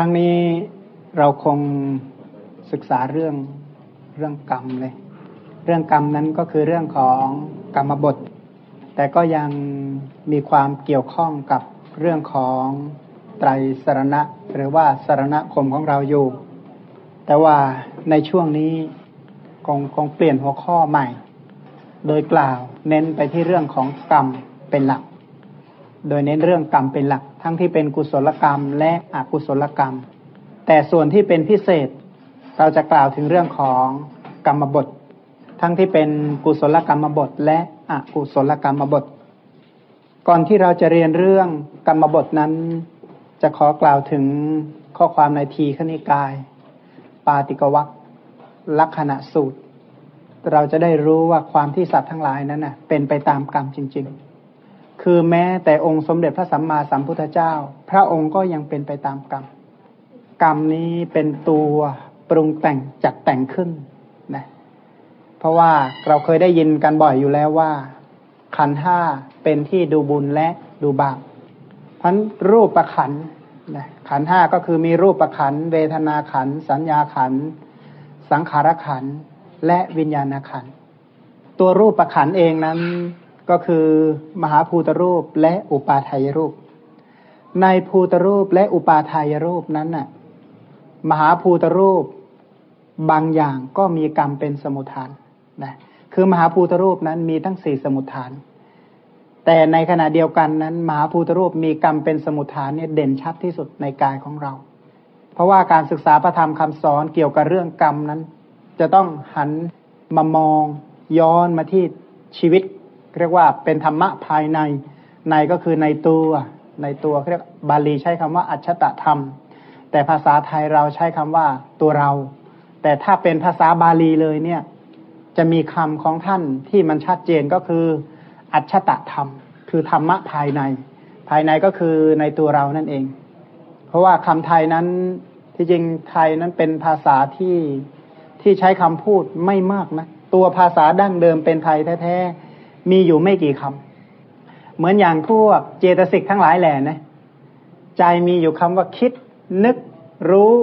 รั้งนี้เราคงศึกษาเรื่องเรื่องกรรมเลย เรื่องกรรมนั้นก็คือเรื่องของกรรมบท แต่ก็ยังมีความเกี่ยวข้องกับเรื่องของไตรสรณะ หรือว่าสรณคมของเราอยู่ แต่ว่าในช่วงนี้คงคงเปลี่ยนหัวข้อใหม่ โดยกล่าวเน้นไปที่เรื่องของกรรมเป็นหลัก โดยเน้นเรื่องกรรมเป็นหลัก ทั้งที่เป็นกุศลกรรมและอกุศลกรรม แต่ส่วนที่เป็นพิเศษ เราจะกล่าวถึงเรื่องของกรรมบท ทั้งที่เป็นกุศลกรรมบท และอกุศลกรรมบท ก่อนที่เราจะเรียนเรื่องกรรมบทนั้น จะขอกล่าวถึงข้อความในทีขณิกาย ปาติกวัคลักษณะสูตร เราจะได้รู้ว่าความที่สัตว์ทั้งหลายนั้นน่ะเป็นไปตามกรรมจริง ๆ คือแม้แต่องค์สมเด็จพระสัมมาสัมพุทธเจ้า พระองค์ก็ยังเป็นไปตามกรรม กรรมนี้เป็นตัวปรุงแต่งจัดแต่งขึ้นนะเพราะว่าเราเคยได้ยินกันบ่อยอยู่แล้วว่า ขันห้าเป็นที่ดูบุญและดูบาปพันรูปประขันนะขันห้าก็คือมีรูปประขัน เวทนาขัน สัญญาขัน สังขารขัน และวิญญาณขัน ตัวรูปประขันเองนั้น ก็คือมหาภูตรูปและอุปาทายรูป ในภูตรูปและอุปาทายรูปนั้นน่ะ มหาภูตรูปบางอย่างก็มีกรรมเป็นสมุทฐานนะคือมหาภูตรูปนั้นมีทั้งสี่สมุทฐาน แต่ในขณะเดียวกันนั้น มหาภูตรูปมีกรรมเป็นสมุทฐานเนี่ยเด่นชัดที่สุดในกายของเรา เพราะว่าการศึกษาพระธรรมคำสอนเกี่ยวกับเรื่องกรรมนั้น จะต้องหันมามองย้อนมาที่ชีวิต เรียกว่าเป็นธรรมะภายในในก็คือในตัวในตัวเรียกบาลีใช้คำว่าอัจฉตธรรม แต่ภาษาไทยเราใช้คำว่าตัวเรา แต่ถ้าเป็นภาษาบาลีเลยเนี่ย จะมีคำของท่านที่มันชัดเจนก็คือ อัจฉตธรรม คือธรรมะภายใน ภายในก็คือในตัวเรานั่นเอง เพราะว่าคำไทยนั้นที่จริงไทยนั้นเป็นภาษาที่ที่ใช้คำพูดไม่มากนะตัวภาษาดั้งเดิมเป็นไทยแท้ๆ มีอยู่ไม่กี่คำเหมือนอย่างพวกเจตสิกทั้งหลายแหล่นะ ใจมีอยู่คำว่าคิด นึก รู้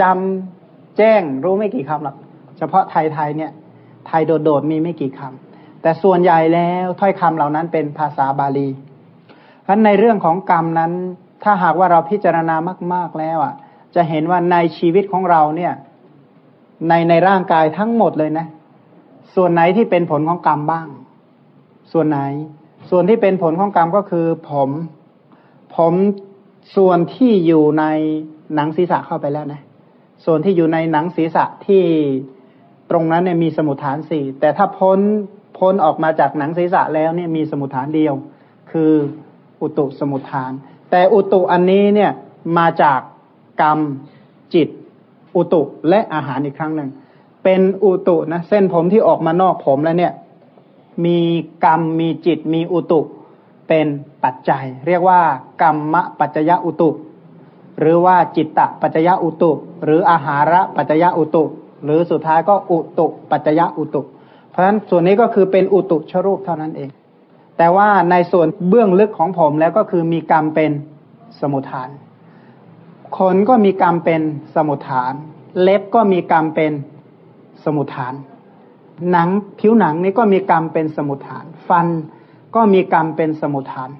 จำแจ้ง รู้ไม่กี่คำหรอกเฉพาะไทยไทยเนี่ย ไทยโดดๆมีไม่กี่คำแต่ส่วนใหญ่แล้วถ้อยคำเหล่านั้นเป็นภาษาบาลีเพราะในเรื่องของกรรมนั้น ถ้าหากว่าเราพิจารณามาก ๆแล้วอะ จะเห็นว่าในชีวิตของเราเนี่ย ในในร่างกายทั้งหมดเลยนะ ส่วนไหนที่เป็นผลของกรรมบ้าง ส่วนไหน ส่วนที่เป็นผลของกรรมก็คือผม ผมส่วนที่อยู่ในหนังศีรษะเข้าไปแล้วนะ ส่วนที่อยู่ในหนังศีรษะที่ตรงนั้นเนี่ยมีสมุทฐานสี่แต่ถ้าพ้นพ้นออกมาจากหนังศีรษะแล้วเนี่ยมีสมุทฐานเดียว คืออุตุสมุทฐาน แต่อุตุอันนี้เนี่ยมาจากกรรมจิต อุตุและอาหารอีกครั้งหนึ่งเป็นอุตุนะเส้นผมที่ออกมานอกผมแล้วเนี่ย มีกรรมมีจิตมีอุตุเป็นปัจจัย เรียกว่ากรรมปัจจยอุตุ หรือว่าจิตตะปัจจยะอุตุ หรืออาหาระปัจจยะอุตุ หรือสุดท้ายก็อุตุปัจจยะอุตุ เพราะฉะนั้นส่วนนี้ก็คือเป็นอุตุชรูปเท่านั้นเอง แต่ว่าในส่วนเบื้องลึกของผมแล้วก็คือมีกรรมเป็นสมุทฐานขนก็มีกรรมเป็นสมุทฐาน เล็บก็มีกรรมเป็นสมุทฐาน หนังผิวหนังนี้ก็มีกรรมเป็นสมุทฐาน ฟันก็มีกรรมเป็นสมุทฐาน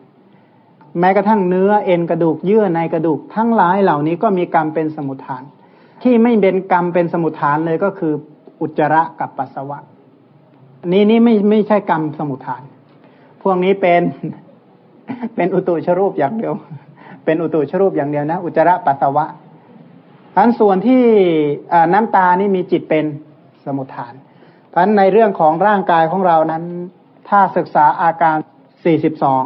แม้กระทั่งเนื้อเอ็นกระดูกเยื่อในกระดูกทั้งหลายเหล่านี้ก็มีกรรมเป็นสมุทฐาน ที่ไม่เป็นกรรมเป็นสมุทฐานเลยก็คืออุจจาระกับปัสสาวะ นี่นี่ไม่ไม่ใช่กรรมสมุทฐาน พวกนี้เป็นเป็นอุตุชรูปอย่างเดียว เป็นอุตุชรูปอย่างเดียวนะ อุจจาระปัสสาวะทันส่วนที่น้ำตานี่มีจิตเป็นสมุทฐาน พราะในเรื่องของร่างกายของเรานั้น ถ้าศึกษาอาการสี่สิบสอง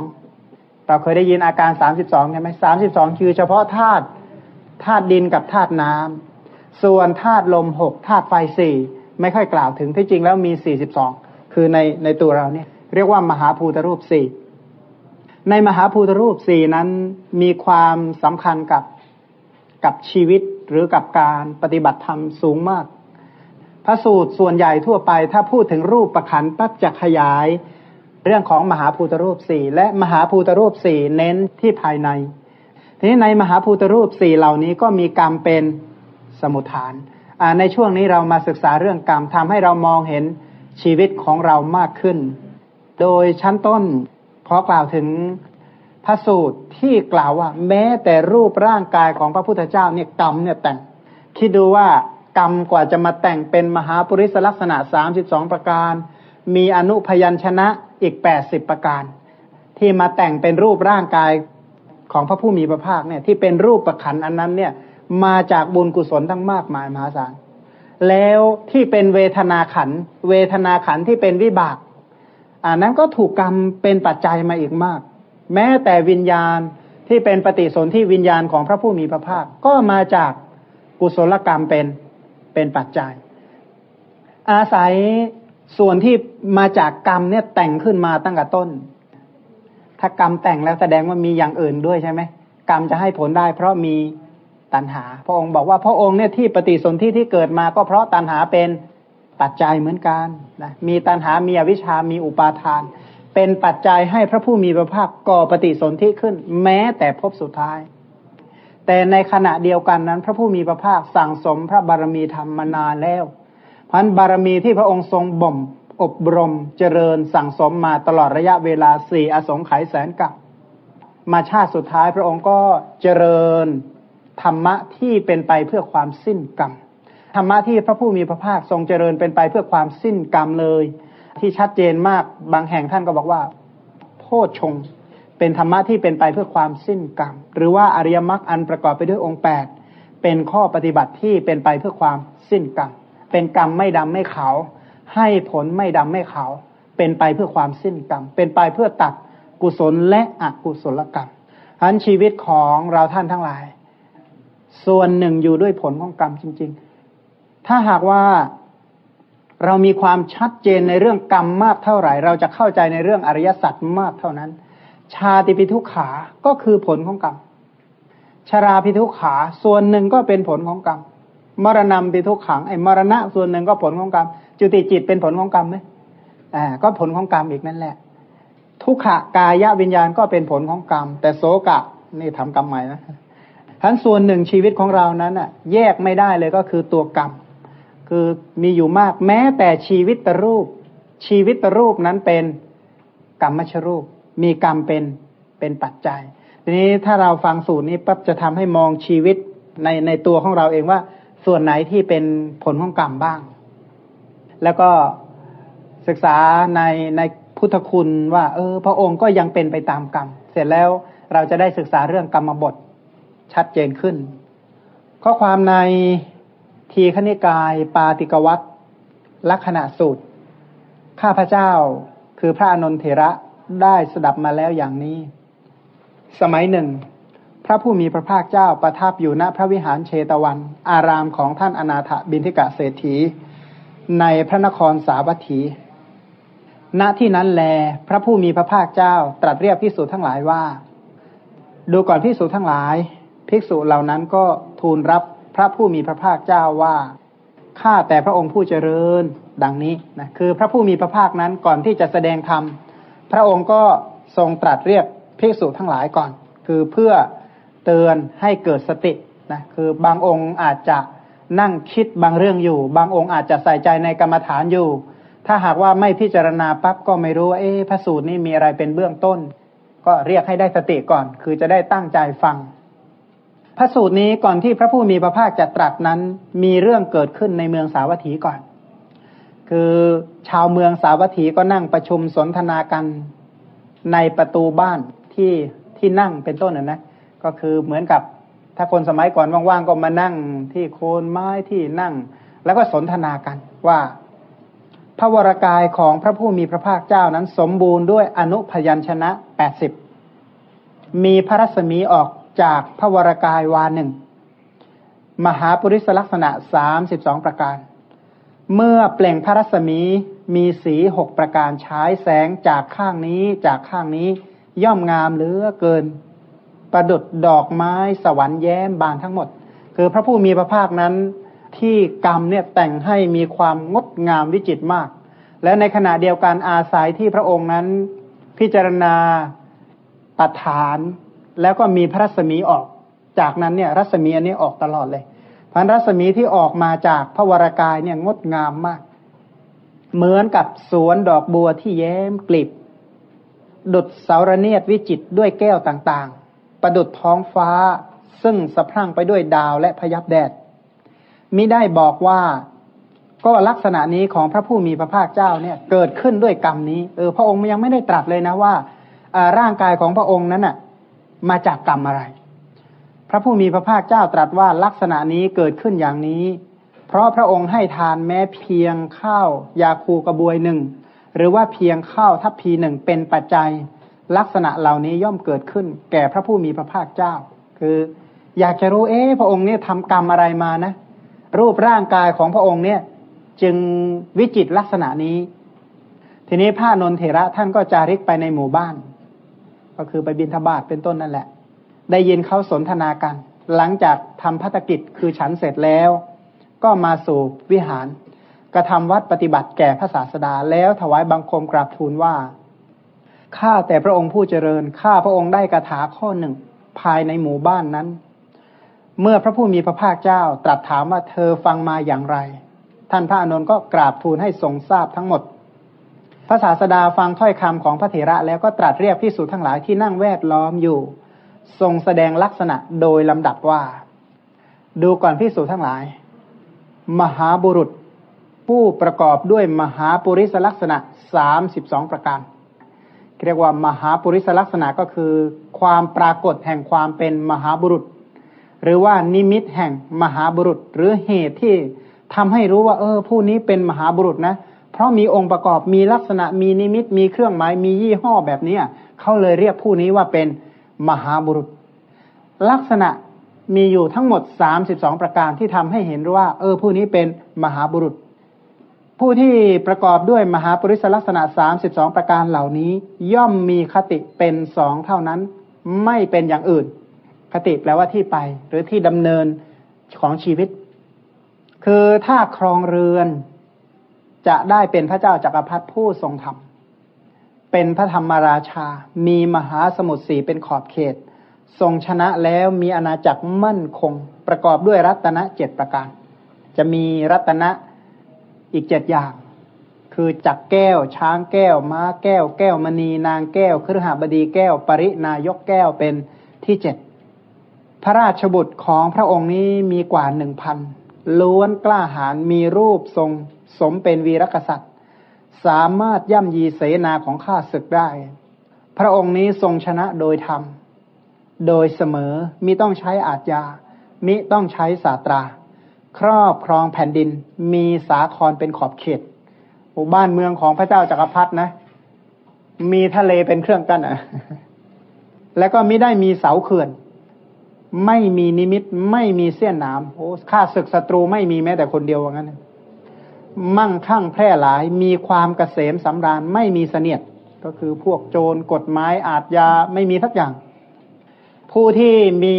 เราเคยได้ยินอาการสามสิบสองใช่ไหมสามสิบสองคือเฉพาะธาตุธาตุดินกับธาตุน้ำส่วนธาตุลมหกธาตุไฟสี่ไม่ค่อยกล่าวถึงที่จริงแล้วมีสี่สิบสองคือในในตัวเราเนี่ย เรียกว่ามหาภูตรูปสี่ในมหาภูตรูปสี่นั้นมีความสำคัญกับกับชีวิตหรือกับการปฏิบัติธรรมสูงมาก ระสูตรส่วนใหญ่ทั่วไป ถ้าพูดถึงรูปประคันปั๊บจะขยาย เรื่องของมหาภูตรูปสี่และมหาภูตรูปสี่เน้นที่ภายใน ทีนี้ในมหาภูตรูปสี่เหล่านี้ก็มีกรรมเป็นสมุทฐานในช่วงนี้เรามาศึกษาเรื่องกรรมทำให้เรามองเห็นชีวิตของเรามากขึ้น โดยชั้นต้นขอกล่าวถึงพระสูตรที่กล่าวว่า แม้แต่รูปร่างกายของพระพุทธเจ้าเนี่ยกรรมเนี่ยแต่งคิดดูว่า กรรมกว่าจะมาแต่งเป็นมหาปริสลักษณะสามสิบสองประการ มีอนุพยัญชนะอีกแปดสิบประการ ที่มาแต่งเป็นรูปร่างกายของพระผู้มีพระภาคเนี่ยที่เป็นรูปประคันอันนั้นเนี่ยมาจากบุญกุศลทั้งมากมายมหาศาลแล้วที่เป็นเวทนาขัน เวทนาขันที่เป็นวิบากอันนั้นก็ถูกกรรมเป็นปัจจัยมาอีกมาก แม้แต่วิญญาณที่เป็นปฏิสนธิวิญญาณของพระผู้มีพระภาค ก็มาจากกุศลกรรมเป็น เป็นปัจจัย อาศัยส่วนที่มาจากกรรมเนี่ยแต่งขึ้นมาตั้งแต่ต้น ถ้ากรรมแต่งแล้วแสดงว่ามีอย่างอื่นด้วยใช่ไหมกรรมจะให้ผลได้ เพราะมีตัณหา พระองค์บอกว่าพระองค์เนี่ยที่ปฏิสนธิที่เกิดมาก็เพราะตัณหาเป็นปัจจัยเหมือนกันนะมีตัณหา มีอวิชชามีอุปาทาน เป็นปัจจัยให้พระผู้มีพระภาคก่อปฏิสนธิขึ้น แม้แต่พบสุดท้าย แต่ในขณะเดียวกันนั้น พระผู้มีพระภาคสั่งสมพระบารมีธรรมมานานแล้วพันบารมีที่พระองค์ทรงบ่ม อบรมเจริญสั่งสมมาตลอดระยะเวลาสี่อสงไขยแสนกับมาชาติสุดท้ายพระองค์ก็เจริญธรรมะที่เป็นไปเพื่อความสิ้นกรรมธรรมะที่พระผู้มีพระภาคทรงเจริญเป็นไปเพื่อความสิ้นกรรมเลย ที่ชัดเจนมากบางแห่งท่านก็บอกว่า โพชง เป็นธรรมะที่เป็นไปเพื่อความสิ้นกรรม หรือว่าอริยมรรคอันประกอบไปด้วยองค์แปดเป็นข้อปฏิบัติที่เป็นไปเพื่อความสิ้นกรรม เป็นกรรมไม่ดำไม่ขาว ให้ผลไม่ดำไม่ขาว เป็นไปเพื่อความสิ้นกรรม เป็นไปเพื่อตัดกุศลและอกุศลกรรมทั้นชีวิตของเราท่านทั้งหลาย ส่วนหนึ่งอยู่ด้วยผลของกรรมจริง ๆ ถ้าหากว่าเรามีความชัดเจนในเรื่องกรรมมากเท่าไหร่ เราจะเข้าใจในเรื่องอริยสัจมากเท่านั้น ชาติปิทุขาก็คือผลของกรรมชราปิทุขาส่วนหนึ่งก็เป็นผลของกรรมมรณะปิทุขังไอ้มรณะส่วนหนึ่งก็ผลของกรรมจุติจิตเป็นผลของกรรมไหมอ่าก็ผลของกรรมอีกนั่นแหละ ทุกขกายวิญญาณก็เป็นผลของกรรม แต่โสกะนี่ทำกรรมใหม่นะทั้นส่วนหนึ่งชีวิตของเรานั้นอะแยกไม่ได้เลยก็คือตัวกรรม คือมีอยู่มากแม้แต่ชีวิตตรูป ชีวิตตรูปนั้นเป็นกรรมมชรูป มีกรรมเป็นเป็นปัจจัย ทีนี้ถ้าเราฟังสูตรนี้ปั๊บจะทำให้มองชีวิตในในตัวของเราเองว่า ส่วนไหนที่เป็นผลของกรรมบ้าง แล้วก็ศึกษาในในพุทธคุณว่า เออ พระองค์ก็ยังเป็นไปตามกรรม เสร็จแล้วเราจะได้ศึกษาเรื่องกรรมบทชัดเจนขึ้น ข้อความในทีขณิกายปาติกวัตลักษณะสูตร ข้าพเจ้าคือพระอนนทเถระ ได้สดับมาแล้วอย่างนี้ สมัยหนึ่ง พระผู้มีพระภาคเจ้าประทับอยู่ณพระวิหารเชตวัน อารามของท่านอนาถบินทิกะเศรษฐี ในพระนครสาวัตถี ณที่นั้นแล พระผู้มีพระภาคเจ้าตรัสเรียกพิสูจทั้งหลายว่า ดูก่อนพิสูจทั้งหลาย ภิกษุเหล่านั้นก็ทูลรับพระผู้มีพระภาคเจ้าว่าข้าแต่พระองค์ผู้เจริญดังนี้นะคือพระผู้มีพระภาคนั้นก่อนที่จะแสดงธรรม พระองค์ก็ทรงตรัสเรียกภิกษุทั้งหลายก่อน คือเพื่อเตือนให้เกิดสตินะคือบางองค์อาจจะนั่งคิดบางเรื่องอยู่ บางองค์อาจจะใส่ใจในกรรมฐานอยู่ ถ้าหากว่าไม่พิจารณาปั๊บก็ไม่รู้ว่าเอ๊พระสูตรนี้มีอะไรเป็นเบื้องต้น ก็เรียกให้ได้สติก่อน คือจะได้ตั้งใจฟัง พระสูตรนี้ก่อนที่พระผู้มีพระภาคจะตรัสนั้นมีเรื่องเกิดขึ้นในเมืองสาวัตถีก่อน คือชาวเมืองสาวัตถีก็นั่งประชุมสนทนากันในประตูบ้านที่ที่นั่งเป็นต้นนะนะก็คือเหมือนกับถ้าคนสมัยก่อนว่างๆก็มานั่งที่โคนไม้ที่นั่ง แล้วก็สนทนากันว่าพระวรากายของพระผู้มีพระภาคเจ้านั้นสมบูรณ์ด้วยอนุพยัญชนะแปดสิบมีพระรัศมีออกจากพระวรากายวาหนึ่งมหาปุริสลักษณะสามสิบสองประการ เมื่อเปล่งพระรัศมีมีสีหกประการฉายแสงจากข้างนี้จากข้างนี้ ย่อมงามเหลือเกิน ประดุดดอกไม้สวรรค์แย้มบานทั้งหมด คือพระผู้มีพระภาคนั้น ที่กรรมเนี่ยแต่งให้มีความงดงามวิจิตรมาก และในขณะเดียวกันอาศัยที่พระองค์นั้น พิจารณาปัฏฐาน แล้วก็มีพระรัศมีออก จากนั้นเนี่ยรัศมีอันนี้ออกตลอดเลย พันรัศมีที่ออกมาจากพระวรากายเนี่ยงดงามมาก เหมือนกับสวนดอกบัวที่แย้มกลีบดุดเสาระเนียดวิจิตด้วยแก้วต่างๆ ประดุดท้องฟ้าซึ่งสะพรั่งไปด้วยดาวและพยับแดดมิได้บอกว่าก็ลักษณะนี้ของพระผู้มีพระภาคเจ้าเนี่ยเกิดขึ้นด้วยกรรมนี้เออพระองค์ยังไม่ได้ตรัสเลยนะว่าร่างกายของพระองค์นั้นน่ะ มาจากกรรมอะไร พระผู้มีพระภาคเจ้าตรัสว่าลักษณะนี้เกิดขึ้นอย่างนี้ เพราะพระองค์ให้ทานแม้เพียงข้าวยาคูกระบวยหนึ่ง หรือว่าเพียงข้าวทัพพีหนึ่งเป็นปัจจัย ลักษณะเหล่านี้ย่อมเกิดขึ้น แก่พระผู้มีพระภาคเจ้า คือ อยากจะรู้เอ๊ะพระองค์เนี่ยทำกรรมอะไรมานะ รูปร่างกายของพระองค์เนี่ย จึงวิจิตลักษณะนี้ ทีนี้พระนนเถระท่านก็จาริกไปในหมู่บ้าน ก็คือไปบินทบาทเป็นต้นนั่นแหละ ได้ยินเขาสนทนากัน หลังจากทำพัฒกิจคือฉันเสร็จแล้ว ก็มาสู่วิหาร กระทำวัดปฏิบัติแก่พระศาสดาแล้วถวายบังคมกราบทูลว่าข้าแต่พระองค์ผู้เจริญข้าพระองค์ได้กระถาข้อหนึ่งภายในหมู่บ้านนั้น เมื่อพระผู้มีพระภาคเจ้าตรัสถามว่าเธอฟังมาอย่างไร ท่านพระอนุนก็กราบทูลให้ทรงทราบทั้งหมดพระศาสดาฟังถ้อยคำของพระเถระแล้วก็ตรัสเรียกพิสูจทั้งหลายที่นั่งแวดล้อมอยู่ ทรงแสดงลักษณะโดยลำดับว่า ดูก่อนพิสูจทั้งหลาย มหาบุรุษ ผู้ประกอบด้วยมหาปุริสลักษณะสามสิบสองประการเรียกว่ามหาปุริสลักษณะก็คือ ความปรากฏแห่งความเป็นมหาบุรุษ หรือว่านิมิตแห่งมหาบุรุษ หรือเหตุที่ทำให้รู้ว่า เออ ผู้นี้เป็นมหาบุรุษนะเพราะมีองค์ประกอบมีลักษณะมีนิมิตมีเครื่องหมายมียี่ห้อแบบนี้เขาเลยเรียกผู้นี้ว่าเป็น มหาบุรุษ ลักษณะมีอยู่ทั้งหมดสามสิบสองประการที่ทำให้เห็นว่า เออ ผู้นี้เป็นมหาบุรุษ ผู้ที่ประกอบด้วยมหาปริศลักษณะสามสิบสองประการเหล่านี้ ย่อมมีคติเป็นสองเท่านั้น ไม่เป็นอย่างอื่น คติแปลว่าที่ไป หรือที่ดำเนินของชีวิต คือถ้าครองเรือนจะได้เป็นพระเจ้าจากักรพรรดิผู้ทรงธรรม เป็นพระธรรมราชา มีมหาสมุทรสีเป็นขอบเขต ทรงชนะแล้วมีอาณาจักรมั่นคง ประกอบด้วยรัตนะเจ็ดประการ จะมีรัตนะอีกเจ็ดอย่าง คือจักแก้ว ช้างแก้ว ม้าแก้ว แก้วมณีนางแก้วครหบดีแก้ว ปรินายกแก้วเป็นที่เจ็ดพระราชบุตรของพระองค์นี้มีกว่าหนึ่งพันล้วนกล้าหาญมีรูปทรงสมเป็นวีรกษัตริย์ สามารถย่ำยีเสนาของข้าศึกได้ พระองค์นี้ทรงชนะโดยธรรม โดยเสมอมิต้องใช้อาจยามิต้องใช้สาตรา ครอบครองแผ่นดิน มีสาครเป็นขอบเขตบ้านเมืองของพระเจ้าจากักรพรรดินะ มีทะเลเป็นเครื่องกั้นอะ แล้วก็ไม่ได้มีเสาเขื่อน ไม่มีนิมิต ไม่มีเสี้ยนน้ำโอ้ข้าศึกศัตรูไม่มีแม้แต่คนเดียวว่างั้น มั่งคั่งแพร่หลาย มีความเกษมสำราญไม่มีเสนียด ก็คือพวกโจรกฎหมายอาทยาไม่มีทักอย่าง ผู้ที่มี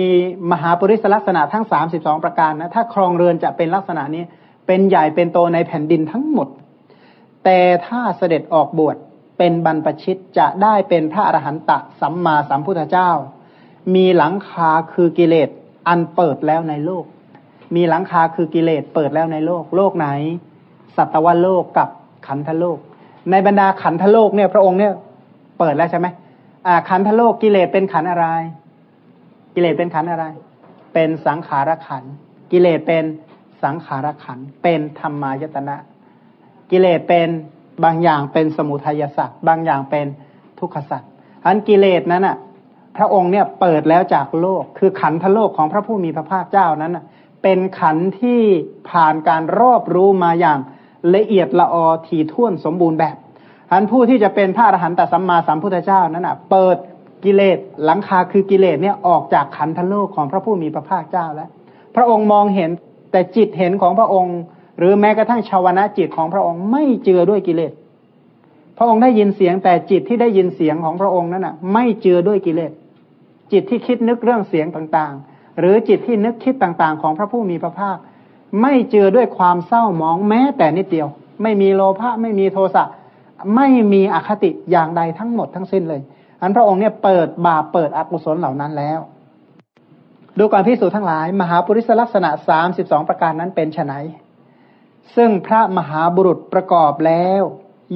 มหาปริศลักษณะทั้งสามสิบสองประการนะถ้าครองเรือนจะเป็นลักษณะนี้ เป็นใหญ่เป็นโตในแผ่นดินทั้งหมด แต่ถ้าเสด็จออกบวชเป็นบรรพชิตจะได้เป็นพระอรหันตะสัมมาสัมพุทธเจ้า มีหลังคาคือกิเลสอันเปิดแล้วในโลก มีหลังคาคือกิเลสเปิดแล้วในโลก โลกไหน สัตวโลกกับขันธโลก ในบรรดาขันธโลกเนี่ยพระองค์เนี่ยเปิดแล้วใช่ไหมอ่าขันธโลกกิเลสเป็นขันอะไร กิเลสเป็นขันอะไร เป็นสังขารขัน กิเลสเป็นสังขารขัน เป็นธรรมายตนะ กิเลสเป็นบางอย่างเป็นสมุทัยสัตว์บางอย่างเป็นทุกขสัตว์อันกิเลสนั้นอะพระองค์เนี่ยเปิดแล้วจากโลก คือขันธโลกของพระผู้มีพระภาคเจ้านั้นเป็นขันที่ผ่านการรอบรู้มาอย่าง ละเอียดละออทีท่วนสมบูรณ์แบบอันผู้ที่จะเป็นพระอรหันตสัมมาสัมพุทธเจ้านั้นอะเปิดกิเลสหลังคาคือกิเลสเนี่ยออกจากขันธโลกของพระผู้มีพระภาคเจ้าแล้ว พระองค์มองเห็นแต่จิตเห็นของพระองค์ หรือแม้กระทั่งชาวนะจิตของพระองค์ไม่เจือด้วยกิเลส พระองค์ได้ยินเสียงแต่จิตที่ได้ยินเสียงของพระองค์นั้นอะ ไม่เจือด้วยกิเลส จิตที่คิดนึกเรื่องเสียงต่างๆ หรือจิตที่นึกคิดต่างๆ ของพระผู้มีพระภาค ไม่เจือด้วยความเศร้าหมองแม้แต่นิดเดียว ไม่มีโลภะไม่มีโทสะไม่มีอคติอย่างใดทั้งหมดทั้งสิ้นเลย อันพระองค์เนี่ยเปิดบาปเปิดอกุศลเหล่านั้นแล้ว ดูก่อนพิสูจน์ทั้งหลาย มหาปุริสลักษณะสามสิบสองประการนั้นเป็นไนซึ่งพระมหาบุรุษประกอบแล้ว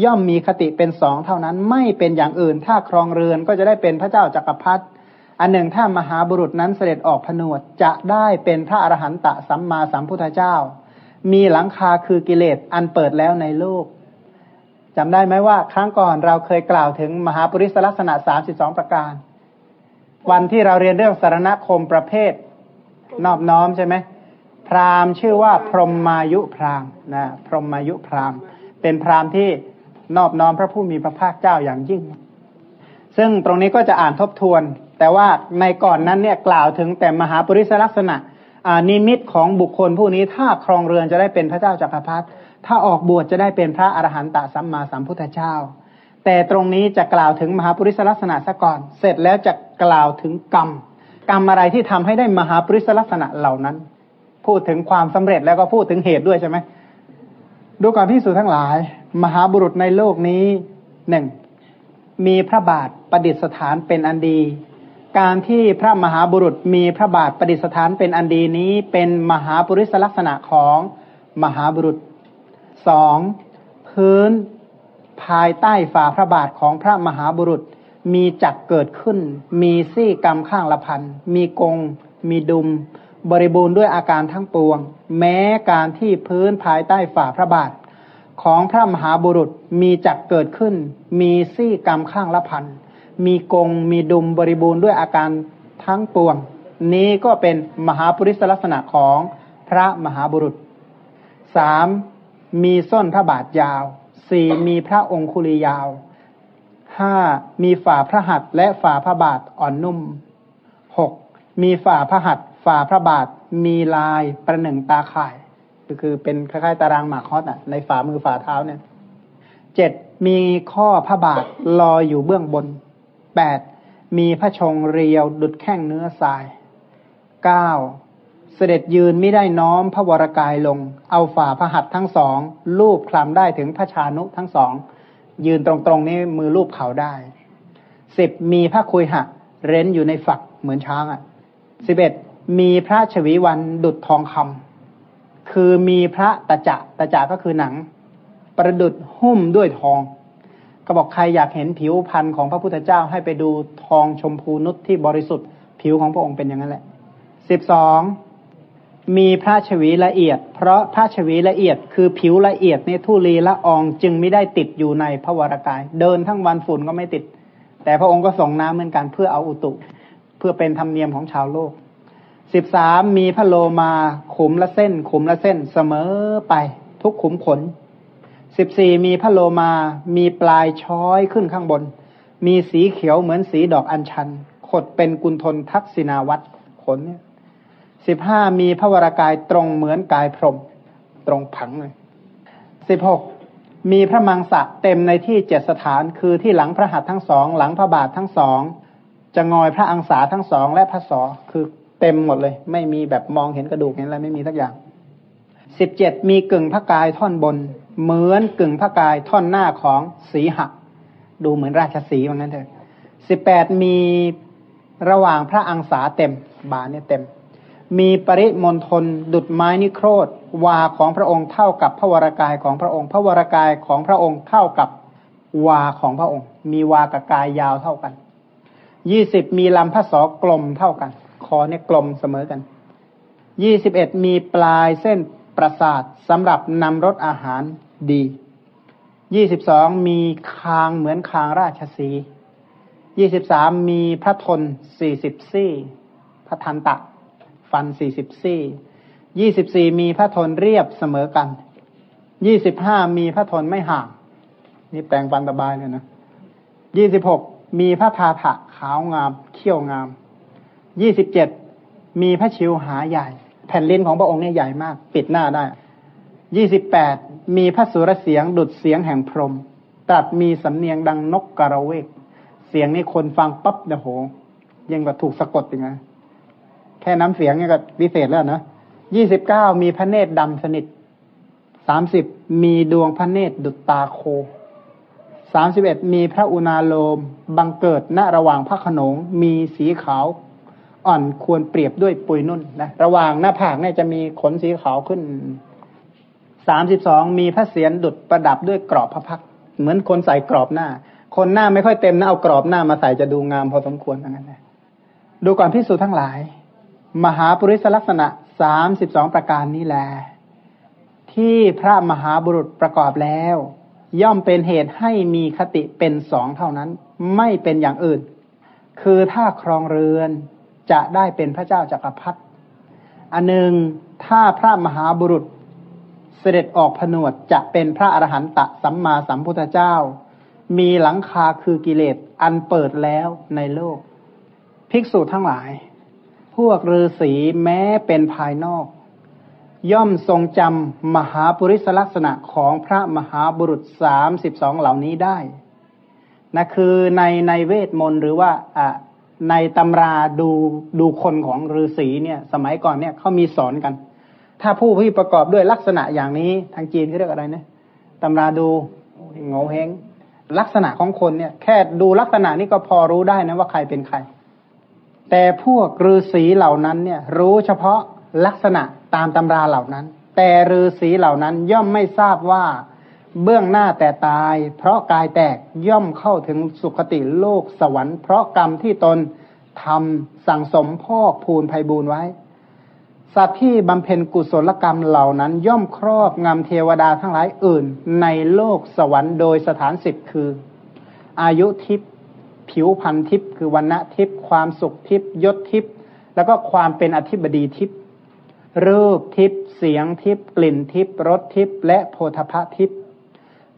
ย่อมมีคติเป็นสองเท่านั้นไม่เป็นอย่างอื่น ถ้าครองเรือนก็จะได้เป็นพระเจ้าจักรพรรดิ อันหนึ่งถ้ามหาบุรุษนั้นเสด็จออกผนวดจะได้เป็นพระอรหันตสัมมาสัมพุทธเจ้า มีหลังคาคือกิเลสอันเปิดแล้วในโลกจำได้ไหมว่า ครั้งก่อนเราเคยกล่าวถึงมหาปริศลักษณะสามสิบสองประการ วันที่เราเรียนเรื่องสารณคมประเภท นอบน้อมใช่ไหมพราหมณ์ชื่อว่าพรหมายุพราหมณ์นะพรหมายุพราหมณ์ เป็นพราหมณ์ที่นอบน้อมพระผู้มีพระภาคเจ้าอย่างยิ่ง ซึ่งตรงนี้ก็จะอ่านทบทวน แต่ว่าในก่อนนั้นเนี่ยกล่าวถึงแต่มหาปริศลักษณะนิมิตของบุคคลผู้นี้ถ้าครองเรือนจะได้เป็นพระเจ้าจากักรพรรดิถ้าออกบวชจะได้เป็นพระอรหันตสัมมาสัมพุทธเจ้า แต่ตรงนี้จะกล่าวถึงมหาปริศลักษณะซะก่อน เสร็จแล้วจะกล่าวถึงกรรม กรรมอะไรที่ทำให้ได้มหาปริศลักษณะเหล่านั้น พูดถึงความสำเร็จแล้วก็พูดถึงเหตุด้วยใช่ไหมดูก่อนที่สุทั้งหลาย มหาบุรุษในโลกนี้หนึ่งมีพระบาทประดิษฐานเป็นอันดี การที่พระมหาบุรุษมีพระบาทประดิษฐานเป็นอันดีนี้เป็นมหาปริศลักษณะของมหาบุรุษสองพื้นภายใต้ฝ่าพระบาทของพระมหาบุรุษมีจักเกิดขึ้น มีซี่กรรมข้างละพัน มีกง มีดุม บริบูรณ์ด้วยอาการทั้งปวง แม้การที่พื้นภายใต้ฝ่าพระบาท ของพระมหาบุรุษมีจักเกิดขึ้น มีซี่กรรมข้างละพัน มีกงมีดุมบริบูรณ์ด้วยอาการทั้งปวง นี้ก็เป็นมหาปุริสลักษณะของพระมหาบุรุษสามมีส้นพระบาทยาวสี่มีพระองคุลียาวห้ามีฝ่าพระหัตถ์และฝ่าพระบาทอ่อนนุ่มหกมีฝ่าพระหัตถ์ฝ่าพระบาทมีลายประหนึ่งตาข่าย ก็คือเป็นคล้ายๆตารางหมากฮอตอะ ในฝ่ามือฝ่าเท้าเนี่ยเจ็ดมีข้อพระบาทลอยอยู่เบื้องบน แปดมีพระชงเรียวดุดแข้งเนื้อทรายเก้าเสด็จยืนไม่ได้น้อมพระวรกายลง เอาฝ่าพระหัตถ์ทั้งสองลูบคลำได้ถึงพระชานุทั้งสอง ยืนตรงๆนี้มือลูบเขาได้สิบมีพระคุยหะ เร้นอยู่ในฝักเหมือนช้างอะสิบเอ็ดมีพระชวีวันดุดทองคำคือมีพระตะจะตะจะก็คือหนัง ประดุดหุ้มด้วยทอง ก็บอกใครอยากเห็นผิวพันธ์ของพระพุทธเจ้าให้ไปดูทองชมพูนุชที่บริสุทธิ์ ผิวของพระองค์เป็นอย่างนั้นแหละสิบสองมีพระชวีละเอียด เพราะพระชวีละเอียด คือผิวละเอียดเนี่ยทุลีละอองจึงไม่ได้ติดอยู่ในพระวรากาย เดินทั้งวันฝุ่นก็ไม่ติด แต่พระองค์ก็ส่งน้ำเหมือนกันเพื่อเอาอุตุ เพื่อเป็นธรรมเนียมของชาวโลกสิบสามมีพระโลมาขุมละเส้น ขุมละเส้นเสมอไปทุกขุมขน สิบสี่มีพระโลมา มีปลายช้อยขึ้นข้างบน มีสีเขียวเหมือนสีดอกอัญชัน ขดเป็นกุลทนทักษินาวัตรขนเนี่ยสิบห้ามีพระวรากายตรงเหมือนกายพรม ตรงผังเลยสิบหกมีพระมังสะเต็มในที่เจ็ดสถานคือที่หลังพระหัตถ์ทั้งสอง หลังพระบาททั้งสองจะงอยพระอังสาทั้งสองและพระสอคือเต็มหมดเลย ไม่มีแบบมองเห็นกระดูกเห็นอะไรไม่มีทักอย่างสิบเจ็ดมีกึ่งพระกายท่อนบน เหมือนกึ่งพระกายท่อนหน้าของสีหะดูเหมือนราชสีเหมือนกันเถอะสิบแปดมีระหว่างพระอังสาเต็ม บาเนี่ยเต็ม มีปริมณฑลดุดไม้นิโครธวาของพระองค์เท่ากับพระวรากายของพระองค์ พระวรากายของพระองค์เท่ากับวาของพระองค์ มีวากับกายยาวเท่ากันยี่สิบมีลำพระสอกลมเท่ากัน คอเนี่ยกลมเสมอกันยี่สิบเอ็ดมีปลายเส้นประสาทสำหรับนำรสอาหาร ดียี่สิบสองมีคางเหมือนคางราชสียี่สิบสามมีพระทนสี่สิบซี่ พระทันตะ ฟันสี่สิบซี่ยี่สิบสี่มีพระทนเรียบเสมอกันยี่สิบห้ามีพระทนไม่ห่าง นี่แปลงฟันสบายเลยนะยี่สิบหกมีพระทาถะขาวงามเขี้ยวงามยี่สิบเจ็ดมีพระชิวหาใหญ่ แผ่นลิ้นของพระองค์เนี่ยใหญ่มาก ปิดหน้าได้ ยี่สิบแปดมีพระสุรเสียงดุดเสียงแห่งพรมตรัสมีสำเนียงดังนกกระเวก เสียงนี้คนฟังปั๊บเนี่ยโหยังแบบถูกสะกดยังไงแค่น้ำเสียงเนี่ยก็วิเศษแล้วนะยี่สิบเก้ามีพระเนตรดำสนิทสามสิบมีดวงพระเนตรดุจตาโคสามสิบเอ็ดมีพระอุณาโลม บังเกิดณระหว่างพระขนง มีสีขาว อ่อนควรเปรียบด้วยปุยนุ่นนะระหว่างหน้าผากเนี่ยจะมีขนสีขาวขึ้น สามสิบสองมีพระเศียรดุดประดับด้วยกรอบพระพักเหมือนคนใส่กรอบหน้า คนหน้าไม่ค่อยเต็มนะเอากรอบหน้ามาใส่จะดูงามพอสมควรอย่างนั้นนะดูก่อนพิสูจน์ทั้งหลาย มหาปริศลักษณะสามสิบสองประการนี้แหละที่พระมหาบุรุษประกอบแล้ว ย่อมเป็นเหตุให้มีคติเป็นสองเท่านั้น ไม่เป็นอย่างอื่น คือถ้าครองเรือนจะได้เป็นพระเจ้าจากักรพรรดิอันหนึ่งถ้าพระมหาบุรุษ เสด็จออกผนวดจะเป็นพระอรหันตสัมมาสัมพุทธเจ้า มีหลังคาคือกิเลสอันเปิดแล้วในโลก ภิกษุทั้งหลาย พวกฤาษีแม้เป็นภายนอก ย่อมทรงจำมหาปุริสลักษณะของพระมหาบุรุษสามสิบสองเหล่านี้ได้นะคือในในเวทมนต์หรือว่าอ่าในตำราดูดูคนของฤาษีเนี่ย สมัยก่อนเนี่ยเขามีสอนกัน ถ้าผู้ที่ประกอบด้วยลักษณะอย่างนี้ทางจีนเขาเรียกอะไรนะตำราดูงงเฮงลักษณะของคนเนี่ย แค่ดูลักษณะนี้ก็พอรู้ได้นะว่าใครเป็นใคร แต่พวกฤาษีเหล่านั้นเนี่ย รู้เฉพาะลักษณะตามตำราเหล่านั้น แต่ฤาษีเหล่านั้นย่อมไม่ทราบว่าเบื้องหน้าแต่ตาย เพราะกายแตกย่อมเข้าถึงสุคติโลกสวรรค์เพราะกรรมที่ตนทำสั่งสมพ่อภูนภัยบูนไว้ สัตว์ที่บำเพ็ญกุศลกรรมเหล่านั้น ย่อมครอบงำเทวดาทั้งหลายอื่น ในโลกสวรรค์โดยสถานสิบคือ อายุทิพย์ผิวพันทิพย์คือวันณะทิพย์ความสุขทิพย์ยศทิพย์แล้วก็ความเป็นอธิบดีทิพย์รูปทิพย์เสียงทิพย์กลิ่นทิพย์รสทิพย์และโพธพะทิพย์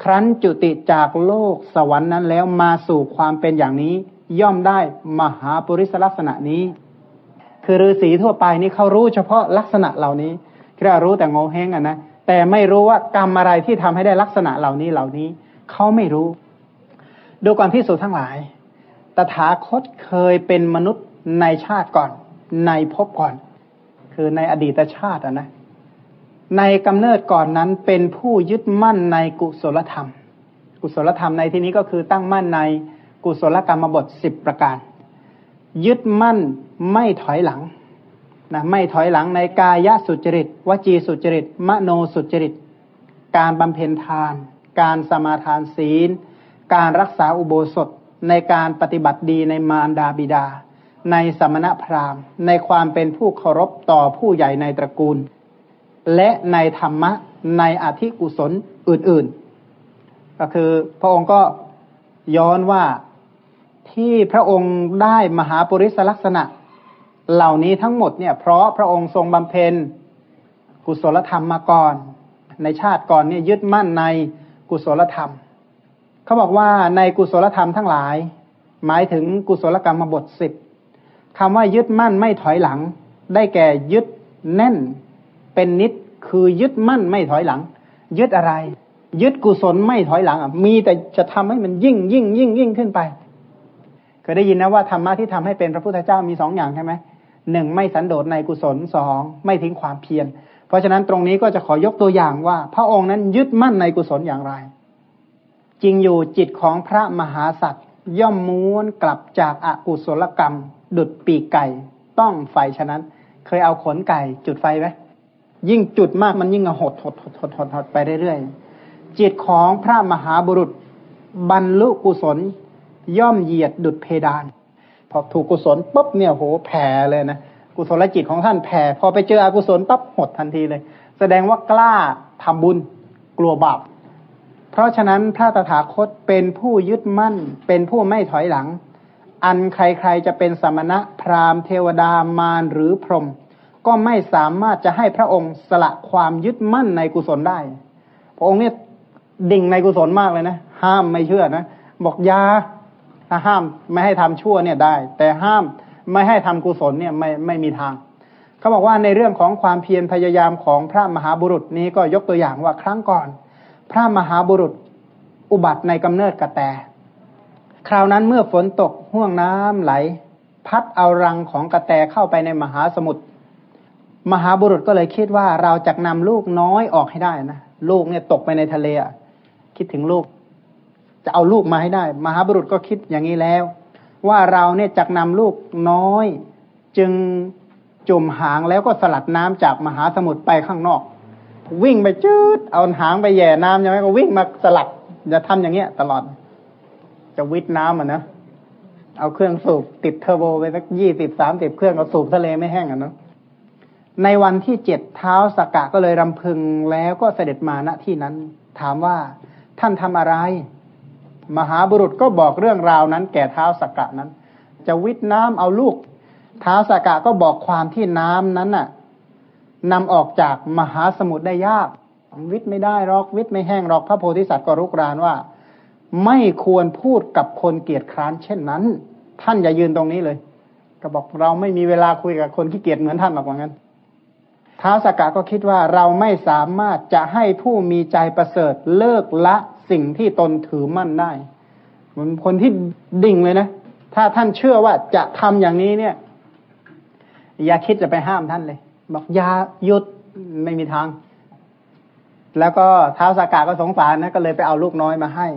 ครั้นจุติจากโลกสวรรค์นั้นแล้วมาสู่ความเป็นอย่างนี้ ย่อมได้มหาปุริสลักษณะนี้ คือฤาษีทั่วไปนี่เขารู้เฉพาะลักษณะเหล่านี้แค่รู้แต่งงเฮงอะนะแต่ไม่รู้ว่ากรรมอะไรที่ทำให้ได้ลักษณะเหล่านี้เหล่านี้เขาไม่รู้ ดูก่อนพิสูจน์ทั้งหลาย ตถาคตเคยเป็นมนุษย์ในชาติก่อน ในภพก่อน คือในอดีตชาตินะ ในกำเนิดก่อนนั้นเป็นผู้ยึดมั่นในกุศลธรรม กุศลธรรมในที่นี้ก็คือตั้งมั่นในกุศลกรรมบทสิบประการ ยึดมั่นไม่ถอยหลังนะไม่ถอยหลังในกายสุจริต วจีสุจริต มโนสุจริต การบำเพ็ญทาน การสมาทานศีล การรักษาอุโบสถในการปฏิบัติดีในมารดาบิดา ในสมณพราหมณ์ ในความเป็นผู้เคารพต่อผู้ใหญ่ในตระกูล และในธรรมะในอธิกุศลอื่นๆ ก็คือพระองค์ก็ย้อนว่า ที่พระองค์ได้มหาปุริสลักษณะ เหล่านี้ทั้งหมดเนี่ย เพราะพระองค์ทรงบำเพ็ญกุศลธรรมมาก่อน ในชาติก่อนเนี่ยยึดมั่นในกุศลธรรม เขาบอกว่าในกุศลธรรมทั้งหลาย หมายถึงกุศลกรรมบทสิบคำว่ายึดมั่นไม่ถอยหลัง ได้แก่ยึดแน่นเป็นนิดคือยึดมั่นไม่ถอยหลัง ยึดอะไร ยึดกุศลไม่ถอยหลังอะมีแต่จะทำให้มันยิ่งยิ่งยิ่งยิ่งขึ้นไป เคยได้ยินนะว่าธรรมะที่ทำให้เป็นพระพุทธเจ้ามีสองอย่างใช่ไหมหนึ่งไม่สันโดษในกุศลสองไม่ทิ้งความเพียรเพราะฉะนั้นตรงนี้ก็จะขอยกตัวอย่างว่า พระองค์นั้นยึดมั่นในกุศลอย่างไร จริงอยู่จิตของพระมหาสัตว์ย่อมม้วนกลับจากอากุศลกรรม ดุดปีกไก่ ต้องไฟฉะนั้น เคยเอาขนไก่จุดไฟไหมยิ่งจุดมากมันยิ่งหดหดหดหดหดหดไปเรื่อยๆจิตของพระมหาบุรุษ บรรลุกุศล ย่อมเหยียดดุดเพดาน พอถูกกุศลปุ๊บเนี่ยโหแผ่เลยนะกุศลจิตของท่านแผ่พอไปเจออกุศลปั๊บหดทันทีเลย แสดงว่ากล้าทำบุญกลัวบาปเพราะฉะนั้นพระตถาคตเป็นผู้ยึดมั่น เป็นผู้ไม่ถอยหลัง อันใครๆจะเป็นสมณะพราหมณ์เทวดามารหรือพรหมก็ไม่สามารถจะให้พระองค์สละความยึดมั่นในกุศลได้ พระองค์เนี่ยดิ่งในกุศลมากเลยนะ ห้ามไม่เชื่อนะ บอกยา ถ้าห้ามไม่ให้ทำชั่วเนี่ยได้ แต่ห้ามไม่ให้ทำกุศลเนี่ยไม่ไม่มีทาง เขาบอกว่าในเรื่องของความเพียรพยายามของพระมหาบุรุษนี้ก็ยกตัวอย่างว่าครั้งก่อน พระมหาบุรุษอุบัติในกำเนิดกระแต คราวนั้นเมื่อฝนตกห่วงน้ำไหล พัดเอารังของกระแตเข้าไปในมหาสมุทรมหาบุรุษก็เลยคิดว่าเราจะนำลูกน้อยออกให้ได้นะลูกเนี่ยตกไปในทะเลคิดถึงลูก จะเอาลูกมาให้ได้ มหาบุรุษก็คิดอย่างนี้แล้ว ว่าเราเนี่ยจักนำลูกน้อย จึงจมหางแล้วก็สลัดน้ำจากมหาสมุทรไปข้างนอก วิ่งไปจืดเอาหางไปแย่น้ำใช่ไหมก็วิ่งมาสลัดจะทำอย่างเงี้ย ตลอด จะวิทน้ำอะนะเอาเครื่องสูบติดเทอร์โบไปสักยี่สิบสามสิบเครื่องเอาสูบทะเลไม่แห้งอะเนาะในวันที่เจ็ดเท้าสกกะก็เลยรำพึงแล้วก็เสด็จมาณที่นั้น ถามว่าท่านทำอะไร มหาบุรุษก็บอกเรื่องราวนั้น แก่เท้าสกกะนั้น จะวิทน้ำเอาลูกเท้าสกกะก็บอกความที่น้ำนั้นน่ะนำออกจากมหาสมุทรได้ยาก วิทไม่ได้หรอกวิทไม่แห้งหรอกพระโพธิสัตว์ก็รุกรานว่า ไม่ควรพูดกับคนเกียจคร้านเช่นนั้น ท่านอย่ายืนตรงนี้เลย ก็บอกเราไม่มีเวลาคุยกับคนที่เกียจเหมือนท่านหรอกว่างั้นท้าวสกกะก็คิดว่าเราไม่สามารถจะให้ผู้มีใจประเสริฐเลิกละ สิ่งที่ตนถือมั่นได้เหมือนคนที่ดิ่งเลยนะ ถ้าท่านเชื่อว่าจะทำอย่างนี้เนี่ย อย่าคิดจะไปห้ามท่านเลย บอกอย่าหยุดไม่มีทาง แล้วก็เท้าสากาก็สงสารนะก็เลยไปเอาลูกน้อยมาให้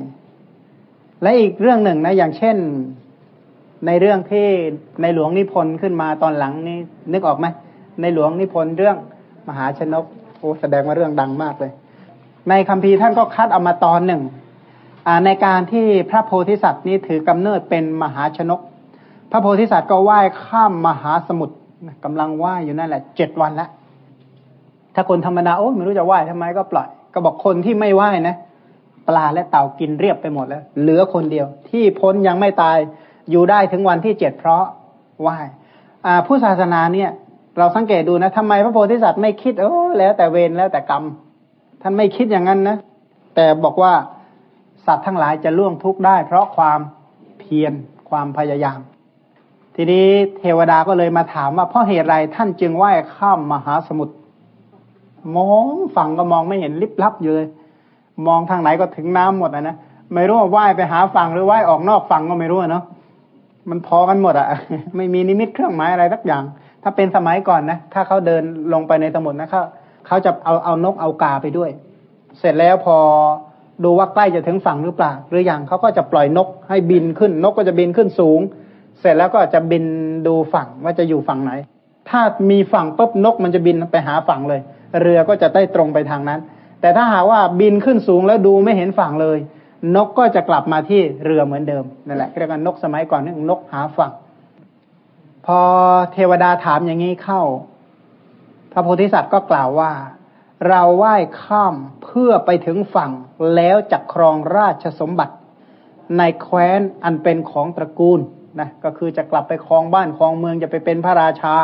และอีกเรื่องหนึ่งนะ อย่างเช่นในเรื่องที่ในหลวงนิพนธ์ขึ้นมาตอนหลังนี่นึกออกไหมในหลวงนิพนธ์เรื่องมหาชนกโอ้แสดงว่าเรื่องดังมากเลย ในคัมภีร์ท่านก็คัดเอามาตอนหนึ่งในการที่พระโพธิสัตว์นี้ถือกำเนิดเป็นมหาชนก พระโพธิสัตว์ก็ว่ายข้ามมหาสมุทรกำลังว่ายอยู่นั่นแหละเจ็ดวันแล้วถ้าคนธรรมดาโอ้ไม่รู้จะว่ายทำไมก็ปล่อย ก็บอกคนที่ไม่ว่ายนะ ปลาและเต่ากินเรียบไปหมดแล้ว เหลือคนเดียว ที่พ้นยังไม่ตายอยู่ได้ถึงวันที่เจ็ดเพราะว่ายผู้ศาสนาเนี่ย เราสังเกตดูนะทำไมพระโพธิสัตว์ไม่คิดเออแล้วแต่เวรแล้วแต่กรรม ท่านไม่คิดอย่างนั้นนะ แต่บอกว่าสัตว์ทั้งหลายจะล่วงทุกข์ได้ เพราะความเพียรความพยายาม ทีนี้เทวดาก็เลยมาถามว่าเพราะเหตุไรท่านจึงว่ายข้ามมหาสมุทรมองฝั่งก็มองไม่เห็นลิบลับอยู่เลย มองทางไหนก็ถึงน้ำหมดอะนะไม่รู้ว่าว่ายไปหาฝั่งหรือว่ายออกนอกฝั่งก็ไม่รู้เนาะมันพอกันหมดอะไม่มีนิมิตเครื่องหมายอะไรสักอย่าง ถ้าเป็นสมัยก่อนนะถ้าเขาเดินลงไปในสมุทรนะเขา เขาจะเอาเอานกเอากาไปด้วย เสร็จแล้วพอดูว่าใกล้จะถึงฝั่งหรือเปล่า หรืออยังเขาก็จะปล่อยนกให้บินขึ้น นกก็จะบินขึ้นสูง เสร็จแล้วก็จะบินดูฝั่งว่าจะอยู่ฝั่งไหน ถ้ามีฝั่งปุ๊บนกมันจะบินไปหาฝั่งเลย เรือก็จะได้ตรงไปทางนั้น แต่ถ้าหาว่าบินขึ้นสูงแล้วดูไม่เห็นฝั่งเลย นกก็จะกลับมาที่เรือเหมือนเดิมนั่นแหละเรียกว่านกสมัยก่อนนี่นกหาฝั่ง พอเทวดาถามอย่างนี้เข้า พระโพธิสัตว์ก็กล่าวว่า เราไหว้ข้ามเพื่อไปถึงฝั่งแล้วจะครองราชสมบัติ ในแคว้นอันเป็นของตระกูลนะก็คือจะกลับไปครองบ้านครองเมืองจะไปเป็นพระราชา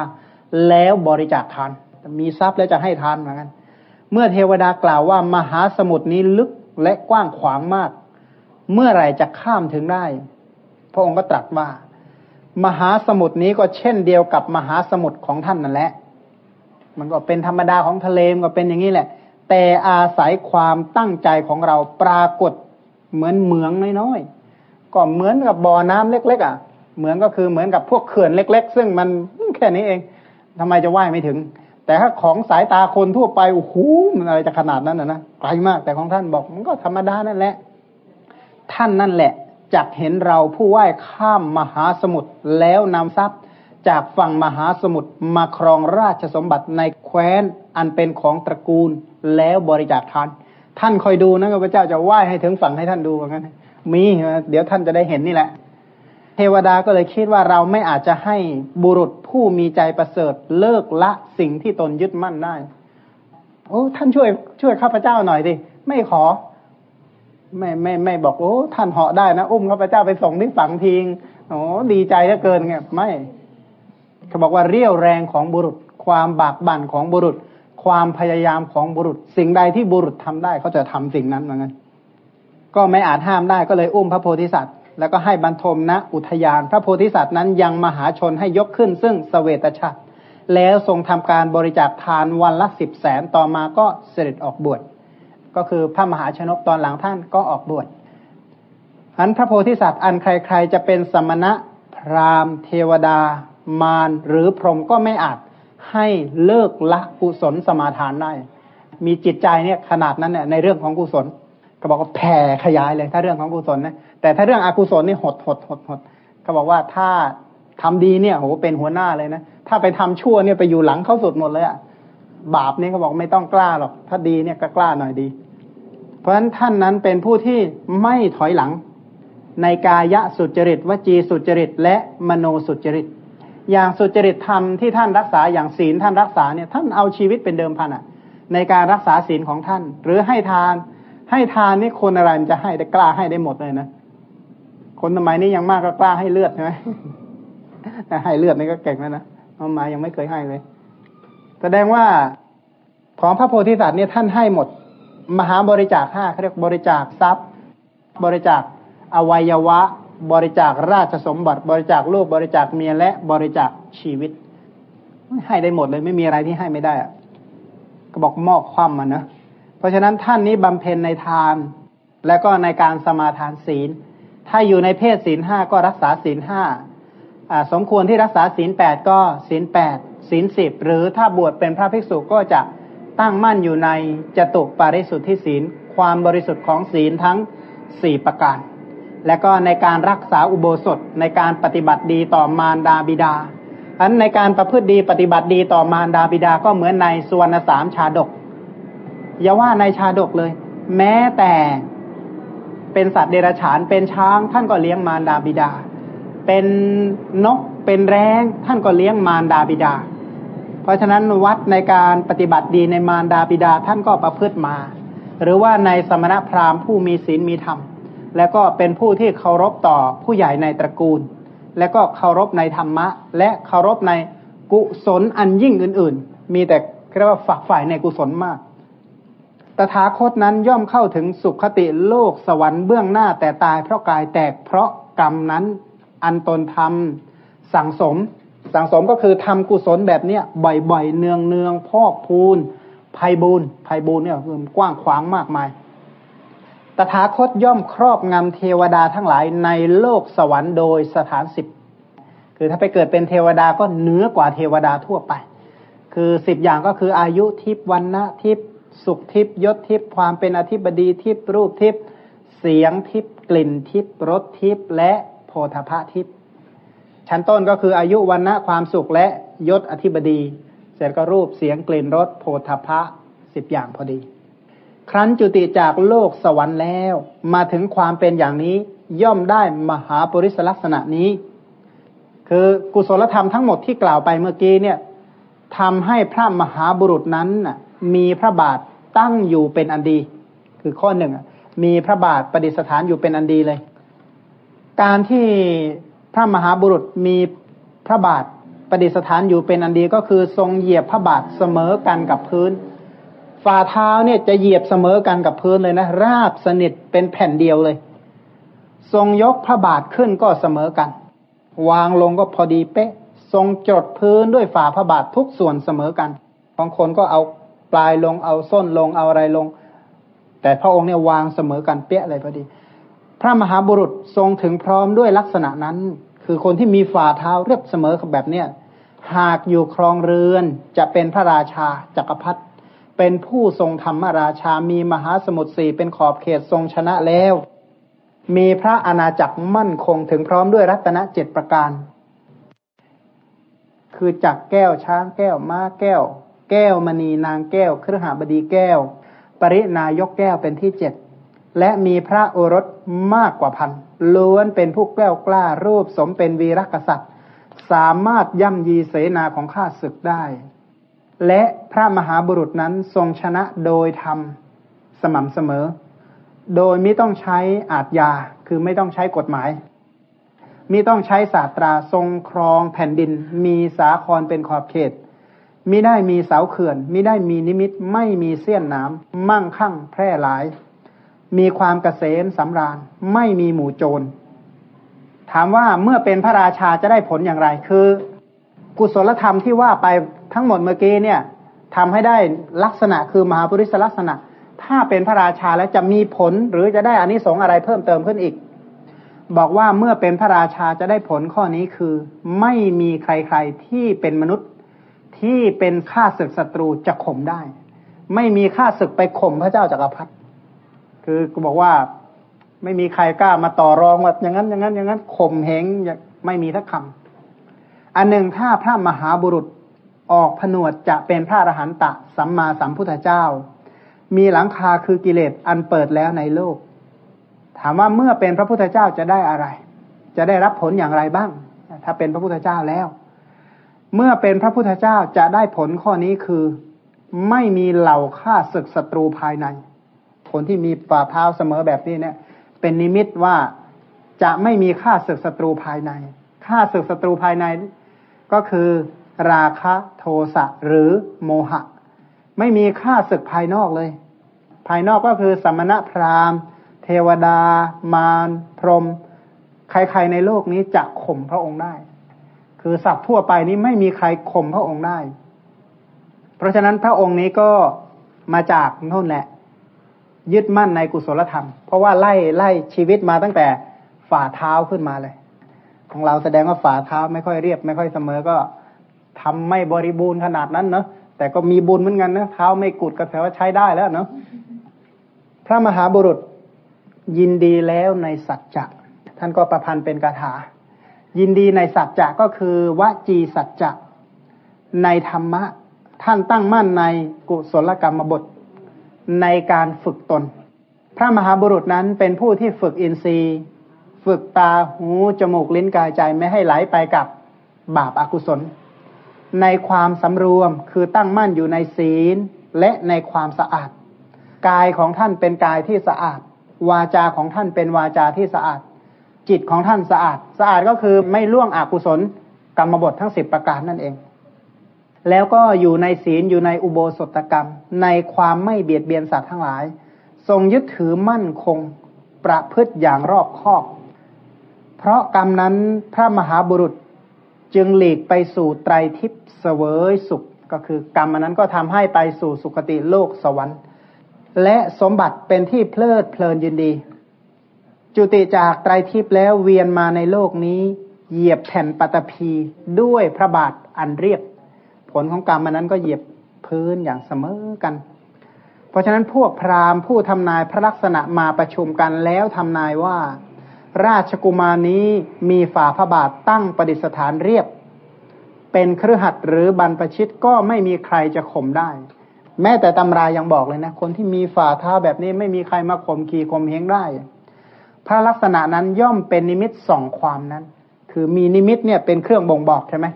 แล้วบริจาคทาน มีทรัพย์แล้วจะให้ทานเหมือนกันเมื่อเทวดากล่าวว่ามหาสมุทรนี้ลึกและกว้างขวางมาก เมื่อไหร่จะข้ามถึงได้ พระองค์ก็ตรัสว่า มหาสมุทรนี้ก็เช่นเดียวกับมหาสมุทรของท่านนั่นแหละ มันก็เป็นธรรมดาของทะเลมันก็เป็นอย่างนี้แหละ แต่อาศัยความตั้งใจของเราปรากฏเหมือนเหมืองน้อยๆก็เหมือนกับบ่อน้ำเล็ก ๆ อะ เหมือนก็คือเหมือนกับพวกเขื่อนเล็ก ๆ ซึ่งมันแค่นี้เองทำไมจะว่ายไม่ถึง แต่ถ้าของสายตาคนทั่วไปโอ้โหมันอะไรจะขนาดนั้นนะนะไกลมากแต่ของท่านบอกมันก็ธรรมดานั่นแหละ ท่านนั่นแหละจักเห็นเราผู้ว่ายข้ามมหาสมุทรแล้วนำทรัพย์ จากฝั่งมหาสมุทรมาครองราชสมบัติในแคว้นอันเป็นของตระกูลแล้วบริจาคทาน ท่านคอยดูนะพระเจ้าจะว่ายให้ถึงฝั่งให้ท่านดูเหมือนกันมีเดี๋ยวท่านจะได้เห็นนี่แหละ เทวดาก็เลยคิดว่าเราไม่อาจจะให้บุรุษผู้มีใจประเสริฐเลิกละสิ่งที่ตนยึดมั่นได้ โอ้ท่านช่วย ช่วยข้าพเจ้าหน่อยดิไม่ขอ ไม่ไม่ไม่บอกโอ้ท่านเหาะได้นะอุ้มข้าพเจ้าไปส่งที่ฝังทิงโอ้ดีใจเหลือเกินไงไม่ เขาบอกว่าเรี่ยวแรงของบุรุษ ความบากบั่นของบุรุษ ความพยายามของบุรุษ สิ่งใดที่บุรุษทำได้เขาจะทำสิ่งนั้นเหมือนกันก็ไม่อาจห้ามได้ก็เลยอุ้มพระโพธิสัตว์ แล้วก็ให้บรรทมณอุทยาน พระโพธิสัตว์นั้นยังมหาชนให้ยกขึ้น ซึ่งสเวตฉัตรแล้วทรงทำการบริจาคทานวันละสิบแสนต่อมาก็เสด็จออกบวชก็คือพระมหาชนกตอนหลังท่านก็ออกบวชอันพระโพธิสัตว์อันใครๆจะเป็นสมณะพราหมณ์เทวดา มารหรือพรหมก็ไม่อาจให้เลิกละกุศลสมาทานได้ มีจิตใจเนี่ยขนาดนั้นเนี่ยในเรื่องของกุศล ก็บอกว่าแผ่ขยายเลยถ้าเรื่องของกุศลนะแต่ถ้าเรื่องอกุศลนี่หดหดหดหดก็บอกว่าถ้าทำดีเนี่ยโหเป็นหัวหน้าเลยนะถ้าไปทำชั่วเนี่ยไปอยู่หลังเข้าสุดหมดเลยอะบาปนี่เขาบอกไม่ต้องกล้าหรอก ถ้าดีเนี่ยก็กล้าหน่อยดี เพราะฉะนั้นท่านนั้นเป็นผู้ที่ไม่ถอยหลัง ในกายะสุจริตวจีสุจริต และมโนสุจริต อย่างสุจริตธรรมที่ท่านรักษาอย่างศีลท่านรักษาเนี่ยท่านเอาชีวิตเป็นเดิมพันอะในการรักษาศีลของท่าน หรือให้ทาน ให้ทานนี่คนอะไรมันจะให้ได้กล้าให้ได้หมดเลยนะคนสมัยนี้ยังมากก็กล้าให้เลือดใช่ไหมให้เลือดนี่ก็เก่งแล้วนะเอามายังไม่เคยให้เลย แสดงว่าของพระโพธิสัตว์เนี่ยท่านให้หมด มหาบริจาคห้าเขาเรียกบริจาคทรัพย์ บริจาคอวัยวะ บริจาคราชสมบัติ บริจาคลูกบริจาคเมียและบริจาคชีวิต ให้ได้หมดเลยไม่มีอะไรที่ให้ไม่ได้อะก็บอกมอบความมันนะเพราะฉะนั้นท่านนี้บำเพ็ญในทาน และก็ในการสมาทานศีล ถ้าอยู่ในเพศศีลห้าก็รักษาศีลห้าสมควรที่รักษาศีลแปดก็ศีลแปดศีลสิบหรือถ้าบวชเป็นพระภิกษุก็จะตั้งมั่นอยู่ในจตุปาริสุทธิศีล ความบริสุทธิ์ของศีลทั้งสี่ประการ และก็ในการรักษาอุโบสถในการปฏิบัติดีต่อมารดาบิดาอันในการประพฤติดีปฏิบัติดีต่อมารดาบิดาก็เหมือนในสวนสามชาดก อย่าว่าในชาดกเลย แม้แต่เป็นสัตว์เดรัจฉานเป็นช้างท่านก็เลี้ยงมารดาบิดา เป็นนกเป็นแร้งท่านก็เลี้ยงมารดาบิดา เพราะฉะนั้นวัดในการปฏิบัติดีในมารดาบิดาท่านก็ประพฤติมา หรือว่าในสมณพราหมณ์ผู้มีศีลมีธรรม และก็เป็นผู้ที่เคารพต่อผู้ใหญ่ในตระกูล และก็เคารพในธรรมะ และเคารพในกุศลอันยิ่งอื่น ๆ มีแต่เรียกว่าฝักฝ่ายในกุศลมาก ตถาคตนั้นย่อมเข้าถึงสุขติโลกสวรรค์เบื้องหน้าแต่ตายเพราะกายแตกเพราะกรรมนั้นอันตนทำสั่งสม สั่งสมก็คือทำกุศลแบบเนี้ยบ่อยๆ เนืองเนืองพอกพูนภัยบูนภัยบูนเนี่ยคือกว้างขวางมากมาย ตถาคตย่อมครอบงำเทวดาทั้งหลายในโลกสวรรค์โดยสถานสิบคือถ้าไปเกิดเป็นเทวดาก็เหนือกว่าเทวดาทั่วไป คือสิบอย่างก็คืออายุทิพวันนะทิพสุขทิพยศทิพความเป็นอธิบดีทิพรูปทิพเสียงทิพกลิ่นทิพรสทิพและโพธพะทิพชั้นต้นก็คืออายุวันนะความสุขและยศอธิบดี เสร็จก็รูปเสียงกลิ่นรสโพธพะสิบอย่างพอดี ครั้นจุติจากโลกสวรรค์แล้ว มาถึงความเป็นอย่างนี้ย่อมได้มหาปริศลักษณะนี้ คือกุศลธรรมทั้งหมดที่กล่าวไปเมื่อกี้เนี่ยทำให้พระมหาบุรุษนั้นมีพระบาทตั้งอยู่เป็นอันดี คือข้อหนึ่งมีพระบาทประดิษฐานอยู่เป็นอันดีเลย การที่พระมหาบุรุษมีพระบาทประดิษฐานอยู่เป็นอันดีก็คือทรงเหยียบพระบาทเสมอกันกับพื้น ฝ่าเท้าเนี่ยจะเหยียบเสมอกันกับพื้นเลยนะ ราบสนิทเป็นแผ่นเดียวเลย ทรงยกพระบาทขึ้นก็เสมอกัน วางลงก็พอดีเป๊ะ ทรงจดพื้นด้วยฝ่าพระบาททุกส่วนเสมอกันบางคนก็เอาปลายลงเอาส้นลงเอาอะไรลง แต่พระองค์เนี่ยวางเสมอกันเป๊ะเลยพอดี พระมหาบุรุษทรงถึงพร้อมด้วยลักษณะนั้น คือคนที่มีฝ่าเท้าเรียบเสมอแบบเนี้ยหากอยู่ครองเรือนจะเป็นพระราชาจักรพรรดิ เป็นผู้ทรงธรรมราชา มีมหาสมุทรสี่เป็นขอบเขตทรงชนะแล้ว มีพระอาณาจักรมั่นคงถึงพร้อมด้วยรัตนเจ็ดประการ คือจักแก้วช้างแก้วม้าแก้ว แก้วมณีนางแก้วเครือหาบดีแก้ว ปรินายกแก้วเป็นที่เจ็ดและมีพระโอรสมากกว่าพันล้วนเป็นผู้แก้วกล้ารูปสมเป็นวีรกษัตริย์ สามารถย่ำยีเสนาของข้าศึกได้ และพระมหาบุรุษนั้นทรงชนะโดยธรรมสม่ำเสมอ โดยไม่ต้องใช้อาทยาคือไม่ต้องใช้กฎหมายมิต้องใช้ศาสตราทรงครองแผ่นดิน มีสาครเป็นขอบเขตมิได้มีเสาเขื่อนมิได้มีนิมิตไม่มีเสี้ยนน้ำมั่งคั่งแพร่หลาย มีความเกษมสำราญ ไม่มีหมู่โจร ถามว่าเมื่อเป็นพระราชาจะได้ผลอย่างไร คือ กุศลธรรมที่ว่าไป ทั้งหมดเมื่อกี้เนี่ยทำให้ได้ลักษณะคือมหาปริศลักษณะ ถ้าเป็นพระราชาแล้วจะมีผลหรือจะได้อานิสงส์อะไรเพิ่มเติมขึ้นอีก บอกว่าเมื่อเป็นพระราชาจะได้ผลข้อนี้คือ ไม่มีใครๆที่เป็นมนุษย์ที่เป็นข้าศึกศัตรูจะข่มได้ ไม่มีข้าศึกไปข่มพระเจ้าจากักรพรรดิคือก็บอกว่าไม่มีใครกล้ามาต่อรองว่าอย่างนั้นอย่างนั้นอย่างนั้นข่มเหงไม่มีทักคำอันหนึ่งถ้าพระมหาบุรุษ ออกผนวดจะเป็นพระอรหันตะสัมมาสัมพุทธเจ้า มีหลังคาคือกิเลสอันเปิดแล้วในโลก ถามว่าเมื่อเป็นพระพุทธเจ้าจะได้อะไร จะได้รับผลอย่างไรบ้าง ถ้าเป็นพระพุทธเจ้าแล้ว เมื่อเป็นพระพุทธเจ้าจะได้ผลข้อนี้คือไม่มีเหล่าฆ่าศึกศัตรูภายใน ผลที่มีฝ่าเท้าเสมอแบบนี้เนี่ย เป็นนิมิตว่าจะไม่มีฆ่าศึกศัตรูภายในฆ่าศึกศัตรูภายในก็คือ ราคะโทสะหรือโมหะ ไม่มีฆ่าศึกภายนอกเลย ภายนอกก็คือสมณะพราหมณ์ เทวดา มารพรหมใครๆในโลกนี้จะข่มพระองค์ได้ คือสัตว์ทั่วไปนี้ไม่มีใครข่มพระองค์ได้ เพราะฉะนั้นพระองค์นี้ก็มาจากนู่นแหละ ยึดมั่นในกุศลธรรม เพราะว่าไล่ไล่ชีวิตมาตั้งแต่ฝ่าเท้าขึ้นมาเลย ของเราแสดงว่าฝ่าเท้าไม่ค่อยเรียบ ไม่ค่อยเสมอก็ ทำไม่บริบูรณ์ขนาดนั้นเนาะแต่ก็มีบุญเหมือนกันนะเท้าไม่กุดก็แปลว่าใช้ได้แล้วเนาะพระมหาบุรุษยินดีแล้วในสัจจะท่านก็ประพันธ์เป็นคาถา ยินดีในสัจจะก็คือวจีสัจจะในธรรมะ ท่านตั้งมั่นในกุศลกรรมบทในการฝึกตน พระมหาบุรุษนั้นเป็นผู้ที่ฝึกอินทรีย์ ฝึกตาหูจมูกลิ้นกายใจไม่ให้ไหลไปกับบาปอากุศล ในความสำรวมคือตั้งมั่นอยู่ในศีลและในความสะอาด กายของท่านเป็นกายที่สะอาด วาจาของท่านเป็นวาจาที่สะอาด จิตของท่านสะอาด สะอาดก็คือไม่ล่วงอกุศลกรรมบททั้งสิบประการนั่นเอง แล้วก็อยู่ในศีลอยู่ในอุโบสถกรรม ในความไม่เบียดเบียนสัตว์ทั้งหลาย ทรงยึดถือมั่นคงประพฤติอย่างรอบคอบ เพราะกรรมนั้นพระมหาบุรุษ จึงหลีกไปสู่ไตรทิพย์เสวยสุขก็คือกรรมนั้นก็ทำให้ไปสู่สุคติโลกสวรรค์ และสมบัติเป็นที่เพลิดเพลินยินดี จุติจากไตรทิพย์แล้วเวียนมาในโลกนี้ เหยียบแผ่นปตพีด้วยพระบาทอันเรียบ ผลของกรรมมันนั้นก็เหยียบพื้นอย่างเสมอกัน เพราะฉะนั้นพวกพราหมณ์ผู้ทำนายพระลักษณะมาประชุมกันแล้วทำนายว่า ราชกุมารนี้มีฝ่าพระบาทตั้งประดิษฐานเรียบ เป็นเครือขัดหรือบรรพชิตก็ไม่มีใครจะข่มได้ แม้แต่ตำรายังบอกเลยนะ คนที่มีฝ่าเท้าแบบนี้ไม่มีใครมาข่มขีข่มเหงได้ พระลักษณะนั้นย่อมเป็นนิมิตสองความนั้น คือมีนิมิตเนี่ยเป็นเครื่องบ่งบอกใช่ไหม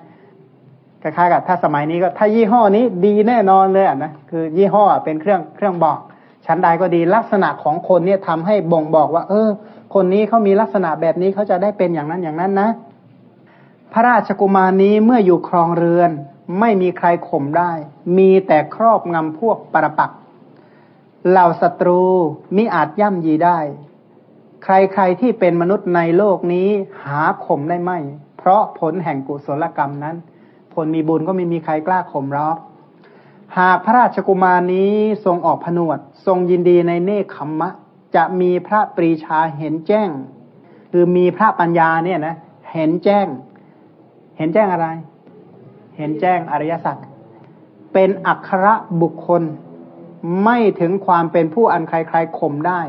คล้ายๆกับถ้าสมัยนี้ก็ถ้ายี่ห้อนี้ดีแน่นอนเลยนะคือยี่ห้อเป็นเครื่องเครื่องบอกชั้นใดก็ดีลักษณะของคนเนี่ยทำให้บ่งบอกว่า เออ คนนี้เขามีลักษณะแบบนี้เขาจะได้เป็นอย่างนั้นอย่างนั้นนะ พระราชกุมารนี้เมื่ออยู่ครองเรือน ไม่มีใครข่มได้ มีแต่ครอบงำพวกปรปักเหล่าศัตรูมิอาจย่ำยีได้ ใครๆที่เป็นมนุษย์ในโลกนี้หาข่มได้ไหมเพราะผลแห่งกุศลกรรมนั้นคนมีบุญก็ไม่มีใครกล้าข่มรองหากพระราชกุมารนี้ทรงออกผนวด ทรงยินดีในเนคขมมะ จะมีพระปรีชาเห็นแจ้ง คือมีพระปัญญาเนี่ยนะเห็นแจ้ง เห็นแจ้งอะไร เห็นแจ้งอริยสัจเป็นอัครบุคคล ไม่ถึงความเป็นผู้อันใครๆข่มได้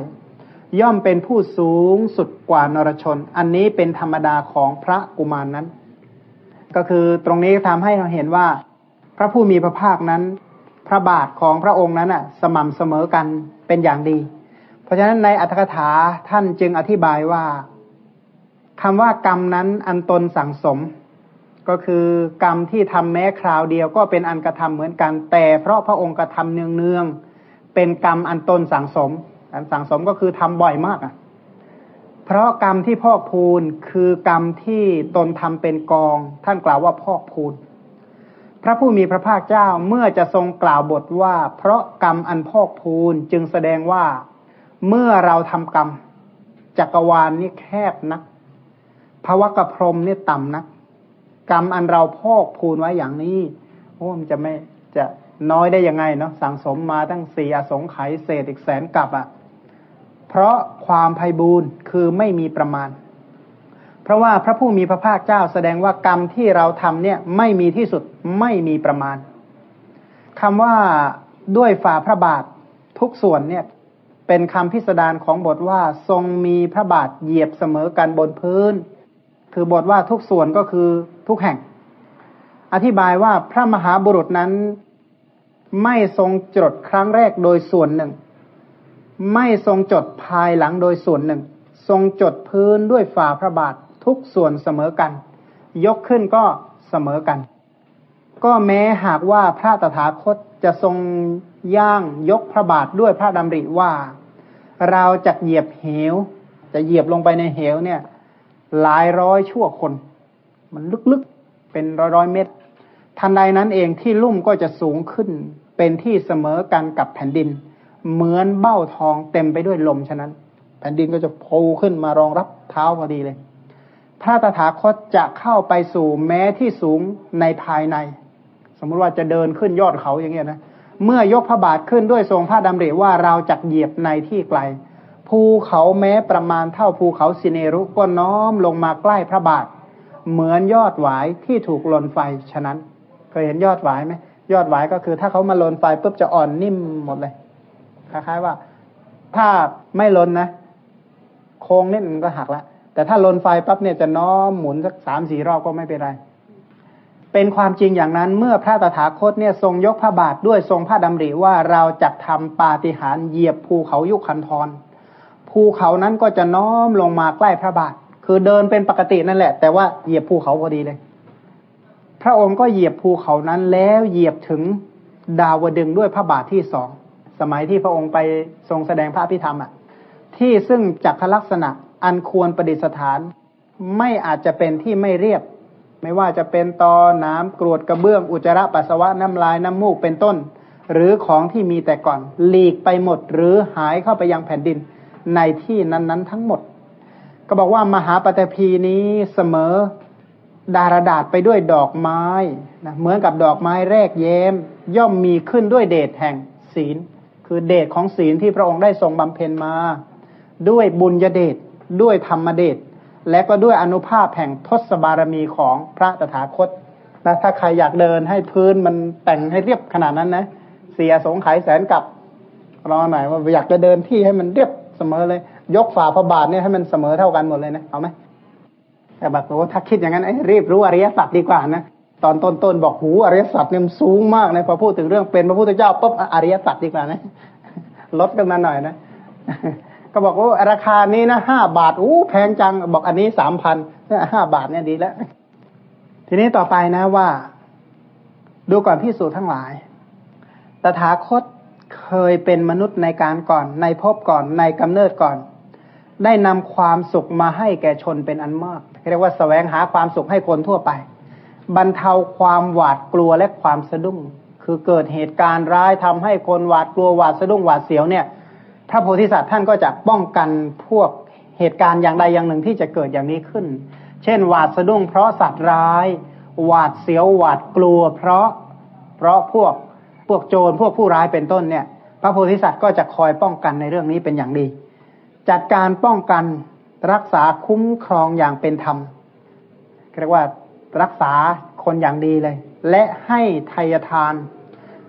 ย่อมเป็นผู้สูงสุดกว่านรชน อันนี้เป็นธรรมดาของพระกุมารนนั้น ก็คือตรงนี้ทำให้เราเห็นว่า พระผู้มีพระภาคนั้น พระบาทของพระองค์นั้นอะ สม่ำเสมอกันเป็นอย่างดี ราะฉะนั้นในอัตถกถาท่านจึงอธิบายว่าคำว่ากรรมนั้นอันตนสั่งสม ก็คือกรรมที่ทำแม้คราวเดียวก็เป็นอันกระทำเหมือนกัน แต่เพราะพระองค์กระทำเนืองๆเป็นกรรมอันตนสั่งสม อันสั่งสมก็คือทำบ่อยมากอะ เพราะกรรมที่พอกพูนคือกรรมที่ตนทำเป็นกอง ท่านกล่าวว่าพอกพูนพระผู้มีพระภาคเจ้าเมื่อจะทรงกล่าวบทว่า เพราะกรรมอันพอกพูนจึงแสดงว่า เมื่อเราทำกรรม จักรวาลนนี่แคบนักภาวะกระพรมนี่ต่ำนัก กรรมอันเราพอกพูนไว้อย่างนี้โอ้มันจะไม่จะน้อยได้ยังไงเนาะสั่งสมมาตั้งสี่อสงไขยเศษอีกแสนกับอะ่ะ เพราะความไพ่บูรณ์คือไม่มีประมาณ เพราะว่าพระผู้มีพระภาคเจ้าแสดงว่ากรรมที่เราทำเนี่ย ไม่มีที่สุดไม่มีประมาณคำว่าด้วยฝ่าพระบาททุกส่วนเนี่ย เป็นคำพิสดารของบทว่าทรงมีพระบาทเหยียบเสมอกันบนพื้น คือบทว่าทุกส่วนก็คือทุกแห่ง อธิบายว่าพระมหาบุรุษนั้น ไม่ทรงจดครั้งแรกโดยส่วนหนึ่ง ไม่ทรงจดภายหลังโดยส่วนหนึ่ง ทรงจดพื้นด้วยฝ่าพระบาททุกส่วนเสมอกัน ยกขึ้นก็เสมอกัน ก็แม้หากว่าพระตถาคตจะทรงย่างยกพระบาทด้วยพระดำริว่า เราจะเหยียบเหว จะเหยียบลงไปในเหวเนี่ย หลายร้อยชั่วคน มันลึกๆ เป็นร้อยร้อยเมตร ทันใดนั้นเองที่ลุ่มก็จะสูงขึ้น เป็นที่เสมอกันกับแผ่นดิน เหมือนเบ้าทองเต็มไปด้วยลมฉะนั้น แผ่นดินก็จะโผล่ขึ้นมารองรับเท้าพอดีเลย พระตถาคตจะเข้าไปสู่แม้ที่สูงในภายใน สมมุติว่าจะเดินขึ้นยอดเขาอย่างเงี้ยนะ เมื่อยกพระบาทขึ้นด้วยทรงพระดำริว่าเราจะเหยียบในที่ไกล ภูเขาแม้ประมาณเท่าภูเขาสิเนรุก็น้อมลงมาใกล้พระบาท เหมือนยอดหวายที่ถูกลนไฟฉะนั้น เคยเห็นยอดหวายไหมยอดหวายก็คือ ถ้าเขามาลนไฟปุ๊บจะอ่อนนิ่มหมดเลยคล้ายๆว่า ถ้าไม่ลนนะ โค้งนิดมันก็หักละแต่ถ้าลนไฟปั๊บเนี่ยจะน้อมหมุนสักสามสี่รอบก็ไม่เป็นไร เป็นความจริงอย่างนั้นเมื่อพระตถาคตเนี่ยทรงยกพระบาทด้วยทรงพระดำริว่าเราจะทำปาฏิหาริย์เหยียบภูเขายุคันธรภูเขานั้นก็จะน้อมลงมาใกล้พระบาท คือเดินเป็นปกตินั่นแหละ แต่ว่าเหยียบภูเขาพอดีเลย พระองค์ก็เหยียบภูเขานั้นแล้วเหยียบถึงดาวดึงด้วยพระบาทที่สองสมัยที่พระองค์ไปทรงแสดงพระพิธรรมอะที่ซึ่งจักรลักษณะอันควรประดิษฐาน ไม่อาจจะเป็นที่ไม่เรียบ ไม่ว่าจะเป็นตอน้ำกรวดกระเบื้องอุจจาระปัสสาวะน้ำลายน้ำมูกเป็นต้น หรือของที่มีแต่ก่อนหลีกไปหมด หรือหายเข้าไปยังแผ่นดินในที่นั้น ๆ ทั้งหมด ก็บอกว่ามหาปฐพีนี้เสมอดารดาษไปด้วยดอกไม้นะเหมือนกับดอกไม้แรกเย้ม ย่อมมีขึ้นด้วยเดชแห่งศีล คือเดชของศีลที่พระองค์ได้ทรงบำเพ็ญมา ด้วยบุญญเดชด้วยธรรมเดช และก็ด้วยอนุภาพแห่งทศบารมีของพระตถาคตนะถ้าใครอยากเดินให้พื้นมันแต่งให้เรียบขนาดนั้นนะเสียสงไขแสนกับรอหน่อยว่าอยากจะเดินที่ให้มันเรียบเสมอเลย ยกฝ่าพระบาทเนี่ยให้มันเสมอเท่ากันหมดเลยนะเอาไหมแต่บอกว่าถ้าคิดอย่างนั้นไอ้รีบรู้อริยสัจดีกว่านะตอนต้นๆบอกหูอริยสัจเนี่ยสูงมากนะพอพูดถึงเรื่องเป็นพระพุทธเจ้าปุ๊บอริยสัจดีกว่านะลดกันมาหน่อยนะ ก็บอกว่าราคานี้นะห้าบาทอู้แพงจัง บอกอันนี้สามพันห้าบาทเนี่ยดีแล้ว ทีนี้ต่อไปนะว่า ดูก่อนพิสูจน์ทั้งหลาย ตถาคตเคยเป็นมนุษย์ในการก่อน ในภพก่อนในกำเนิดก่อน ได้นำความสุขมาให้แก่ชนเป็นอันมากเรียกว่าสแสวงหาความสุขให้คนทั่วไป บรรเทาความหวาดกลัวและความสะดุ้ง คือเกิดเหตุการณ์ร้ายทำให้คนหวาดกลัวหวาดสะดุ้งหวาดเสียวเนี่ย พระโพธิสัตว์ท่านก็จะป้องกันพวกเหตุการณ์อย่างใดอย่างหนึ่งที่จะเกิดอย่างนี้ขึ้น เช่น หวาดสะดุ้งเพราะสัตว์ร้าย หวาดเสียวหวาดกลัว เพราะเพราะพวกพวกโจรพวกผู้ร้ายเป็นต้นเนี่ย พระโพธิสัตว์ก็จะคอยป้องกันในเรื่องนี้เป็นอย่างดี จัดการป้องกันรักษาคุ้มครองอย่างเป็นธรรมเรียกว่ารักษาคนอย่างดีเลย และให้ทายทาน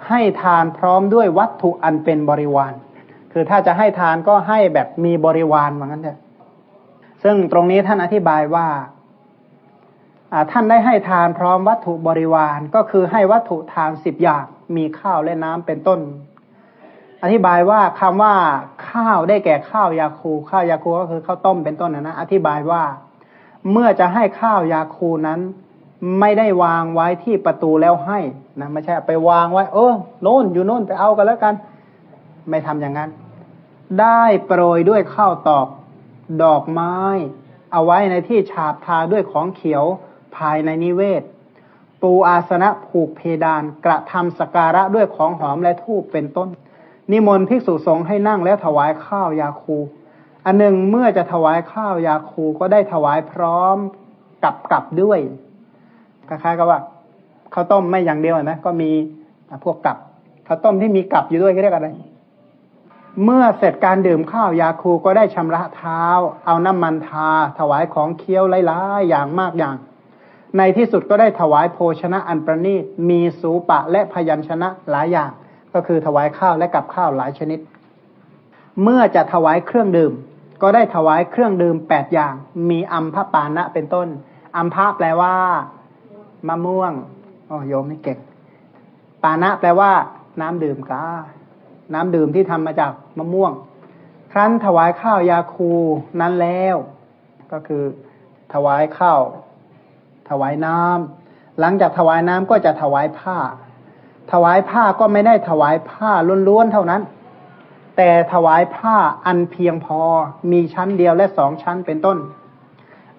ให้ทานพร้อมด้วยวัตถุอันเป็นบริวาร คือถ้าจะให้ทานก็ให้แบบมีบริวารเหมือนกันเถอะซึ่งตรงนี้ท่านอธิบายว่าท่านได้ให้ทานพร้อมวัตถุบริวารก็คือให้วัตถุทานสิบอย่างมีข้าวและน้ำเป็นต้น อธิบายว่าคำว่าข้าวได้แก่ข้าวยาคูข้าวยาคูก็คือข้าวต้มเป็นต้นนะนะอธิบายว่าเมื่อจะให้ข้าวยาคูนั้น ไม่ได้วางไว้ที่ประตูแล้วให้นะไม่ใช่ไปวางไว้ เออโน่นอยู่โน่นไปเอากันแล้วกัน ไม่ทำอย่างนั้น ได้โปรยด้วยข้าวตอก ดอกไม้ เอาไว้ในที่ฉาบทาด้วยของเขียวภายในนิเวศ ปูอาสนะผูกเพดานกระทำสการะด้วยของหอมและทูบเป็นต้น นิมนต์ภิกษุสงฆ์ให้นั่งแล้วถวายข้าวยาคู อันหนึ่งเมื่อจะถวายข้าวยาคูก็ได้ถวายพร้อมกับกับด้วยคล้ายๆกับว่าข้าวต้มไม่อย่างเดียวนะก็มีพวกกับข้าวต้มที่มีกับอยู่ด้วยเรียกอะไร เมื่อเสร็จการดื่มข้าวยาคูก็ได้ชำระเท้า เอาน้ำมันทา ถวายของเคี้ยวหลายๆอย่างมากอย่าง ในที่สุดก็ได้ถวายโภชนะอันประณีตมีสูปะและพยัญชนะหลายอย่าง ก็คือถวายข้าวและกับข้าวหลายชนิด เมื่อจะถวายเครื่องดื่ม ก็ได้ถวายเครื่องดื่มแปดอย่าง มีอัมพปานะเป็นต้น อัมพะแปลว่ามะม่วงโอ้โยมนี่เก่งปานะแปลว่า น้ำดื่มกา น้ำดื่มที่ทำมาจากมะม่วง ครั้นถวายข้าวยาคูนั้นแล้ว ก็คือถวายข้าวถวายน้ำหลังจากถวายน้ำก็จะถวายผ้า ถวายผ้าก็ไม่ได้ถวายผ้าล้วนๆเท่านั้น แต่ถวายผ้าอันเพียงพอมีชั้นเดียวและสองชั้นเป็นต้น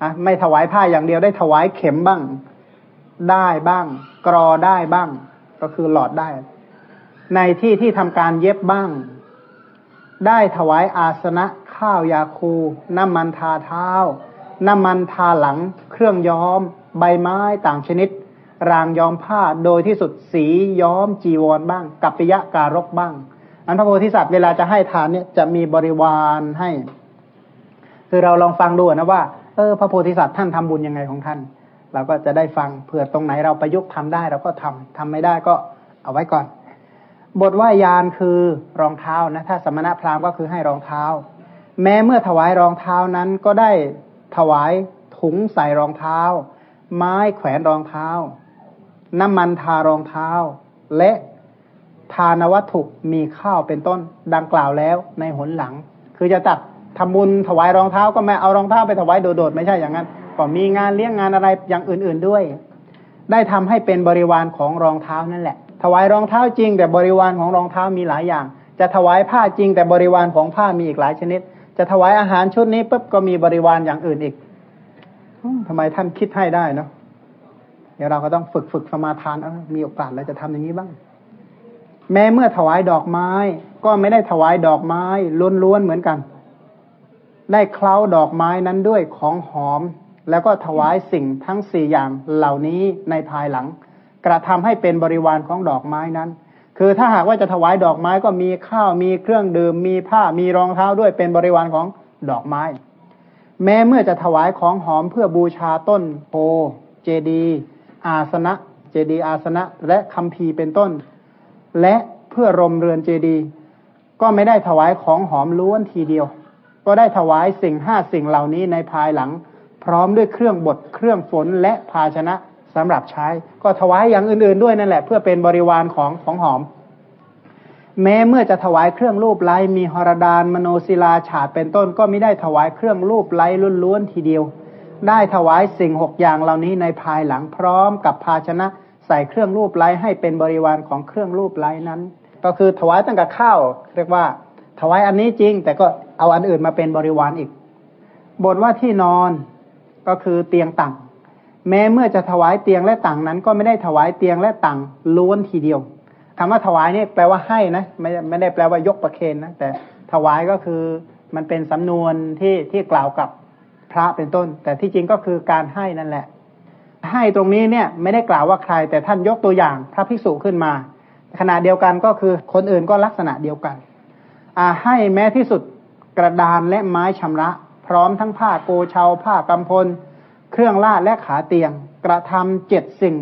อะไม่ถวายผ้าอย่างเดียวได้ถวายเข็มบ้าง ได้บ้าง กรอได้บ้าง ก็คือหลอดได้ ในที่ที่ทำการเย็บบ้าง ได้ถวายอาสนะข้าวยาคู น้ำมันทาเท้า น้ำมันทาหลัง เครื่องย้อม ใบไม้ต่างชนิด รางย้อมผ้าโดยที่สุดสีย้อมจีวรบ้าง กัปปิยะการกบ้าง อันพระโพธิสัตว์เวลาจะให้ทานเนี่ยจะมีบริวารให้ คือเราลองฟังดูนะว่าเออพระโพธิสัตว์ท่านทำบุญยังไงของท่าน เราก็จะได้ฟังเผื่อตรงไหนเราประยุกต์ทำได้เราก็ทำทำไม่ได้ก็เอาไว้ก่อน บทว่ายานคือรองเท้านะ ถ้าสมณะพราหมณ์ก็คือให้รองเท้า แม้เมื่อถวายรองเท้านั้นก็ได้ถวายถุงใส่รองเท้า ไม้แขวนรองเท้า น้ำมันทารองเท้า และทานวัตถุมีข้าวเป็นต้นดังกล่าวแล้วในหนหลัง คือจะตัดทำบุญถวายรองเท้าก็ไม่เอารองเท้าไปถวายโดดๆไม่ใช่อย่างนั้นก็มีงานเลี้ยงงานอะไรอย่างอื่นๆด้วย ได้ทำให้เป็นบริวารของรองเท้านั่นแหละ ถวายรองเท้าจริง แต่บริวารของรองเท้ามีหลายอย่าง จะถวายผ้าจริง แต่บริวารของผ้ามีอีกหลายชนิด จะถวายอาหารชุดนี้ปุ๊บก็มีบริวารอย่างอื่นอีกทำไมท่านคิดให้ได้เนาะเดี๋ยวเราก็ต้องฝึกฝึกสมาทานเออมีโอกาสเราจะทำอย่างนี้บ้าง แม้เมื่อถวายดอกไม้ ก็ไม่ได้ถวายดอกไม้ล้วนๆเหมือนกัน ได้เคล้าดอกไม้นั้นด้วยของหอม แล้วก็ถวายสิ่งทั้งสี่อย่างเหล่านี้ในภายหลัง กระทำให้เป็นบริวารของดอกไม้นั้น คือถ้าหากว่าจะถวายดอกไม้ก็มีข้าวมีเครื่องดื่ม มีผ้ามีรองเท้าด้วยเป็นบริวารของดอกไม้ แม้เมื่อจะถวายของหอมเพื่อบูชาต้นโพเจดีอาสนะ เจดีอาสนะ และคัมภีร์เป็นต้น และเพื่อรมเรือนเจดี ก็ไม่ได้ถวายของหอมล้วนทีเดียว ก็ได้ถวายสิ่งห้าสิ่งเหล่านี้ในภายหลัง พร้อมด้วยเครื่องบดเครื่องฝนและภาชนะ สำหรับใช้ ก็ถวายอย่างอื่นๆด้วยนั่นแหละ เพื่อเป็นบริวารของของหอม แม้เมื่อจะถวายเครื่องรูปไล้มีหรดานมโนศิลาฉาดเป็นต้น ก็ไม่ได้ถวายเครื่องรูปไล้ล้วนๆทีเดียว ได้ถวายสิ่งหกอย่างเหล่านี้ในภายหลังพร้อมกับภาชนะใส่เครื่องรูปไล้ให้เป็นบริวารของเครื่องรูปไล้นั้น ก็คือถวายตั้งแต่ข้าวเรียกว่าถวายอันนี้จริง แต่ก็เอาอันอื่นมาเป็นบริวารอีกบทว่าที่นอนก็คือเตียงต่าง แม้เมื่อจะถวายเตียงและต่างนั้น ก็ไม่ได้ถวายเตียงและต่างล้วนทีเดียวคำว่าถวายนี่แปลว่าให้นะไม่ไม่ได้แปลว่ายกประเคนนะแต่ถวายก็คือมันเป็นสำนวนที่ที่กล่าวกับพระเป็นต้น แต่ที่จริงก็คือการให้นั่นแหละ ให้ตรงนี้เนี่ยไม่ได้กล่าวว่าใคร แต่ท่านยกตัวอย่างพระภิกษุขึ้นมา ขณะเดียวกันก็คือคนอื่นก็ลักษณะเดียวกันอ่าให้แม้ที่สุดกระดานและไม้ชำระ พร้อมทั้งผ้าโกเชาผ้ากำพล เครื่องลาดและขาเตียง กระทำเจ็ดสิ่ง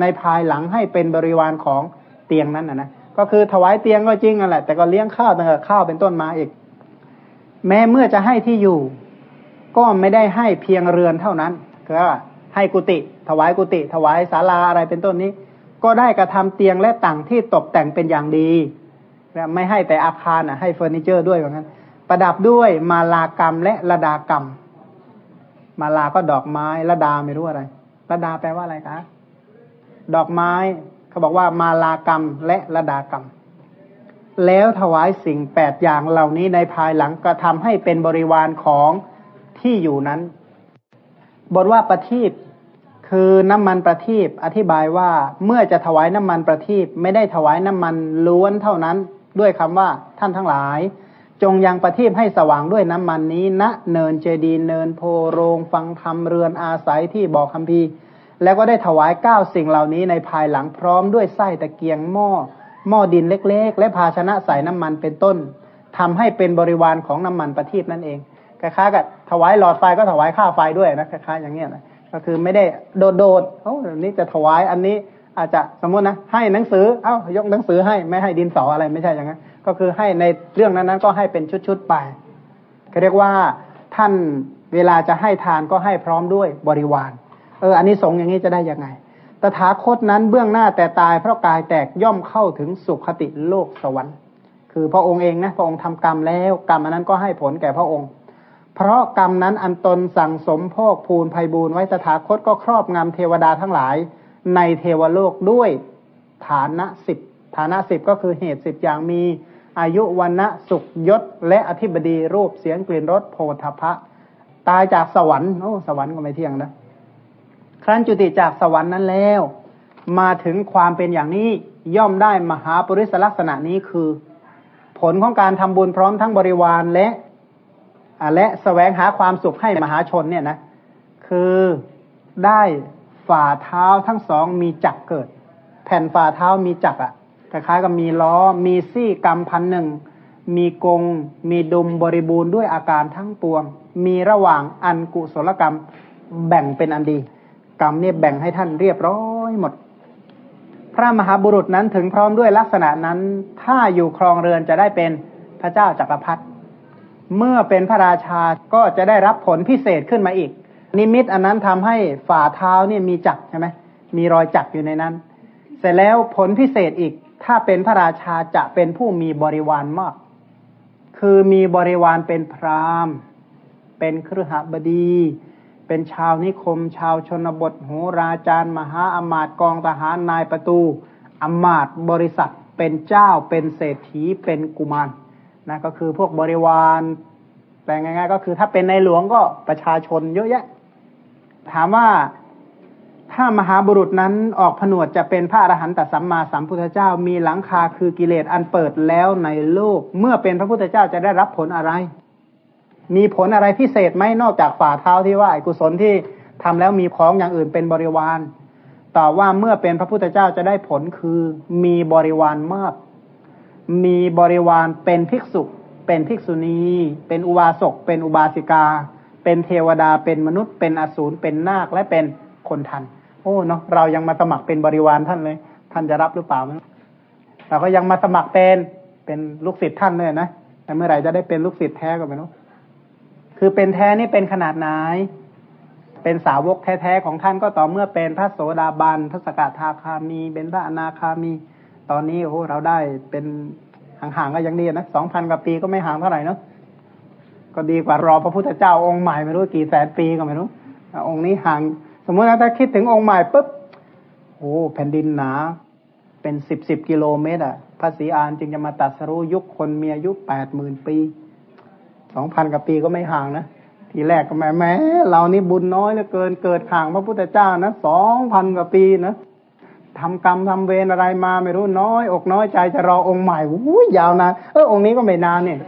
ในภายหลังให้เป็นบริวารของเตียงนั้นนะนะก็คือถวายเตียงก็จริงนั่นแหละ แต่ก็เลี้ยงข้าวตั้งแต่ข้าวเป็นต้นมาอีก แม้เมื่อจะให้ที่อยู่ ก็ไม่ได้ให้เพียงเรือนเท่านั้นคือว่าให้กุฏิถวายกุฏิถวายศาลาอะไรเป็นต้นนี้ ก็ได้กระทำเตียงและต่างที่ตกแต่งเป็นอย่างดีไม่ให้แต่อาคารอะให้เฟอร์นิเจอร์ด้วยเหมือนกันประดับด้วยมาลากรรมและระดากรรม มาลาก็ดอกไม้ระดาไม่รู้อะไรระดาแปลว่าอะไรคะ ดอกไม้เขาบอกว่ามาลากรรมและระดากรรม แล้วถวายสิ่งแปดอย่างเหล่านี้ในภายหลังก็ทำให้เป็นบริวารของที่อยู่นั้น บทว่าประทีปคือน้ำมันประทีปอธิบายว่าเมื่อจะถวายน้ำมันประทีปไม่ได้ถวายน้ำมันล้วนเท่านั้น ด้วยคำว่าท่านทั้งหลาย จงยังประทีปให้สว่างด้วยน้ำมันนี้ณนะเนินเจดีเนินโพโรงฟังธรรมเรือนอาศัยที่บอกคำพีแล้วก็ได้ถวายเก้าสิ่งเหล่านี้ในภายหลังพร้อมด้วยไส้ตะเกียงหม้อ หม้อดินเล็ก ๆ และภาชนะใส่น้ำมันเป็นต้นทำให้เป็นบริวารของน้ำมันประทีปนั่นเองคล้ายๆกับถวายหลอดไฟก็ถวายค่าไฟด้วยนะคล้ายๆอย่างเงี้ยนะก็คือไม่ได้โดดๆโอ้นี่จะถวายอันนี้อาจจะสมมตินะให้หนังสือเอ้ายกหนังสือให้ไม่ให้ดินสออะไรไม่ใช่อย่างนั้น ก็คือให้ในเรื่องนั้นๆ ก็ให้เป็นชุดๆไปเขาเรียกว่าท่านเวลาจะให้ทานก็ให้พร้อมด้วยบริวาร เอออันนี้สงอย่างนี้จะได้ยังไง ตถาคตนั้นเบื้องหน้าแต่ตายเพราะกายแตกย่อมเข้าถึงสุขติโลกสวรรค์ คือพระองค์เองนะพระองค์ทำกรรมแล้วกรรมอันนั้นก็ให้ผลแก่พระองค์ เพราะกรรมนั้นอันตนสั่งสมพอกพูนภัยบูนไว้ตถาคตก็ครอบงำเทวดาทั้งหลาย ในเทวโลกด้วยฐานะสิบฐานะสิบก็คือเหตุสิบอย่างมี อายุวันนะสุขยศ และอธิบดีรูปเสียงกลิ่นรสโพธพะ ตายจากสวรรค์โอ้สวรรค์ก็ไม่เที่ยงนะ ครั้นจุติจากสวรรค์นั้นแล้ว มาถึงความเป็นอย่างนี้ย่อมได้มหาปริศลักษณะนี้คือ ผลของการทำบุญพร้อมทั้งบริวารและและสแสวงหาความสุขให้มหาชนเนี่ยนะ คือได้ฝ่าเท้าทั้งสองมีจักเกิด แผ่นฝ่าเท้ามีจักอะ คล้ายๆกับมีล้อ มีซี่กรรมพันหนึ่ง มีกง มีดุมบริบูรณ์ด้วยอาการทั้งปวง มีระหว่างอันกุศลกรรมแบ่งเป็นอันดี กรรมเนี่ยแบ่งให้ท่านเรียบร้อยหมด พระมหาบุรุษนั้นถึงพร้อมด้วยลักษณะนั้น ถ้าอยู่ครองเรือนจะได้เป็นพระเจ้าจักรพรรดิ เมื่อเป็นพระราชาก็จะได้รับผลพิเศษขึ้นมาอีก นิมิตอันนั้นทำให้ฝ่าเท้าเนี่ยมีจักใช่ไหมมีรอยจักอยู่ในนั้น เสร็จแล้วผลพิเศษอีก ถ้าเป็นพระราชาจะเป็นผู้มีบริวารมาก คือมีบริวารเป็นพราหมณ์ เป็นครหบดี เป็นชาวนิคม ชาวชนบทโหราจารย์ มหาอมาตย์กองทหารนายประตูอมาตย์บริษัทเป็นเจ้าเป็นเศรษฐีเป็นกุมารนะก็คือพวกบริวารแต่ง่ายๆก็คือถ้าเป็นในหลวงก็ประชาชนเยอะแยะ ถามว่า ถ้ามหาบุรุษนั้นออกผนวดจะเป็นพระอรหันตสัมมาสัมพุทธเจ้ามีหลังคาคือกิเลสอันเปิดแล้วในโลก เมื่อเป็นพระพุทธเจ้าจะได้รับผลอะไร มีผลอะไรพิเศษไหมนอกจากฝ่าเท้าที่ว่ากุศลที่ทำแล้วมีของอย่างอื่นเป็นบริวารต่อว่าเมื่อเป็นพระพุทธเจ้าจะได้ผลคือมีบริวารมาก มีบริวารเป็นภิกษุ เป็นภิกษุณี เป็นอุบาสก เป็นอุบาสิกา เป็นเทวดา เป็นมนุษย์ เป็นอสูร เป็นนาค และเป็นคนทัน โอ้เนาะเรายังมาสมัครเป็นบริวารท่านเลย ท่านจะรับหรือเปล่าเราก็ยังมาสมัครเป็นเป็นลูกศิษย์ท่านเลยนะแต่เมื่อไหร่จะได้เป็นลูกศิษย์แท้ก็ไม่รู้คือเป็นแท้นี่เป็นขนาดไหน เป็นสาวกแท้ๆของท่านก็ต่อเมื่อเป็นพระโสดาบันพระสกทาคามี เป็นพระอนาคามี ตอนนี้โอ้เราได้เป็นห่างๆก็ยังดีนะสองพันกว่าปีก็ไม่ห่างเท่าไหร่เนาะก็ดีกว่ารอพระพุทธเจ้าองค์ใหม่ไม่รู้กี่แสนปีก็ไม่รู้ องค์นี้ห่าง สมมตินะถ้าคิดถึงองค์ใหม่ปุ๊บโอ้แผ่นดินหนา เป็นสิบสิบกิโลเมตรอะพระศรีอานจึงจะมาตัดสรู้ยุคคนมีอายุแปดหมื่นปีสองพันกว่าปีก็ไม่ห่างนะทีแรกก็แม่แม้เรานี่บุญน้อยเหลือเกินเกิดห่างพระพุทธเจ้านะสองพันกว่าปีนะทำกรรมทำเวรอะไรมาไม่รู้น้อย อกน้อยใจจะรอองค์ใหม่อู้ยาวนานเออองค์นี้ก็ไม่นานเนี่ย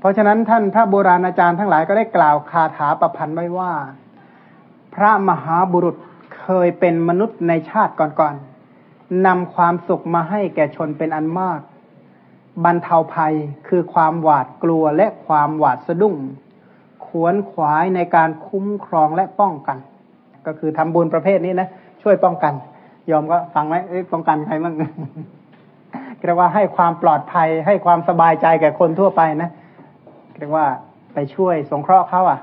เพราะฉะนั้นท่านพระโบราณอาจารย์ทั้งหลายก็ได้กล่าวคาถาประพันธ์ไว้ว่า พระมหาบุรุษเคยเป็นมนุษย์ในชาติก่อนๆนำความสุขมาให้แก่ชนเป็นอันมาก บรรเทาภัยคือความหวาดกลัวและความหวาดสะดุ้งขวนขวายในการคุ้มครองและป้องกัน ก็คือทำบุญประเภทนี้นะ ช่วยป้องกัน ยอมก็ฟังไหมป้องกันใครบ้างเรียกว่าให้ความปลอดภัยให้ความสบายใจแก่คนทั่วไปนะเรียกว่าไปช่วยสงเคราะห์เขาอะ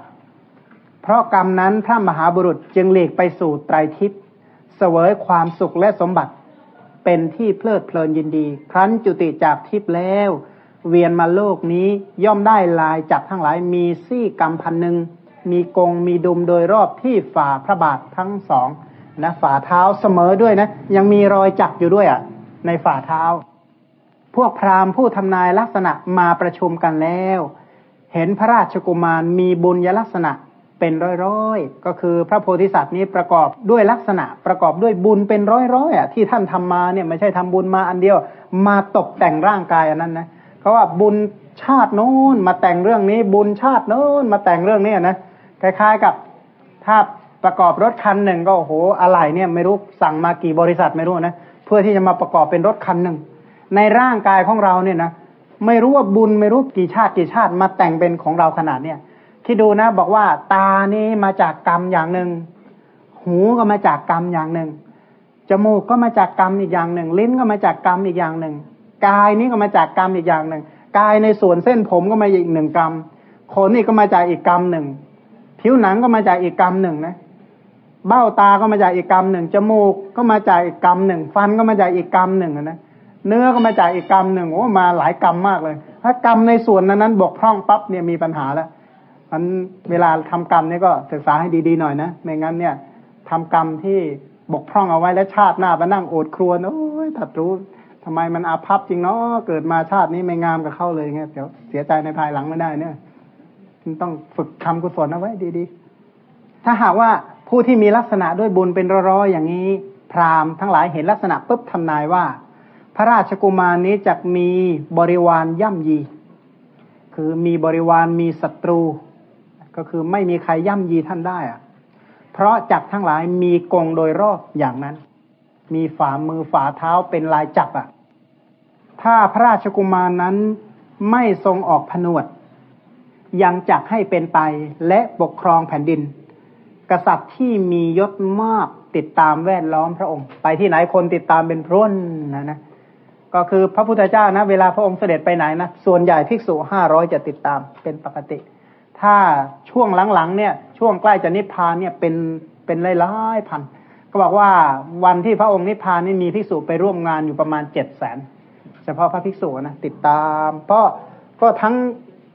เพราะกรรมนั้นพระมหาบุรุษจึงหลีกไปสู่ไตรทิพย์เสวยความสุขและสมบัติ เป็นที่เพลิดเพลินยินดี ครั้นจุติจากทิพย์แล้ว เวียนมาโลกนี้ย่อมได้ลายจักทั้งหลายมีซี่กรรมพันหนึ่งมีกงมีดุมโดยรอบที่ฝ่าพระบาททั้งสองนะฝ่าเท้าเสมอด้วยนะ ยังมีรอยจักอยู่ด้วยอะ่ะ ในฝ่าเท้า พวกพราหมณ์ผู้ทำนายลักษณะมาประชุมกันแล้ว เห็นพระราชกุมารมีบุญยลักษณะ เป็นร้อยๆ ก็คือพระโพธิสัตว์นี้ประกอบด้วยลักษณะประกอบด้วยบุญเป็นร้อยๆอะที่ท่านทำมาเนี่ยไม่ใช่ทำบุญมาอันเดียว มาตกแต่งร่างกายอันนั้นนะเพราะว่าบุญชาติโน้นมาแต่งเรื่องนี้ บุญชาติโน้นมาแต่งเรื่องนี้นะคล้ายๆกับถ้าประกอบรถคันหนึ่งก็โอ้โหอะไรเนี่ยไม่รู้สั่งมากี่บริษัทไม่รู้นะเพื่อที่จะมาประกอบเป็นรถคันหนึ่งในร่างกายของเราเนี่ยนะไม่รู้ว่าบุญไม่รู้กี่ชาติกี่ชาติมาแต่งเป็นของเราขนาดเนี่ย คิดดูนะบอกว่าตานี้มาจากกรรมอย่างหนึ่ง หูก็มาจากกรรมอย่างหนึ่ง จมูกก็มาจากกรรมอีกอย่างหนึ่ง ลิ้นก็มาจากกรรมอีกอย่างหนึ่ง กายนี้ก็มาจากกรรมอีกอย่างหนึ่ง กายในส่วนเส้นผมก็มาอีกหนึ่งกรรม ขนนี่ก็มาจากอีกกรรมหนึ่ง ผิวหนังก็มาจากอีกกรรมหนึ่งนะ เบ้าตาก็มาจากอีกกรรมหนึ่ง จมูกก็มาจากอีกกรรมหนึ่ง ฟันก็มาจากอีกกรรมหนึ่งนะ เนื้อก็มาจากอีกกรรมหนึ่ง โอ้ มาหลายกรรมมากเลย ถ้ากรรมในส่วนนั้นนั้นบกพร่องปั๊บเนี่ยมีปัญหาแล้ว มันเวลาทำกรรมนี่ก็ศึกษาให้ดีๆหน่อยนะไม่งั้นเนี่ยทำกรรมที่บกพร่องเอาไว้แล้วชาติหน้ามานั่งโอดครวญโอ้ยถัดรู้ทำไมมันอาภัพจริงเนาะเกิดมาชาตินี้ไม่งามกับเข้าเลยเงี้ยเดี๋ยวเสียใจในภายหลังไม่ได้เนี่ยต้องฝึกทำกุศลเอาไว้ดีๆ ถ้าหากว่าผู้ที่มีลักษณะด้วยบุญเป็นร้อยๆอย่างนี้ พราหมณ์ทั้งหลายเห็นลักษณะปุ๊บทำนายว่า พระราชกุมารนี้จะมีบริวารย่ำยี คือมีบริวารมีศัตรู ก็คือไม่มีใครย่ำยีท่านได้อะเพราะจักทั้งหลายมีกงโดยรอบอย่างนั้น มีฝ่ามือฝ่าเท้าเป็นลายจับอะ ถ้าพระราชกุมารนั้นไม่ทรงออกผนวด ยังจักให้เป็นไปและปกครองแผ่นดิน กษัตริย์ที่มียศมากติดตามแวดล้อมพระองค์ ไปที่ไหนคนติดตามเป็นพร่นนะนะก็คือพระพุทธเจ้านะ เวลาพระองค์เสด็จไปไหนนะ ส่วนใหญ่ภิกษุห้าร้อยจะติดตามเป็นปกติ ถ้าช่วงหลังๆเนี่ย ช่วงใกล้จะนิพพานเนี่ยเป็นเป็นหลายๆพัน ก็บอกว่าวันที่พระองค์นิพพานนี่มีภิกษุไปร่วมงานอยู่ประมาณเจ็ดแสนเฉพาะพระภิกษุนะติดตามเพราะก็ทั้ง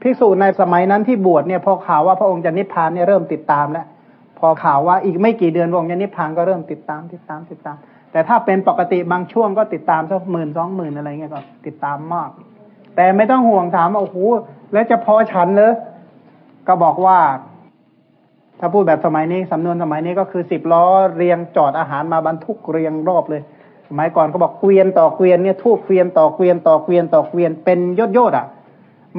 ภิกษุในสมัยนั้นที่บวชเนี่ยพอข่าวว่าพระองค์จะนิพพานเนี่ยเริ่มติดตามแล้วพอข่าวว่าอีกไม่กี่เดือนพระองค์จะนิพพานก็เริ่มติดตามติดตามติดตาม แต่ถ้าเป็นปกติบางช่วงก็ติดตามสักหมื่นสองหมื่นอะไรเงี้ยก็ติดตามมาก แต่ไม่ต้องห่วงถามว่าโอ้โหแล้วจะพอฉันเลย ก็บอกว่า ถ้าพูดแบบสมัยนี้สำนวนสมัยนี้ก็คือสิบล้อเรียงจอดอาหารมาบรรทุกเรียงรอบเลย สมัยก่อนเขาบอกเกวียนต่อเกวียนเนี่ยทูบเกวียนต่อเกวียนต่อเกวียนต่อเกวียนเป็นยศยศอะ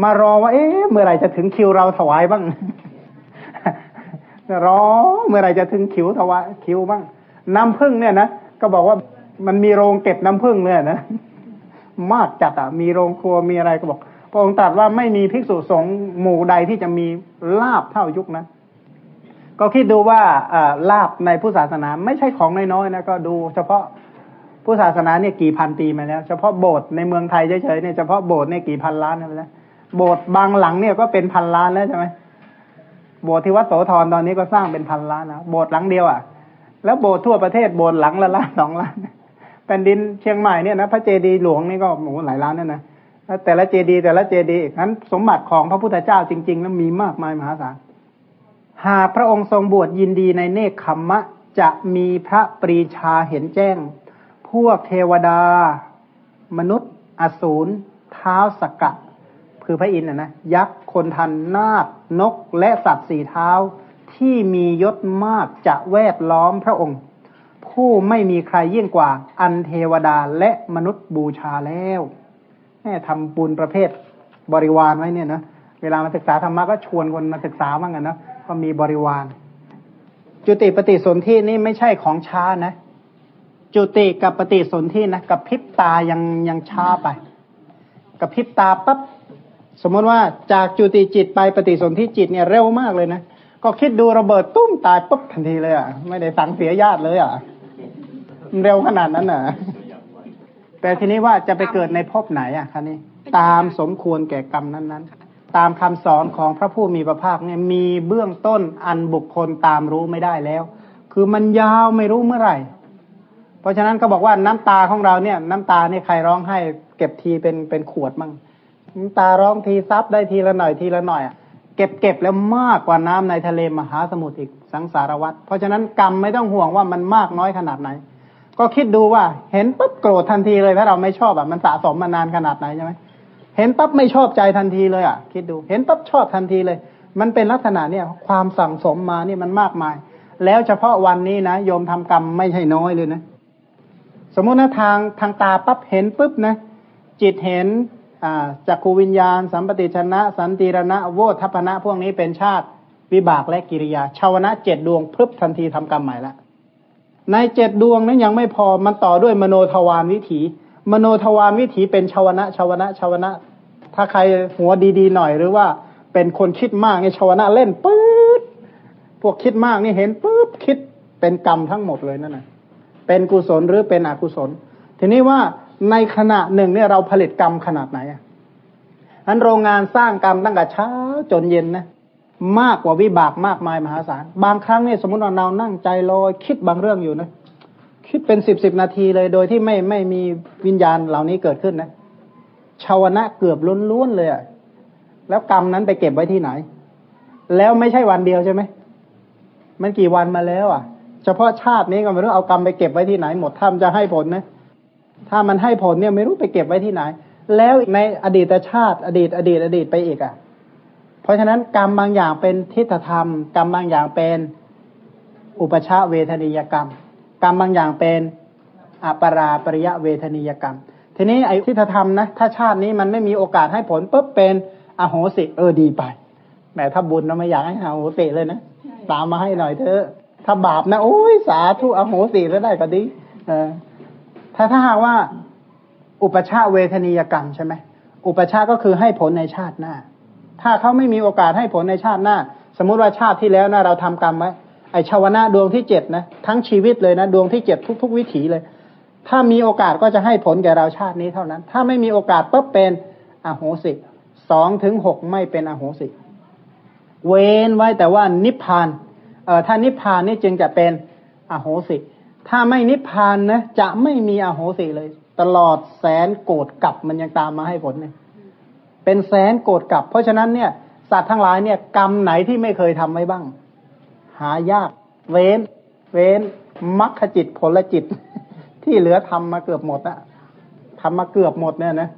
มารอว่าเอ๊ะเมื่อไหร่จะถึงคิวเราถวายบ้างรอเมื่อไหร่จะถึงคิวถวายคิวบ้างน้ำพึ่งเนี่ยนะก็บอกว่ามันมีโรงเก็บน้ำพึ่งเนี่ยนะมากจัดอะมีโรงครัวมีอะไรก็บอก พระองค์ตรัสว่าไม่มีภิกษุสงฆ์หมู่ใดที่จะมีลาบเท่ายุคนะก็คิดดูว่าลาบในผู้ศาสนาไม่ใช่ของน้อยๆนะก็ดู เฉพาะผู้ศาสนาเนี่ยกี่พันปีมาแล้ว เฉพาะโบสถ์ในเมืองไทยเฉยๆเนี่ยเฉพาะโบสถ์เนี่ยกี่พันล้านแล้วโบสถ์บางหลังเนี่ยก็เป็นพันล้านแล้วใช่ไหมโบสถ์ที่วัดโสธรตอนนี้ก็สร้างเป็นพันล้านนะโบสถ์หลังเดียวอะ แล้วโบสถ์ทั่วประเทศโบสถ์หลังละล้านสองล้านแผ่นดินเชียงใหม่เนี่ยนะพระเจดีย์หลวงนี่ก็โอ้หลายล้านนั่นนะ แต่ละเจดีย์แต่ละเจดีย์นั้นสมบัติของพระพุทธเจ้าจริงๆนั้นมีมากมายมหาศาลหากพระองค์ทรงบวชยินดีในเนคขมมะจะมีพระปรีชาเห็นแจ้ง พวกเทวดา มนุษย์ อสูรเท้าสกกะ คือพระอินทร์นะยักษ์คนทันนาคนกและสัตว์สี่เท้าที่มียศมากจะแวดล้อมพระองค์ ผู้ไม่มีใครยิ่งกว่าอันเทวดาและมนุษย์บูชาแล้ว แม่ทำบุญประเภทบริวารไว้เนี่ยนะเวลามาศึกษาธรรมะก็ชวนคนมาศึกษาบ้างกันนะก็มีบริวาร จุติปฏิสนธินี่ไม่ใช่ของช้านะ จุติกับปฏิสนธินะกับพิบตายังยังช้าไป กับพิบตาปั๊บสมมติว่าจากจุติจิตไปปฏิสนธิจิตเนี่ยเร็วมากเลยนะก็คิดดูระเบิดตุ้มตายปุ๊บทันทีเลยอะไม่ได้สั่งเสียญาติเลยอะเร็วขนาดนั้นอะ แต่ทีนี้ว่าจะไปเกิดในภพไหนอะคะนี่ตามสมควรแก่กรรมนั้นๆ ตามคำสอนของพระผู้มีพระภาคเนี่ยมีเบื้องต้นอันบุคคลตามรู้ไม่ได้แล้ว คือมันยาวไม่รู้เมื่อไหร่ เพราะฉะนั้นก็บอกว่าน้ำตาของเราเนี่ย น้ำตาเนี่ยใครร้องให้เก็บทีเป็นเป็นขวดมั่งน้ำตาร้องทีซับได้ทีละหน่อยทีละหน่อยอะเก็บเก็บแล้วมากกว่าน้ำในทะเลมหาสมุทรอีกสังสารวัตรเพราะฉะนั้นกรรมไม่ต้องห่วงว่ามันมากน้อยขนาดไหน ก็คิดดูว่า เห็นปุ๊บโกรธทันทีเลยถ้าเราไม่ชอบอะมันสะสมมานานขนาดไหนใช่ไหมเห็นปั๊บไม่ชอบใจทันทีเลยอะคิดดู เห็นปั๊บชอบทันทีเลย มันเป็นลักษณะเนี่ย ความสั่งสมมานี่มันมากมาย แล้วเฉพาะวันนี้นะโยมทำกรรมไม่ใช่น้อยเลยนะ สมมุตินะทางทางตาปั๊บเห็นปุ๊บนะจิตเห็นอ่าจักขูวิญญาณ สัมปติชนะ สันติรณะโวทัพนะพวกนี้เป็นชาติวิบากและกิริยาชาวนะเจ็ดดวงพึบทันทีทำกรรมใหม่ละ ในเจ็ดดวงนั้นยังไม่พอมันต่อด้วยมโนทวารวิถี มโนทวารวิถีเป็นชาวนะชาวนะชาวนะ ถ้าใครหัวดีๆหน่อยหรือว่าเป็นคนคิดมากเนี่ยชาวนะเล่นปื๊ดพวกคิดมากนี่เห็นปุ๊บคิดเป็นกรรมทั้งหมดเลยนั่นนะเป็นกุศลหรือเป็นอกุศล ทีนี้ว่าในขณะหนึ่งเนี่ยเราผลิตกรรมขนาดไหนอะอันโรงงานสร้างกรรมตั้งแต่เช้าจนเย็นนะ มากกว่าวิบากมากมายมหาศาล บางครั้งเนี่ยสมมติว่าเรานั่งใจลอยคิดบางเรื่องอยู่นะ คิดเป็นสิบสิบนาทีเลยโดยที่ไม่ไม่มีวิญญาณเหล่านี้เกิดขึ้นนะชาวนะเกือบล้วนๆเลยอะแล้วกรรมนั้นไปเก็บไว้ที่ไหน แล้วไม่ใช่วันเดียวใช่ไหมมันกี่วันมาแล้ว อะ เฉพาะชาตินี้ก็ไม่รู้เอากรรมไปเก็บไว้ที่ไหนหมดถ้ามันจะให้ผลนะ ถ้ามันให้ผลเนี่ยไม่รู้ไปเก็บไว้ที่ไหน แล้วในอดีตชาติ อดีต อดีต อดีตไปอีกอะ ราะฉะนั้นกรรมบางอย่างเป็นทิฏฐธรรม กรรมบางอย่างเป็นอุปชาเวทนิยกรรม กรรมบางอย่างเป็นอปราปริยะเวทนิยกรรม ทีนี้ไอ้ทิฏฐธรรมนะถ้าชาตินี้มันไม่มีโอกาสให้ผลปุ๊บเป็นอโหสิเออดีไปแหมถ้าบุญเราไม่อยากให้อโหสิเลยนะตามมาให้หน่อยเถอะถ้าบาปนะโอ้ยสาธุอโหสิแล้วได้ก็ดีเออถ้าถ้าหากว่า อุปชาเวทนิยกรรมใช่ไหมอุปชาก็คือให้ผลในชาติหน้า ถ้าเขาไม่มีโอกาสให้ผลในชาติหน้า สมมุติว่าชาติที่แล้วนะเราทำกรรมไว้ไอชาวนะดวงที่เจ็ดนะทั้งชีวิตเลยนะดวงที่เจ็ดทุก ๆ วิถีเลย ถ้ามีโอกาสก็จะให้ผลแก่เราชาตินี้เท่านั้น ถ้าไม่มีโอกาสปุ๊บเป็นอโหสิสองถึงหกไม่เป็นอโหสิ เว้นไว้แต่ว่านิพพานเอ่อถ้านิพพานนี่จึงจะเป็นอโหสิ ถ้าไม่นิพพานนะจะไม่มีอโหสิเลย ตลอดแสนโกรธกลับมันยังตามมาให้ผลเนี่ย เป็นแสนโกรธกลับ เพราะฉะนั้นเนี่ยสัตว์ทั้งหลายเนี่ยกรรมไหนที่ไม่เคยทำไว้บ้าง หายาก เว้น เว้นมรรคจิตผลจิต ที่เหลือทำมาเกือบหมดอะทำมาเกือบหมดเนี่ยนะ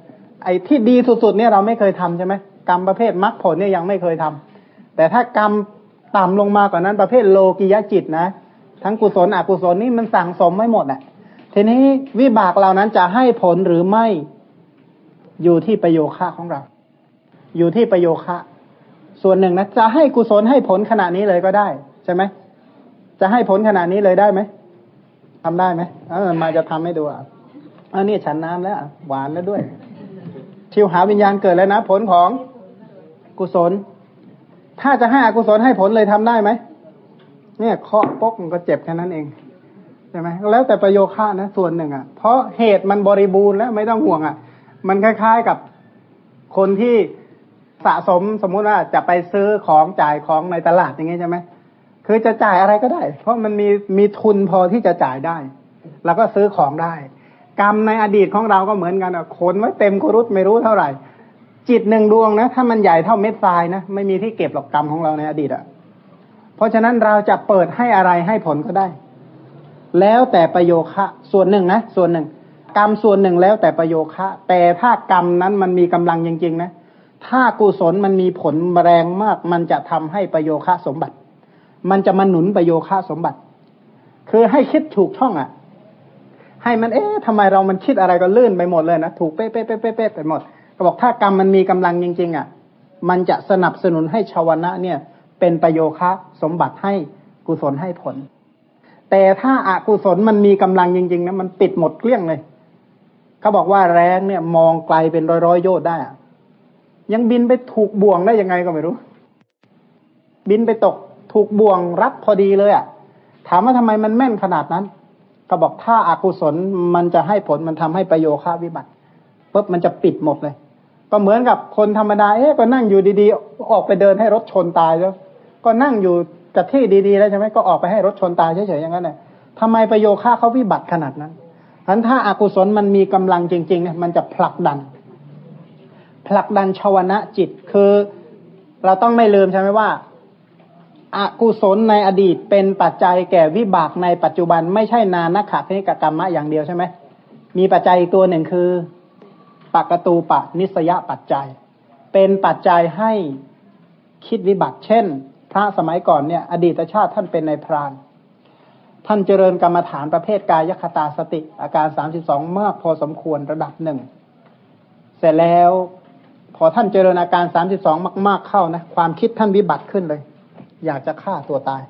ไอ้ที่ดีสุดๆเนี่ยเราไม่เคยทำใช่ไหมกรรมประเภทมรรคผลเนี่ยยังไม่เคยทำแต่ถ้ากรรมต่ำลงมากว่านั้นประเภทโลกิยจิตนะ ทั้งกุศลอกุศลนี่มันสั่งสมไม่หมดอะทีนี้วิบากเหล่านั้นจะให้ผลหรือไม่อยู่ที่ประโยคะของเรา อยู่ที่ประโยคะ ส่วนหนึ่งนะจะให้กุศลให้ผลขณะนี้เลยก็ได้ ใช่ไหมจะให้ผลขณะนี้เลยได้ไหมทำได้ไหมเออมาจะทำให้ดูอะอันนี้ฉันน้ำแล้วหวานแล้วด้วยชิวหาวิญญาณเกิดแล้วนะ ผลของกุศล ถ้าจะให้อกุศลให้ผลเลยทำได้ไหมเนี่ยเคาะปกมันก็เจ็บแค่นั้นเองใช่ไหมแล้วแต่ประโยค่านะส่วนหนึ่งอะ เพราะเหตุมันบริบูรณ์แล้วไม่ต้องห่วงอะ มันคล้าย ๆกับคนที่ สะสมสมมุติว่าจะไปซื้อของจ่ายของในตลาดอย่างงี้ใช่ไหมคือจะจ่ายอะไรก็ได้ เพราะมันมีมีทุนพอที่จะจ่ายได้ แล้วก็ซื้อของได้ กรรมในอดีตของเราก็เหมือนกันอะขนไว้เต็มกรุตไม่รู้เท่าไหร่ จิตหนึ่งดวงนะถ้ามันใหญ่เท่าเม็ดทรายนะไม่มีที่เก็บหรอกกรรมของเราในอดีตอะเพราะฉะนั้นเราจะเปิดให้อะไรให้ผลก็ได้ แล้วแต่ประโยคะส่วนหนึ่งนะส่วนหนึ่ง กรรมส่วนหนึ่งแล้วแต่ประโยคะ แต่ถ้ากรรมนั้นมันมีกำลังจริงๆนะ ถ้ากุศลมันมีผลแรงมาก มันจะทำให้ประโยคะสมบัติ มันจะมาหนุนประโยคะสมบัติ คือให้คิดถูกช่องอะ ให้มันเอ๊ะทำไมเรามันคิดอะไรก็ลื่นไปหมดเลยนะถูกเป๊ะเป๊ะเป๊ะเป๊ะไปหมดก็บอกถ้ากรรมมันมีกำลังจริง ๆอะ มันจะสนับสนุนให้ชาวนะเนี่ย เป็นประโยคะสมบัติให้กุศลให้ผล แต่ถ้าอากุศลมันมีกำลังจริงๆนะมันปิดหมดเกลี้ยงเลยเขาบอกว่าแรงเนี่ยมองไกลเป็นร้อยๆโยชน์ได้อะ ยังบินไปถูกบ่วงได้ยังไงก็ไม่รู้ บินไปตกถูกบ่วงรัดพอดีเลยอะ ถามว่าทำไมมันแม่นขนาดนั้นก็บอกถ้าอากุศลมันจะให้ผลมันทำให้ประโยชน์วิบัติปุ๊บมันจะปิดหมดเลย ก็เหมือนกับคนธรรมดาเอ๊ะก็นั่งอยู่ดีๆ ออกไปเดินให้รถชนตายแล้ว ก็นั่งอยู่กับที่ดีๆแล้วใช่ไหมก็ออกไปให้รถชนตายเฉยๆอย่างนั้นเลยทำไมประโยชน์เขาวิบัติขนาดนั้นฉั้นถ้าอากุศลมันมีกำลังจริงๆเนี่ยมันจะผลักดัน ผลักดันชาวนะจิตคือเราต้องไม่ลืมใช่ไหมว่าอกุศลในอดีตเป็นปัจจัยแก่วิบากในปัจจุบันไม่ใช่นานักขะนิกกรรมะอย่างเดียวใช่ไหมมีปัจจัยอีกตัวหนึ่งคือปกตูปะนิสยปัจจัย เป็นปัจจัยให้คิดวิบัติ เช่น พระสมัยก่อนเนี่ย อดีตชาติท่านเป็นในพราน ท่านเจริญกรรมฐานประเภทกายคตาสติ อาการสามสิบสองมากพอสมควรระดับหนึ่งเสร็จแล้ว พอท่านเจริญอาการสามสิบสองมาก ๆเข้านะ ความคิดท่านวิบัติขึ้นเลย อยากจะฆ่าตัวตาย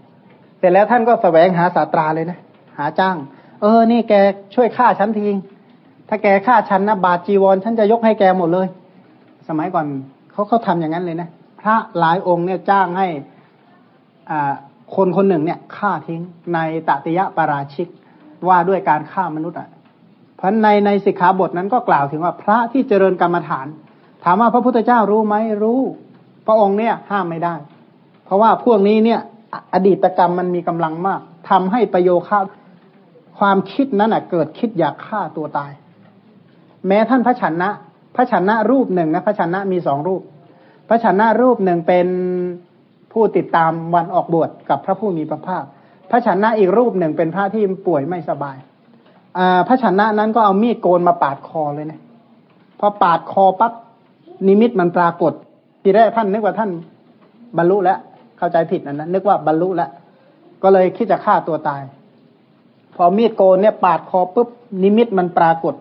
เสร็จแล้วท่านก็แสวงหาศาตราเลยนะ หาจ้าง เออ นี่แกช่วยฆ่าฉันทีถ้าแกฆ่าฉันนะบาจีวรฉันจะยกให้แกหมดเลย สมัยก่อนเขาเขาทำอย่างนั้นเลยนะพระหลายองค์เนี่ยจ้างให้อ่าคนคนหนึ่งเนี่ยฆ่าทิ้งในตติยะปาราชิกว่าด้วยการฆ่ามนุษย์อะเพราะในในสิกขาบทนั้นก็กล่าวถึงว่าพระที่เจริญกรรมฐาน ถามว่าพระพุทธเจ้ารู้ไหมรู้ พระองค์เนี่ยห้ามไม่ได้ เพราะว่าพวกนี้เนี่ย อดีตกรรมมันมีกำลังมากทำให้ประโยชน์ความคิดนั้นอะ เกิดคิดอยากฆ่าตัวตาย แม้ท่านพระชนะ พระชนะรูปหนึ่งนะพระชนะมีสองรูป พระชนะรูปหนึ่งเป็นผู้ติดตามวันออกบวชกับพระผู้มีพระภาค พระชนะอีกรูปหนึ่งเป็นพระที่ป่วยไม่สบายพระชนะนั้นก็เอามีดโกนมาปาดคอเลยนะพอปาดคอปั๊บ นิมิตมันปรากฏ ทีแรกท่านนึกว่าท่านบรรลุแล้วเข้าใจผิดนะนะนึกว่าบรรลุแล้วก็เลยคิดจะฆ่าตัวตาย พอมีดโกนเนี่ยปาดคอปุ๊บนิมิตมันปรากฏ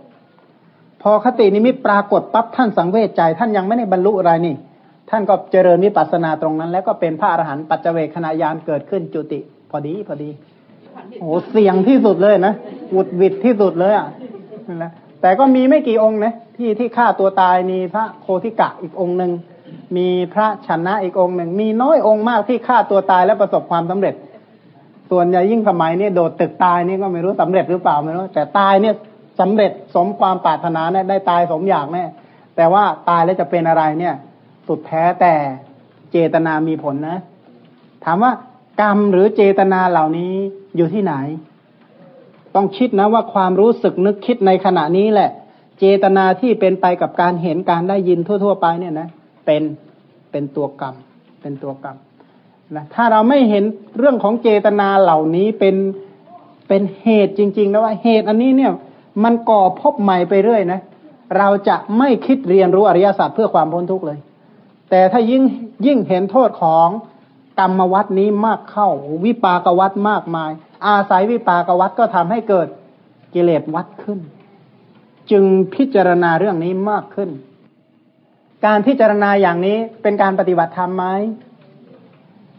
พอคตินิมิตปรากฏปั๊บท่านสังเวชใจ ท่านยังไม่ได้บรรลุอะไรนี่ ท่านก็เจริญวิปัสสนาตรงนั้น แล้วก็เป็นพระอรหันต์ปัจเจเวคขณะยานเกิดขึ้นจุติ พอดีพอดีโอ้เสี่ยงที่สุดเลยนะวุดวิดที่สุดเลยอะนะ แต่ก็มีไม่กี่องค์นะที่ที่ฆ่าตัวตายมีพระโคติกะอีกองค์หนึ่งมีพระชนะอีกองค์หนึ่งมีน้อยองค์มากที่ฆ่าตัวตายแล้วประสบความสำเร็จ ส่วนใหญ่ยิ่งสมัยนี้โดดตึกตายนี่ก็ไม่รู้สำเร็จหรือเปล่าไม่รู้แต่ตายเนี่ยสำเร็จสมความปรารถนาเนี่ยได้ตายสมอยากแน่แต่ว่าตายแล้วจะเป็นอะไรเนี่ย สุดแท้แต่เจตนามีผลนะ ถามว่ากรรมหรือเจตนาเหล่านี้อยู่ที่ไหน ต้องคิดนะว่าความรู้สึกนึกคิดในขณะนี้แหละ เจตนาที่เป็นไปกับการเห็นการได้ยินทั่ว ๆ ไปเนี่ยนะ เป็นเป็นตัวกรรม เป็นตัวกรรมนะถ้าเราไม่เห็นเรื่องของเจตนาเหล่านี้เป็นเป็นเหตุจริงๆนะว่าเหตุอันนี้เนี่ย มันก่อพบใหม่ไปเรื่อยนะเราจะไม่คิดเรียนรู้อริยสัจเพื่อความพ้นทุกข์เลย แต่ถ้ายิ่งยิ่งเห็นโทษของกรรมวัดนี้มากเข้า วิปากวัดมากมาย อาศัยวิปากวัดก็ทำให้เกิดกิเลสวัดขึ้น จึงพิจารณาเรื่องนี้มากขึ้น การพิจารณาอย่างนี้เป็นการปฏิบัติธรรมไหม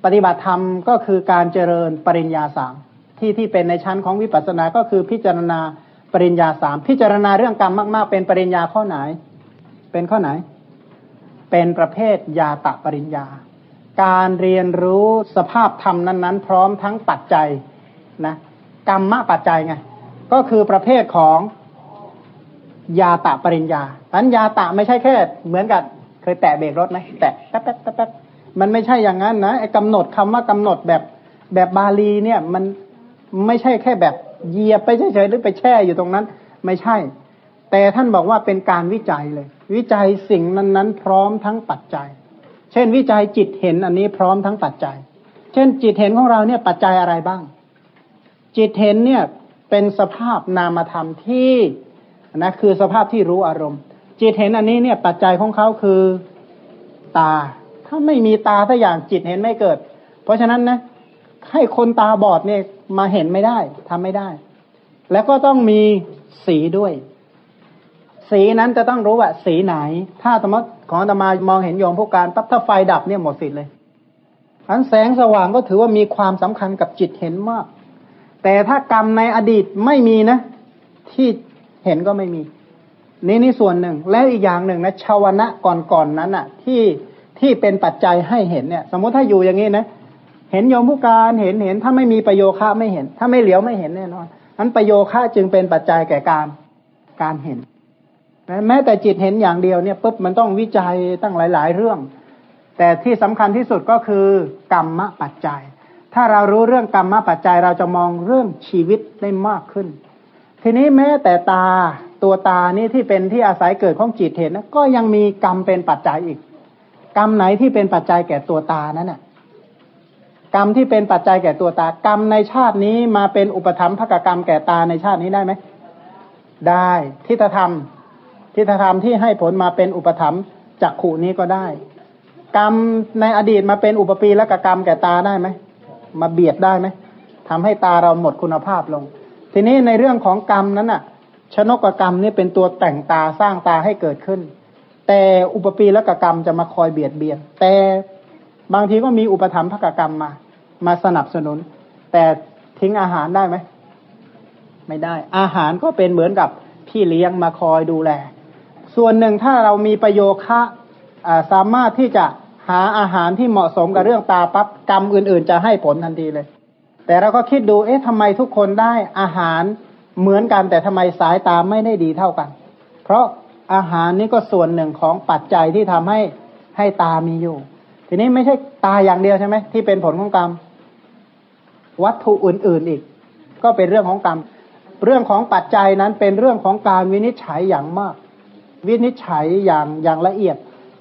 ปฏิบัติธรรมก็คือการเจริญปริญญาสามที่ที่เป็นในชั้นของวิปัสสนา ก็คือพิจารณาปริญญาสามพิจารณาเรื่องกรรมมาก ๆ เป็นปริญญาข้อไหน เป็นข้อไหน เป็นประเภทยาตะปริญญา การเรียนรู้สภาพธรรมนั้น ๆ พร้อมทั้งปัจจัย นะกรรมะปัจจัยไงก็คือประเภทของยาตะปริญญาอันยาตะไม่ใช่แค่ เหมือนกับเคยแตะเบรกรถไหมแตะแป๊บแป๊บแป๊บมันไม่ใช่อย่างนั้นนะไอ้กำหนดคำว่ากำหนดแบบแบบบาลีเนี่ย มันไม่ใช่แค่แบบเหยียบไปเฉยๆหรือไปแช่อยู่ตรงนั้น ไม่ใช่ แต่ท่านบอกว่าเป็นการวิจัยเลย วิจัยสิ่งนั้นๆ พร้อมทั้งปัจจัย เช่นวิจัยจิตเห็นอันนี้พร้อมทั้งปัจจัย เช่นจิตเห็นของเราเนี่ยปัจจัยอะไรบ้าง จิตเห็นเนี่ยเป็นสภาพนามธรรมที่นะคือสภาพที่รู้อารมณ์ จิตเห็นอันนี้เนี่ยปัจจัยของเขาคือตา ถ้าไม่มีตาถ้าอย่างจิตเห็นไม่เกิด เพราะฉะนั้นนะให้คนตาบอดเนี่ยมาเห็นไม่ได้ทำไม่ได้ แล้วก็ต้องมีสีด้วย สีนั้นจะต้องรู้ว่า สีไหน ถ้าสมมติของธรรมามองเห็นโยมผู้การปั๊บถ้าไฟดับเนี่ยหมดสิทธิ์เลยอันแสงสว่างก็ถือว่ามีความสำคัญกับจิตเห็นมาก แต่ถ้ากรรมในอดีตไม่มีนะ ที่เห็นก็ไม่มี นี่นี่ส่วนหนึ่ง แล้วอีกอย่างหนึ่งนะชาวนะก่อนๆนนั้นอะ ที่ที่เป็นปัจจัยให้เห็นเนี่ย สมมติถ้าอยู่อย่างนี้นะเห็นโยมผู้การเห็นเห็น ถ้าไม่มีประโยค่าไม่เห็น ถ้าไม่เหลียวไม่เห็นแน่นอนนั้นประโยค่าจึงเป็นปัจจัยแก่การการเห็นแม้แต่จิตเห็นอย่างเดียวเนี่ยปุ๊บมันต้องวิจัยตั้งหลาย ๆ เรื่อง แต่ที่สำคัญที่สุดก็คือกรรมปัจจัย ถ้าเรารู้เรื่องกรรมปัจจัยเราจะมองเรื่องชีวิตได้มากขึ้น ทีนี้แม้แต่ตาตัวตานี่ที่เป็นที่อาศัยเกิดของจิตเห็นนะก็ยังมีกรรมเป็นปัจจัยอีก กรรมไหนที่เป็นปัจจัยแก่ตัวตานั้นน่ะกรรมที่เป็นปัจจัยแก่ตัวตา กรรมในชาตินี้มาเป็นอุปธรรมภกกรรมแก่ตาในชาตินี้ได้ไหมได้ทิฏฐธรรมทิฏฐธรรมที่ให้ผลมาเป็นอุปธรรมจักขู่นี้ก็ได้ กรรมในอดีตมาเป็นอุปปีและกกรรมแก่ตาได้ไหม มาเบียดได้ไหมทำให้ตาเราหมดคุณภาพลง ทีนี้ในเรื่องของกรรมนั้นอะ ชนกกรรมนี่เป็นตัวแต่งตาสร้างตาให้เกิดขึ้น แต่อุปปีและกกรรมจะมาคอยเบียดเบียน แต่บางทีก็มีอุปธรรมภกกรรมมา มาสนับสนุน แต่ทิ้งอาหารได้ไหม ไม่ได้ อาหารก็เป็นเหมือนกับพี่เลี้ยงมาคอยดูแล ส่วนหนึ่งถ้าเรามีประโยคะสามารถที่จะ หาอาหารที่เหมาะสมกับเรื่องตาปั๊บกรรมอื่น ๆ จะให้ผลทันทีเลย แต่เราก็คิดดู เอ๊ะทำไมทุกคนได้อาหารเหมือนกัน แต่ทำไมสายตาไม่ได้ดีเท่ากัน เพราะอาหารนี่ก็ส่วนหนึ่งของปัจจัยที่ทำให้ให้ตามีอยู่ ทีนี้ไม่ใช่ตาอย่างเดียวใช่ไหมที่เป็นผลของกรรม วัตถุอื่น ๆอีก ก็เป็นเรื่องของกรรม เรื่องของปัจจัยนั้นเป็นเรื่องของการวินิจฉัยอย่างมาก วินิจฉัยอย่างอย่างละเอียด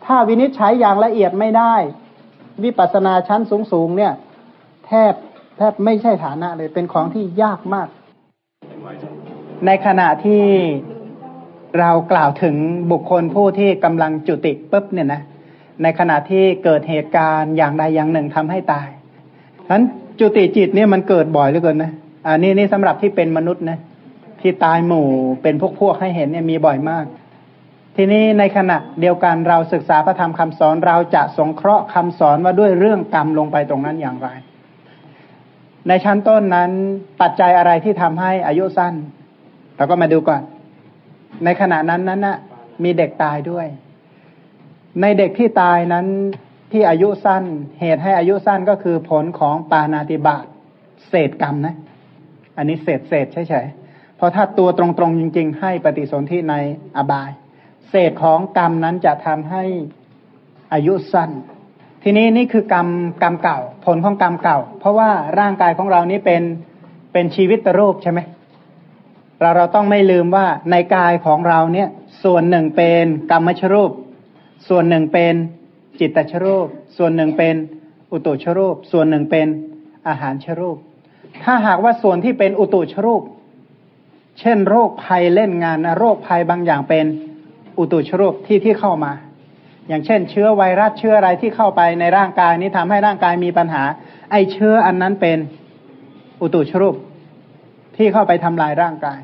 ถ้าวินิจฉัยอย่างละเอียดไม่ได้ วิปัสสนาชั้นสูงๆเนี่ย แทบแทบไม่ใช่ฐานะเลย เป็นของที่ยากมาก ในขณะที่เรากล่าวถึงบุคคลผู้ที่กำลังจุติปุ๊บเนี่ยนะในขณะที่เกิดเหตุการณ์อย่างใดอย่างหนึ่งทำให้ตายฉะนั้นจุติจิตเนี่ยมันเกิดบ่อยเหลือเกินนะอันนี้นี่สำหรับที่เป็นมนุษย์นะที่ตายหมู่เป็นพวกพวกให้เห็นเนี่ยมีบ่อยมาก ทีนี้ในขณะเดียวกันเราศึกษาพระธรรมคำสอนเราจะสงเคราะห์คำสอนว่าด้วยเรื่องกรรมลงไปตรงนั้นอย่างไร ในชั้นต้นนั้นปัจจัยอะไรที่ทำให้อายุสั้นเราก็มาดูก่อน ในขณะนั้นนั้นนะมีเด็กตายด้วย ในเด็กที่ตายนั้นที่อายุสั้น เหตุให้อายุสั้นก็คือผลของปานาติบาตเศษกรรมนะ อันนี้เศษเศษเฉยๆเพราะถ้าตัวตรงๆจริง ๆ ให้ปฏิสนธิในอบาย เศษของกรรมนั้นจะทำให้อายุสั้น ทีนี้นี่คือกรรมกรรมเก่า ผลของกรรมเก่า เพราะว่าร่างกายของเรานี้เป็นเป็นชีวิตรูปใช่ไหมเราเราต้องไม่ลืมว่าในกายของเราเนี่ย ส่วนหนึ่งเป็นกรรมชรูป ส่วนหนึ่งเป็นจิตตชรูป ส่วนหนึ่งเป็นอุตุชรูป ส่วนหนึ่งเป็นอาหารชรูป ถ้าหากว่าส่วนที่เป็นอุตุชรูป เช่น โรคภัยเล่นงานนะโรคภัยบางอย่างเป็น อุตุชรูปที่ที่เข้ามา อย่างเช่น เชื้อไวรัสเชื้ออะไรที่เข้าไปในร่างกายนี้ทำให้ร่างกายมีปัญหา ไอเชื้ออันนั้นเป็นอุตุชรูปที่เข้าไปทำลายร่างกาย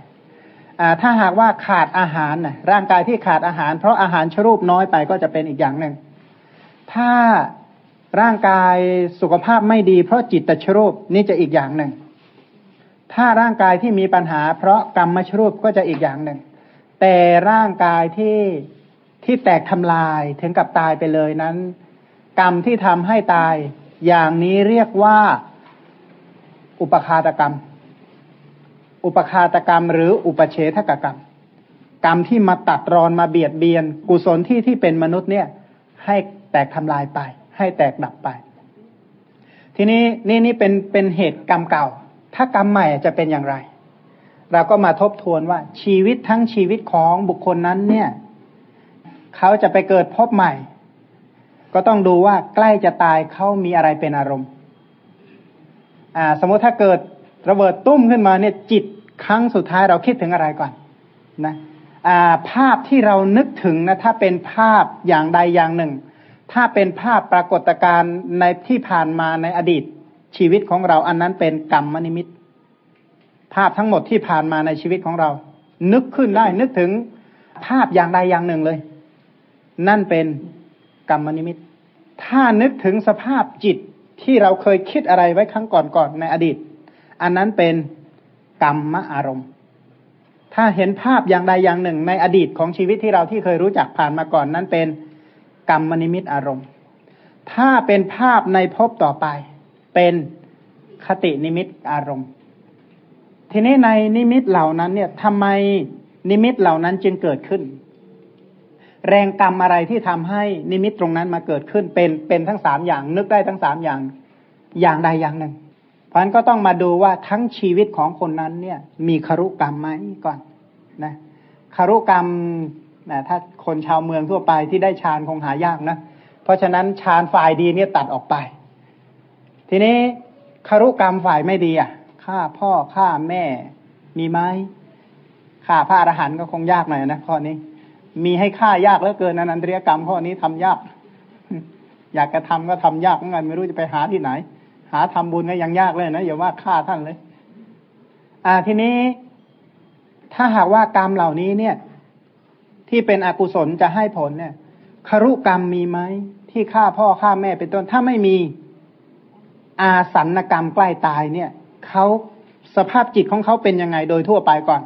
ถ้าหากว่าขาดอาหารนะร่างกายที่ขาดอาหาร เพราะอาหารชรูปน้อยไปก็จะเป็นอีกอย่างหนึ่ง ถ้าร่างกายสุขภาพไม่ดี เพราะจิตตชรูปนี่จะอีกอย่างหนึ่ง ถ้าร่างกายที่มีปัญหา เพราะกรรมชรูปก็จะอีกอย่างหนึ่ง แต่ร่างกายที่ที่แตกทำลายถึงกับตายไปเลยนั้น กรรมที่ทำให้ตาย อย่างนี้เรียกว่าอุปคาตกรรม อุปคาตกรรม หรืออุปเฉทกกรรม กรรมที่มาตัดรอนมาเบียดเบียน กุศลที่ที่เป็นมนุษย์เนี่ย ให้แตกทำลายไป ให้แตกดับไป ทีนี้นี่นี่เป็นเป็นเหตุกรรมเก่า ถ้ากรรมใหม่จะเป็นอย่างไร เราก็มาทบทวนว่า ชีวิตทั้งชีวิตของบุคคลนั้นเนี่ยเขาจะไปเกิดพบใหม่ ก็ต้องดูว่าใกล้จะตายเขามีอะไรเป็นอารมณ์ อ่า สมมติถ้าเกิดระเบิดตุ้มขึ้นมาเนี่ย จิตครั้งสุดท้ายเราคิดถึงอะไรก่อน นะอ่าภาพที่เรานึกถึงนะถ้าเป็นภาพอย่างใดอย่างหนึ่ง ถ้าเป็นภาพปรากฏการณ์ในที่ผ่านมาในอดีตชีวิตของเราอันนั้นเป็นกรรมนิมิต ภาพทั้งหมดที่ผ่านมาในชีวิตของเรา นึกขึ้นได้นึกถึงภาพอย่างใดอย่างหนึ่งเลย นั่นเป็นกรรมนิมิต ถ้านึกถึงสภาพจิตที่เราเคยคิดอะไรไว้ครั้งก่อนๆในอดีต อันนั้นเป็นกรรมอารมณ์ ถ้าเห็นภาพอย่างใดอย่างหนึ่ง ในอดีตของชีวิตที่เราที่เคยรู้จักผ่านมาก่อน นั้นเป็นกรรมนิมิตอารมณ์ ถ้าเป็นภาพในภพต่อไป เป็นคตินิมิตอารมณ์ ทีนี้ในนิมิตเหล่านั้น เนี่ยทำไมนิมิตเหล่านั้นจึงเกิดขึ้น แรงกรรมอะไรที่ทำให้นิมิตตรงนั้นมาเกิดขึ้นเป็นเป็นทั้งสามอย่าง นึกได้ทั้งสามอย่างอย่างใดอย่างหนึ่ง เพราะนั้นก็ต้องมาดูว่าทั้งชีวิตของคนนั้นเนี่ย มีครุกรรมไหมก่อนนะครุกรรมนะถ้าคนชาวเมืองทั่วไปที่ได้ฌานคงหายากนะ เพราะฉะนั้นฌานฝ่ายดีเนี่ยตัดออกไป ทีนี้คารุกรรมฝ่ายไม่ดีอะ ฆ่าพ่อฆ่าแม่ มีไหมฆ่าพระอรหันต์ก็คงยากหน่อยนะข้อนี้ มีให้ฆ่ายากเหลือเกินนันตรียกรรมข้อนี้ทำยาก อยากจะทำก็ทำยากเหมือนกันไม่รู้จะไปหาที่ไหน หาทำบุญก็ยังยากเลยนะอย่าว่าฆ่าท่านเลย อ่าทีนี้ ถ้าหากว่ากรรมเหล่านี้เนี่ย ที่เป็นอกุศลจะให้ผลเนี่ยคารุกรรมมีไหมที่ฆ่าพ่อฆ่าแม่เป็นต้นถ้าไม่มีอาสันกรรมใกล้ตายเนี่ย เขาสภาพจิตของเขาเป็นยังไงโดยทั่วไปก่อน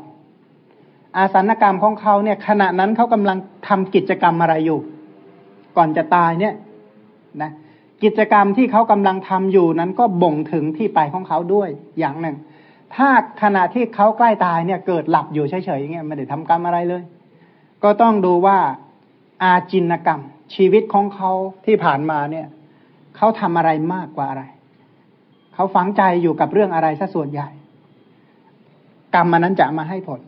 อาสันกรรมของเขาเนี่ย ขณะนั้นเขากำลังทำกิจกรรมอะไรอยู่ ก่อนจะตายเนี่ยนะกิจกรรมที่เขากำลังทำอยู่นั้นก็บ่งถึงที่ไปของเขาด้วยอย่างหนึ่ง ถ้าขณะที่เขาใกล้ตายเนี่ย เกิดหลับอยู่เฉยๆอย่างเงี้ยไม่ได้ทำกรรมอะไรเลย ก็ต้องดูว่าอาจินกรรม ชีวิตของเขาที่ผ่านมาเนี่ยเขาทำอะไรมากกว่าอะไร เขาฝังใจอยู่กับเรื่องอะไรซะส่วนใหญ่ กรรมมันนั้นจะมาให้ผล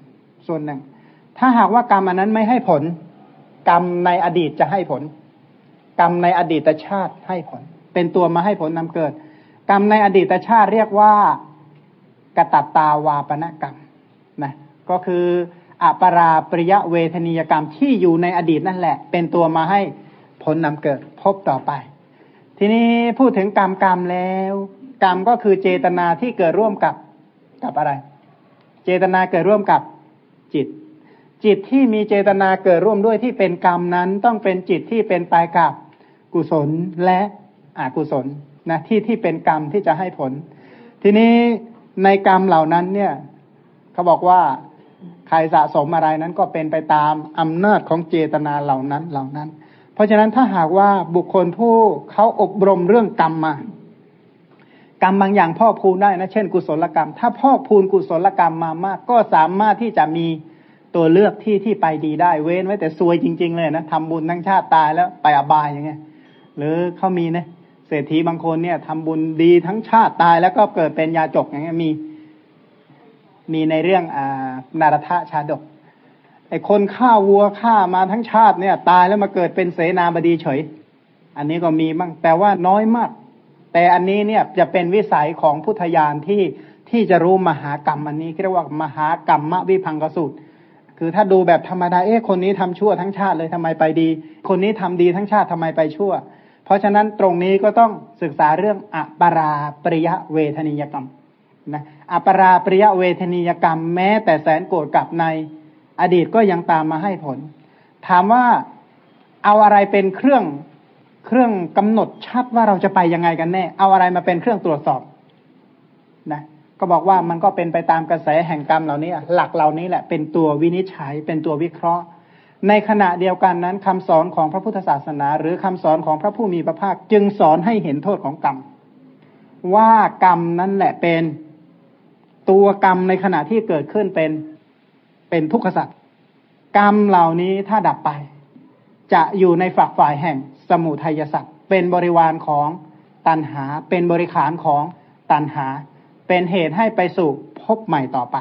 ส่วนหนึ่ง ถ้าหากว่ากรรมมันนั้นไม่ให้ผล กรรมในอดีตจะให้ผล กรรมในอดีตชาติให้ผล เป็นตัวมาให้ผลนำเกิด กรรมในอดีตชาติเรียกว่ากตัตตาวาปณกรรมนะก็คืออปราปริยะเวทนียกรรมที่อยู่ในอดีตนั่นแหละ เป็นตัวมาให้ผลนำเกิดพบต่อไป ทีนี้พูดถึงกรรมกรรมแล้ว กรรมก็คือเจตนาที่เกิดร่วมกับกับอะไร เจตนาเกิดร่วมกับจิต จิตที่มีเจตนาเกิดร่วมด้วยที่เป็นกรรมนั้น ต้องเป็นจิตที่เป็นไปกับกุศลและอกุศลนะที่ที่เป็นกรรมที่จะให้ผล ทีนี้ในกรรมเหล่านั้นเนี่ยเขาบอกว่าใครสะสมอะไรนั้นก็เป็นไปตามอำนาจของเจตนาเหล่านั้นเหล่านั้น เพราะฉะนั้นถ้าหากว่าบุคคลผู้เขาอบรมเรื่องกรรมมา กรรมบางอย่างพ่อพูนได้นะเช่น กุศลกรรม ถ้าพ่อพูนกุศลกรรมมามาก ก็สามารถที่จะมีตัวเลือกที่ที่ไปดีได้เว้นไว้แต่ซวยจริง ๆ เลยนะทำบุญทั้งชาติตายแล้วไปอบายอย่างเงี้ยหรือเขามีนะเศรษฐีบางคนเนี่ยทำบุญดีทั้งชาติตายแล้วก็เกิดเป็นยาจกอย่างเงี้ยมี มีในเรื่องอ่านารทะชาดกไอคนฆ่าวัวฆ่ามาทั้งชาติเนี่ย ตายแล้วมาเกิดเป็นเสนาบดีเฉย อันนี้ก็มีบ้างแต่ว่าน้อยมาก แต่อันนี้เนี่ยจะเป็นวิสัยของพุทธญาณที่ที่จะรู้มหากรรมอันนี้เรียกว่ามหากรรมมวิพังกสูตร คือถ้าดูแบบธรรมดาเอ๊ะคนนี้ทำชั่วทั้งชาติเลยทำไมไปดี คนนี้ทำดีทั้งชาติทำไมไปชั่ว เพราะฉะนั้นตรงนี้ก็ต้องศึกษาเรื่องอปราปริยะเวทนิยกรรมนะอปราปริยะเวทนิยกรรมแม้แต่แสนโกรธกับในอดีตก็ยังตามมาให้ผล ถามว่าเอาอะไรเป็นเครื่อง เครื่องกำหนดชัดว่าเราจะไปยังไงกันแน่ เอาอะไรมาเป็นเครื่องตรวจสอบนะก็บอกว่ามันก็เป็นไปตามกระแสแห่งกรรมเหล่านี้ หลักเหล่านี้แหละเป็นตัววินิจฉัยเป็นตัววิเคราะห์ ในขณะเดียวกันนั้นคำสอนของพระพุทธศาสนา หรือคำสอนของพระผู้มีพระภาคจึงสอนให้เห็นโทษของกรรม ว่ากรรมนั่นแหละเป็นตัวกรรมในขณะที่เกิดขึ้นเป็นเป็นทุกขสัตว์กรรมเหล่านี้ถ้าดับไป จะอยู่ในฝักฝ่ายแห่ง สมุทัยสัตว์เป็นบริวารของตันหา เป็นบริขารของตันหา เป็นเหตุให้ไปสู่พบใหม่ต่อไป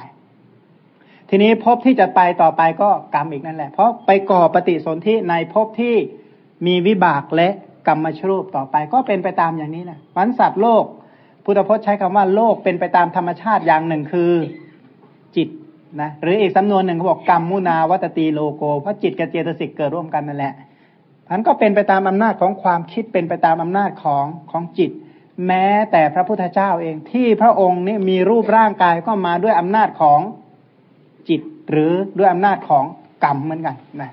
ทีนี้พบที่จะไปต่อไปก็กรรมอีกนั่นแหละ เพราะไปก่อปฏิสนธิในพบที่มีวิบากและกรรมชรูปต่อไปก็เป็นไปตามอย่างนี้นะวันสัตว์โลก พุทธพจน์ใช้คำว่าโลกเป็นไปตามธรรมชาติอย่างหนึ่งคือจิตนะหรืออีกสำนวนหนึ่งเขาบอกกรรมมุนาวัตตีโลโกเพราะจิตกับเจตสิกเกิดร่วมกันนั่นแหละ อันก็เป็นไปตามอำนาจของความคิดเป็นไปตามอำนาจของของจิต แม้แต่พระพุทธเจ้าเองที่พระองค์นี่มีรูปร่างกายก็มาด้วยอำนาจของจิต หรือด้วยอำนาจของกรรมเหมือนกันนะ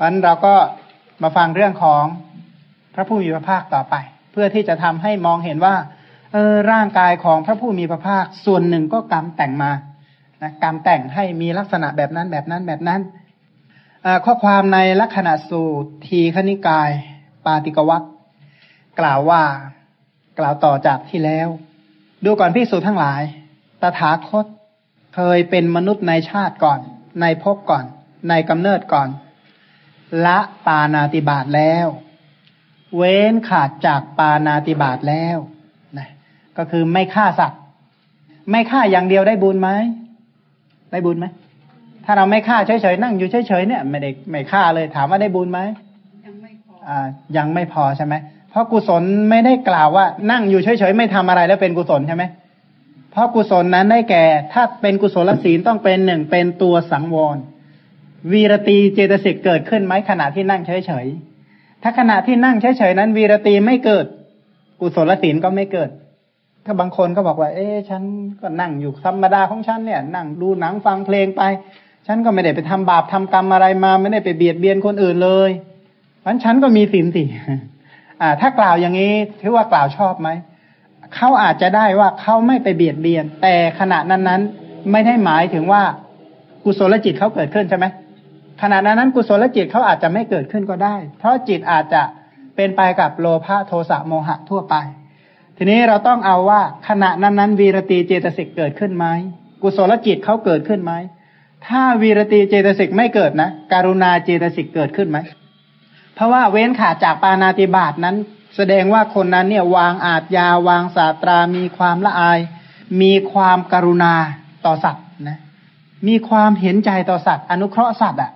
อันเราก็มาฟังเรื่องของพระผู้มีพระภาคต่อไป เพื่อที่จะทำให้มองเห็นว่าเออร่างกายของพระผู้มีพระภาคส่วนหนึ่งก็กรรมแต่งมา นะกรรแต่งให้มีลักษณะแบบนั้นแบบนั้นแบบนั้น ข้อความในลักษณะสูตรทีขณิกาย ปาติกวัตกล่าวว่ากล่าวต่อจากที่แล้ว ดูก่อนพิสูจทั้งหลาย ตถาคตเคยเป็นมนุษย์ในชาติก่อน ในภพก่อน ในกำเนิดก่อน ละปานาติบาตแล้ว เว้นขาดจากปานาติบาตแล้วนะก็คือไม่ฆ่าสัตว์ ไม่ฆ่าอย่างเดียวได้บุญไหม ได้บุญไหมถ้าเราไม่ฆ่าเฉยๆนั่งอยู่เฉยๆเนี่ยไม่ได้ไม่ฆ่าเลยถามว่าได้บุญไหมยังไม่พออ่ายังไม่พอใช่ไหมเพราะกุศลไม่ได้กล่าวว่า นั่งอยู่เฉยๆไม่ทำอะไรแล้วเป็นกุศลใช่ไหมเพราะกุศลนั้นได้แก่ ถ้าเป็นกุศลศีลต้องเป็นหนึ่งเป็นตัวสังวร วีรตีเจตสิกเกิดขึ้นไหมขณะที่นั่งเฉยๆถ้าขณะที่นั่งเฉยๆนั้น วีรตีไม่เกิด กุศลศีลก็ไม่เกิด ถ้าบางคนก็บอกว่า เอ๊ะฉันก็นั่งอยู่ธรรมดาของฉันเนี่ย นั่งดูหนังฟังเพลงไป ฉันก็ไม่ได้ไปทำบาปทำกรรมอะไรมา ไม่ได้ไปเบียดเบียนคนอื่นเลยมันฉันก็มีศีลสิอ่า ถ้ากล่าวอย่างนี้ถือว่ากล่าวชอบไหมเขาอาจจะได้ว่าเขาไม่ไปเบียดเบียน แต่ขณะนั้นนั้นไม่ได้หมายถึงว่ากุศลจิตเขาเกิดขึ้นใช่ไหมขณะนั้นนั้นกุศลจิตเขาอาจจะไม่เกิดขึ้นก็ได้ เพราะจิตอาจจะเป็นไปกับโลภะโทสะโมหะทั่วไป ทีนี้เราต้องเอาว่าขณะนั้นนั้นวีรตีเจตสิกเกิดขึ้นไหมกุศลจิตเขาเกิดขึ้นไหมถ้าวีรตีเจตสิกไม่เกิดนะการุณาเจตสิกเกิดขึ้นไหมเพราะว่าเว้นขาดจากปานาติบาตนั้น แสดงว่าคนนั้นเนี่ยวางอาจยาวางศาสตรา มีความละอาย มีความการุณาต่อสัตว์นะมีความเห็นใจต่อสัตว์ อนุเคราะห์สัตว์อะ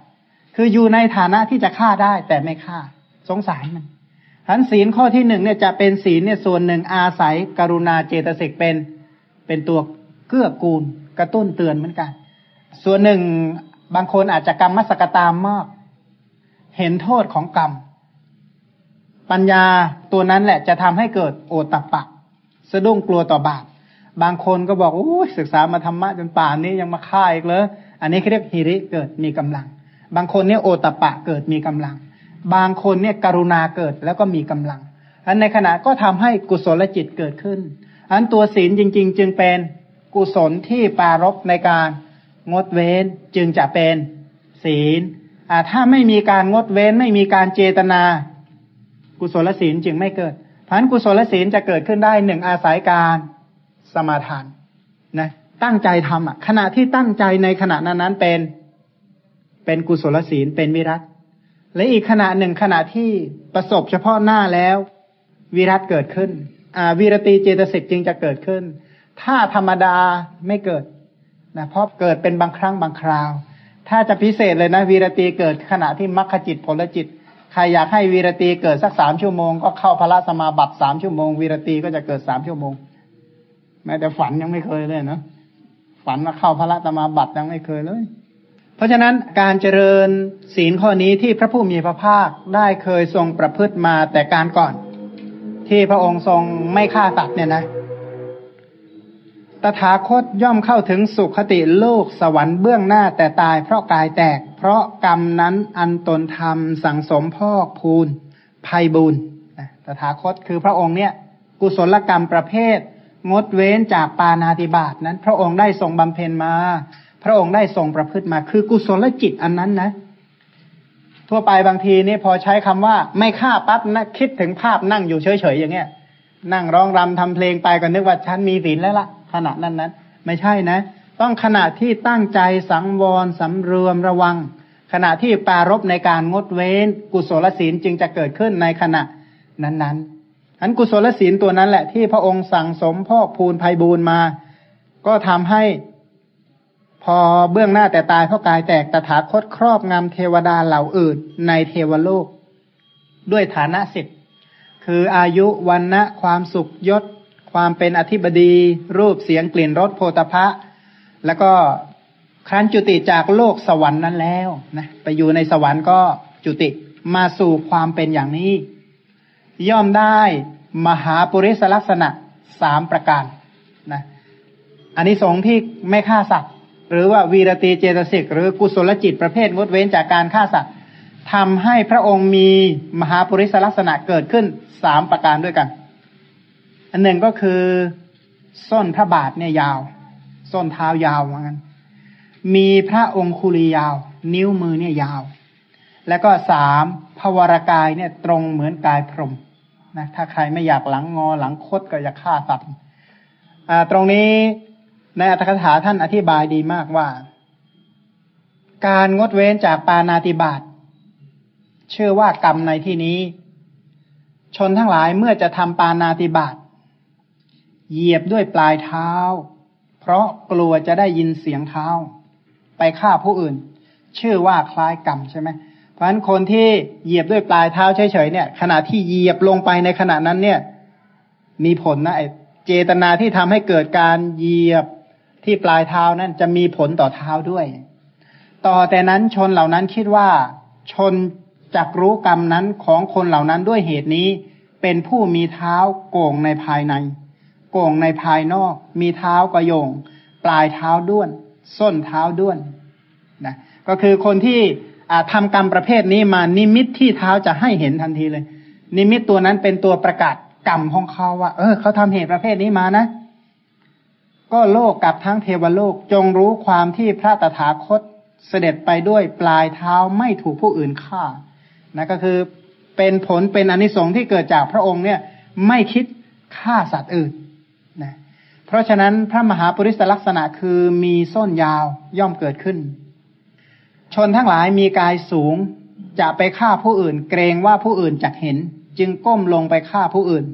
คืออยู่ในฐานะที่จะฆ่าได้แต่ไม่ฆ่า สงสารมัน ทันศีลข้อที่หนึ่งเนี่ยจะเป็นศีลเนี่ยส่วนหนึ่งอาศัยกรุณาเจตสิกเป็นเป็นตัวเกื้อกูล กระตุ้นเตือนเหมือนกัน ส่วนหนึ่งบางคนอาจจะกรรมมสกตามมาก เห็นโทษของกรรม ปัญญาตัวนั้นแหละจะทำให้เกิดโอตปะสะดุ้งกลัวต่อบาปบางคนก็บอกโอ้ศึกษามาธรรมะจนป่านนี้ยังมาฆ่าอีกเลยอันนี้เขาเรียกฮิริเกิดมีกำลัง บางคนเนี่ยโอตปะเกิดมีกำลัง บางคนเนี่ยกรุณาเกิดแล้วก็มีกำลัง อันในขณะก็ทำให้กุศลจิตเกิดขึ้น อันตัวศีลจริง ๆ จึงเป็นกุศลที่ปารบในการงดเว้นจึงจะเป็นศีลอ่าถ้าไม่มีการงดเว้นไม่มีการเจตนา กุศลศีลจึงไม่เกิดพันกุศลศีลจะเกิดขึ้นได้หนึ่งอาศัยการสมาทานนะตั้งใจทำอะขณะที่ตั้งใจในขณะนั้นนั้นเป็น เป็นกุศลศีลเป็นวิรัต และอีกขณะหนึ่งขณะที่ประสบเฉพาะหน้าแล้ว วิรัตเกิดขึ้นอ่าวิรตีเจตสิกจึงจะเกิดขึ้น ถ้าธรรมดาไม่เกิดนะเพราะเกิดเป็นบางครั้งบางคราว ถ้าจะพิเศษเลยนะวีรตีเกิดขณะที่มรรคจิตผลจิตใครอยากให้วีรตีเกิดสักสามชั่วโมงก็เข้าพระสมาบัติสามชั่วโมงวีรตีก็จะเกิดสามชั่วโมง แม้แต่ฝันยังไม่เคยเลยเนาะฝันว่าเข้าพระสมาบัติยังไม่เคยเลย เพราะฉะนั้นการเจริญศีลข้อนี้ที่พระผู้มีพระภาคได้เคยทรงประพฤติมาแต่การก่อน ที่พระองค์ทรงไม่ฆ่าสัตว์เนี่ยนะ ตถาคตย่อมเข้าถึงสุขติโลกสวรรค์เบื้องหน้าแต่ตายเพราะกายแตก เพราะกรรมนั้นอันตนทำสังสมพอกพูนภัยบุญตถาคตคือพระองค์เนี่ย กุศลกรรมประเภท งดเว้นจากปานาติบาตนั้น พระองค์ได้ทรงบำเพ็ญมา พระองค์ได้ทรงประพฤติมาคือกุศลจิตอันนั้นนะ ทั่วไปบางทีนี่พอใช้คำว่า ไม่ฆ่าปั๊บนะคิดถึงภาพนั่งอยู่เฉยๆอย่างเงี้ย นั่งร้องรำทำเพลงไปก็นึกว่าฉันมีศีลแล้วละ่ะขณะนั้นนั้นไม่ใช่นะ ต้องขณะที่ตั้งใจสังวรสำรวมระวัง ขณะที่ปารบในการงดเว้น กุศลศีลจึงจะเกิดขึ้นในขณะนั้นๆอันกุศลศีลตัวนั้นแหละที่พระองค์สั่งสมพอกพูนภัยบูนมา ก็ทำให้ พอเบื้องหน้าแต่ตายเพราะกายแตกตถาคตครอบงำเทวดาเหล่าอื่น ในเทวโลก ด้วยฐานะสิทธิ์คืออายุวันนะความสุขยศ ความเป็นอธิบดี รูปเสียงกลิ่นรสโพธพะ แล้วก็ครั้นจุติจากโลกสวรรค์นั้นแล้วนะไปอยู่ในสวรรค์ก็จุติมาสู่ความเป็นอย่างนี้ ย่อมได้มหาปุริสลักษณะสามประการนะอันนี้สงที่ไม่ฆ่าสัตว หรือว่าวีรตีเจตสิกหรือกุศลจิตประเภทงดเว้นจากการฆ่าสัตว์ทำให้พระองค์มีมหาปริสลักษณะเกิดขึ้นสามประการด้วยกัน อันหนึ่งก็คือส้นพระบาทเนี่ยยาว ส้นเท้ายาวเหมือนกันมีพระองคุลียาว นิ้วมือเนี่ยยาว แล้วก็สามภวรกายเนี่ยตรงเหมือนกายพรหมนะถ้าใครไม่อยากหลังงอหลังคดก็อยาฆ่าสัตว์ตรงนี้ ในอัตถกถาท่านอธิบายดีมากว่า การงดเว้นจากปานาติบาตเชื่อว่ากรรมในที่นี้ ชนทั้งหลายเมื่อจะทำปานาติบาตเหยียบด้วยปลายเท้า เพราะกลัวจะได้ยินเสียงเท้า ไปฆ่าผู้อื่น ชื่อว่าคล้ายกรรมใช่ไหมเพราะฉะนั้นคนที่เหยียบด้วยปลายเท้าเฉยๆเนี่ย ขณะที่เหยียบลงไปในขณะนั้นเนี่ย มีผลนะไอเจตนาที่ทำให้เกิดการเหยียบ ที่ปลายเท้านั้นจะมีผลต่อเท้าด้วย ต่อแต่นั้นชนเหล่านั้นคิดว่า ชนจักรู้กรรมนั้นของคนเหล่านั้นด้วยเหตุนี้ เป็นผู้มีเท้าโก่งในภายใน โก่งในภายนอก มีเท้ากระโยง ปลายเท้าด้วน ส้นเท้าด้วนนะก็คือคนที่ทำกรรมประเภทนี้มานิมิตที่เท้าจะให้เห็นทันทีเลย นิมิตตัวนั้นเป็นตัวประกาศกรรมของเขาว่า เออเขาทำเหตุประเภทนี้มานะ ก็โลกกับทั้งเทวโลกจงรู้ความที่พระตถาคตเสด็จไปด้วยปลายเท้าไม่ถูกผู้อื่นฆ่านะก็คือเป็นผลเป็นอนิสงส์ที่เกิดจากพระองค์เนี่ยไม่คิดฆ่าสัตว์อื่นนะเพราะฉะนั้นพระมหาปริศลักษณะคือมีส้นยาวย่อมเกิดขึ้น ชนทั้งหลายมีกายสูงจะไปฆ่าผู้อื่น เกรงว่าผู้อื่นจะเห็น จึงก้มลงไปฆ่าผู้อื่น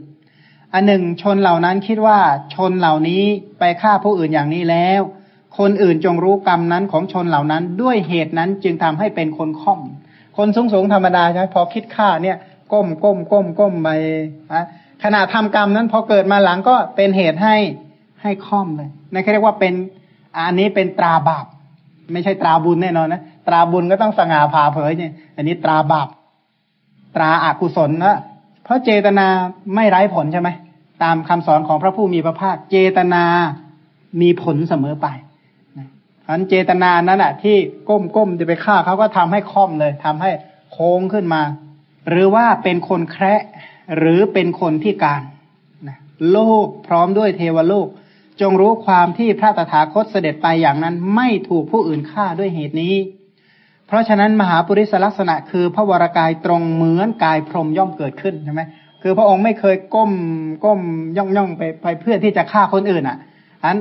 อันหนึ่งชนเหล่านั้นคิดว่าชนเหล่านี้ไปฆ่าผู้อื่นอย่างนี้แล้ว คนอื่นจงรู้กรรมนั้นของชนเหล่านั้น ด้วยเหตุนั้นจึงทำให้เป็นคนค่อม คนสูงสูงธรรมดาใช่ไหมพอคิดฆ่าเนี่ย ก้มก้มก้มก้มไปขณะทำกรรมนั้นพอเกิดมาหลังก็เป็นเหตุให้ให้ค่อมเลยนั่นเรียกว่าเป็นอันนี้เป็นตราบาปไม่ใช่ตราบุญแน่นอนนะตราบุญก็ต้องสง่าผ่าเผยเนี่ย อันนี้ตราบาปตราอากุศลนะ ราะเจตนาไม่ไร้ผลใช่ไหมตามคำสอนของพระผู้มีพระภาค เจตนามีผลเสมอไปอันเจตนานั้นอะที่ก้มก้มจะไปฆ่าเขาก็ทำให้ค่อมเลยทำให้โค้งขึ้นมา หรือว่าเป็นคนแคระหรือเป็นคนที่การนะโลกพร้อมด้วยเทวโลก จงรู้ความที่พระตถาคตเสด็จไปอย่างนั้น ไม่ถูกผู้อื่นฆ่าด้วยเหตุนี้ เพราะฉะนั้นมหาปุริสลักษณะ คือพระวรากายตรงเหมือนกายพรหมย่อมเกิดขึ้นใช่ไหมคือพระองค์ไม่เคยก้มก้มย่องย่องไปไปเพื่อที่จะฆ่าคนอื่นอะอัน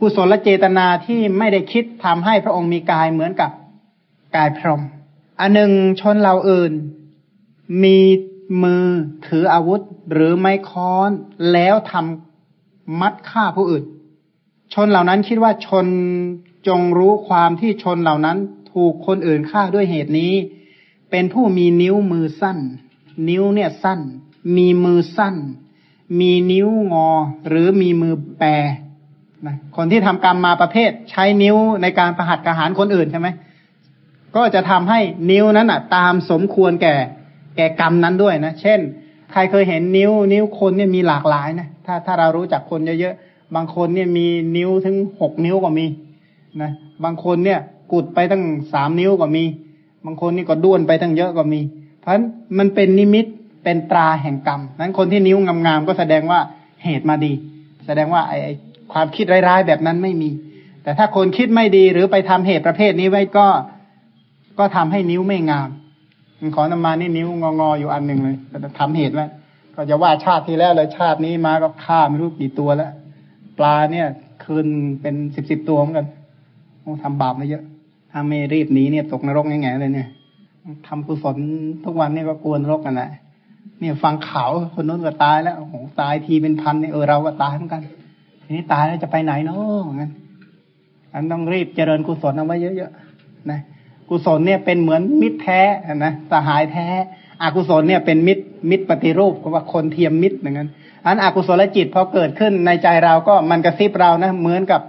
กุศลเจตนาที่ไม่ได้คิดทำให้พระองค์มีกายเหมือนกับกายพรหมอันหนึ่งชนเราอื่น มีมือถืออาวุธหรือไม้ค้อนแล้วทำมัดฆ่าผู้อื่น ชนเหล่านั้นคิดว่าชนจงรู้ความที่ชนเหล่านั้น ถูกคนอื่นฆ่าด้วยเหตุนี้ เป็นผู้มีนิ้วมือสั้น นิ้วเนี่ยสั้น มีมือสั้น มีนิ้วงอ หรือมีมือแปรนะคนที่ทำกรรมมาประเภท ใช้นิ้วในการประหัตกระหารคนอื่นใช่ไหมก็จะทำให้นิ้วนั้นอะ ตามสมควรแก่ แก่กรรมนั้นด้วยนะ เช่น ใครเคยเห็นนิ้ว นิ้วคนเนี่ยมีหลากหลายนะถ้าถ้าเรารู้จักคนเยอะๆบางคนเนี่ยมีนิ้วถึงหกนิ้วก็มีนะบางคนเนี่ย กุดไปตั้งสามนิ้วก็มี บางคนนี่ก็ด้วนไปตั้งเยอะก็มี เพราะนั้นมันเป็นนิมิตเป็นตราแห่งกรรมนั้นคนที่นิ้วงามๆก็แสดงว่าเหตุมาดี แสดงว่าไอ้ความคิดร้ายๆแบบนั้นไม่มี แต่ถ้าคนคิดไม่ดีหรือไปทำเหตุประเภทนี้ไว้ก็ก็ทำให้นิ้วไม่งามขอนำมานี่นิ้วงองออยู่อันหนึ่งเลยแต่ทำเหตุไว้ก็จะว่าชาติที่แล้วเลยชาตินี้มาก็ฆ่าไม่รู้กี่ตัวแล้ว ปลาเนี่ยคืนเป็นสิบสิบตัวเหมือนกันโอ้ทำบาปมาเยอะ ถ้าไม่รีบหนีเนี่ยตกนรกแง่ๆเลยเนี่ยทำกุศลทุกวันเนี่ก็กวนรกกันแหละเนี่ยฟังข่าวคนนู้นก็ตายแล้วโอ้โหตายทีเป็นพันเนี่ยเออเราก็ตายเหมือนกัน ทีนี้ตายแล้วจะไปไหนเนาะงั้นอันต้องรีบเจริญกุศลเอาไว้เยอะๆนะกุศลเนี่ยเป็นเหมือนมิตรแท้นะสหายแท้อกุศลเนี่ยเป็นมิตรมิตรปฏิรูปก็ว่าคนเทียมมิตรเหมือนกันอันอกุศลจิตพอเกิดขึ้นในใจเราก็มันกระซิบเรานะเหมือนกับ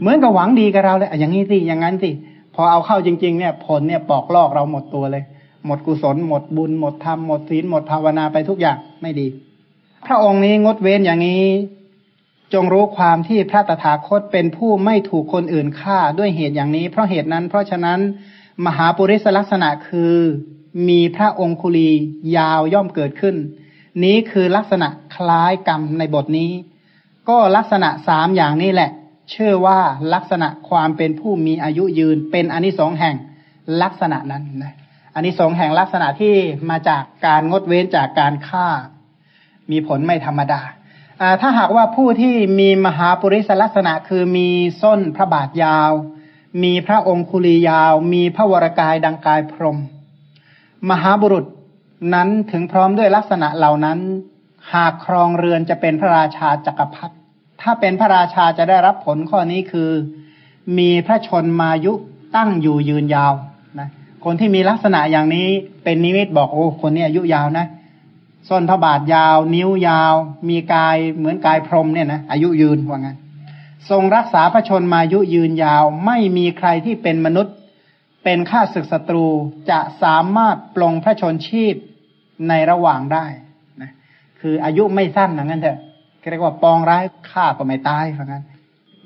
เหมือนกับหวังดีกับเราเลยอย่างนี้สิอย่างนั้นสิ พอเอาเข้าจริง ๆ เนี่ย ผลเนี่ยปอกลอกเราหมดตัวเลย หมดกุศล หมดบุญ หมดธรรม หมดศีล หมดภาวนาไปทุกอย่างไม่ดี พระองค์นี้งดเว้นอย่างนี้ จงรู้ความที่พระตถาคตเป็นผู้ไม่ถูกคนอื่นฆ่าด้วยเหตุอย่างนี้ เพราะเหตุนั้น เพราะฉะนั้นมหาปุริสลักษณะคือมีพระองคุลียาวย่อมเกิดขึ้น นี้คือลักษณะคล้ายกรรมในบทนี้ ก็ลักษณะสามอย่างนี้แหละ เชื่อว่าลักษณะความเป็นผู้มีอายุยืนเป็นอนิสงส์แห่งลักษณะนั้นนะอนิสงส์แห่งลักษณะที่มาจากการงดเว้นจากการฆ่า มีผลไม่ธรรมดา ถ้าหากว่าผู้ที่มีมหาปุริสลักษณะคือมีส้นพระบาทยาว มีพระองคุลียาว มีพระวรกายดังกายพรม มหาบุรุษนั้นถึงพร้อมด้วยลักษณะเหล่านั้น หากครองเรือนจะเป็นพระราชาจักรพรรดิ ถ้าเป็นพระราชาจะได้รับผลข้อนี้คือ มีพระชนมายุตั้งอยู่ยืนยาวนะคนที่มีลักษณะอย่างนี้เป็นนิมิตบอกโอ้คนนี้อายุยาวนะส้นพระบาทยาว นิ้วยาว มีกายเหมือนกายพรมเนี่ยนะอายุยืนว่างั้นทรงรักษาพระชนมายุยืนยาว ไม่มีใครที่เป็นมนุษย์ เป็นข้าศึกศัตรูจะสามารถปลงพระชนชีพในระหว่างได้นะคืออายุไม่สั้นนะงั้นเถอะ เรียกว่าปองร้ายฆ่าก็ไม่ตายเพราะงั้น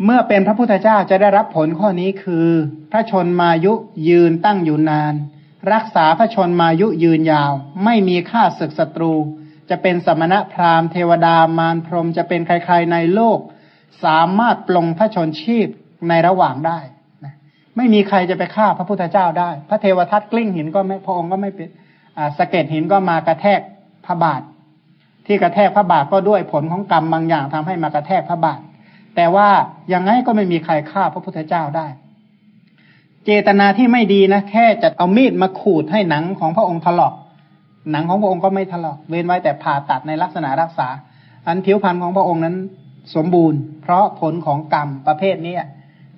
เมื่อเป็นพระพุทธเจ้าจะได้รับผลข้อนี้คือ พระชนมายุยืนตั้งอยู่นาน รักษาพระชนมายุยืนยาว ไม่มีข้าศึกศัตรู จะเป็นสมณะพราหมณ์เทวดามารพรมจะเป็นใครๆในโลก สามารถปลงพระชนชีพในระหว่างได้นะไม่มีใครจะไปฆ่าพระพุทธเจ้าได้ พระเทวทัตกลิ้งหินก็ไม่พระองค์ก็ไม่เป็นสะเก็ดหินก็มากระแทกพระบาท ที่กระแทกพระบาทก็ด้วยผลของกรรมบางอย่างทำให้มากระแทกพระบาท แต่ว่ายังไงก็ไม่มีใครฆ่าพระพุทธเจ้าได้ เจตนาที่ไม่ดีนะแค่จะเอามีดมาขูดให้หนังของพระองค์ถลอก หนังของพระองค์ก็ไม่ถลอก เว้นไว้แต่ผ่าตัดในลักษณะรักษา อันผิวพรรณของพระองค์นั้นสมบูรณ์ เพราะผลของกรรมประเภทนี้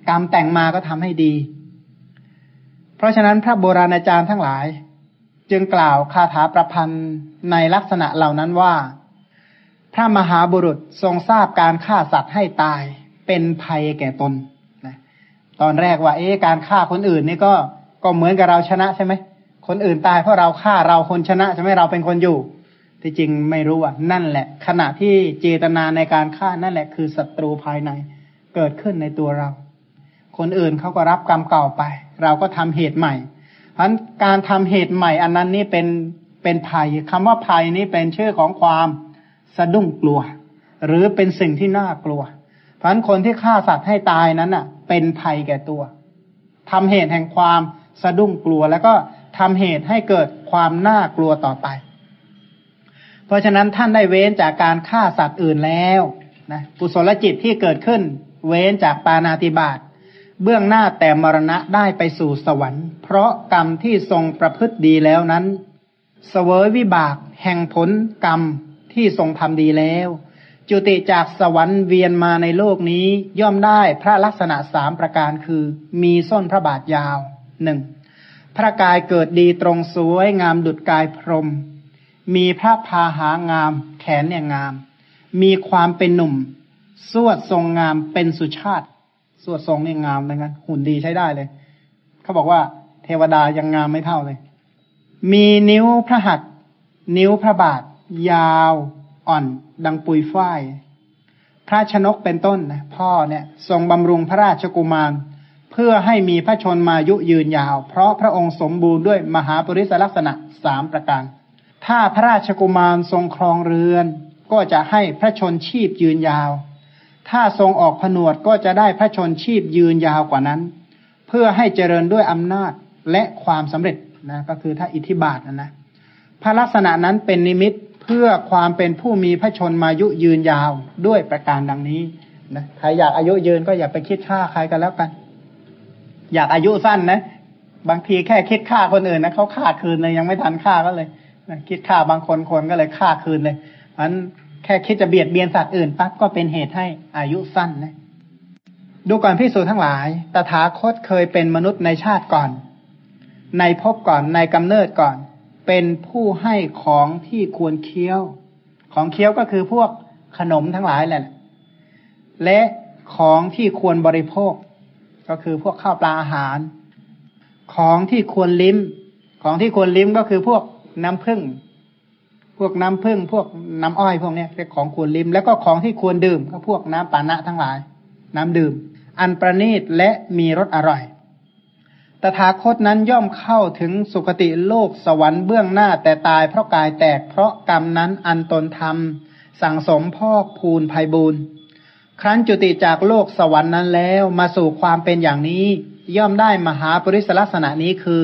กรรมแต่งมาก็ทำให้ดี เพราะฉะนั้นพระโบราณอาจารย์ทั้งหลาย จึงกล่าวคาถาประพันธ์ในลักษณะเหล่านั้นว่า พระมหาบุรุษทรงทราบการฆ่าสัตว์ให้ตายเป็นภัยแก่ตนนะตอนแรกว่าเอ๊ะการฆ่าคนอื่นนี่ก็ก็เหมือนกับเราชนะใช่ไหมคนอื่นตายเพราะเราฆ่าเราคนชนะใช่ไหมเราเป็นคนอยู่ ที่จริงไม่รู้ว่านั่นแหละ ขณะที่เจตนาในการฆ่านั่นแหละ คือศัตรูภายในเกิดขึ้นในตัวเรา คนอื่นเขาก็รับกรรมเก่าไป เราก็ทำเหตุใหม่เพราะการทำเหตุใหม่อันนั้นนี่เป็นเป็นภัยคำว่าภัยนี้เป็นชื่อของความ สะดุ้งกลัว หรือเป็นสิ่งที่น่ากลัวเพราะฉะนั้นคนที่ฆ่าสัตว์ให้ตายนั้นอะ เป็นภัยแก่ตัวทำเหตุแห่งความสะดุ้งกลัว แล้วก็ทำเหตุให้เกิดความน่ากลัวต่อไป เพราะฉะนั้นท่านได้เว้นจากการฆ่าสัตว์อื่นแล้วนะกุศลจิตที่เกิดขึ้น เว้นจากปานาติบาตเบื้องหน้าแต่มรณะได้ไปสู่สวรรค์ เพราะกรรมที่ทรงประพฤติดีแล้วนั้นสเสวยวิบาก แห่งผลกรรม ที่ทรงทำดีแล้ว จุติจากสวรรค์เวียนมาในโลกนี้ย่อมได้พระลักษณะสามประการคือ มีส้นพระบาทยาวหนึ่งพระกายเกิดดีตรงสวยงามดุจกายพรม มีพระพาหางาม แขนเนี่ยงาม มีความเป็นหนุ่ม สวดทรงงามเป็นสุชาติ สวดทรงเนี่ยงามเหมือนกันหุ่นดีใช้ได้เลย เขาบอกว่าเทวดายังงามไม่เท่าเลย มีนิ้วพระหัตนิ้วพระบาท ยาวอ่อน ดังปุยฝ้าย พระชนกเป็นต้นนะพ่อเนี่ยทรงบำรุงพระราชกุมาร เพื่อให้มีพระชนมายุยืนยาว เพราะพระองค์สมบูรณ์ด้วยมหาปริศลักษณะสามประการ ถ้าพระราชกุมารทรงครองเรือน ก็จะให้พระชนชีพยืนยาว ถ้าทรงออกผนวดก็จะได้พระชนชีพยืนยาวกว่านั้น เพื่อให้เจริญด้วยอำนาจและความสำเร็จนะก็คือถ้าอิทธิบาทนะนะพระลักษณะนั้นเป็นนิมิต เพื่อความเป็นผู้มีพระชนมายุยืนยาวด้วยประการดังนี้นะใครอยากอายุยืนก็อย่าไปคิดฆ่าใครกันแล้วกัน อยากอายุสั้นนะ บางทีแค่คิดฆ่าคนอื่นนะเขาฆ่าคืนเลยยังไม่ทันฆ่าก็เลยคิดฆ่าบางคนคนก็เลยฆ่าคืนเลยอันแค่คิดจะเบียดเบียนสัตว์อื่นปั๊บก็เป็นเหตุให้อายุสั้นนะดูก่อนพิสูจทั้งหลาย ตถาคตเคยเป็นมนุษย์ในชาติก่อน ในภพก่อนในกำเนิดก่อน เป็นผู้ให้ของที่ควรเคี้ยว ของเคี้ยวก็คือพวกขนมทั้งหลายแหละ และของที่ควรบริโภค ก็คือพวกข้าวปลาอาหาร ของที่ควรลิ้ม ของที่ควรลิ้มก็คือพวกน้ำผึ้งพวกน้ำผึ้งพวกน้ำอ้อยพวกนี้เป็นของควรลิ้ม แล้วก็ของที่ควรดื่มก็พวกน้ำปานะทั้งหลาย น้ำดื่ม อันประณีตและมีรสอร่อย ตถาคตนั้นย่อมเข้าถึงสุคติโลกสวรรค์เบื้องหน้าแต่ตายเพราะกายแตกเพราะกรรมนั้นอันตนทำสั่งสมพอกพูนภัยบูนครั้นจุติจากโลกสวรรค์นั้นแล้วมาสู่ความเป็นอย่างนี้ ย่อมได้มหาปริศลักษณะนี้คือ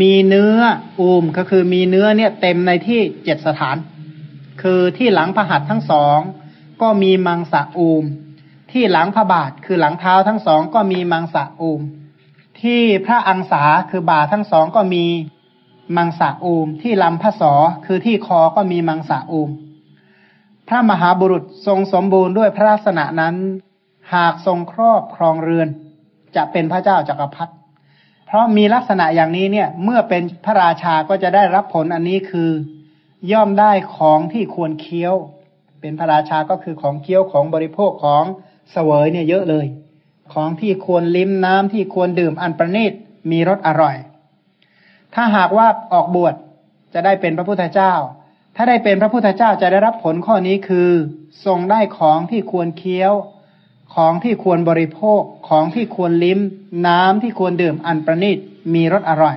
มีเนื้ออูมก็คือมีเนื้อเนี่ยเต็มในที่เจ็ดสถาน คือที่หลังพระหัตถ์ทั้งสองก็มีมังสะอูม ที่หลังพระบาทคือหลังเท้าทั้งสองก็มีมังสะอูม ที่พระอังสาคือบาทั้งสองก็มีมังสะอูม ที่ลำพระสอคือที่คอก็มีมังสะอูม พระมหาบุรุษทรงสมบูรณ์ด้วยพระลักษณะนั้น หากทรงครอบครองเรือน จะเป็นพระเจ้าจากักรพรรดิเพราะมีลักษณะอย่างนี้เนี่ย เมื่อเป็นพระราชาก็จะได้รับผลอันนี้คือย่อมได้ของที่ควรเคี้ยว เป็นพระราชาก็คือของเคี้ยวของบริโภคของเสวยเนี่ยเยอะเลย ของที่ควรลิ้มน้ำที่ควรดื่มอันประณีตมีรสอร่อย ถ้าหากว่าออกบวชจะได้เป็นพระพุทธเจ้า ถ้าได้เป็นพระพุทธเจ้าจะได้รับผลข้อนี้คือ ทรงได้ของที่ควรเคี้ยว ของที่ควรบริโภค ของที่ควรลิ้ม น้ำที่ควรดื่มอันประณีตมีรสอร่อย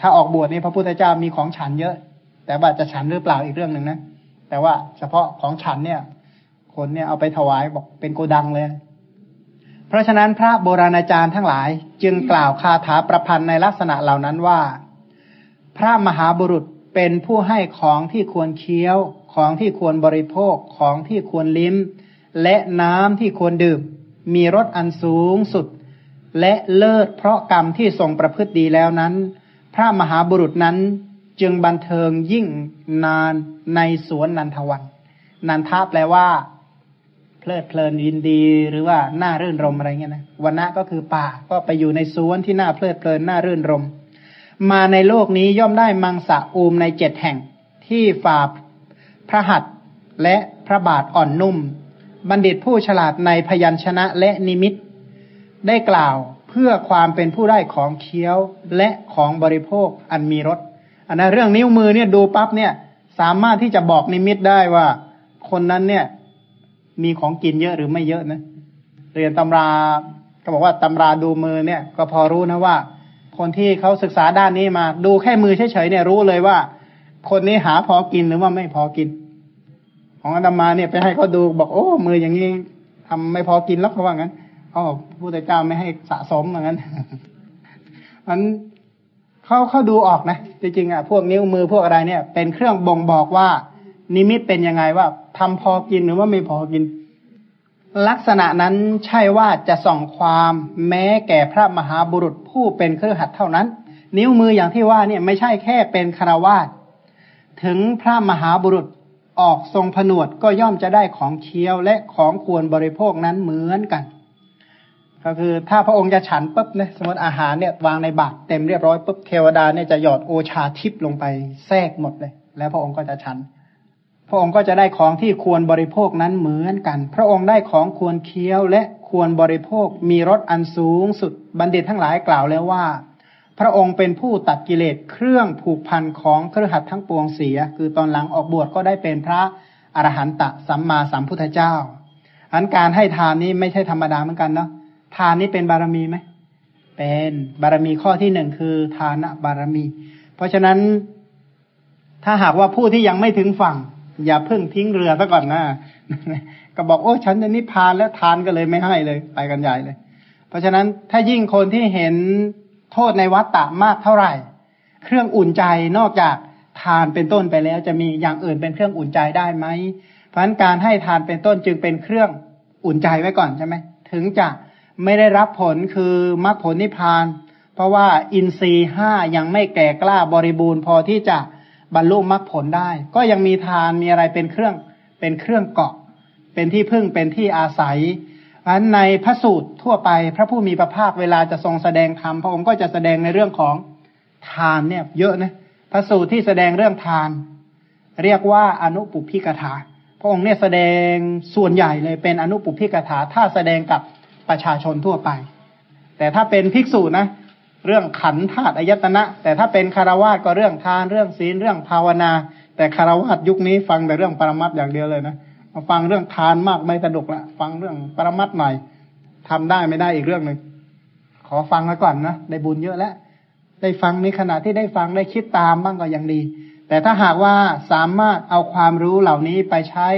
ถ้าออกบวชนี่พระพุทธเจ้ามีของฉันเยอะ แต่ว่าจะฉันหรือเปล่าอีกเรื่องหนึ่งนะ แต่ว่าเฉพาะของฉันเนี่ย คนเนี่ยเอาไปถวายบอกเป็นโกดังเลย เพราะฉะนั้นพระโบราณอาจารย์ทั้งหลาย จึงกล่าวคาถาประพันธ์ในลักษณะเหล่านั้นว่าพพระมหาบุรุษเป็นผู้ให้ของที่ควรเคี้ยว ของที่ควรบริโภคของที่ควรลิ้ม และน้ำที่ควรดื่ม มีรสอันสูงสุด และเลิศเพราะกรรมที่ทรงประพฤติดีแล้วนั้น พระมหาบุรุษนั้นจึงบันเทิงยิ่งนานในสวนนันทวัน นันทาแปลว่า เพลิดเพลินยินดีหรือว่าน่ารื่นรมอะไรเงี้ยนะวันนะก็คือป่าก็ไปอยู่ในสวนที่น่าเพลิดเพลินน่ารื่นรม มาในโลกนี้ย่อมได้มังสะอูมในเจ็ดแห่งที่ฝ่าพระหัตถ์และพระบาทอ่อนนุ่ม บัณฑิตผู้ฉลาดในพยัญชนะและนิมิต ได้กล่าวเพื่อความเป็นผู้ได้ของเคี้ยวและของบริโภคอันมีรสอันนั้นเรื่องนิ้วมือเนี่ยดูปั๊บเนี่ย สามารถที่จะบอกนิมิตได้ว่า คนนั้นเนี่ย มีของกินเยอะหรือไม่เยอะนะเรียนตำราก็บอกว่าตำราดูมือเนี่ย ก็พอรู้นะว่า คนที่เขาศึกษาด้านนี้มา ดูแค่มือเฉยๆเนี่ยรู้เลยว่า คนนี้หาพอกินหรือว่าไม่พอกิน ของอาตมาเนี่ยไปให้เขาดูบอกโอ้มืออย่างนี้ทำไม่พอกินแล้วเขาว่างั้นเขาบอกพระเจ้าไม่ให้สะสมอย่างนั้นมันเขาเขาดูออกนะจริงๆอะพวกนิ้วมือพวกอะไรเนี่ย เป็นเครื่องบ่งบอกว่า นิมิตเป็นยังไงว่า ทำพอกินหรือว่าไม่พอกิน ลักษณะนั้นใช่ว่าจะส่องความแม้แก่พระมหาบุรุษผู้เป็นเครือขัดเท่านั้น นิ้วมืออย่างที่ว่าเนี่ยไม่ใช่แค่เป็นคารวาสถึงพระมหาบุรุษออกทรงผนวดก็ย่อมจะได้ของเคี้ยวและของควรบริโภคนั้นเหมือนกัน ก็คือถ้าพระองค์จะฉันปุ๊บเนี่ยสมมติอาหารเนี่ยวางในบาตรเต็มเรียบร้อยปุ๊บเทวดาเนี่ยจะหยอดโอชาทิพย์ลงไปแทรกหมดเลย แล้วพระองค์ก็จะฉัน พระองค์ก็จะได้ของที่ควรบริโภคนั้นเหมือนกัน พระองค์ได้ของควรเคี้ยวและควรบริโภค มีรสอันสูงสุด บัณฑิตทั้งหลายกล่าวแล้วว่า พระองค์เป็นผู้ตัดกิเลสเครื่องผูกพันของเครือขัดทั้งปวงเสีย คือตอนหลังออกบวชก็ได้เป็นพระอรหันตสัมมาสัมพุทธเจ้า อันการให้ทานนี้ไม่ใช่ธรรมดาเหมือนกันเนาะ ทานนี้เป็นบารมีไหม เป็นบารมีข้อที่หนึ่งคือทานบารมี เพราะฉะนั้นถ้าหากว่าผู้ที่ยังไม่ถึงฝั่ง อย่าเพิ่งทิ้งเรือซะก่อนนะก็บอกโอ้ฉันจะนิพพานแล้วทานก็เลยไม่ให้เลย ไปกันใหญ่เลย เพราะฉะนั้นถ้ายิ่งคนที่เห็นโทษในวัฏฏะมากเท่าไหร่ เครื่องอุ่นใจนอกจากทานเป็นต้นไปแล้ว จะมีอย่างอื่นเป็นเครื่องอุ่นใจได้ไหม เพราะฉะนั้นการให้ทานเป็นต้นจึงเป็นเครื่องอุ่นใจไว้ก่อนใช่ไหมถึงจะไม่ได้รับผลคือมรรคผลนิพพาน เพราะว่าอินทรีห้ายังไม่แก่กล้าบริบูรณ์พอที่จะ บรรลุมรรคผลได้ ก็ยังมีทานมีอะไรเป็นเครื่องเป็นเครื่องเกาะ เป็นที่พึ่งเป็นที่อาศัยอันในพระสูตรทั่วไปพระผู้มีพระภาคเวลาจะทรงแสดงธรรมพระองค์ก็จะแสดงในเรื่องของทานเนี่ยเยอะนะพระสูตรที่แสดงเรื่องทาน เรียกว่าอนุปุพิกถาพระองค์เนี่ยแสดงส่วนใหญ่เลยเป็นอนุปุพิกถาถ้าแสดงกับประชาชนทั่วไป แต่ถ้าเป็นภิกษุนะ เรื่องขันธาตุอายตนะ แต่ถ้าเป็นคารวาสก็เรื่องทานเรื่องศีลเรื่องภาวนา แต่คารวาสยุคนี้ฟังแต่เรื่องปรมัตอย่างเดียวเลยนะมาฟังเรื่องทานมากไม่สนุกละฟังเรื่องปรมัตหน่อยทำได้ไม่ได้อีกเรื่องหนึ่งขอฟังไว้ก่อนนะได้บุญเยอะแล้วได้ฟังในขณะที่ได้ฟังได้คิดตามบ้างก็ยังดี แต่ถ้าหากว่าสามารถเอาความรู้เหล่านี้ไปใช้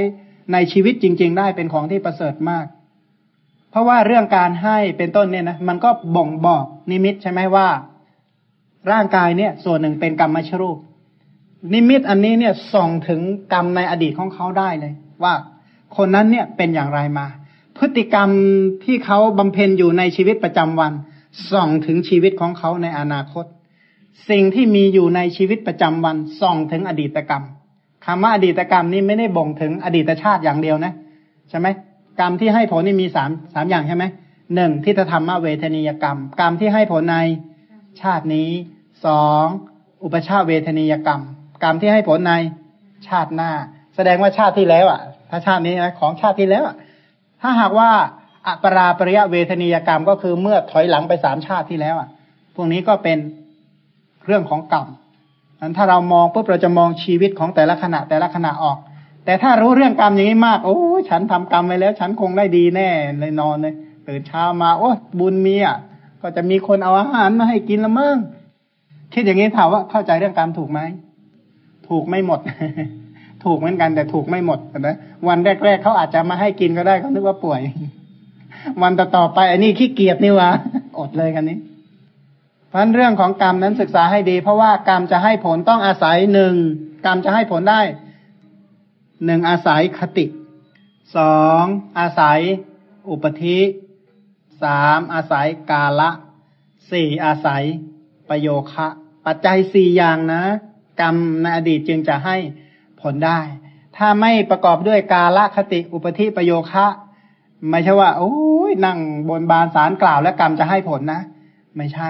ในชีวิตจริง ๆ ได้เป็นของที่ประเสริฐมาก เพราะว่าเรื่องการให้เป็นต้นเนี่ยนะมันก็บ่งบอกนิมิตใช่ไหมว่า ร่างกายเนี่ย ส่วนหนึ่งเป็นกรรมชรูป นิมิตอันนี้เนี่ยส่องถึงกรรมในอดีตของเขาได้เลย ว่าคนนั้นเนี่ยเป็นอย่างไรมา พฤติกรรมที่เขาบำเพ็ญอยู่ในชีวิตประจำวัน ส่องถึงชีวิตของเขาในอนาคต สิ่งที่มีอยู่ในชีวิตประจำวัน ส่องถึงอดีตกรรมคำว่าอดีตกรรมนี้ไม่ได้บ่งถึงอดีตชาติอย่างเดียวนะ ใช่ไหม กรรมที่ให้ผลนี่มีสามสามอย่างใช่ไหมหนึ่งทิฏฐธรรมเวทนียกรรม กรรมที่ให้ผลในชาตินี้สองอุปชาเวทนียกรรม กรรมที่ให้ผลในชาติหน้า แสดงว่าชาติที่แล้วอะ ถ้าชาตินี้นะของชาติที่แล้วถ้าหากว่าอัปราปริยเวทนียกรรมก็คือเมื่อถอยหลังไปสามชาติที่แล้วอะ พวกนี้ก็เป็นเรื่องของกรรมนั้นถ้าเรามองปุ๊บเราจะมองชีวิตของแต่ละขณะแต่ละขณะออก แต่ถ้ารู้เรื่องกรรมอย่างนี้มาก โอ้ฉันทำกรรมไปแล้ว ฉันคงได้ดีแน่เลยนอนเลยตื่นเช้ามา โอ้บุญมีอะก็จะมีคนเอาอาหารมาให้กินละมั้งคิดอย่างนี้ถามว่าเข้าใจเรื่องกรรมถูกไหมถูกไม่หมด ถูกเหมือนกันแต่ถูกไม่หมดนะวันแรกๆเขาอาจจะมาให้กินก็ได้เขานึกว่าป่วย วันต่อๆไปอันนี้ขี้เกียจนี่วะอดเลยกันนี้เพราะเรื่องของกรรมนั้นศึกษาให้ดี เพราะว่ากรรมจะให้ผลต้องอาศัยหนึ่งกรรมจะให้ผลได้ หนึ่งอาศัยคติสองอาศัย อุปธิสามอาศัยกาละสี่อาศัยประโยคะ ปัจจัยสี่อย่างนะ กรรมในอดีตจึงจะให้ผลได้ ถ้าไม่ประกอบด้วยกาละคติอุปธิประโยคะ ไม่ใช่ว่า โอ้ยนั่งบนบานสารกล่าวแล้วกรรมจะให้ผลนะ ไม่ใช่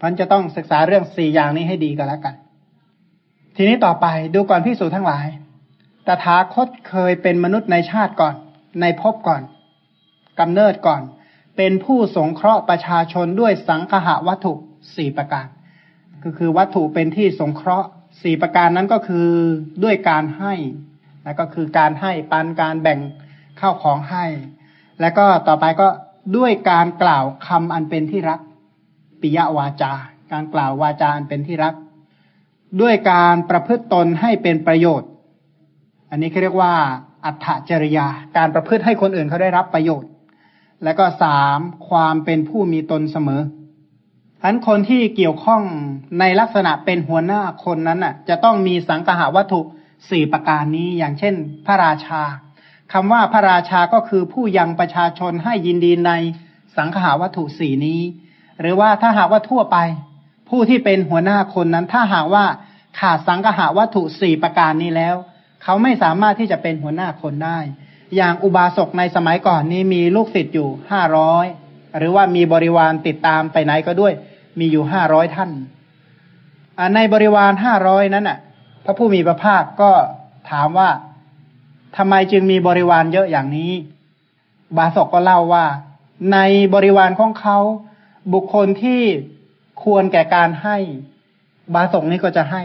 พันจะต้องศึกษาเรื่องสี่อย่างนี้ให้ดีกันแล้วกัน ทีนี้ต่อไปดูก่อนพิสูจทั้งหลาย ตถาคตเคยเป็นมนุษย์ในชาติก่อน ในภพก่อนกำเนิดก่อน เป็นผู้สงเคราะห์ประชาชนด้วยสังคหะวัตถุสี่ประการ ก็คือวัตถุเป็นที่สงเคราะห์สี่ประการนั้นก็คือด้วยการให้และก็คือการให้ปันการแบ่งข้าวของให้ และก็ต่อไปก็ด้วยการกล่าวคำอันเป็นที่รักปิยวาจา การกล่าววาจาอันเป็นที่รัก ด้วยการประพฤติตนให้เป็นประโยชน์ อันนี้เขาเรียกว่า อัตถจริยา การประพฤติให้คนอื่นเขาได้รับประโยชน์ และก็สามความเป็นผู้มีตนเสมอทั้นคนที่เกี่ยวข้องในลักษณะเป็นหัวหน้าคนนั้นน่ะ จะต้องมีสังหาวัตถุสี่ประการนี้อย่างเช่น พระราชาคำว่าพระราชาก็คือผู้ยังประชาชนให้ยินดีในสังหาวัตถุสี่นี้ หรือว่าถ้าหากว่าทั่วไป ผู้ที่เป็นหัวหน้าคนนั้น ถ้าหากว่าขาดสังหาวัตถุสี่ประการนี้แล้ว เขาไม่สามารถที่จะเป็นหัวหน้าคนได้ อย่างอุบาสกในสมัยก่อนนี้มีลูกศิษย์อยู่ห้าร้อยหรือว่ามีบริวารติดตามไปไหนก็ด้วย มีอยู่ห้าร้อยท่านในบริวารห้าร้อยนั้นน่ะ พระผู้มีพระภาคก็ถามว่าทำไมจึงมีบริวารเยอะอย่างนี้ บาศกก็เล่าว่า ในบริวารของเขา บุคคลที่ควรแก่การให้ บาสกนี้ก็จะให้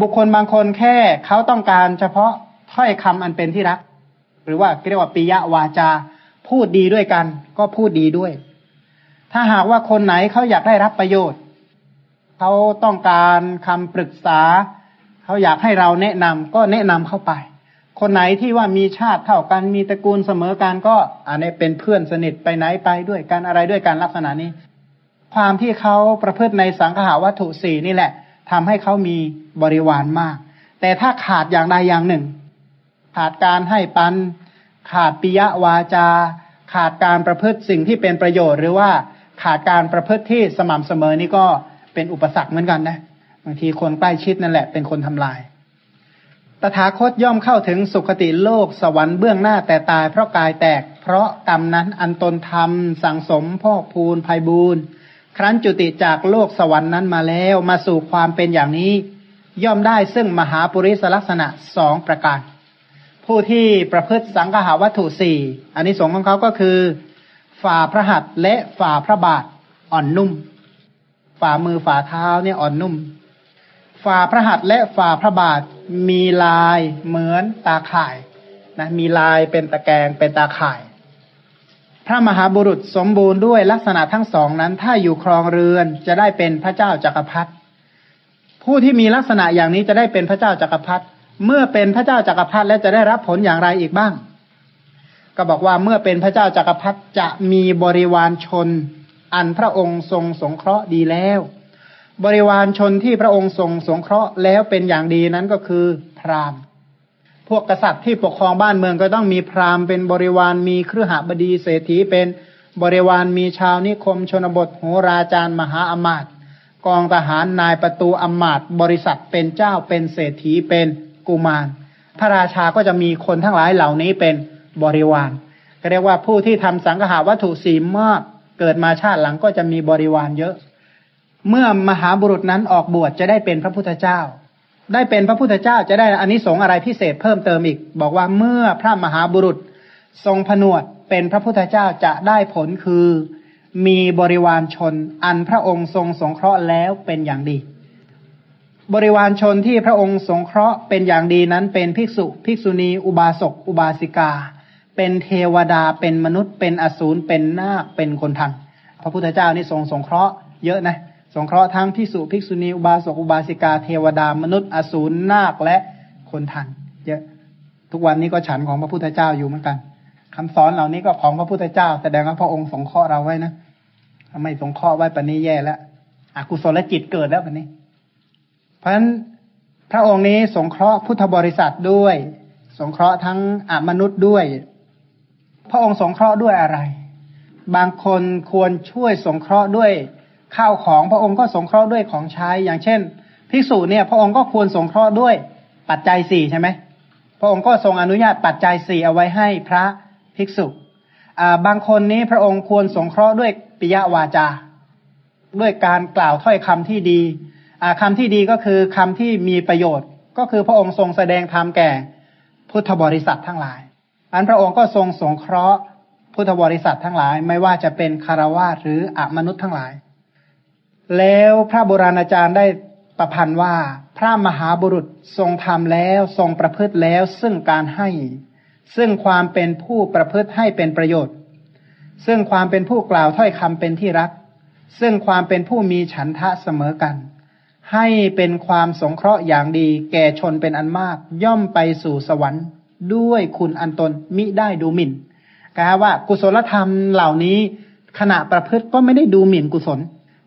บุคคลบางคนแค่เขาต้องการเฉพาะถ้อยคำอันเป็นที่รัก หรือว่าเรียกว่าปิยวาจาพูดดีด้วยกัน ก็พูดดีด้วย ถ้าหากว่าคนไหนเขาอยากได้รับประโยชน์เขาต้องการคำปรึกษาเขาอยากให้เราแนะนำก็แนะนำเข้าไป คนไหนที่ว่ามีชาติเท่ากันมีตระกูลเสมอกันก็อันนี้เป็นเพื่อนสนิทไปไหนไปด้วยกันอะไรด้วยกันลักษณะนี้ ความที่เขาประพฤติในสังขาวัตถุสี่นี่แหละ ทำให้เขามีบริวารมาก แต่ถ้าขาดอย่างใดอย่างหนึ่ง ขาดการให้ปัน ขาดปิยวาจา ขาดการประพฤติสิ่งที่เป็นประโยชน์ หรือว่าขาดการประพฤติที่สม่ำเสมอนี่ก็เป็นอุปสรรคเหมือนกันนะบางทีคนใกล้ชิดนั่นแหละเป็นคนทำลายตถาคตย่อมเข้าถึงสุคติโลกสวรรค์เบื้องหน้าแต่ตายเพราะกายแตก เพราะกรรมนั้นอันตนทำสังสมพ่อพูนภัยบูน ครั้นจุติจากโลกสวรรค์นั้นมาแล้วมาสู่ความเป็นอย่างนี้ ย่อมได้ซึ่งมหาปุริสลักษณะสองประการ ผู้ที่ประพฤติสังหาวัตถุสี่อันนี้สงของเขาก็คือ ฝ่าพระหัตถ์และฝ่าพระบาทอ่อนนุ่ม ฝ่ามือฝ่าเท้าเนี่ยอ่อนนุ่ม ฝ่าพระหัตถ์และฝ่าพระบาทมีลายเหมือนตาข่ายนะมีลายเป็นตะแกรงเป็นตาข่าย พระมหาบุรุษสมบูรณ์ด้วยลักษณะทั้งสองนั้น ถ้าอยู่ครองเรือนจะได้เป็นพระเจ้าจักรพรรดิผู้ที่มีลักษณะอย่างนี้จะได้เป็นพระเจ้าจักรพรรดิเมื่อเป็นพระเจ้าจักรพรรดิแล้วจะได้รับผลอย่างไรอีกบ้าง ก็บอกว่าเมื่อเป็นพระเจ้าจักรพรรดิจะมีบริวารชน อันพระองค์ทรงสงเคราะห์ดีแล้ว บริวารชนที่พระองค์ทรงสงเคราะห์แล้วเป็นอย่างดีนั้นก็คือ พราหมณ์ พวกกษัตริย์ที่ปกครองบ้านเมืองก็ต้องมีพราหมณ์เป็นบริวารมีเครือหบดีเศรษฐีเป็นบริวารมีชาวนิคมชนบทโหราจารย์มหาอมาตย์กองทหารนายประตูอมาตย์บริษัทเป็นเจ้าเป็นเศรษฐีเป็นกุมาร พระราชาก็จะมีคนทั้งหลายเหล่านี้เป็นบริวารก็เรียกว่าผู้ที่ทำสังฆาวัตถุสีมากเกิดมาชาติหลังก็จะมีบริวารเยอะ เมื่อมหาบุรุษนั้นออกบวชจะได้เป็นพระพุทธเจ้า ได้เป็นพระพุทธเจ้าจะได้อันนี้สงอะไรพิเศษเพิ่มเติมอีก บอกว่าเมื่อพระมหาบุรุษทรงผนวดเป็นพระพุทธเจ้าจะได้ผลคือ มีบริวารชน อันพระองค์ทรงสงเคราะห์แล้วเป็นอย่างดี บริวารชนที่พระองค์สงเคราะห์เป็นอย่างดีนั้นเป็นภิกษุ ภิกษุณี อุบาสกอุบาสิกา เป็นเทวดาเป็นมนุษย์ เป็นอสูรเป็นนาคเป็นคนทันพระพุทธเจ้านี่ทรงสงเคราะห์เยอะนะ สงเคราะห์ทั้งพิสุภิกษุณีอุบาสกอุบาสิกาเทวดามนุษย์อสูรนาคและคนทันเยอะทุกวันนี้ก็ฉันของพระพุทธเจ้าอยู่เหมือนกันคำสอนเหล่านี้ก็ของพระพุทธเจ้า แสดงว่าพระองค์สงเคราะห์เราไว้นะถ้าไม่สงเคราะห์ไว้ปณนี้แย่แล้วอกุศลจิตเกิดแล้วแบบนี้เพราะฉะนั้นพระองค์นี้สงเคราะห์พุทธบริษัทด้วย สงเคราะห์ทั้งอมนุษย์ด้วย พระองค์สงเคราะห์ด้วยอะไร บางคนควรช่วยสงเคราะห์ด้วย ข้าวของพระองค์ก็สงเคราะห์ด้วยของใช้ อย่างเช่นภิกษุเนี่ย พระองค์ก็ควรสงเคราะห์ด้วยปัจจัยสี่ใช่ไหมพระองค์ก็ทรงอนุญาตปัจจัยสี่เอาไว้ให้พระภิกษุบางคนนี้พระองค์ควรสงเคราะห์ด้วยปิยวาจา ด้วยการกล่าวถ้อยคำที่ดีคำที่ดีก็คือคำที่มีประโยชน์ ก็คือพระองค์ทรงแสดงธรรมแก่พุทธบริษัททั้งหลาย อันพระองค์ก็ทรงสงเคราะห์พุทธบริษัททั้งหลาย ไม่ว่าจะเป็นคารวะหรืออมนุษย์ทั้งหลาย แล้วพระโบราณอาจารย์ได้ประพันธ์ว่า พระมหาบุรุษทรงทำแล้วทรงประพฤติแล้วซึ่งการให้ ซึ่งความเป็นผู้ประพฤติให้เป็นประโยชน์ ซึ่งความเป็นผู้กล่าวถ้อยคำเป็นที่รัก ซึ่งความเป็นผู้มีฉันทะเสมอกัน ให้เป็นความสงเคราะห์อย่างดี แก่ชนเป็นอันมาก ย่อมไปสู่สวรรค์ ด้วยคุณอันตนมิได้ดูหมิ่นกล่าวว่ากุศลธรรมเหล่านี้ขณะประพฤติก็ไม่ได้ดูหมิ่นกุศล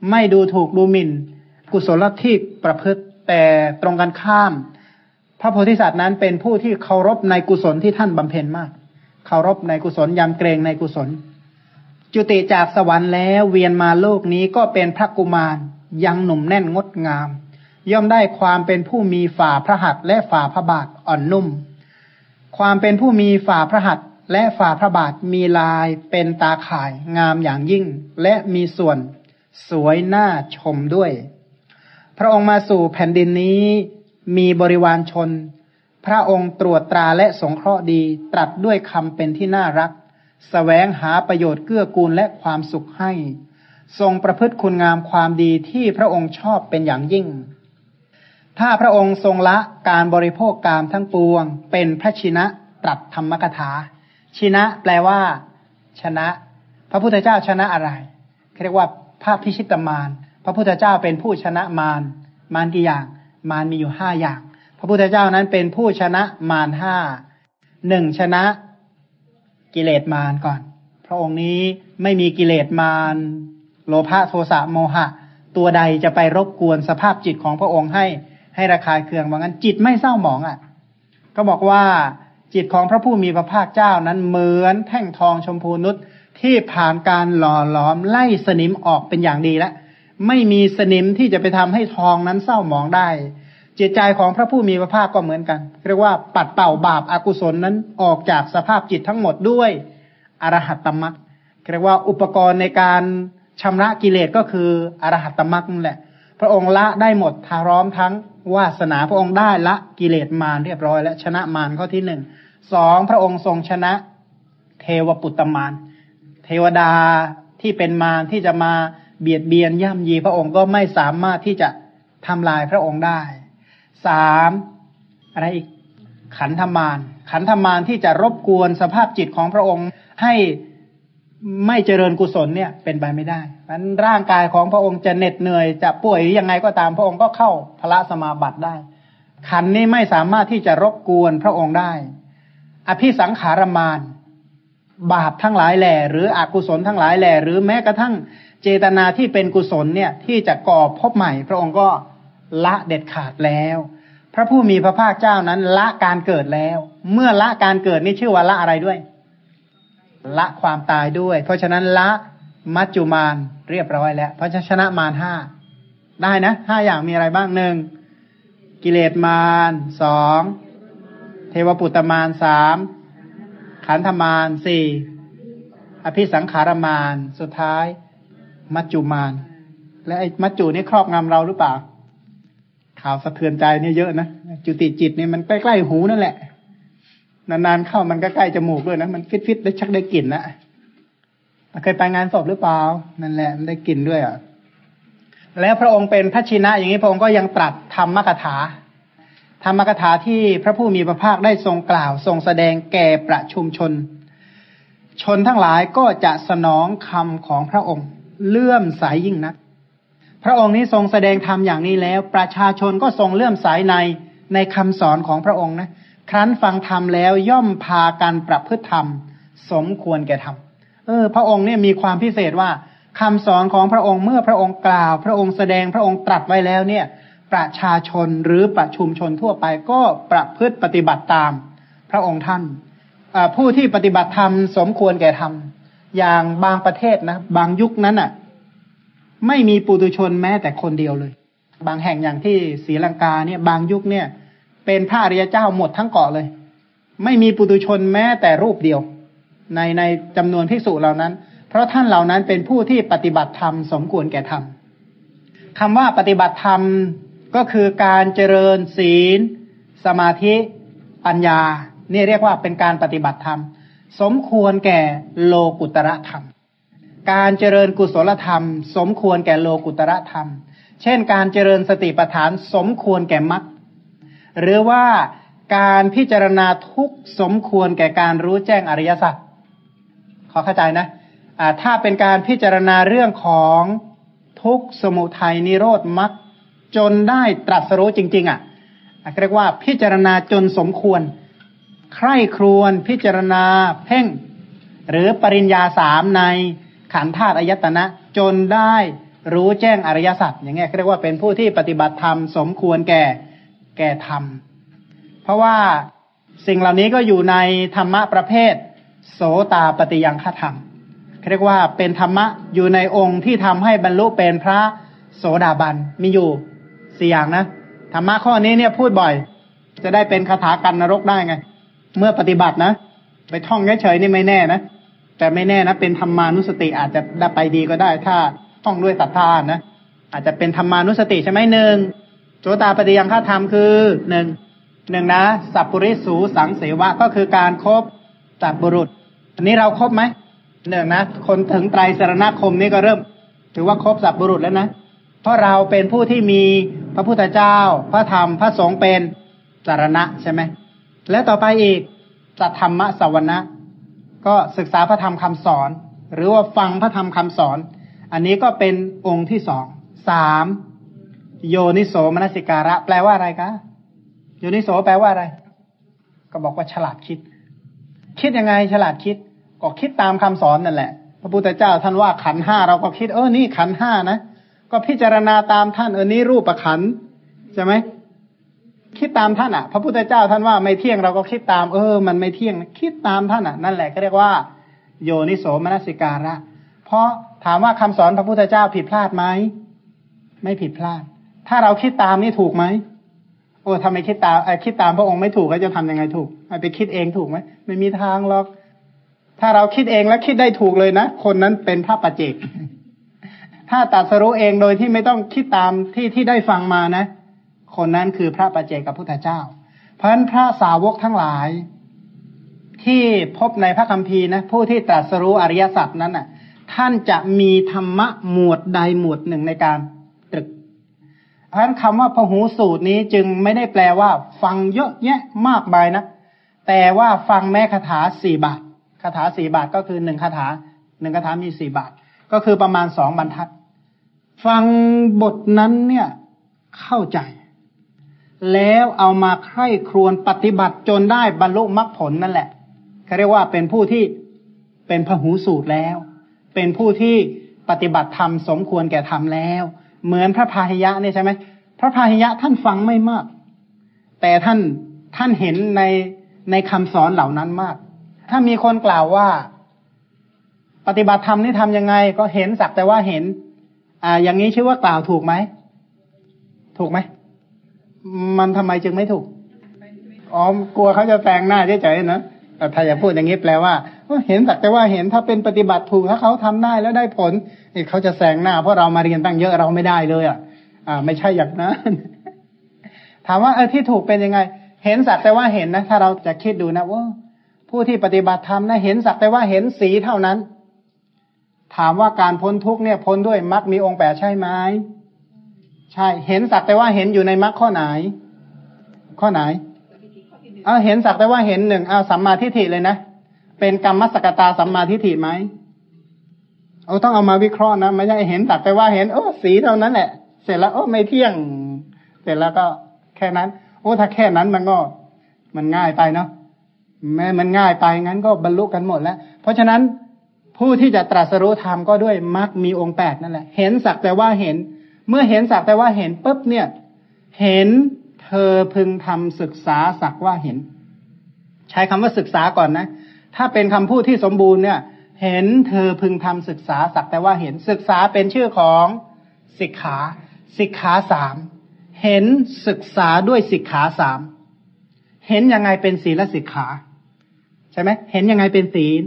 ไม่ดูถูกดูหมิ่น กุศลที่ประพฤติแต่ตรงกันข้าม พระโพธิสัตว์นั้นเป็นผู้ที่เคารพในกุศลที่ท่านบำเพ็ญมาก เคารพในกุศลยำเกรงในกุศล จุติจากสวรรค์แล้วเวียนมาโลกนี้ก็เป็นพระกุมารยังหนุ่มแน่นงดงาม ย่อมได้ความเป็นผู้มีฝ่าพระหัตถ์และฝ่าพระบาทอ่อนนุ่ม ความเป็นผู้มีฝ่าพระหัตถ์และฝ่าพระบาทมีลายเป็นตาข่ายงามอย่างยิ่ง และมีส่วน สวยน่าชมด้วย พระองค์มาสู่แผ่นดินนี้มีบริวารชน พระองค์ตรวจตราและสงเคราะห์ดี ตรัสด้วยคำเป็นที่น่ารักสแสวงหาประโยชน์เกื้อกูลและความสุขให้ ทรงประพฤติคุณงามความดีที่พระองค์ชอบเป็นอย่างยิ่ง ถ้าพระองค์ทรงละการบริโภคกามทั้งปวง เป็นพระชินะตรัสธรรมกถา ชินะแปลว่า ชนะ พระพุทธเจ้าชนะอะไรเรียกว่า ภาพพิชิตมาร พระพุทธเจ้าเป็นผู้ชนะมาร มารกี่อย่าง มารมีอยู่ห้าอย่าง พระพุทธเจ้านั้นเป็นผู้ชนะมารห้า หนึ่งชนะกิเลสมารก่อน พระองค์นี้ไม่มีกิเลสมาร โลภะโทสะโมหะ ตัวใดจะไปรบกวนสภาพจิตของพระองค์ให้ให้ระคายเคืองว่างั้นจิตไม่เศร้าหมองอะ่ะ ก็บอกว่าจิตของพระผู้มีพระภาคเจ้านั้นเหมือนแท่งทองชมพูนุช ที่ผ่านการหล่อหลอมไล่สนิมออกเป็นอย่างดีแล้วไม่มีสนิมที่จะไปทำให้ทองนั้นเศร้าหมองได้ จิตใจของพระผู้มีพระภาคก็เหมือนกัน เรียกว่าปัดเป่าบาปอากุศลนั้นออกจากสภาพจิตทั้งหมดด้วยอรหัตตมรักเรียกว่าอุปกรณ์ในการชำระกิเลสก็คืออรหัตตมรักนั่นแหละ พระองค์ละได้หมดทาร้อมทั้งวาสนาพระองค์ได้ละกิเลสมารเรียบร้อยและชนะมารข้อที่หนึ่งสองพระองค์ทรงชนะเทวปุตตมาร เทวดาที่เป็นมารที่จะมาเบียดเบียนย่ำยีพระองค์ก็ไม่สามารถที่จะทำลายพระองค์ได้สามอะไรอีกขันธมารขันธมารที่จะรบกวนสภาพจิตของพระองค์ให้ไม่เจริญกุศลเนี่ยเป็นไปไม่ได้มันร่างกายของพระองค์จะเหน็ดเหนื่อยจะป่วยยังไงก็ตามพระองค์ก็เข้าพระสมาบัติได้ ขันนี้ไม่สามารถที่จะรบกวนพระองค์ได้ อภิสังขารมาน บาปทั้งหลายแหล่หรืออกุศลทั้งหลายแหล่หรือแม้กระทั่งเจตนาที่เป็นกุศลเนี่ยที่จะก่อพบใหม่ พระองค์ก็ละเด็ดขาดแล้ว พระผู้มีพระภาคเจ้านั้นละการเกิดแล้ว เมื่อละการเกิดนี่ชื่อว่าละอะไรด้วย ละความตายด้วย เพราะฉะนั้นละมัจจุมานเรียบร้อยแล้ว เพราะชนะมารห้าได้นะห้าอย่างมีอะไรบ้างหนึ่งกิเลสมารสองเทวปุตตมารสาม ขันธมารสี่อภิสังขารมารสุดท้าย มัจจุมานและไอ้มัจจุนี่ครอบงำเราหรือเปล่า ข่าวสะเทือนใจเนี่ยเยอะนะจุติจิตนี่มันใกล้ๆหูนั่นแหละ นานๆเข้ามันก็ใกล้จมูกด้วยนะมันฟิตๆได้ชักได้กลิ่นนะเคยไปงานศพหรือเปล่านั่นแหละมันได้กลิ่นด้วยอะแล้วพระองค์เป็นพระชินะอย่างนี้พระองค์ก็ยังตรัสธรรมกถา ธรรมกถาที่พระผู้มีพระภาคได้ทรงกล่าว ทรงแสดงแก่ประชุมชน ชนทั้งหลายก็จะสนองคำของพระองค์ เลื่อมใสยยิ่งนัก พระองค์นี้ทรงแสดงธรรมอย่างนี้แล้ว ประชาชนก็ทรงเลื่อมใสในในคำสอนของพระองค์นะ ครั้นฟังธรรมแล้วย่อมพากันประพฤติธรรม สมควรแก่ธรรมเออ พระองค์เนี่ยมีความพิเศษว่าคำสอนของพระองค์เมื่อพระองค์กล่าว พระองค์แสดงพระองค์ตรัสไว้แล้วเนี่ย ประชาชนหรือประชุมชนทั่วไปก็ประพฤติปฏิบัติตามพระองค์ท่าน ผู้ที่ปฏิบัติธรรมสมควรแก่ธรรม อย่างบางประเทศนะ บางยุคนั้นอะ ไม่มีปุถุชนแม้แต่คนเดียวเลย บางแห่งอย่างที่ศรีลังกาเนี่ย บางยุคเนี่ย เป็นพระอริยเจ้าหมดทั้งเกาะเลย ไม่มีปุถุชนแม้แต่รูปเดียว ในในจำนวนพิสุเหล่านั้น เพราะท่านเหล่านั้นเป็นผู้ที่ปฏิบัติธรรมสมควรแก่ธรรมคำว่าปฏิบัติธรรม ก็คือการเจริญศีล สมาธิ ปัญญา นี่เรียกว่าเป็นการปฏิบัติธรรม สมควรแก่โลกุตระธรรม การเจริญกุศลธรรม สมควรแก่โลกุตระธรรม เช่น การเจริญสติปัฏฐานสมควรแก่มรรคหรือว่าการพิจารณาทุกสมควรแก่การรู้แจ้งอริยสัจขอเข้าใจนะะถ้าเป็นการพิจารณาเรื่องของทุกสมุทัยนิโรธมรรค จนได้ตรัสรู้จริง ๆ อะเรียกว่าพิจารณาจนสมควร ใคร่ครวญพิจารณาเพ่ง หรือปริญญาสามในขันธาตุอายตนะ จนได้รู้แจ้งอริยสัจอย่างเงี้ยเรียกว่าเป็นผู้ที่ปฏิบัติธรรมสมควรแก่แก่ธรรม เพราะว่าสิ่งเหล่านี้ก็อยู่ในธรรมะประเภท โสตาปฏิยังฆธรรมเรียกว่าเป็นธรรมะอยู่ในองค์ที่ทำให้บรรลุเป็นพระโสดาบันมีอยู่ สี่อย่างนะธรรมะข้อนี้เนี่ยพูดบ่อย จะได้เป็นคาถากันนรกได้ไง เมื่อปฏิบัตินะไปท่องเฉยๆนี่ไม่แน่นะแต่ไม่แน่นะเป็นธรรมานุสติอาจจะได้ไปดีก็ได้ ถ้าท่องด้วยศรัทธานะอาจจะเป็นธรรมานุสติใช่ไหมหนึ่งโจตาปฏิยังฆาธรรมคือหนึ่งหนึ่งนะสัพปริสูสังเสวะก็คือการครบสัพบุรุษ อันนี้เราครบไหมหนึ่งนะคนถึงไตรสรณคมนี่ก็เริ่ม ถือว่าครบสัพบุรุษแล้วนะ เพราะเราเป็นผู้ที่มีพระพุทธเจ้า พระธรรมพระสงฆ์เป็นสารณะใช่ไหมและต่อไปอีกสัทธรรมสวนะก็ศึกษาพระธรรมคำสอน หรือว่าฟังพระธรรมคำสอน อันนี้ก็เป็นองค์ที่สองสามโยนิโสมนสิการะ แปลว่าอะไรคะโยนิโสแปลว่าอะไร ก็บอกว่าฉลาดคิด คิดยังไงฉลาดคิด ก็คิดตามคำสอนนั่นแหละ พระพุทธเจ้าท่านว่าขันห้าเราก็คิดเออนี่ขันห้านะ ก็พิจารณาตามท่านเออนี่รูปประขันใช่ไหมคิดตามท่านอะ พระพุทธเจ้าท่านว่าไม่เที่ยงเราก็คิดตามเออ มันไม่เที่ยงคิดตามท่านอะ นั่นแหละก็เรียกว่า โยนิโสมนสิการะเพราะถามว่าคำสอนพระพุทธเจ้าผิดพลาดไหมไม่ผิดพลาด ถ้าเราคิดตามนี่ถูกไหมโอ้ทำไมคิดตามคิดตามพระองค์ไม่ถูกก็จะทํำยังไงถูกไปคิดเองถูกไหมไม่มีทางหรอก ถ้าเราคิดเองแล้วคิดได้ถูกเลยนะ คนนั้นเป็นพระปัจเจก ถ้าตัดสรู้เองโดยที่ไม่ต้องคิดตามที่ที่ได้ฟังมานะ คนนั้นคือพระปัจเจกพุทธเจ้า เพราะฉะนั้นพระสาวกทั้งหลาย ที่พบในพระคัมภีร์นะผู้ที่ตรัสรู้อริยสัจนั้นน่ะ ท่านจะมีธรรมะหมวดใดหมวดหนึ่งในการตรึก เพราะฉะนั้นคำว่าพหูสูตรนี้จึงไม่ได้แปลว่า ฟังเยอะแยะมากมายนะแต่ว่าฟังแม้คาถาสี่บาทคาถาสี่บาทก็คือหนึ่งคาถาหนึ่งคาถามีสี่บาท ก็คือประมาณสองบรรทัด ฟังบทนั้นเนี่ยเข้าใจ แล้วเอามาใคร่ครวญปฏิบัติจนได้บรรลุมรรคผลนั่นแหละเขาเรียกว่าเป็นผู้ที่เป็นพหูสูตรแล้ว เป็นผู้ที่ปฏิบัติธรรมสมควรแก่ธรรมแล้ว เหมือนพระพาหิยะเนี่ยใช่ไหมพระพาหิยะท่านฟังไม่มาก แต่ท่านท่านเห็นในในคำสอนเหล่านั้นมาก ถ้ามีคนกล่าวว่า ปฏิบัติธรรมนี่ทำยังไง ก็เห็นสักแต่ว่าเห็น อ่า อย่างนี้ชื่อว่ากล่าวถูกไหม ถูกไหม มันทำไมจึงไม่ถูก อ๋อ กลัวเขาจะแซงหน้าเฉยๆนะแต่ถ้าอย่าพูดอย่างนี้แปลว่า เห็นสักแต่ว่าเห็นถ้าเป็นปฏิบัติถูกถ้าเขาทำได้แล้วได้ผลเขาจะแซงหน้าเพราะเรามาเรียนตั้งเยอะเราไม่ได้เลย อะ อ่า ไม่ใช่อย่างนั้น ถามว่าเออที่ถูกเป็นยังไง เห็นสักแต่ว่าเห็นนะ ถ้าเราจะคิดดูนะว่าผู้ที่ปฏิบัติธรรมนะเห็นสักแต่ว่าเห็นสีเท่านั้น ถามว่าการพ้นทุกเนี่ยพ้นด้วยมรรคมีองค์แปดใช่ไหมใช่ เห็นสักแต่ว่าเห็นอยู่ในมรรคข้อไหน ข้อไหนเอาเห็นสักแต่ว่าเห็นหนึ่งเอาสัมมาทิฏฐิเลยนะ เป็นกรรมสกตาสัมมาทิฏฐิไหมเอาต้องเอามาวิเคราะห์นะไม่ใช่เห็นสักแต่ว่าเห็นโอ้สีเท่านั้นแหละ เสร็จแล้วโอ้ไม่เที่ยง เสร็จแล้วก็แค่นั้น โอ้ถ้าแค่นั้นมันก็ มันง่ายไปเนาะแม้มันง่ายไปงั้นก็บรรลุกันหมดแล้ว เพราะฉะนั้น ผู้ที่จะตรัสรู้ธรรมก็ด้วยมรรคมีองค์แปดนั่นแหละ เห็นสักแต่ว่าเห็น เมื่อเห็นสักแต่ว่าเห็นปุ๊บเนี่ย เห็นเธอพึงทำศึกษาสักว่าเห็น ใช้คำว่าศึกษาก่อนนะ ถ้าเป็นคำพูดที่สมบูรณ์เนี่ย เห็นเธอพึงทำศึกษาสักแต่ว่าเห็นศึกษาเป็นชื่อของสิกขาสิกขาสามเห็นศึกษาด้วยสิกขาสามเห็นยังไงเป็นศีลสิกขา ใช่ไหมเห็นยังไงเป็นศีล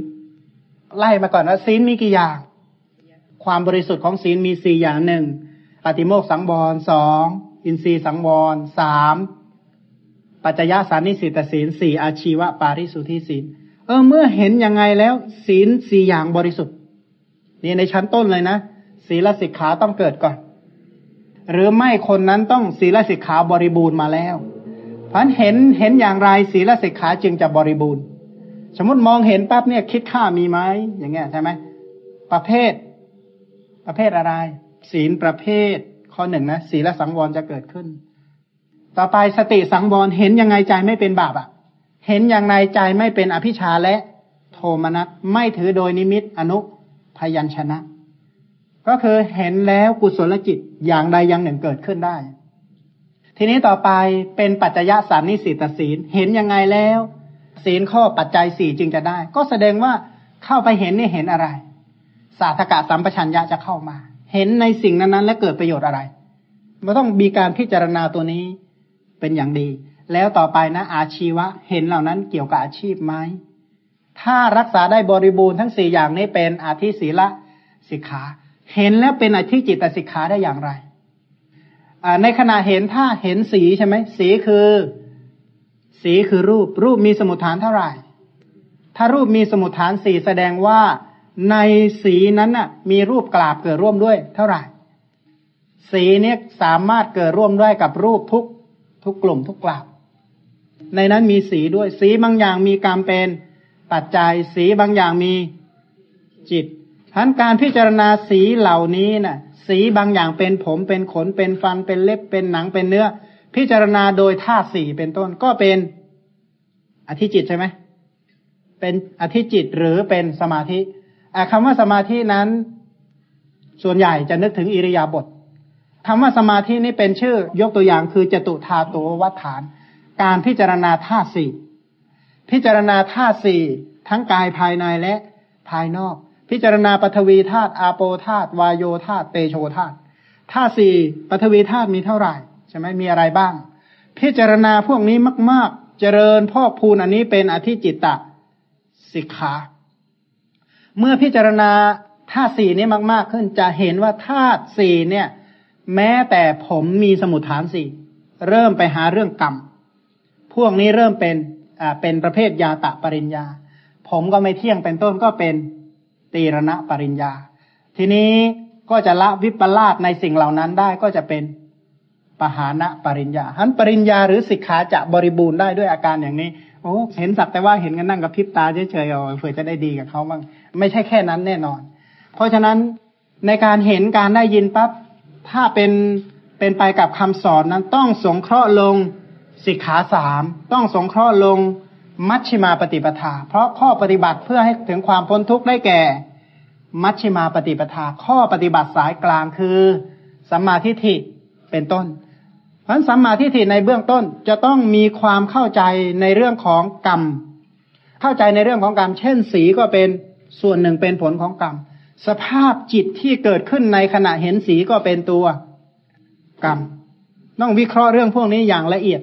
ไล่มาก่อนว่าศีลมีกี่อย่าง ความบริสุทธิ์ของศีลมีสี่อย่างหนึ่งปฏิโมกสังวรสองอินทรีย์สังวรสามปัจจยสานิสิตศีลสี่อาชีวะปาริสุทธิศีลเออเมื่อเห็นยังไงแล้ว ศีลสี่อย่างบริสุทธิ์นี่ในชั้นต้นเลยนะศีลสิกขาต้องเกิดก่อน หรือไม่คนนั้นต้องศีลสิกขาบริบูรณ์มาแล้วพันเห็นเห็นอย่างไรศีลสิกขาจึงจะบริบูรณ์ สมมติมองเห็นปั๊บเนี่ยคิดค่ามีไหมอย่างเงี้ยใช่ไหมประเภท ประเภทอะไร ศีลประเภท ข้อหนึ่งนะศีลสังวรจะเกิดขึ้น ต่อไปสติสังวรเห็นยังไงใจไม่เป็นบาปอะ เห็นอย่างไรใจไม่เป็นอภิชาและโทมนัสไม่ถือโดยนิมิตอนุพยัญชนะ ก็คือเห็นแล้วกุศลจิตอย่างใดอย่างหนึ่งเกิดขึ้นได้ ทีนี้ต่อไปเป็นปัจจยสารนิสิตศีลเห็นยังไงแล้ว ศีลข้อปัจจัยสี่จึงจะได้ ก็แสดงว่าเข้าไปเห็นนี่เห็นอะไร สาธกะสัมปชัญญะจะเข้ามา เห็นในสิ่งนั้นๆ และเกิดประโยชน์อะไรมันต้องมีการพิจารณาตัวนี้เป็นอย่างดี แล้วต่อไปนะ อาชีวะ เห็นเหล่านั้นเกี่ยวกับอาชีพไหมถ้ารักษาได้บริบูรณ์ทั้งสี่อย่างนี้เป็นอาทิศีละสิกขา เห็นแล้วเป็นอาทิจิตสิกขาได้อย่างไรในขณะเห็นถ้าเห็นสีใช่ไหมสีคือ สีคือรูป รูปมีสมุทฐานเท่าไหร่ ถ้ารูปมีสมุทฐานสี่แสดงว่าในสีนั้นน่ะ มีรูปกราบเกิดร่วมด้วย เท่าไหร่ สีเนี้ยสามารถเกิดร่วมด้วยกับรูปทุกทุกกลุ่มทุกกราบ ในนั้นมีสีด้วย สีบางอย่างมีกรรมเป็นปัจจัยสีบางอย่างมีจิตทั้นการพิจารณาสีเหล่านี้น่ะ สีบางอย่างเป็นผมเป็นขนเป็นฟันเป็นเล็บเป็นหนังเป็นเนื้อ พิจารณาโดยธาตุสี่เป็นต้นก็เป็นอธิจิตใช่ไหมเป็นอธิจิตหรือเป็นสมาธิคำว่าสมาธินั้น ส่วนใหญ่จะนึกถึงอิริยาบถคำว่าสมาธินี้เป็นชื่อยกตัวอย่างคือจตุธาตัววัฏฐาน การพิจารณาธาตุสี่พิจารณาธาตุสี่ทั้งกายภายในและภายนอก พิจารณาปฐวีธาตุอาโปธาตุวายโยธาตุเตโชธาตุธาตุสี่ปฐวีธาตุมีเท่าไหร่ ใช่ไหมมีอะไรบ้าง พิจารณาพวกนี้มาก ๆ เจริญพ่อพูนอันนี้เป็นอธิจิตตสิกขาเมื่อพิจารณาธาตุสี่นี้มาก ๆ ขึ้นจะเห็นว่าธาตุสี่เนี่ย แม้แต่ผมมีสมุทฐานสี่เริ่มไปหาเรื่องกรรม พวกนี้เริ่มเป็นอ่าเป็นประเภทยาตะปริญญา ผมก็ไม่เที่ยงเป็นต้นก็เป็นตีรณะปริญญา ทีนี้ก็จะละวิปลาสในสิ่งเหล่านั้นได้ก็จะเป็น ปหานะปริญญาหันปริญญาหรือสิกขาจะบริบูรณ์ได้ด้วยอาการอย่างนี้โอ้เห็นสักแต่ว่าเห็นกันนั่งกับพิบตาเฉยๆเอาเผื่อจะได้ดีกับเขาบ้างไม่ใช่แค่นั้นแน่นอน เพราะฉะนั้นในการเห็นการได้ยินปั๊บถ้าเป็นเป็นไปกับคำสอนนั้นต้องสงเคราะห์ลงสิกขาสามต้องสงเคราะห์ลงมัชชิมาปฏิปทา เพราะข้อปฏิบัติเพื่อให้ถึงความพ้นทุกข์ได้แก่มัชชิมาปฏิปทา ข้อปฏิบัติสายกลางคือสัมมาทิฏฐิเป็นต้น พราะสัมมาทิฏฐิในเบื้องต้นจะต้องมีความเข้าใจในเรื่องของกรรม เข้าใจในเรื่องของกรรม เช่น สีก็เป็นส่วนหนึ่งเป็นผลของกรรม สภาพจิตที่เกิดขึ้นในขณะเห็นสีก็เป็นตัวกรรม ต้องวิเคราะห์เรื่องพวกนี้อย่างละเอียด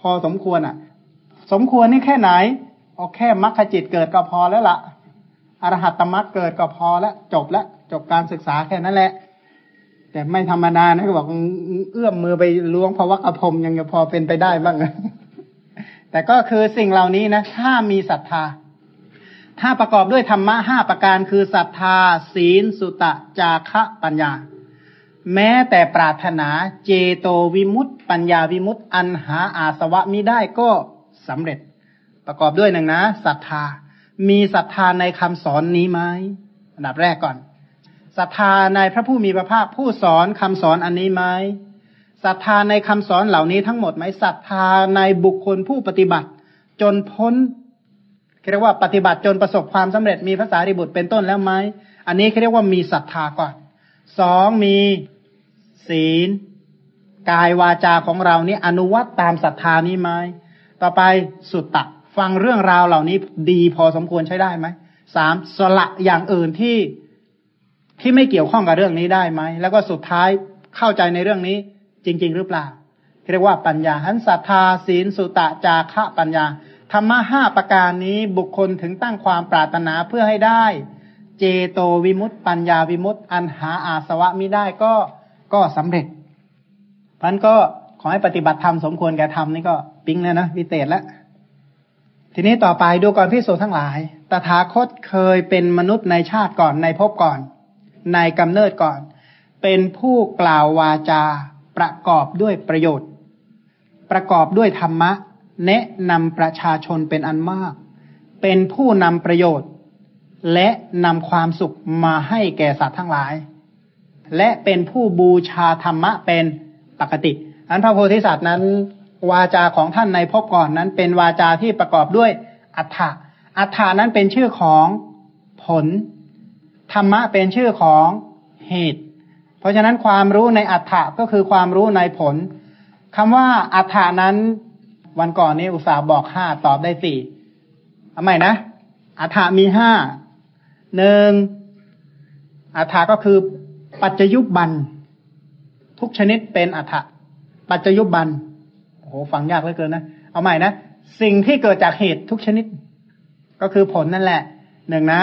พอสมควรอะ สมควรนี่แค่ไหนเอาแค่มรรคจิตเกิดก็พอแล้วละ่ะอรหัตตมรรคเกิดก็พอแล้วจบแล้วจบการศึกษาแค่นั้นแหละ แต่ไม่ธรรมดานะก็บอกเอื้อมมือไปล้วงภาวะกระพมยังจะพอเป็นไปได้บ้างแต่ก็คือสิ่งเหล่านี้นะถ้ามีศรัทธา ถ้าประกอบด้วยธรรมะห้าประการคือศรัทธา ศีล สุตะ จาคะปัญญา แม้แต่ปรารถนาเจโตวิมุตต์ปัญญาวิมุตต์อันหาอาสวะมิได้ก็สำเร็จ ประกอบด้วยหนึ่งนะศรัทธา มีศรัทธาในคำสอนนี้ไหมอันดับแรกก่อน ศรัทธาในพระผู้มีพระภาคผู้สอนคำสอนอันนี้ไหมศรัทธาในคำสอนเหล่านี้ทั้งหมดไหมศรัทธาในบุคคลผู้ปฏิบัติ จนพ้นเรียกว่าปฏิบัติจนประสบความสำเร็จมีภาษาริบุตรเป็นต้นแล้วไหมอันนี้เรียกว่ามีศรัทธาก่อนสองมีศีล กายวาจาของเรานี้อนุวัตตามศรัทธานี้ไหมต่อไปสุตตะฟังเรื่องราวเหล่านี้ดีพอสมควรใช้ได้ไหมสามสละอย่างอื่นที่ ที่ไม่เกี่ยวข้องกับเรื่องนี้ได้ไหม แล้วก็สุดท้ายเข้าใจในเรื่องนี้จริง ๆ หรือเปล่า เรียกว่าปัญญาหันศรัทธาศีลสุตะจาคะปัญญาธรรมะห้าประการนี้บุคคลถึงตั้งความปรารถนาเพื่อให้ได้ เจโตวิมุตต์ปัญญาวิมุตต์อันหาอาสวะมิได้ก็ก็สำเร็จพันก็ขอให้ปฏิบัติธรรมสมควรแก่ธรรมนี่ก็ปิ๊งแล้วนะวิเตศแล้วทีนี้ต่อไปดูก่อนพิสูจทั้งหลาย ตถาคตเคยเป็นมนุษย์ในชาติก่อนในภพก่อน ในกำเนิดก่อน เป็นผู้กล่าววาจาประกอบด้วยประโยชน์ ประกอบด้วยธรรมะ แนะนำประชาชนเป็นอันมาก เป็นผู้นำประโยชน์ และนำความสุขมาให้แก่สัตว์ทั้งหลาย และเป็นผู้บูชาธรรมะเป็นปกติ อันพระโพธิสัตว์นั้น วาจาของท่านในภพก่อนนั้น เป็นวาจาที่ประกอบด้วยอัฏฐะอัฏฐานั้นเป็นชื่อของผล ธรรมะเป็นชื่อของเหตุ เพราะฉะนั้นความรู้ในอัฏฐะก็คือความรู้ในผลคำว่าอัฏฐานั้น วันก่อนนี้อุตสาห์บอกห้าตอบได้สี่ทำไมนะอัฏฐามีห้าหนึ่งอัฏฐาก็คือ ปัจจยุบัน ทุกชนิดเป็นอัฏฐะปัจจยุบันโอ้โหฟังยากเหลือเกินนะเอาใหม่นะสิ่งที่เกิดจากเหตุทุกชนิด ก็คือผลนั่นแหละหนึ่งนะ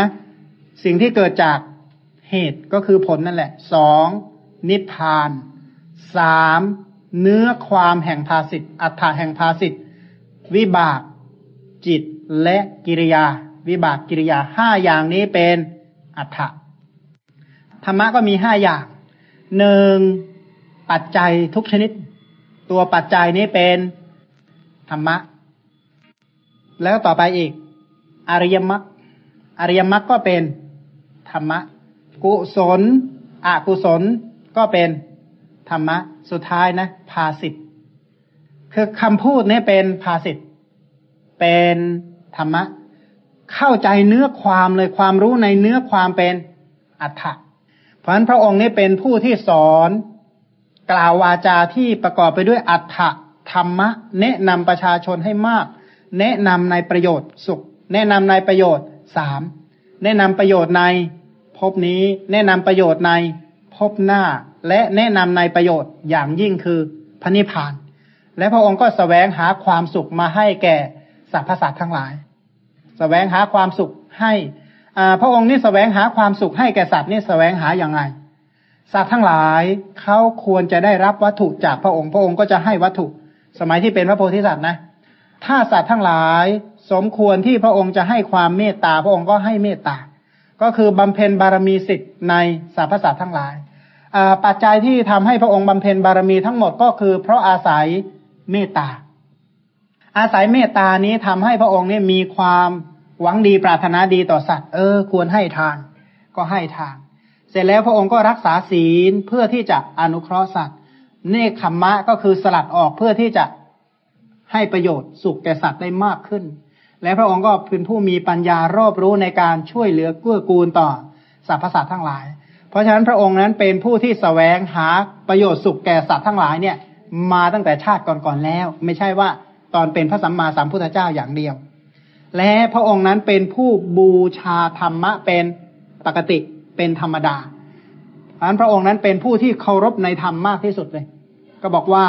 สิ่งที่เกิดจากเหตุก็คือผลนั่นแหละสองนิพพานสามเนื้อความแห่งภาสิทธ์อัฏฐาแห่งภาสิทธ์วิบาก จิตและกิริยา วิบากกิริยาห้าอย่างนี้เป็นอัฏฐะธรรมะก็มีห้าอย่างหนึ่งปัจจัยทุกชนิด ตัวปัจจัยนี้เป็นธรรมะ แล้วต่อไปอีก อริยมรรคอริยมรรคก็เป็น รรมะ กุศลอกุศลก็เป็นธรรมะ สุดท้ายนะภาสิทธ์คือคำพูดนี้เป็นภาสิทธ์เป็นธรรมะ เข้าใจเนื้อความเลยความรู้ในเนื้อความเป็นอัฏฐะเพราะฉะนั้นพระองค์นี้เป็นผู้ที่สอน กล่าววาจาที่ประกอบไปด้วยอัฏฐะธรรมะ แนะนำประชาชนให้มาก แนะนำในประโยชน์สุข แนะนำในประโยชน์สามแนะนำประโยชน์ใน ภพนี้แนะนำประโยชน์ในภพหน้า และแนะนำในประโยชน์อย่างยิ่งคือพระนิพพาน และพระองค์ก็สแสวงหาความสุขมาให้แก่สรรพสัตว์ทั้งหลายสแสวงหาความสุขให้พระองค์นี่สแสวงหาความสุขให้แก่สัตว์นี่สแสวงหาอย่างไงสัตว์ทั้งหลายเขาควรจะได้รับวัตถุจากพระองค์ พระองค์ก็จะให้วัตถุ สมัยที่เป็นพระโพธิสัตว์นะ ถ้าสัตว์ทั้งหลายสมควรที่พระองค์จะให้ความเมตตา พระองค์ก็ให้เมตตา ก็คือบำเพ็ญบารมีสิทธิ์ในสรรพสัตว์ทั้งหลาย ปัจจัยที่ทำให้พระองค์บำเพ็ญบารมีทั้งหมดก็คือ เพราะอาศัยเมตตา อาศัยเมตตานี้ทำให้พระองค์เนี่ยมีความหวังดีปรารถนาดีต่อสัตว์ เออ ควรให้ทาน ก็ให้ทาน เสร็จแล้วพระองค์ก็รักษาศีลเพื่อที่จะอนุเคราะห์สัตว์ เนคขมมะก็คือสลัดออกเพื่อที่จะให้ประโยชน์สุขแก่สัตว์ได้มากขึ้น และพระองค์ก็เป็นผู้มีปัญญารอบรู้ในการช่วยเหลือเกื้อกูลต่อสรรพสัตว์ทั้งหลาย เพราะฉะนั้นพระองค์นั้นเป็นผู้ที่สแสวงหาประโยชน์สุขแก่สัตว์ทั้งหลายเนี่ย มาตั้งแต่ชาติก่อนๆแล้ว ไม่ใช่ว่าตอนเป็นพระสัมมาสัมพุทธเจ้าอย่างเดียว และพระองค์นั้นเป็นผู้บูชาธรรมะเป็นปกติเป็นธรรมดาเพราะฉะนั้นพระองค์นั้นเป็นผู้ที่เคารพในธรรมมากที่สุดเลย ก็บอกว่า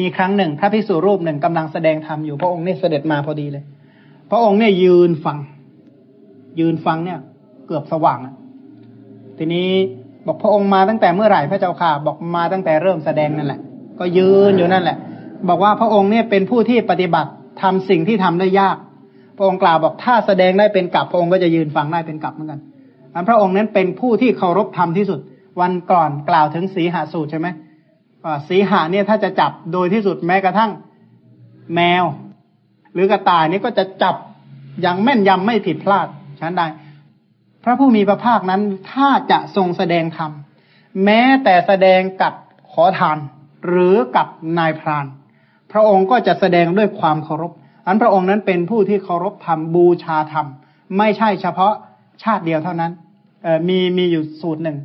มีครั้งหนึ่งพระภิกษุรูปหนึ่งกำลังแสดงธรรมอยู่พระองค์เนี่ยเสด็จมาพอดีเลย พระองค์เนี่ยยืนฟัง ยืนฟังเนี่ย เกือบสว่างทีนี้บอกพระองค์มาตั้งแต่เมื่อไหร่พระเจ้าค่ะ บอกมาตั้งแต่เริ่มแสดงนั่นแหละ ก็ยืนอยู่นั่นแหละ บอกว่าพระองค์เนี่ยเป็นผู้ที่ปฏิบัติทำสิ่งที่ทำได้ยาก พระองค์กล่าวบอกถ้าแสดงได้เป็นกับพระองค์ก็จะยืนฟังได้เป็นกับเหมือนกันพระองค์นั้นเป็นผู้ที่เคารพธรรมที่สุด วันก่อนกล่าวถึงสีหาสูตรใช่ไหม สีหาเนี่ยถ้าจะจับโดยที่สุดแม้กระทั่งแมว หรือกระต่ายนี่ก็จะจับอย่างแม่นยำไม่ผิดพลาดฉันได้พระผู้มีพระภาคนั้นถ้าจะทรงแสดงธรรมแม้แต่แสดงกับขอทาน หรือกับนายพราน พระองค์ก็จะแสดงด้วยความเคารพอันพระองค์นั้นเป็นผู้ที่เคารพธรรมบูชาธรรม ไม่ใช่เฉพาะชาติเดียวเท่านั้นมีมีอยู่สูตรหนึ่ง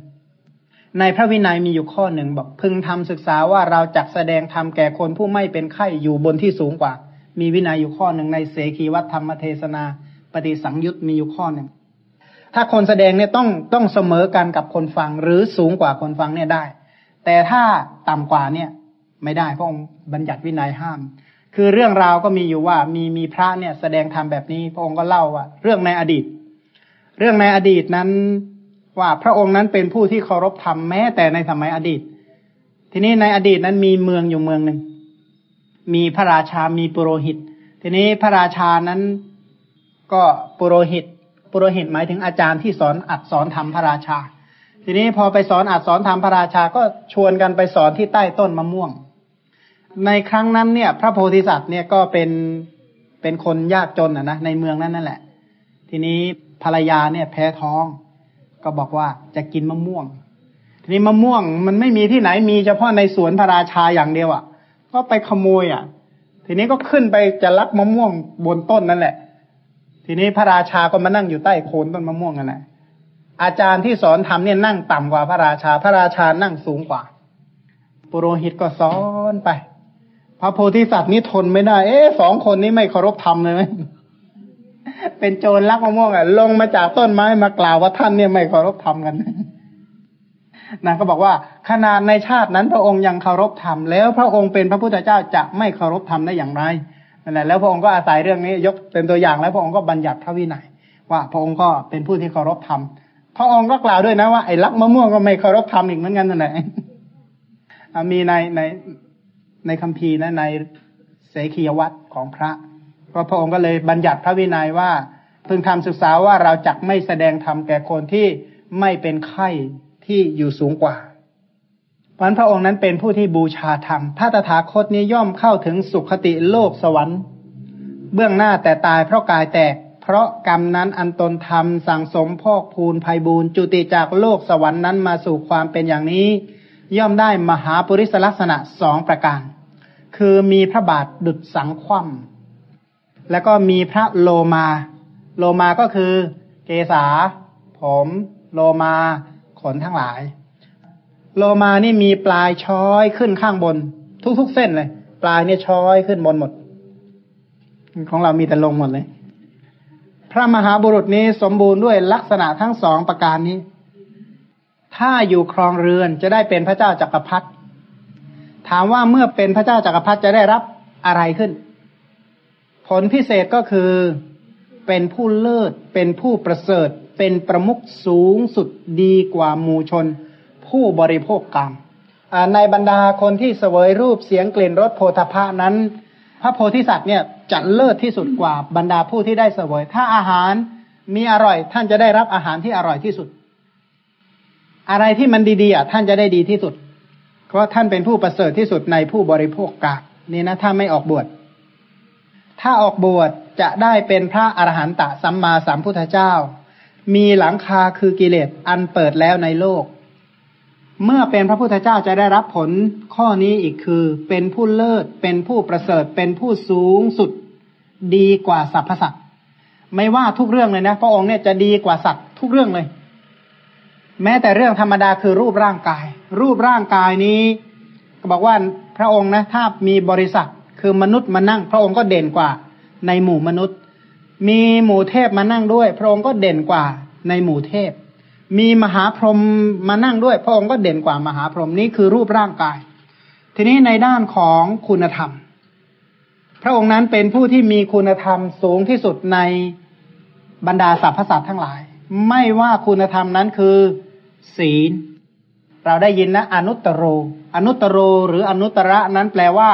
ในพระวินัยมีอยู่ข้อหนึ่งบอกพึงทำศึกษาว่าเราจักแสดงธรรมแก่คนผู้ไม่เป็นไข้อยู่บนที่สูงกว่า มีวินัยอยู่ข้อหนึ่งในเสขีวัตธรรมเทศนา ปฏิสังยุตมีอยู่ข้อหนึ่ง ถ้าคนแสดงเนี่ยต้องต้องเสมอกันกับคนฟังหรือสูงกว่าคนฟังเนี่ยได้ แต่ถ้าต่ำกว่าเนี่ยไม่ได้พระองค์บัญญัติวินัยห้าม คือเรื่องราวก็มีอยู่ว่ามีมีพระเนี่ยแสดงธรรมแบบนี้พระองค์ก็เล่าว่าเรื่องในอดีต เรื่องในอดีตนั้น ว่าพระองค์นั้นเป็นผู้ที่เคารพธรรมแม้แต่ในสมัยอดีต ทีนี้ในอดีตนั้นมีเมืองอยู่เมืองหนึ่ง มีพระราชา มีปุโรหิต ทีนี้พระราชานั้นก็ปุโรหิต ปุโรหิตหมายถึงอาจารย์ที่สอนอัดสอนธรรมพระราชา ทีนี้พอไปสอนอัดสอนธรรมพระราชา ก็ชวนกันไปสอนที่ใต้ต้นมะม่วง ในครั้งนั้นเนี่ย พระโพธิสัตว์เนี่ยก็เป็นเป็นคนยากจนอะนะในเมืองนั้นนั่นแหละ ทีนี้ภรรยาเนี่ยแพ้ท้อง ก็บอกว่าจะกินมะม่วง ทีนี้มะม่วงมันไม่มีที่ไหนมีเฉพาะในสวนพระราชาอย่างเดียวอะ ก็ไปขโมยอะ ทีนี้ก็ขึ้นไปจะลักมะม่วงบนต้นนั่นแหละ ทีนี้พระราชาก็มานั่งอยู่ใต้โคนต้นมะม่วงนั่นแหละ อาจารย์ที่สอนทำเนี่ยนั่งต่ำกว่าพระราชา พระราชานั่งสูงกว่า ปุโรหิตก็สอนไป พระโพธิสัตว์นี่ทนไม่ได้ เอ๊สองคนนี้ไม่เคารพธรรมเลยไหม เป็นโจรลักมะม่วงอะ ลงมาจากต้นไม้มากล่าวว่าท่านเนี่ยไม่เคารพธรรมกันนางก็บอกว่าขนาดในชาตินั้นพระองค์ยังเคารพธรรมแล้วพระองค์เป็นพระพุทธเจ้าจะไม่เคารพธรรมได้อย่างไรนั่นแหละแล้วพระองค์ก็อาศัยเรื่องนี้ ยกเป็นตัวอย่างแล้วพระองค์ก็บัญญัติพระวินัยว่าพระองค์ก็เป็นผู้ที่เคารพธรรมพระองค์ก็กล่าวด้วยนะว่าไอ้ลักมะม่วงก็ไม่เคารพธรรมอีกเหมือนกันนั่นแหละมีในในในคัมภีร์นะในเสขียวัตรของพระ ก็พระองค์ก็เลยบัญญัติพระวินัยว่าพึงทำศึกษาว่าเราจักไม่แสดงธรรมแก่คนที่ไม่เป็นไข้ที่อยู่สูงกว่าเพราะพระองค์นั้นเป็นผู้ที่บูชาธรรมพระตถาคตนี้ย่อมเข้าถึงสุขติโลกสวรรค์ เบื้องหน้าแต่ตายเพราะกายแตก เพราะกรรมนั้นอันตนทำสั่งสมพอกพูนภัยบูนจุติจากโลกสวรรค์นั้นมาสู่ความเป็นอย่างนี้ ย่อมได้มหาปริศลักษณะสองประการ คือมีพระบาทดุจสังคว่ำ แล้วก็มีพระโลมา โลมาก็คือ เกษา ผม โลมาขนทั้งหลาย โลมานี่มีปลายช้อยขึ้นข้างบน ทุกๆเส้นเลย ปลายเนี่ยช้อยขึ้นบนหมด ของเรามีแต่ลงหมดเลย พระมหาบุรุษนี้สมบูรณ์ด้วยลักษณะทั้งสองประการนี้ ถ้าอยู่ครองเรือนจะได้เป็นพระเจ้าจากักรพรรดิถามว่าเมื่อเป็นพระเจ้าจากักรพรรดิจะได้รับอะไรขึ้น ผลพิเศษก็คือเป็นผู้เลิศ เป็นผู้ประเสริฐ เป็นประมุขสูงสุดดีกว่ามูชน ผู้บริโภคกรรมในบรรดาคนที่เสวยรูปเสียงกลิ่นรสโพธภะนั้น พระโพธิสัตว์เนี่ยจะเลิศที่สุดกว่าบรรดาผู้ที่ได้เสวย ถ้าอาหารมีอร่อย ท่านจะได้รับอาหารที่อร่อยที่สุด อะไรที่มันดีๆอะท่านจะได้ดีที่สุด เพราะท่านเป็นผู้ประเสริฐที่สุดในผู้บริโภคกานี่นะถ้าไม่ออกบวช ถ้าออกบวชจะได้เป็นพระอรหันตสัมมาสัมพุทธเจ้า มีหลังคาคือกิเลสอันเปิดแล้วในโลก เมื่อเป็นพระพุทธเจ้าจะได้รับผลข้อนี้อีกคือ เป็นผู้เลิศ เป็นผู้ประเสริฐ เป็นผู้สูงสุด ดีกว่าสรรพสัตว์ไม่ว่าทุกเรื่องเลยนะ พระองค์เนี่ยจะดีกว่าสัตว์ทุกเรื่องเลย แม้แต่เรื่องธรรมดาคือรูปร่างกาย รูปร่างกายนี้ ก็บอกว่าพระองค์นะถ้ามีบริษัท คือมนุษย์มานั่ง พระองค์ก็เด่นกว่า ในหมู่มนุษย์ มีหมู่เทพมานั่งด้วย พระองค์ก็เด่นกว่า ในหมู่เทพ มีมหาพรหมมานั่งด้วย พระองค์ก็เด่นกว่ามหาพรหมนี้คือรูปร่างกาย ทีนี้ในด้านของคุณธรรม พระองค์นั้นเป็นผู้ที่มีคุณธรรมสูงที่สุดในบรรดาสรรพสัตว์ทั้งหลาย ไม่ว่าคุณธรรมนั้นคือ ศีล เราได้ยินนะอนุตตรโรอนุตตรโรหรืออนุตตระนั้นแปลว่า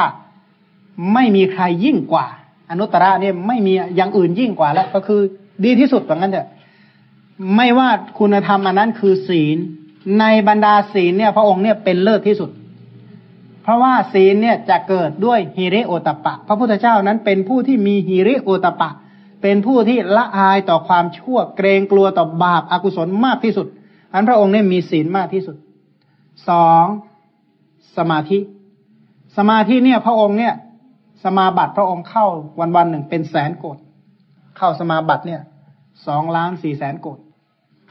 ไม่มีใครยิ่งกว่า อนุตตระเนี่ยไม่มีอย่างอื่นยิ่งกว่าแล้ว ก็คือดีที่สุดแบบนั้นเถอะไม่ว่าคุณธรรมอันนั้นคือศีล ในบรรดาศีลเนี่ย พระองค์เนี่ยเป็นเลิศที่สุด เพราะว่าศีลเนี่ยจะเกิดด้วยฮิริโอตปะ พระพุทธเจ้านั้นเป็นผู้ที่มีฮิริโอตปะ เป็นผู้ที่ละอายต่อความชั่วเกรงกลัวต่อบาปอากุศลมากที่สุด อันพระองค์เนี่ยมีศีลมากที่สุดสองสมาธิ สมาธิเนี่ยพระองค์เนี่ย สมาบัติพระองค์เข้าวันวันหนึ่งเป็นแสนโกดเข้าสมาบัติเนี่ยสองล้านสี่แสนโกด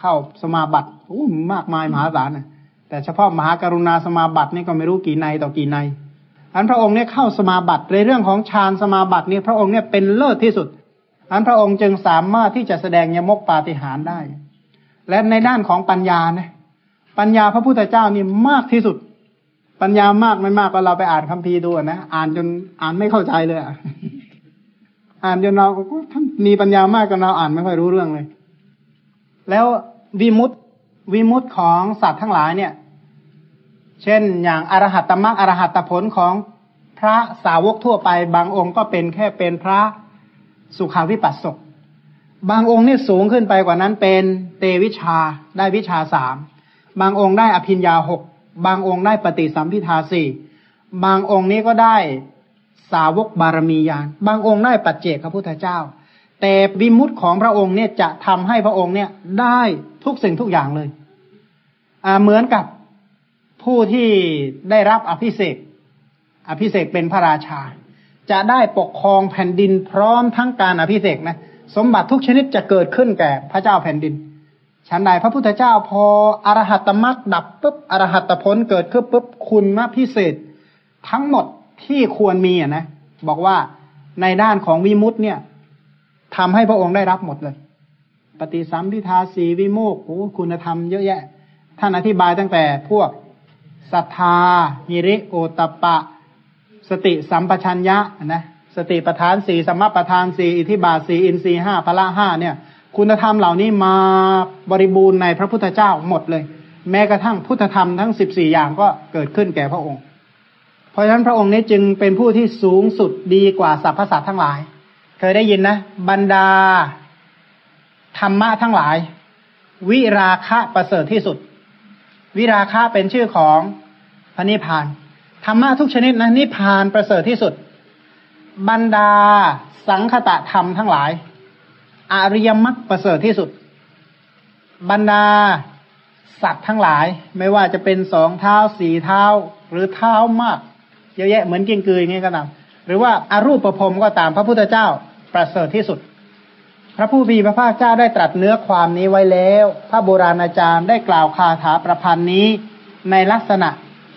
เข้าสมาบัติอู้มากมายมหาศาลนะแต่เฉพาะมหากรุณาสมาบัตินี่ก็ไม่รู้กี่ในต่อกี่ในอันพระองค์เนี่ยเข้าสมาบัติในเรื่องของฌานสมาบัตินี่พระองค์เนี่ยเป็นเลิศที่สุด อันพระองค์จึงสามารถที่จะแสดงยมกปาฏิหาริย์ได้ และในด้านของปัญญาเนี่ยปัญญาพระพุทธเจ้านี่มากที่สุด ปัญญามากไม่มากก็เราไปอ่านคัมภีร์ดูนะอ่านจนอ่านไม่เข้าใจเลยอ่านจนเราท่านมีปัญญามากจนเราอ่านไม่ค่อยรู้เรื่องเลย แล้ววิมุตติวิมุตติของสัตว์ทั้งหลายเนี่ย เช่นอย่างอรหัตตมรรคอรหัตผลของพระสาวกทั่วไป บางองค์ก็เป็นแค่เป็นพระสุขาวิปัสสกบางองค์นี่สูงขึ้นไปกว่านั้นเป็นเตวิชาได้วิชาสามบางองค์ได้อภิญญาหก บางองค์ได้ปฏิสัมพิทาสี่บางองค์นี้ก็ได้สาวกบารมียานบางองค์ได้ปัจเจกพระพุทธเจ้า แต่วิมุตของพระองค์เนี่ยจะทำให้พระองค์เนี่ยได้ทุกสิ่งทุกอย่างเลย อ่าเหมือนกับผู้ที่ได้รับอภิเศกอภิเศกเป็นพระราชา จะได้ปกครองแผ่นดินพร้อมทั้งการอภิเศกนะสมบัติทุกชนิดจะเกิดขึ้นแก่พระเจ้าแผ่นดิน ฉันใดพระพุทธเจ้าพออรหัตมรรคดับปุ๊บอรหัตผลเกิดขึ้นปุ๊บคุณนะพิเศษ ทั้งหมดที่ควรมีอะนะบอกว่าในด้านของวิมุตต์เนี่ยทำให้พระองค์ได้รับหมดเลย ปฏิสัมพิทาสีวิโมกโอ้คุณธรรมเยอะแยะ ท่านอธิบายตั้งแต่พวกศรัทธาหิริโอตปะ สติสัมปชัญญะนะสติปทานสี่สมปทานสี่อิทิบาสีอินทรีห้าพละห้าเนี่ย คุณธรรมเหล่านี้มาบริบูรณ์ในพระพุทธเจ้าหมดเลย แม้กระทั่งพุทธธรรมทั้งสิบสี่อย่างก็เกิดขึ้นแก่พระองค์ เพราะฉะนั้นพระองค์นี้จึงเป็นผู้ที่สูงสุดดีกว่าสรรพสัตว์ทั้งหลาย เคยได้ยินนะ บรรดา ธรรมะทั้งหลาย วิราคะประเสริฐที่สุด วิราคะเป็นชื่อของพระนิพพานธรรมะทุกชนิดนะนิพพานประเสริฐที่สุด บรรดาสังคตะธรรมทั้งหลาย อริยมรรคประเสริฐที่สุด บรรดาสัตว์ทั้งหลาย ไม่ว่าจะเป็นสองเท้าสี่เท้า หรือเท้ามาก เยอะแยะเหมือนกิ้งกืออย่างนี้ก็ตามหรือว่าอารูปประพรมก็ตามพระพุทธเจ้าประเสริฐที่สุด พระผู้มีพระภาคเจ้าได้ตรัสเนื้อความนี้ไว้แล้ว พระโบราณอาจารย์ได้กล่าวคาถาประพันธ์นี้ในลักษณะ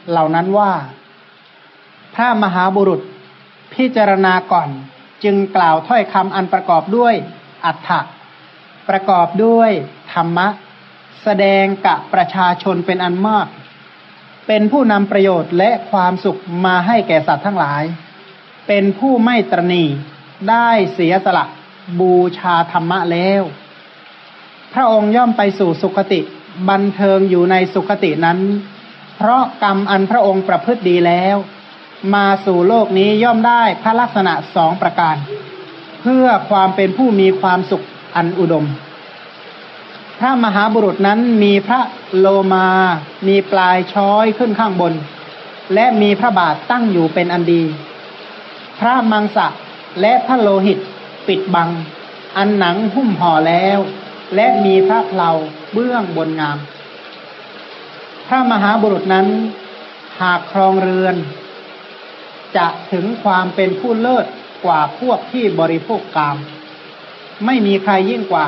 เหล่านั้นว่า พระมหาบุรุษพิจารณาก่อน จึงกล่าวถ้อยคำอันประกอบด้วย อัฏฐะประกอบด้วยธรรมะ แสดงกับประชาชนเป็นอันมาก เป็นผู้นำประโยชน์และความสุขมาให้แก่สัตว์ทั้งหลาย เป็นผู้ไม่ตรณีได้เสียสละบูชาธรรมะแล้ว พระองค์ย่อมไปสู่สุคติบันเทิงอยู่ในสุคตินั้น เพราะกรรมอันพระองค์ประพฤติดีแล้ว มาสู่โลกนี้ย่อมได้พระลักษณะสองประการ พื่อความเป็นผู้มีความสุขอันอุดม พระมหาบุรุษนั้นมีพระโลมา มีปลายช้อยขึ้นข้างบน และมีพระบาทตั้งอยู่เป็นอันดี พระมังสะและพระโลหิตปิดบัง อันหนังหุ้มห่อแล้ว และมีพระเพลาเบื้องบนงาม พระมหาบุรุษนั้น หากครองเรือน จะถึงความเป็นผู้เลิศ กว่าพวกที่บริโภคกาม ไม่มีใครยิ่งกว่า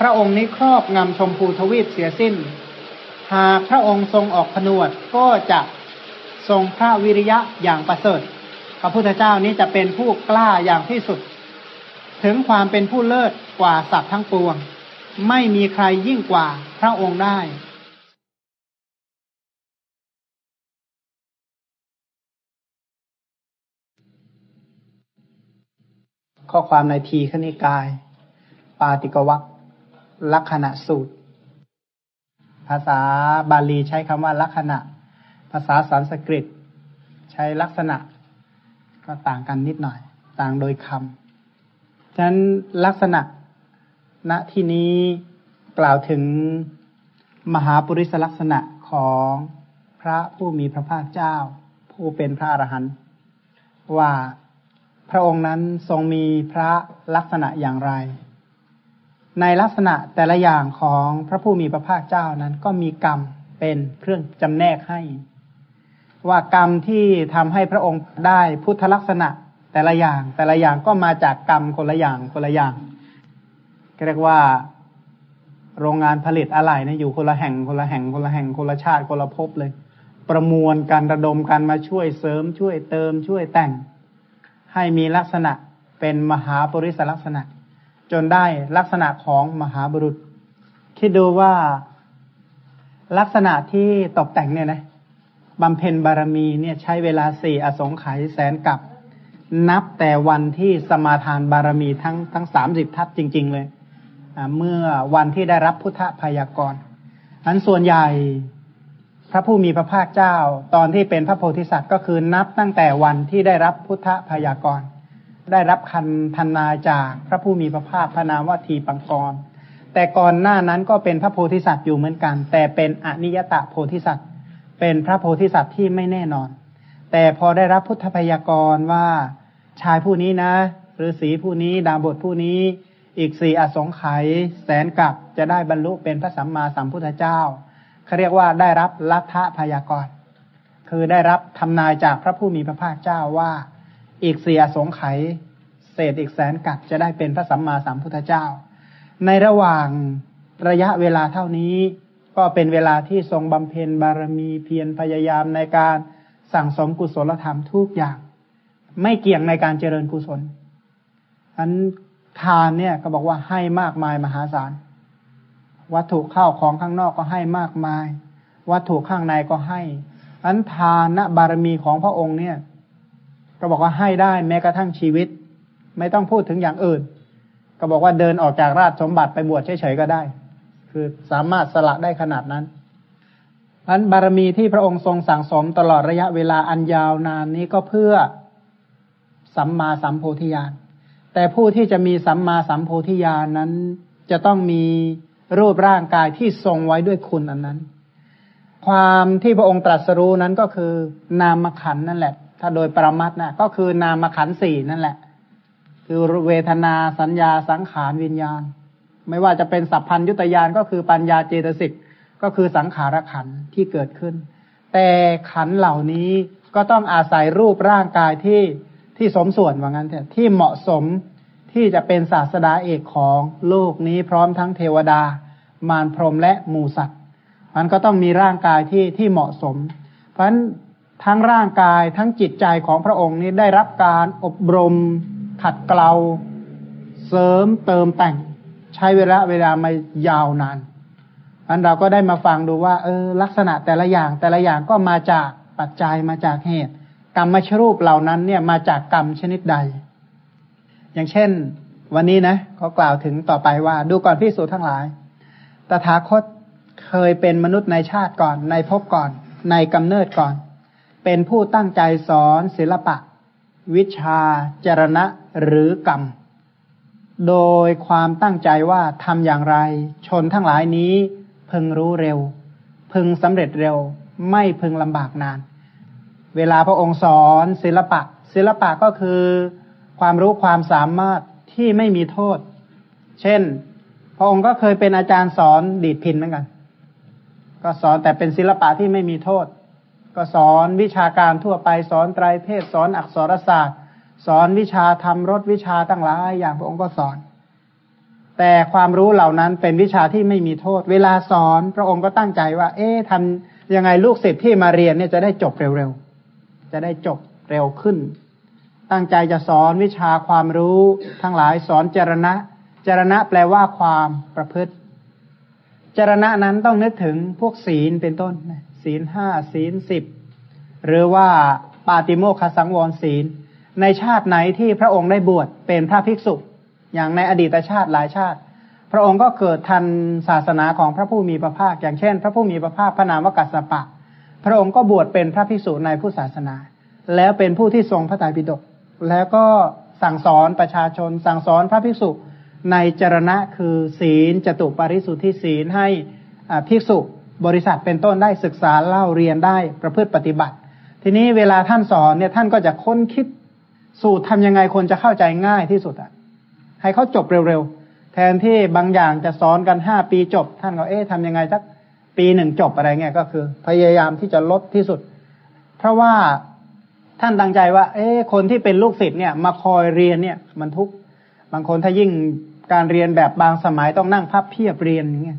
พระองค์นี้ครอบงำชมพูทวีปเสียสิ้น หากพระองค์ทรงออกผนวดก็จะทรงพระวิริยะอย่างประเสริฐ พระพุทธเจ้านี้จะเป็นผู้กล้าอย่างที่สุด ถึงความเป็นผู้เลิศกว่าสัตว์ทั้งปวง ไม่มีใครยิ่งกว่าพระองค์ได้ ข้อความในทีขณิกาย ปาติกวัคลักษณะสูตร ภาษาบาลีใช้คำว่าลักษณะ ภาษาสันสกฤต ใช้ลักษณะ ก็ต่างกันนิดหน่อย ต่างโดยคำฉะนั้นลักษณะณที่นี้กล่าวถึงมหาปุริสลักษณะของพระผู้มีพระภาคเจ้า ผู้เป็นพระอรหันต์ว่า ระองค์นั้นทรงมีพระลักษณะอย่างไร ในลักษณะแต่ละอย่างของพระผู้มีพระภาคเจ้านั้นก็มีกรรมเป็นเครื่องจำแนกให้ ว่ากรรมที่ทำให้พระองค์ได้พุทธลักษณะแต่ละอย่างแต่ละอย่างก็มาจากกรรมคนละอย่างคนละอย่างเรียกว่าโรงงานผลิตอะไหล่นี่อยู่คนละแห่งคนละแห่งคนละแห่งคนละชาติคนละภพเลย ประมวลการระดมกันมาช่วยเสริมช่วยเติมช่วยแต่ง ให้มีลักษณะเป็นมหาปริศลักษณะ จนได้ลักษณะของมหาบุรุษ คิดดูว่าลักษณะที่ตกแต่งเนี่ยนะบำเพ็ญบารมีเนี่ยใช้เวลาสี่อสงไขยแสนกับ นับแต่วันที่สมาทานบารมีทั้งทั้งสามสิบทัศจริง ๆ เลยเมื่อวันที่ได้รับพุทธพยากรอันส่วนใหญ่ พระผู้มีพระภาคเจ้า ตอนที่เป็นพระโพธิสัตว์ก็คือนับตั้งแต่วันที่ได้รับพุทธพยากรได้รับคันพันนาจากพระผู้มีพระภาคพระนามว่าทีปังกร แต่ก่อนหน้านั้นก็เป็นพระโพธิสัตว์อยู่เหมือนกัน แต่เป็นอนิยตะโพธิสัตว์ เป็นพระโพธิสัตว์ที่ไม่แน่นอน แต่พอได้รับพุทธพยากรว่าชายผู้นี้นะหรือสีผู้นี้ดาบทผู้นี้ อีกสี่อสงไขยแสนกับจะได้บรรลุเป็นพระสัมมาสัมพุทธเจ้า เขาเรียกว่าได้รับลัทธพยากร คือได้รับทำนายจากพระผู้มีพระภาคเจ้าว่า อีกสี่อสงไขยเศษอีกแสนกับจะได้เป็นพระสัมมาสัมพุทธเจ้า ในระหว่างระยะเวลาเท่านี้ ก็เป็นเวลาที่ทรงบำเพ็ญบารมีเพียรพยายามในการสั่งสมกุศลธรรมทุกอย่าง ไม่เกี่ยงในการเจริญกุศลอันทานเนี่ยก็บอกว่าให้มากมายมหาศาล วัตถุเข้าของข้างนอกก็ให้มากมาย วัตถุข้างในก็ให้ อันทานนะบารมีของพระองค์เนี่ยก็บอกว่าให้ได้แม้กระทั่งชีวิต ไม่ต้องพูดถึงอย่างอื่น ก็บอกว่าเดินออกจากราชสมบัติไปบวชเฉยๆก็ได้ คือสามารถสละได้ขนาดนั้นอันบารมีที่พระองค์ทรงสั่งสมตลอดระยะเวลาอันยาวนานนี้ก็เพื่อสัมมาสัมโพธิญาณแต่ผู้ที่จะมีสัมมาสัมโพธิญาณนั้นจะต้องมี รูปร่างกายที่ทรงไว้ด้วยคุณอันนั้น ความที่พระองค์ตรัสรู้นั้นก็คือนามขันนั่นแหละ ถ้าโดยปรมัตนะก็คือนามขันสี่นั่นแหละ คือเวทนาสัญญาสังขารวิญญาณ ไม่ว่าจะเป็นสัพพัญยุตยานก็คือปัญญาเจตสิกก็คือสังขารขันที่เกิดขึ้น แต่ขันเหล่านี้ก็ต้องอาศัยรูปร่างกายที่ที่สมส่วนว่างั้นเถอะที่เหมาะสม ที่จะเป็นศาสดาเอกของโลกนี้พร้อมทั้งเทวดา มารพรหมและหมูสัตว์มันก็ต้องมีร่างกายที่ที่เหมาะสม เพราะฉะนั้นทั้งร่างกายทั้งจิตใจของพระองค์นี้ได้รับการอบรม ขัดเกลา เสริมเติมแต่ง ใช้เวลาเวลามายาวนานอันเราก็ได้มาฟังดูว่าเออลักษณะแต่ละอย่างแต่ละอย่างก็มาจากปัจจัยมาจากเหตุ กรรมมชรูปเหล่านั้นเนี่ยมาจากกรรมชนิดใด อย่างเช่น วันนี้นะเขากล่าวถึงต่อไปว่า ดูก่อนพิสูจทั้งหลาย ตถาคตเคยเป็นมนุษย์ในชาติก่อน ในภพก่อน ในกำเนิดก่อน เป็นผู้ตั้งใจสอนศิลปะ วิชา จรณะหรือกรรม โดยความตั้งใจว่าทำอย่างไร ชนทั้งหลายนี้ พึงรู้เร็ว พึงสำเร็จเร็ว ไม่พึงลำบากนาน เวลาพระองค์สอนศิลปะ ศิลปะก็คือ ความรู้ความสามารถที่ไม่มีโทษ เช่น พระองค์ก็เคยเป็นอาจารย์สอนดีดพินเหมือนกัน ก็สอนแต่เป็นศิลปะที่ไม่มีโทษ ก็สอนวิชาการทั่วไปสอนไตรเพศสอนอักษรศาสตร์ สอนวิชาทำรถวิชาตั้งหลายอย่างพระองค์ก็สอน แต่ความรู้เหล่านั้นเป็นวิชาที่ไม่มีโทษ เวลาสอนพระองค์ก็ตั้งใจว่า เอ๊ะทำยังไงลูกศิษย์ที่มาเรียนเนี่ยจะได้จบเร็วๆจะได้จบเร็วขึ้น ตั้งใจจะสอนวิชาความรู้ทั้งหลายสอนจรณะจรณะแปลว่าความประพฤติจรณะนั้นต้องนึกถึงพวกศีลเป็นต้น ศีลห้าศีลสิบหรือว่าปาติโมคสังวรศีล ในชาติไหนที่พระองค์ได้บวชเป็นพระภิกษุ อย่างในอดีตชาติหลายชาติ พระองค์ก็เกิดทันศาสนาของพระผู้มีพระภาค อย่างเช่น พระผู้มีพระภาคพระนามวกัสสปะ พระองค์ก็บวชเป็นพระภิกษุในผู้ศาสนา แล้วเป็นผู้ที่ทรงพระไตรปิฎก แล้วก็สั่งสอนประชาชน สั่งสอนพระภิกษุในจรณะคือศีลจตุปาริสุทธิศีลให้ภิกษุบริษัทเป็นต้นได้ศึกษาเล่าเรียนได้ประพฤติปฏิบัติ ทีนี้เวลาท่านสอนเนี่ยท่านก็จะค้นคิดสูตรทำยังไงคนจะเข้าใจง่ายที่สุดอะให้เขาจบเร็วๆ แทนที่บางอย่างจะสอนกันห้าปีจบ ท่านก็เอ๊ะทำยังไงสักปีหนึ่งจบอะไรเงี้ยก็คือ พยายามที่จะลดที่สุด เพราะว่า ท่านตั้งใจว่า เอ๊คนที่เป็นลูกศิษย์เนี่ย มาคอยเรียนเนี่ย มันทุกบางคนถ้ายิ่งการเรียนแบบบางสมัยต้องนั่งพับเพียบเรียนอย่างเงี้ย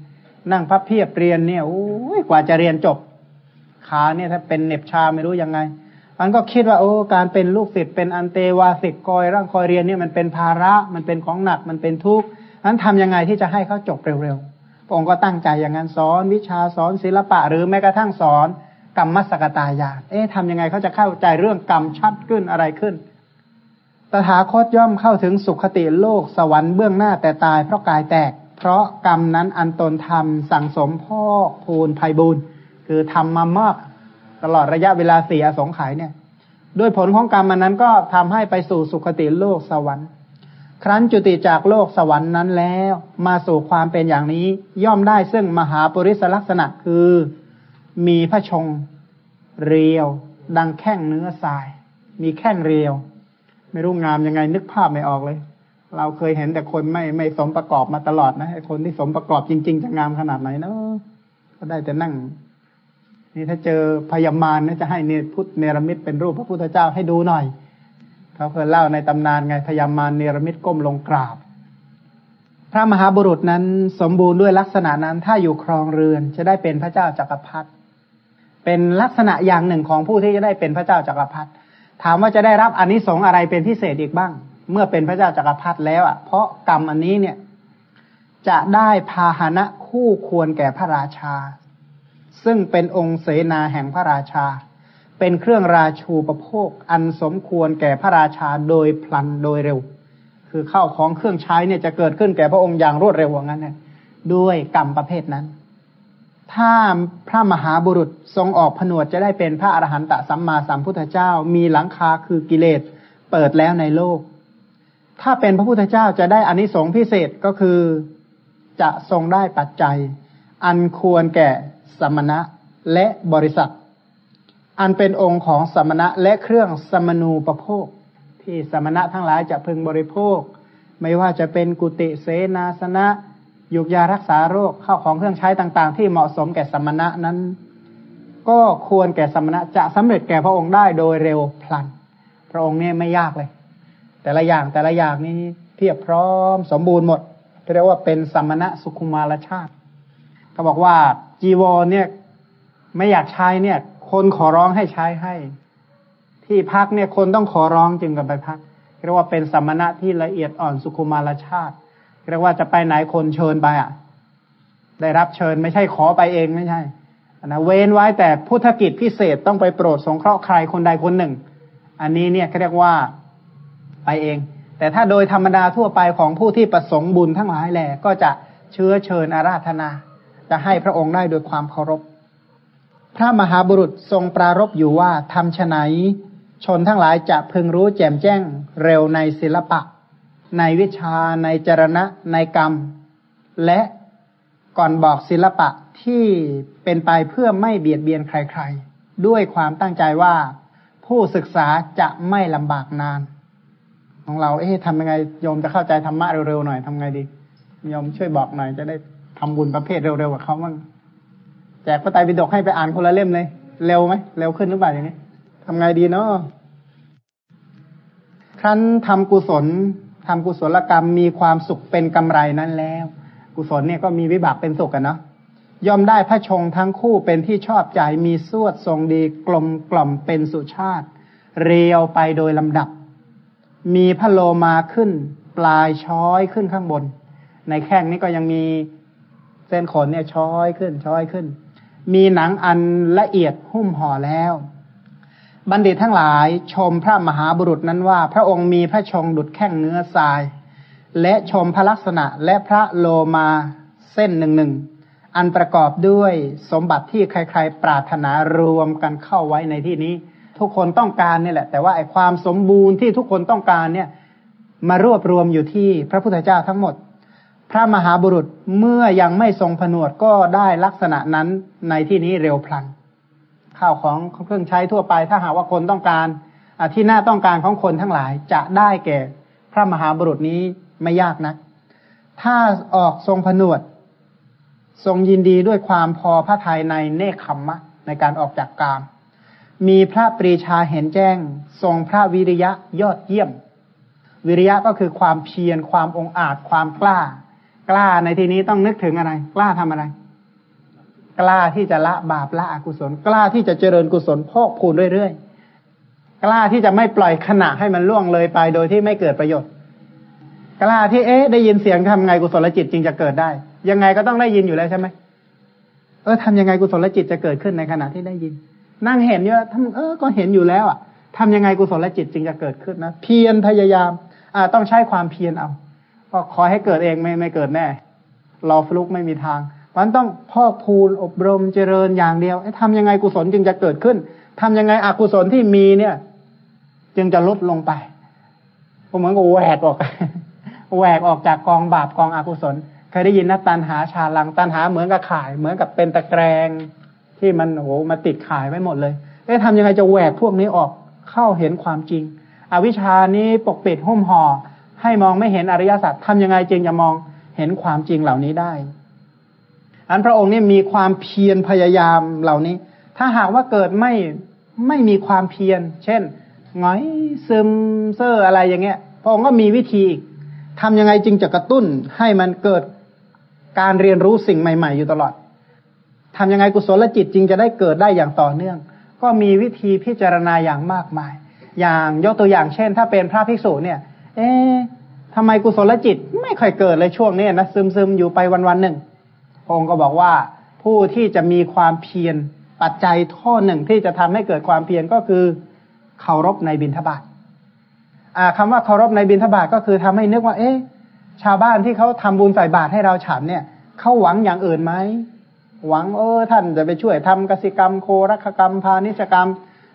นั่งพับเพียบเรียนเนี่ยโอ้ยกว่าจะเรียนจบขาเนี่ยถ้าเป็นเน็บชาไม่รู้ยังไงมันก็คิดว่าโอ้การเป็นลูกศิษย์เป็นอันเตวาสิกคอยร่างคอยเรียนเนี่ยมันเป็นภาระมันเป็นของหนักมันเป็นทุกข์นั้นทำยังไงที่จะให้เขาจบเร็วๆพระองค์ก็ตั้งใจอย่างนั้นสอนวิชาสอนศิลปะหรือแม้กระทั่งสอน กรรมมสกตายาเอ๊ะทำยังไงเขาจะเข้าใจเรื่องกรรมชัดขึ้นอะไรขึ้น ตถาคตย่อมเข้าถึงสุขติโลกสวรรค์เบื้องหน้าแต่ตายเพราะกายแตก เพราะกรรมนั้นอันตนทำสั่งสมพ่อพูนภัยบุญคือทำมามากตลอดระยะเวลาสี่อสงไขยเนี่ย ด้วยผลของกรรมมันนั้นก็ทำให้ไปสู่สุคติโลกสวรรค์ ครั้นจุติจากโลกสวรรค์นั้นแล้ว มาสู่ความเป็นอย่างนี้ย่อมได้ซึ่งมหาปริศลักษณะคือ มีพระชงเรียว ดังแข้งเนื้อทราย มีแข้งเรียว ไม่รู้งามยังไงนึกภาพไม่ออกเลย เราเคยเห็นแต่คนไม่ไม่สมประกอบมาตลอดนะไอ้คนที่สมประกอบจริง ๆ จะงามขนาดไหนเนาะก็ได้แต่นั่ง นี่ถ้าเจอพยามารนะจะให้เนพุทธเนรมิตเป็นรูปพระพุทธเจ้าให้ดูหน่อยเขาเคยเล่าในตำนานไงพยามารเนรมิตก้มลงกราบพระมหาบุรุษนั้นสมบูรณ์ด้วยลักษณะนั้นถ้าอยู่ครองเรือนจะได้เป็นพระเจ้าจักรพรรดิ เป็นลักษณะอย่างหนึ่งของผู้ที่จะได้เป็นพระเจ้าจักรพรรดิถามว่าจะได้รับอนนิสงส์อะไรเป็นพิเศษอีกบ้าง เมื่อเป็นพระเจ้าจักรพรรดิแล้วอะ เพราะกรรมอันนี้เนี่ย จะได้พาหนะคู่ควรแก่พระราชา ซึ่งเป็นองค์เสนาแห่งพระราชา เป็นเครื่องราชูประโภค อันสมควรแก่พระราชาโดยพลันโดยเร็ว คือเข้าของเครื่องใช้เนี่ยจะเกิดขึ้นแก่พระองค์อย่างรวดเร็วว่างั้นเนี่ยด้วยกรรมประเภทนั้น ถ้าพระมหาบุรุษทรงออกผนวดจะได้เป็นพระอรหันตสัมมาสัมพุทธเจ้า มีหลังคาคือกิเลสเปิดแล้วในโลก ถ้าเป็นพระพุทธเจ้าจะได้อานิสงส์พิเศษก็คือจะทรงได้ปัจจัย อันควรแก่สมณะและบริษัท อันเป็นองค์ของสมณะและเครื่องสมนูประโภค ที่สมณะทั้งหลายจะพึงบริโภค ไม่ว่าจะเป็นกุติเสนาสนะ ยุกยารักษาโรคเข้าของเครื่องใช้ต่าง ๆ ที่เหมาะสมแก่สมณะนั้น ก็ควรแก่สมณะจะสำเร็จแก่พระองค์ได้โดยเร็วพลัน พระองค์เนี่ยไม่ยากเลย แต่ละอย่างแต่ละอย่างนี้เพียบพร้อมสมบูรณ์หมดเรียกว่าเป็นสมณะสุขุมารชาติเขาบอกว่าจีวรเนี่ยไม่อยากใช้เนี่ย คนขอร้องให้ใช้ให้ ที่พักเนี่ยคนต้องขอร้องจึงกันไปพักเรียกว่าเป็นสัมมณะที่ละเอียดอ่อนสุขุมารชาติ เรียกว่าจะไปไหนคนเชิญไปอะ ได้รับเชิญไม่ใช่ขอไปเองไม่ใช่นะเว้นไว้แต่พุทธกิจพิเศษต้องไปโปรดสงเคราะห์ใครคนใดคนหนึ่ง อันนี้เนี่ยเขาเรียกว่าไปเอง แต่ถ้าโดยธรรมดาทั่วไปของผู้ที่ประสงค์บุญทั้งหลายแหละก็จะเชื้อเชิญอาราธนา จะให้พระองค์ได้โดยความเคารพ พระมหาบุรุษทรงปรารบอยู่ว่าทำฉไนชนทั้งหลายจะพึงรู้แจ่มแจ้งเร็วในศิลปะ ในวิชาในจรณะ ในกรรม และก่อนบอกศิลปะที่เป็นไปเพื่อไม่เบียดเบียนใครๆ ด้วยความตั้งใจว่า ผู้ศึกษาจะไม่ลำบากนาน ของเรา เอ๊ะทำยังไงโยมจะเข้าใจธรรมะเร็วๆหน่อยทำไงดีโยมช่วยบอกหน่อยจะได้ทำบุญประเภทเร็วๆกับเขาบ้างแจกพระไตรปิฎกให้ไปอ่านคนละเล่มเลย เร็วไหมเร็วขึ้นหรือเปล่าอย่างนี้ทำไงดีเนาะครั้นทำกุศล ทำกุศลกรรมมีความสุขเป็นกำไรนั้นแล้ว กุศลเนี่ยก็มีวิบากเป็นสุขกันเนาะยอมได้พระชงทั้งคู่เป็นที่ชอบใจมีสวดทรงดีกลมกล่อมเป็นสุชาติ เรียวไปโดยลำดับ มีพระโลมาขึ้น ปลายช้อยขึ้นข้างบน ในแข้งนี้ก็ยังมีเส้นขนเนี่ยช้อยขึ้นช้อยขึ้น มีหนังอันละเอียดหุ้มห่อแล้ว บัณฑิตทั้งหลายชมพระมหาบุรุษนั้นว่า พระองค์มีพระชงดุดแข้งเนื้อทราย และชมพระลักษณะและพระโลมาเส้นหนึ่งหนึ่งอันประกอบด้วยสมบัติที่ใครๆ ปรารถนารวมกันเข้าไว้ในที่นี้ ทุกคนต้องการนี่แหละ แต่ว่าไอ้ความสมบูรณ์ที่ทุกคนต้องการเนี่ย มารวบรวมอยู่ที่พระพุทธเจ้าทั้งหมด พระมหาบุรุษเมื่อยังไม่ทรงผนวดก็ได้ลักษณะนั้นในที่นี้เร็วพลัน ข้าวของเครื่องใช้ทั่วไป ถ้าหากว่าคนต้องการที่น่าต้องการของคนทั้งหลายจะได้แก่พระมหาบุรุษนี้ไม่ยากนัก ถ้าออกทรงผนวด ทรงยินดีด้วยความพอพระทัยในเนคขมมะ ในการออกจากกาม มีพระปรีชาเห็นแจ้ง ทรงพระวิริยะยอดเยี่ยม วิริยะก็คือความเพียรความองอาจความกล้า กล้าในที่นี้ต้องนึกถึงอะไร กล้าทำอะไร กล้าที่จะละบาปละอกุศล กล้าที่จะเจริญกุศลพอกพูนเรื่อยๆกล้าที่จะไม่ปล่อยขณะให้มันล่วงเลยไปโดยที่ไม่เกิดประโยชน์ กล้าที่เอ๊ะได้ยินเสียงทำไงกุศลจิตจึงจะเกิดได้ ยังไงก็ต้องได้ยินอยู่แล้วใช่ไหมเออทำยังไงกุศลจิตจะเกิดขึ้นในขณะที่ได้ยิน นั่งเห็นเยอะทำเออก็เห็นอยู่แล้วอะทำยังไงกุศลจิตจึงจะเกิดขึ้นนะเพียรพยายาม อ่าต้องใช้ความเพียรเอาก็ขอให้เกิดเองไม่ไม่เกิดแน่รอฟลุกไม่มีทาง มันต้องพอกพูนอบรมเจริญอย่างเดียวทำยังไงกุศลจึงจะเกิดขึ้นทำยังไงอกุศลที่มีเนี่ย จึงจะลดลงไปเหมือนกับแหวกออกแหวกออกจากกองบาปกองอกุศลเคยได้ยินนะตันหาชาลังตันหาเหมือนกับข่าย เหมือนกับเป็นตะแกรงที่มันโอ้โหมาติดข่ายไว้หมดเลยเอ๊ะทำยังไงจะแหวกพวกนี้ออกเข้าเห็นความจริง อวิชานี้ปกปิดหุ้มห่อให้มองไม่เห็นอริยสัจทำยังไงจึงจะมองเห็นความจริงเหล่านี้ได้ อันพระองค์นี่มีความเพียรพยายามเหล่านี้ ถ้าหากว่าเกิดไม่ไม่มีความเพียร เช่นงอยซึมเซอร์อะไรอย่างเงี้ย พระองค์ก็มีวิธีอีกทำยังไงจึงจะกระตุ้นให้มันเกิดการเรียนรู้สิ่งใหม่ ๆ อยู่ตลอดทำยังไงกุศลจิตจึงจะได้เกิดได้อย่างต่อเนื่อง ก็มีวิธีพิจารณาอย่างมากมาย อย่างยกตัวอย่างเช่น ถ้าเป็นพระภิกษุเนี่ย เอ๊ะทำไมกุศลจิตไม่ค่อยเกิดเลยช่วงนี้นะซึมซึมอยู่ไปวันวันหนึ่ง พระองค์ก็บอกว่าผู้ที่จะมีความเพียรปัจจัยข้อหนึ่งที่จะทำให้เกิดความเพียรก็คือเคารพในบิณฑบาตคำว่าเคารพในบิณฑบาตก็คือทำให้นึกว่า เอ๊ะ ชาวบ้านที่เขาทำบุญใส่บาตรให้เราฉันเนี่ยเขาหวังอย่างอื่นไหมหวังเออท่านจะไปช่วยทำกสิกรรมโครักกรรมพาณิชกรรม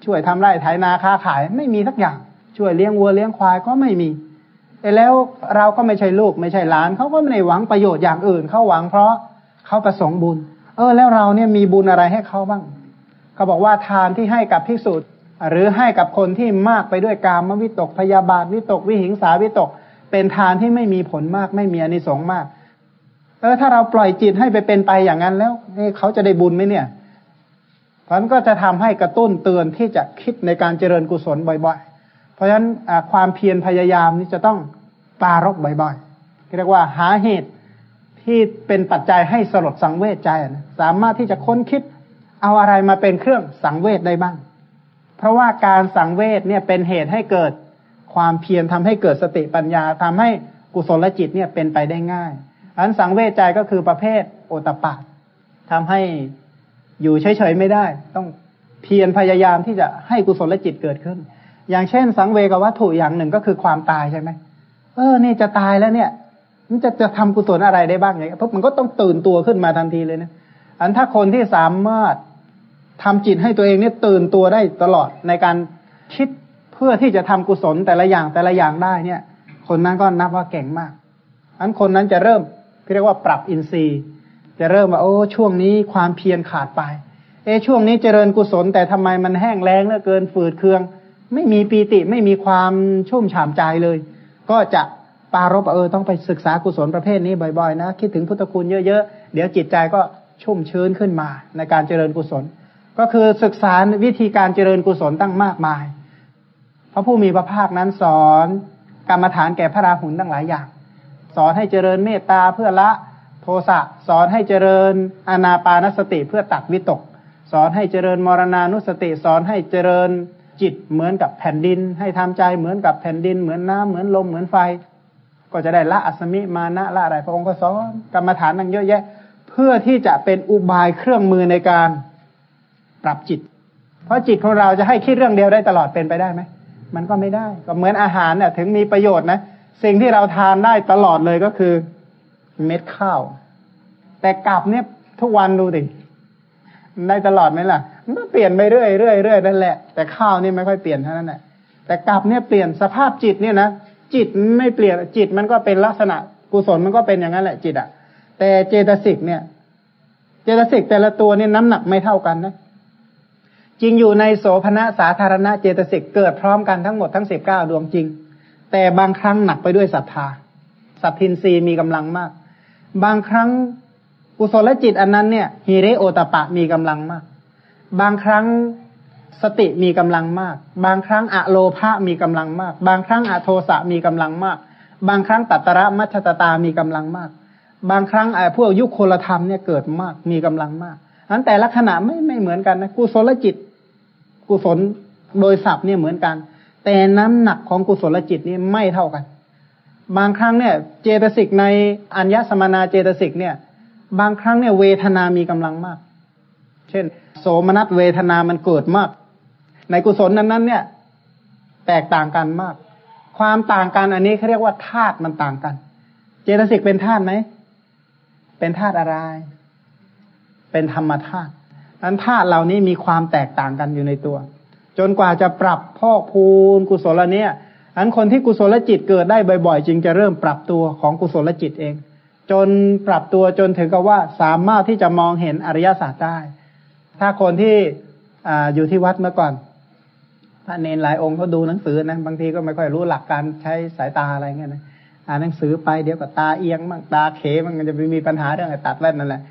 ช่วยทำไร่ไถนาค้าขาย ไม่มีสักอย่าง ช่วยเลี้ยงวัวเลี้ยงควายก็ไม่มีแต่แล้วเราก็ไม่ใช่ลูกไม่ใช่หลานเขาก็ไม่ได้หวังประโยชน์อย่างอื่นเขาหวังเพราะ เขาประสงค์บุญ เออ แล้วเราเนี่ยมีบุญอะไรให้เขาบ้างเขาบอกว่าทานที่ให้กับพิสุทธ์หรือให้กับคนที่มากไปด้วยกามวิตกพยาบาทวิตกวิหิงสาวิตก เป็นทานที่ไม่มีผลมากไม่มีอนิสงส์มาก เออถ้าเราปล่อยจิตให้ไปเป็นไปอย่างนั้นแล้วเขาจะได้บุญไหมเนี่ยเพราะนั้นก็จะทำให้กระตุ้นเตือนที่จะคิดในการเจริญกุศลบ่อยๆ เพราะฉะนั้นความเพียรพยายามนี้จะต้องปารกบ่อยๆเรียกว่าหาเหตุ ที่เป็นปัจจัยให้สลดสังเวชใจนะสามารถที่จะค้นคิดเอาอะไรมาเป็นเครื่องสังเวชได้บ้าง เพราะว่าการสังเวชเนี่ยเป็นเหตุให้เกิดความเพียรทำให้เกิดสติปัญญาทำให้กุศลจิตเนี่ยเป็นไปได้ง่ายอันสังเวชใจก็คือประเภทโอตปะทำให้อยู่เฉยๆไม่ได้ ต้องเพียรพยายามที่จะให้กุศลจิตเกิดขึ้น อย่างเช่น สังเวกวัตถุอย่างหนึ่งก็คือความตายใช่ไหมเออ นี่จะตายแล้วเนี่ย มันจะจะทำกุศลอะไรได้บ้างอย่างเพราะมันก็ต้องตื่นตัวขึ้นมาทันทีเลยนะอันถ้าคนที่สามารถทำจิตให้ตัวเองเนี่ยตื่นตัวได้ตลอดในการคิดเพื่อที่จะทำกุศลแต่ละอย่างแต่ละอย่างได้เนี่ย คนนั้นก็นับว่าเก่งมากอันคนนั้นจะเริ่มเรียกว่าปรับอินทรีย์ จะเริ่มว่าโอ้ช่วงนี้ความเพียรขาดไป เอช่วงนี้เจริญกุศล แต่ทำไมมันแห้งแล้งเหลือเกินฝืดเคือง ไม่มีปีติไม่มีความชุ่มฉ่ำใจเลย ก็จะ ปารบเออต้องไปศึกษากุศลประเภทนี้บ่อยๆนะคิดถึงพุทธคุณเยอะๆ เดี๋ยวจิตใจก็ชุ่มชื้นขึ้นมาในการเจริญกุศล ก็คือศึกษาวิธีการเจริญกุศลตั้งมากมาย พระผู้มีพระภาคนั้นสอนกรรมฐานแก่พระราหุลตั้งหลายอย่าง สอนให้เจริญเมตตาเพื่อละโทสะสอนให้เจริญอนาปานสติเพื่อตัดวิตก สอนให้เจริญมรณานุสติ สอนให้เจริญจิตเหมือนกับแผ่นดิน ให้ทำใจเหมือนกับแผ่นดิน เหมือนน้ำเหมือนลมเหมือนไฟ ก็จะได้ละอัสมิมานะละอะไรพระองค์ก็สอนกรรมฐานนั่งเยอะแยะ เพื่อที่จะเป็นอุบายเครื่องมือในการปรับจิต เพราะจิตของเราจะให้คิดเรื่องเดียวได้ตลอดเป็นไปได้ไหมมันก็ไม่ได้ ก็เหมือนอาหารเนี่ยถึงมีประโยชน์นะสิ่งที่เราทานได้ตลอดเลยก็คือเม็ดข้าว แต่กลับเนี่ยทุกวันดูดิได้ตลอดไหมล่ะ มันก็เปลี่ยนไปเรื่อยเรื่อยเรื่อยนั่นแหละ แต่ข้าวนี่ไม่ค่อยเปลี่ยนเท่านั้นแหละแต่กลับเนี่ยเปลี่ยนสภาพจิตเนี่ยนะ จิตไม่เปลี่ยนจิตมันก็เป็นลักษณะกุศลมันก็เป็นอย่างนั้นแหละจิตอะแต่เจตสิกเนี่ย เจตสิกแต่ละตัวเนี่ยน้ำหนักไม่เท่ากันนะจริงอยู่ในโสภณะสาธารณะเจตสิกเกิดพร้อมกันทั้งหมดทั้งสิบเก้าดวงจริง แต่บางครั้งหนักไปด้วยศรัทธาสัพพินรีมีกำลังมาก บางครั้งกุศลจิตอันนั้นเนี่ยฮิเรโอตปะมีกำลังมาก บางครั้ง สติมีกำลังมาก บางครั้งอะโลภะมีกำลังมาก บางครั้งอะโทสะมีกำลังมาก บางครั้งตัตระมัชตตามีกำลังมาก บางครั้งไอ้พวกยุคโคลธรรมเนี่ยเกิดมากมีกำลังมากนั้นแต่ละขณะไม่ไม่เหมือนกันนะกุศลจิต กุศลโดยศัพท์เนี่ยเหมือนกัน แต่น้ำหนักของกุศลจิตนี่ไม่เท่ากัน บางครั้งเนี่ย เจตสิกในอัญญสมนาเจตสิกเนี่ย บางครั้งเนี่ยเวทนามีกำลังมาก เช่น โสมนัสเวทนามันเกิดมาก ในกุศลนั้นนั้นเนี่ย แตกต่างกันมาก ความต่างกันอันนี้เขาเรียกว่าธาตุมันต่างกัน เจตสิกเป็นธาตุไหมเป็นธาตุอะไร เป็นธรรมธาตุนั้นธาตุเหล่านี้มีความแตกต่างกันอยู่ในตัว จนกว่าจะปรับพอกพูนกุศลเนี่ยอันคนที่กุศลจิตเกิดได้บ่อยๆ จึงจะเริ่มปรับตัวของกุศลจิตเอง จนปรับตัวจนถึงกับว่าสามารถที่จะมองเห็นอริยสัจได้ ถ้าคนที่ออยู่ที่วัดเมื่อก่อน ระเนนหลายองค์เขาดูหนังสือนะบางทีก็ไม่ค่อยรู้หลักการใช้สายตาอะไรเงี้ยนะอ่านหนังสือไปเดี๋ยวก็ตาเอียงบ้างตาเขมันจะมีปัญหาเรื่องตัดแว่นนั่นแหละ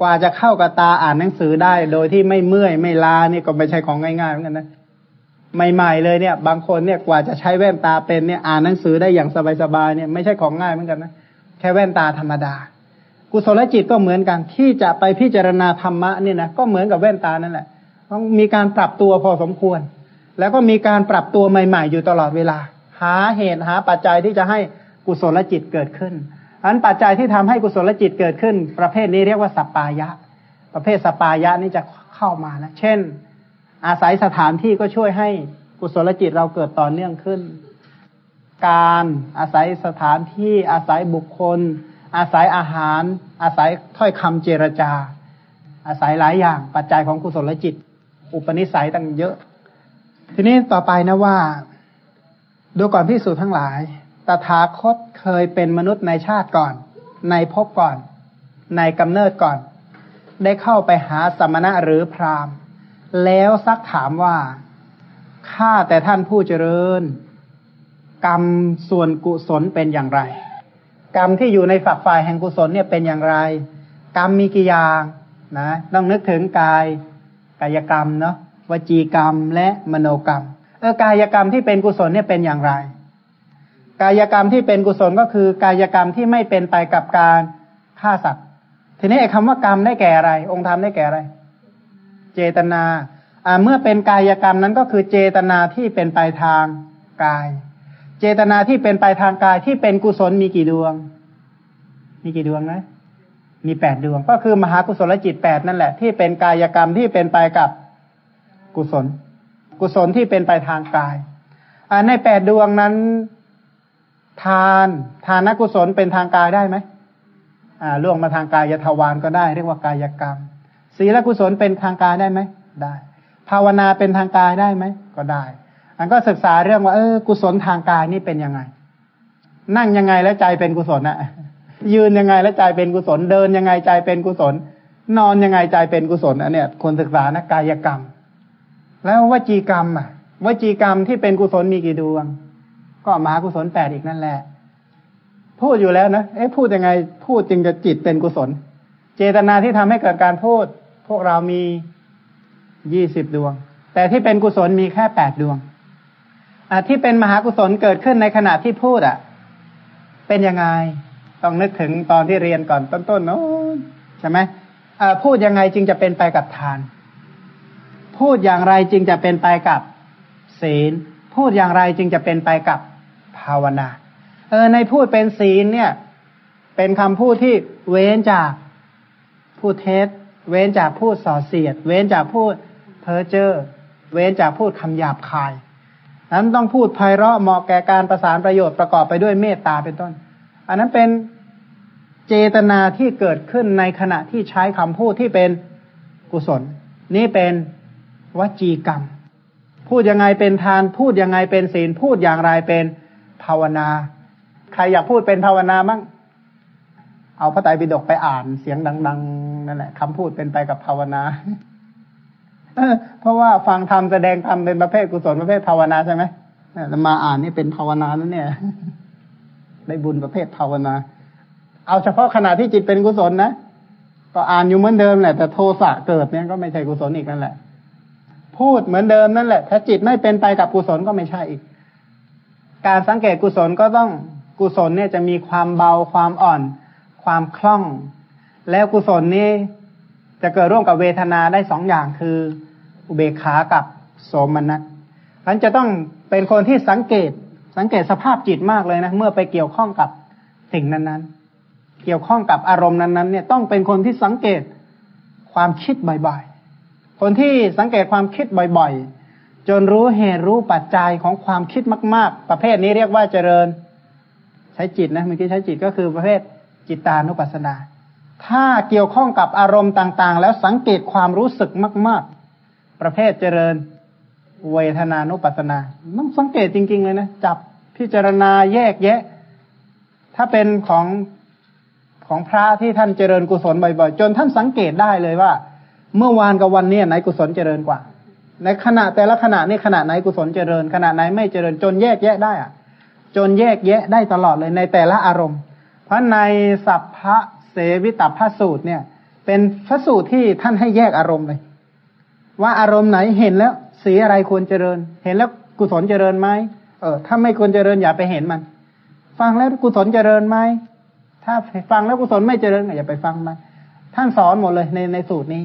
กว่าจะเข้ากับตาอ่านหนังสือได้ โดยที่ไม่เมื่อยไม่ลานี่ก็ไม่ใช่ของง่ายๆเหมือนกันนะใหม่ๆเลยเนี่ย บางคนเนี่ยกว่าจะใช้แว่นตาเป็นเนี่ยอ่านหนังสือได้อย่างสบายๆเนี่ยไม่ใช่ของง่ายเหมือนกันนะแค่แว่นตาธรรมดา กุศลจิตก็เหมือนกันที่จะไปพิจารณาธรรมะเนี่ยนะก็เหมือนกับแว่นตานั่นแหละต้องมีการปรับตัวพอสมควร แล้วก็มีการปรับตัวใหม่ ๆ อยู่ตลอดเวลา หาเหตุหาปัจจัยที่จะให้กุศลจิตเกิดขึ้นอันปัจจัยที่ทำให้กุศลจิตเกิดขึ้น ประเภทนี้เรียกว่าสัปปายะ ประเภทสัปปายะนี่จะเข้ามานะเช่น อาศัยสถานที่ก็ช่วยให้กุศลจิตเราเกิดต่อเนื่องขึ้น การอาศัยสถานที่อาศัยบุคคล อาศัยอาหาร อาศัยถ้อยคำเจรจา อาศัยหลายอย่าง ปัจจัยของกุศลจิต อุปนิสัยตั้งเยอะ ทีนี้ต่อไปนะว่า ดูก่อนพิสูจน์ทั้งหลาย ตถาคตเคยเป็นมนุษย์ในชาติก่อน ในภพก่อน ในกำเนิดก่อน ได้เข้าไปหาสมณะหรือพราหมณ์ แล้วซักถามว่า ข้าแต่ท่านผู้เจริญ กรรมส่วนกุศลเป็นอย่างไร กรรมที่อยู่ในฝักฝ่ายแห่งกุศลเนี่ยเป็นอย่างไร กรรมมีกี่อย่างนะ ต้องนึกถึงกายกายกรรมเนาะ วจีกรรมและมโนกรรมเออกายกรรมที่เป็นกุศลเนี่ยเป็นอย่างไร กายกรรมที่เป็นกุศลก็คือกายกรรมที่ไม่เป็นไปกับการฆ่าสัตว์ ทีนี้ไอ้คำว่ากรรมได้แก่อะไร องค์ธรรมได้แก่อะไร เจตนาเมื่อเป็นกายกรรมนั้นก็คือเจตนาที่เป็นไปทางกาย เจตนาที่เป็นไปทางกายที่เป็นกุศลมีกี่ดวง มีกี่ดวงนะมีแปดดวง ก็คือมหากุศลจิตแปดนั่นแหละที่เป็นกายกรรมที่เป็นไปกับ กุศล กุศลที่เป็นไปทางกายในแปดดวงนั้น ทานทานกุศลเป็นทางกายได้ไหมล่วงมาทางกายทวารก็ได้ เรียกว่ากายกรรม ศีลกุศลเป็นทางกายได้ไหมได้ ภาวนาเป็นทางกายได้ไหมก็ได้ อันก็ศึกษาเรื่องว่าเออกุศลทางกายนี่เป็นยังไง นั่งยังไงแล้วใจเป็นกุศลอะยืนยังไงแล้วใจเป็นกุศล เดินยังไงใจเป็นกุศล นอนยังไงใจเป็นกุศลอันเนี้ยคนศึกษานะกายกรรม แล้ววจีกรรมอะวจีกรรมที่เป็นกุศลมีกี่ดวง ก็มหากุศลแปดอีกนั่นแหละ พูดอยู่แล้วนะเอ๊ะพูดยังไง พูดจึงจะจิตเป็นกุศล เจตนาที่ทำให้เกิดการพูด พวกเรามียี่สิบดวง แต่ที่เป็นกุศลมีแค่แปดดวงอ่ที่เป็นมหากุศลเกิดขึ้นในขณะที่พูดอะ เป็นยังไง ต้องนึกถึงตอนที่เรียนก่อนต้นๆเนาะใช่ไหมพูดยังไงจึงจะเป็นไปกับทาน พูดอย่างไรจึงจะเป็นไปกับศีล พูดอย่างไรจึงจะเป็นไปกับภาวนา เออในพูดเป็นศีลเนี่ย เป็นคำพูดที่เว้นจากพูดเท็จ เว้นจากพูดส่อเสียด เว้นจากพูดเพ้อเจ้อเว้นจากพูดคำหยาบคายนั้นต้องพูดไพเราะเหมาะแก่การประสานประโยชน์ประกอบไปด้วยเมตตาเป็นต้น อันนั้นเป็นเจตนาที่เกิดขึ้นในขณะที่ใช้คำพูดที่เป็นกุศล นี่เป็น วจีกรรม พูดยังไงเป็นทาน พูดยังไงเป็นศีล พูดอย่างไรเป็นภาวนา ใครอยากพูดเป็นภาวนามั่งเอาพระไตรปิฎกไปอ่านเสียงดัง ๆนั่นแหละคำพูดเป็นไปกับภาวนาเพราะว่าฟังธรรมแสดงธรรมเป็นประเภทกุศลประเภทภาวนาใช่ไหมแล้วมาอ่านนี่เป็นภาวนานั่นเนี่ยได้บุญประเภทภาวนา เอาเฉพาะขณะที่จิตเป็นกุศลนะก็อ่านอยู่เหมือนเดิมแหละแต่โทสะเกิดเนี่ยก็ไม่ใช่กุศลอีกนั่นแหละ พูดเหมือนเดิมนั่นแหละ ถ้าจิตไม่เป็นไปกับกุศลก็ไม่ใช่อีก การสังเกตกุศลก็ต้องกุศลเนี่ยจะมีความเบาความอ่อน ความคล่อง แล้วกุศลนี้จะเกิดร่วมกับเวทนาได้สองอย่างคือ อุเบกขากับโสมนัสมันจะต้องเป็นคนที่สังเกตสังเกตสภาพจิตมากเลยนะเมื่อไปเกี่ยวข้องกับสิ่งนั้นๆ เกี่ยวข้องกับอารมณ์นั้นๆ เนี่ยต้องเป็นคนที่สังเกตความคิดบ่อย คนที่สังเกตความคิดบ่อยๆ จนรู้เหตุรู้ปัจจัยของความคิดมาก ๆ ประเภทนี้เรียกว่าเจริญ ใช้จิตนะเมื่อกี้ใช้จิตก็คือประเภทจิตานุปัสสนา ถ้าเกี่ยวข้องกับอารมณ์ต่างๆ แล้วสังเกตความรู้สึกมาก ๆ ประเภทเจริญ เวทนานุปัสสนาต้องสังเกตจริง ๆ เลยนะจับพิจารณาแยกแยะ ถ้าเป็นของของพระที่ท่านเจริญกุศลบ่อย ๆ จนท่านสังเกตได้เลยว่า เมื่อวานกับวันนี้ไหนกุศลเจริญกว่า ในขณะแต่ละขณะนี่ขณะไหนกุศลเจริญ ขณะไหนไม่เจริญจนแยกแยะได้อะจนแยกแยะได้ตลอดเลยในแต่ละอารมณ์ เพราะในสัพพะเสวิตาพสูตรเนี่ย เป็นพระสูตรที่ท่านให้แยกอารมณ์เลย ว่าอารมณ์ไหนเห็นแล้วสีอะไรควรเจริญ เห็นแล้วกุศลเจริญไหมเออถ้าไม่ควรเจริญอย่าไปเห็นมัน ฟังแล้วกุศลเจริญไหมถ้าฟังแล้วกุศลไม่เจริญอย่าไปฟังมันท่านสอนหมดเลยในในสูตรนี้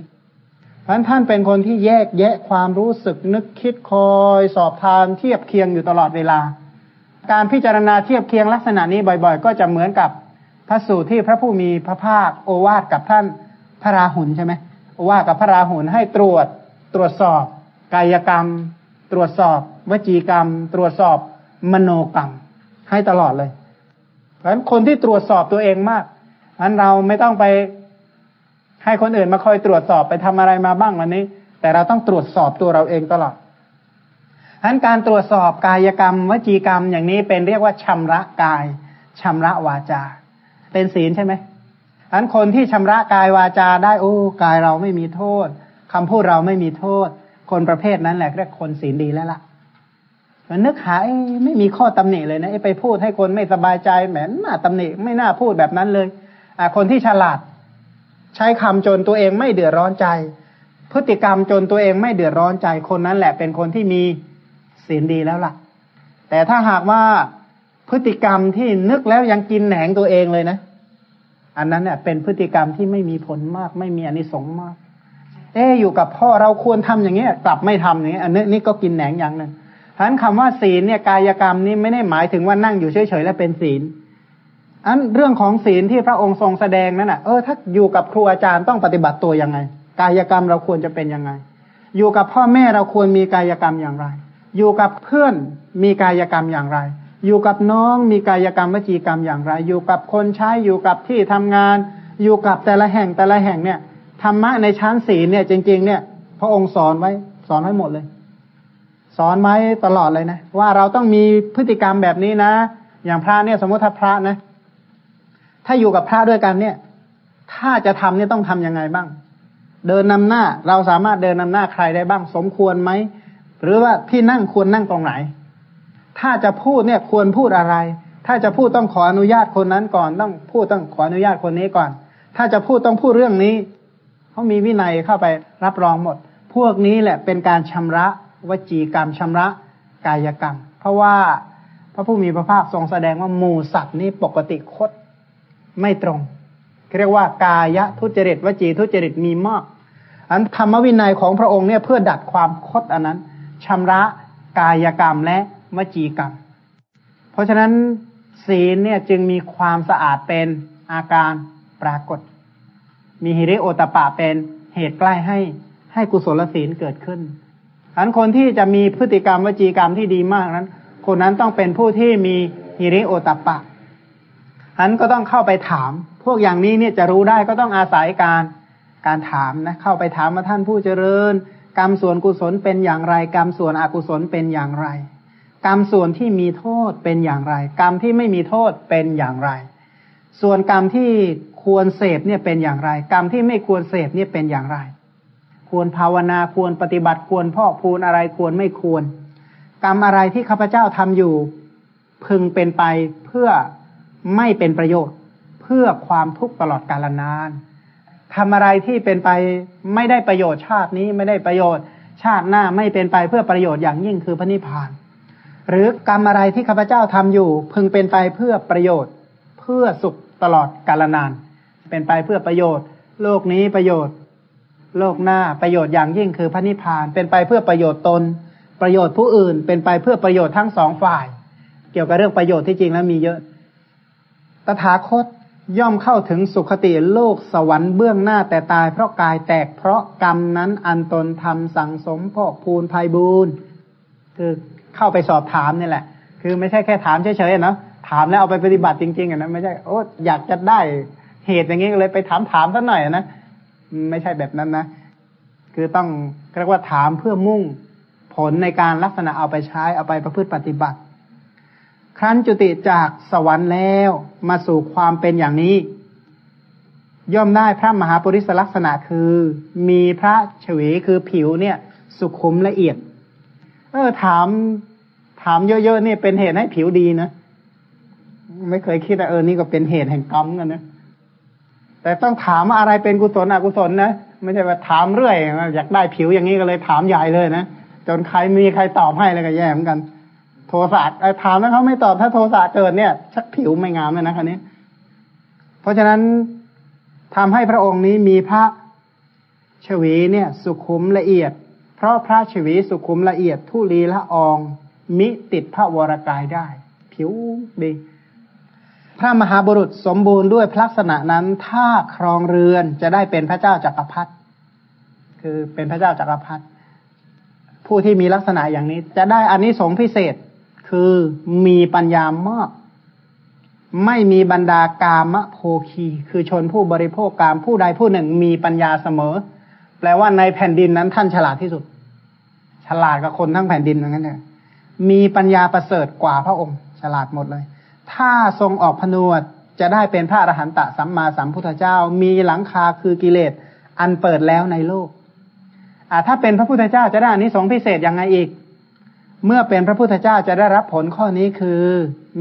เพราะฉะนั้นท่านเป็นคนที่แยกแยะความรู้สึกนึกคิดคอยสอบทานเทียบเคียงอยู่ตลอดเวลา การพิจารณาเทียบเคียงลักษณะนี้บ่อยๆ ก็จะเหมือนกับพระสูตรที่พระผู้มีพระภาคโอวาทกับท่านพระราหุลใช่ไหมโอวาทกับพระราหุลให้ตรวจตรวจสอบ กายกรรม ตรวจสอบ วจีกรรม ตรวจสอบมโนกรรม ให้ตลอดเลยเพราะฉะนั้นคนที่ตรวจสอบตัวเองมากนั้นเราไม่ต้องไป ให้คนอื่นมาคอยตรวจสอบไปทำอะไรมาบ้างวันนี้ แต่เราต้องตรวจสอบตัวเราเองตลอดฉะนั้นการตรวจสอบกายกรรม วจีกรรมอย่างนี้เป็นเรียกว่าชำระกายชำระวาจา เป็นศีลใช่ไหมฉะนั้นคนที่ชำระกายวาจาได้โอ้กายเราไม่มีโทษคำพูดเราไม่มีโทษ คนประเภทนั้นแหละเรียกคนศีลดีแล้วล่ะมันนึกหาไม่มีข้อตำหนิเลยนะไปพูดให้คนไม่สบายใจแหมน่าตำหนิไม่น่าพูดแบบนั้นเลยอ่าคนที่ฉลาด ใช้คำจนตัวเองไม่เดือดร้อนใจ พฤติกรรมจนตัวเองไม่เดือดร้อนใจคนนั้นแหละเป็นคนที่มีศีลดีแล้วล่ะ แต่ถ้าหากว่าพฤติกรรมที่นึกแล้วยังกินแหนงตัวเองเลยนะ อันนั้นเนี่ยเป็นพฤติกรรมที่ไม่มีผลมาก ไม่มีอนิสงส์มาก เอ๊อยู่กับพ่อเราควรทำอย่างเงี้ยกลับไม่ทำอย่างเงี้ยอันนี้นี่ก็กินแหนงอย่างหนึ่งฉะนั้นคำว่าศีลเนี่ยกายกรรมนี้ไม่ได้หมายถึงว่านั่งอยู่เฉยๆแล้วเป็นศีล อันเรื่องของศีลที่พระองค์ทรงแสดงนั่นอะเออถ้าอยู่กับครูอาจารย์ต้องปฏิบัติตัวยังไง กายกรรมเราควรจะเป็นยังไง อยู่กับพ่อแม่เราควรมีกายกรรมอย่างไร อยู่กับเพื่อนมีกายกรรมอย่างไร อยู่กับน้องมีกายกรรมวจีกรรมอย่างไร อยู่กับคนใช้อยู่กับที่ทำงาน อยู่กับแต่ละแห่งแต่ละแห่งเนี่ยธรรมะในชั้นศีลเนี่ยจริง ๆ เนี่ย พระองค์สอนไว้สอนไว้หมดเลย สอนไว้ตลอดเลยนะ ว่าเราต้องมีพฤติกรรมแบบนี้นะ อย่างพระเนี่ยสมมติถ้าพระนะ ถ้าอยู่กับพระด้วยกันเนี่ย ถ้าจะทำเนี่ยต้องทํำยังไงบ้าง เดินนำหน้า เราสามารถเดินนำหน้าใครได้บ้าง สมควรไหม หรือว่าที่นั่งควรนั่งตรงไหน ถ้าจะพูดเนี่ยควรพูดอะไร ถ้าจะพูดต้องขออนุญาตคนนั้นก่อน ต้องพูดต้องขออนุญาตคนนี้ก่อน ถ้าจะพูดต้องพูดเรื่องนี้เขามีวินัยเข้าไปรับรองหมด พวกนี้แหละเป็นการชำระวจีกรรมชำระกายกรรม เพราะว่าพระผู้มีพระภาคทรงแสดงว่าหมูสัตว์นี้ปกติคด ไม่ตรงเรียกว่ากายทุจริตวจีทุจริตมีมากอันธรรมวินัยของพระองค์เนี่ยเพื่อดัดความคดอันนั้นชำระกายกรรมและวจีกรรม เพราะฉะนั้นศีลเนี่ยจึงมีความสะอาดเป็นอาการปรากฏ มีฮิริโอตปะเป็นเหตุใกล้ให้ให้กุศลศีลเกิดขึ้นอันคนที่จะมีพฤติกรรมวจีกรรมที่ดีมากนั้น คนนั้นต้องเป็นผู้ที่มีฮิริโอตปะ อันก็ต้องเข้าไปถาม พวกอย่างนี้เนี่ยจะรู้ได้ก็ต้องอาศัยการการถามนะเข้าไปถามมาท่านผู้เจริญ กรรมส่วนกุศลเป็นอย่างไร กรรมส่วนอกุศลเป็นอย่างไร กรรมส่วนที่มีโทษเป็นอย่างไร กรรมที่ไม่มีโทษเป็นอย่างไร ส่วนกรรมที่ควรเสพเนี่ยเป็นอย่างไร กรรมที่ไม่ควรเสพเนี่ยเป็นอย่างไร ควรภาวนาควรปฏิบัติควรพ่อพูนอะไรควรไม่ควร กรรมอะไรที่ข้าพเจ้าทำอยู่ พึงเป็นไปเพื่อ ไม่เป็นประโยชน์เพื่อความทุกข์ตลอดกาลนานทำอะไรที่เป็นไปไม่ได้ประโยชน์ชาตินี้ไม่ได้ประโยชน์ชชาติหน้าไม่เป็นไปเพื่อประโยชน์อย่างยิ่งคือพระนิพพาน หรือกรรมอะไรที่ข้าพเจ้าทำอยู่ พึงเป็นไปเพื่อประโยชน์ เพื่อสุขตลอดกาลนาน เป็นไปเพื่อประโยชน์ โลกนี้ประโยชน์ โลกหน้าประโยชน์อย่างยิ่งคือพระนิพพาน เป็นไปเพื่อประโยชน์ตน ประโยชน์ผู้อื่น เป็นไปเพื่อประโยชน์ทั้งสองฝ่าย เกี่ยวกับเรื่องประโยชน์ที่จริงแล้วมีเยอะ ตถาคตย่อมเข้าถึงสุคติโลกสวรรค์เบื้องหน้าแต่ตายเพราะกายแตกเพราะกรรมนั้นอันตนทำสั่งสมพอกพูนภัยบูนคือเข้าไปสอบถามนี่แหละ คือไม่ใช่แค่ถามเฉยๆนะถามแล้วเอาไปปฏิบัติจริงๆอะนะไม่ใช่โอ้อยากจะได้เหตุอย่างนี้ก็เลยไปถามถามสักหน่อยนะไม่ใช่แบบนั้นนะคือต้องเรียกว่าถามเพื่อมุ่งผลในการลักษณะเอาไปใช้เอาไปประพฤติปฏิบัติ ครั้นจุติจากสวรรค์แล้วมาสู่ความเป็นอย่างนี้ ย่อมได้พระมหาปริศลักษณะคือ มีพระเฉวีคือผิวเนี่ย สุขุมละเอียด เออถาม ถามเยอะๆเนี่ยเป็นเหตุให้ผิวดีนะไม่เคยคิดว่าเออนี่ก็เป็นเหตุแห่งกรรมกันนะแต่ต้องถามว่าอะไรเป็นกุศลอกุศลนะไม่ใช่ว่าถามเรื่อยอยากได้ผิวอย่างนี้ก็เลยถามใหญ่เลยนะจนใครมีใครตอบให้เลยก็แย่เหมือนกัน ทสะถามแล้วเขาไม่ตอบถ้าโทสะเกิดเนี่ย ชักผิวไม่งามเลยนะคันนี้ เพราะฉะนั้นทำให้พระองค์นี้มีพระชวีเนี่ย สุขุมละเอียด เพราะพระชวีสุขุมละเอียดทุลีละออง มิติดพระวรกายได้ ผิวดี พระมหาบุรุษสมบูรณ์ด้วยลักษณะนั้นถ้าครองเรือนจะได้เป็นพระเจ้าจักรพรรดิคือเป็นพระเจ้าจักรพรรดิผู้ที่มีลักษณะอย่างนี้ จะได้อานิสงส์พิเศษ คือมีปัญญามาก ไม่มีบรรดากามโภคี คือชนผู้บริโภคกามผู้ใดผู้หนึ่งมีปัญญาเสมอ แปลว่าในแผ่นดินนั้นท่านฉลาดที่สุด ฉลาดกับคนทั้งแผ่นดินเหมือนกันเนี่ยมีปัญญาประเสริฐกว่าพระองค์ ฉลาดหมดเลย ถ้าทรงออกพนวดจะได้เป็นพระอรหันตสัมมาสัมพุทธเจ้า มีหลังคาคือกิเลสอันเปิดแล้วในโลกอ่าถ้าเป็นพระพุทธเจ้าจะได้อันนี้สงพิเศษยังไงอีก เมื่อเป็นพระพุทธเจ้าจะได้รับผลข้อนี้คือ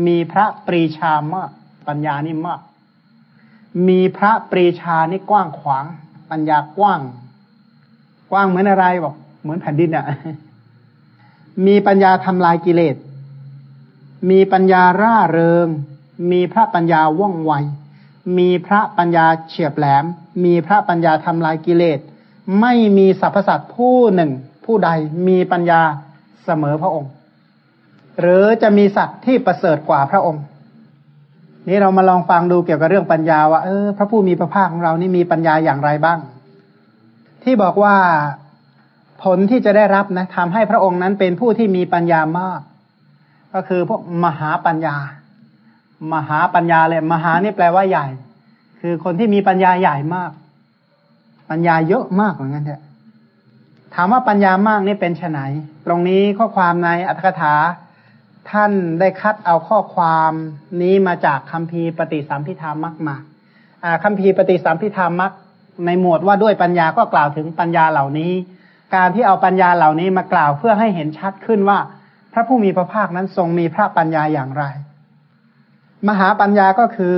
มีพระปรีชามาก ปัญญานี่มาก มีพระปรีชานี่กว้างขวาง ปัญญากว้าง กว้างเหมือนอะไรบอกเหมือนแผ่นดินอะ่ะ มีปัญญาทำลายกิเลส มีปัญญาร่าเริง มีพระปัญญาว่องไว มีพระปัญญาเฉียบแหลม มีพระปัญญาทำลายกิเลส ไม่มีสรรพสัตว์ผู้หนึ่ง ผู้ใดมีปัญญา เสมอพระองค์ หรือจะมีสัตว์ที่ประเสริฐกว่าพระองค์ นี่เรามาลองฟังดูเกี่ยวกับเรื่องปัญญาว่าเออพระผู้มีพระภาคของเรานี่มีปัญญาอย่างไรบ้าง ที่บอกว่าผลที่จะได้รับนะทำให้พระองค์นั้นเป็นผู้ที่มีปัญญามาก ก็คือพวกมหาปัญญา มหาปัญญาเลยมหานี่แปลว่าใหญ่ คือคนที่มีปัญญาใหญ่มาก ปัญญาเยอะมากเหมือนกันเถอะ ถามว่าปัญญามากนี่เป็นไนตรงนี้ข้อความในอัตถกถา ท่านได้คัดเอาข้อความนี้มาจากคัมภีร์ปฏิสัมพิธามักมาคัมภีร์ปฏิสัมพิธามักในหมวดว่าด้วยปัญญาก็กล่าวถึงปัญญาเหล่านี้ การที่เอาปัญญาเหล่านี้มากล่าวเพื่อให้เห็นชัดขึ้นว่า พระผู้มีพระภาคนั้นทรงมีพระปัญญาอย่างไร มหาปัญญาก็คือ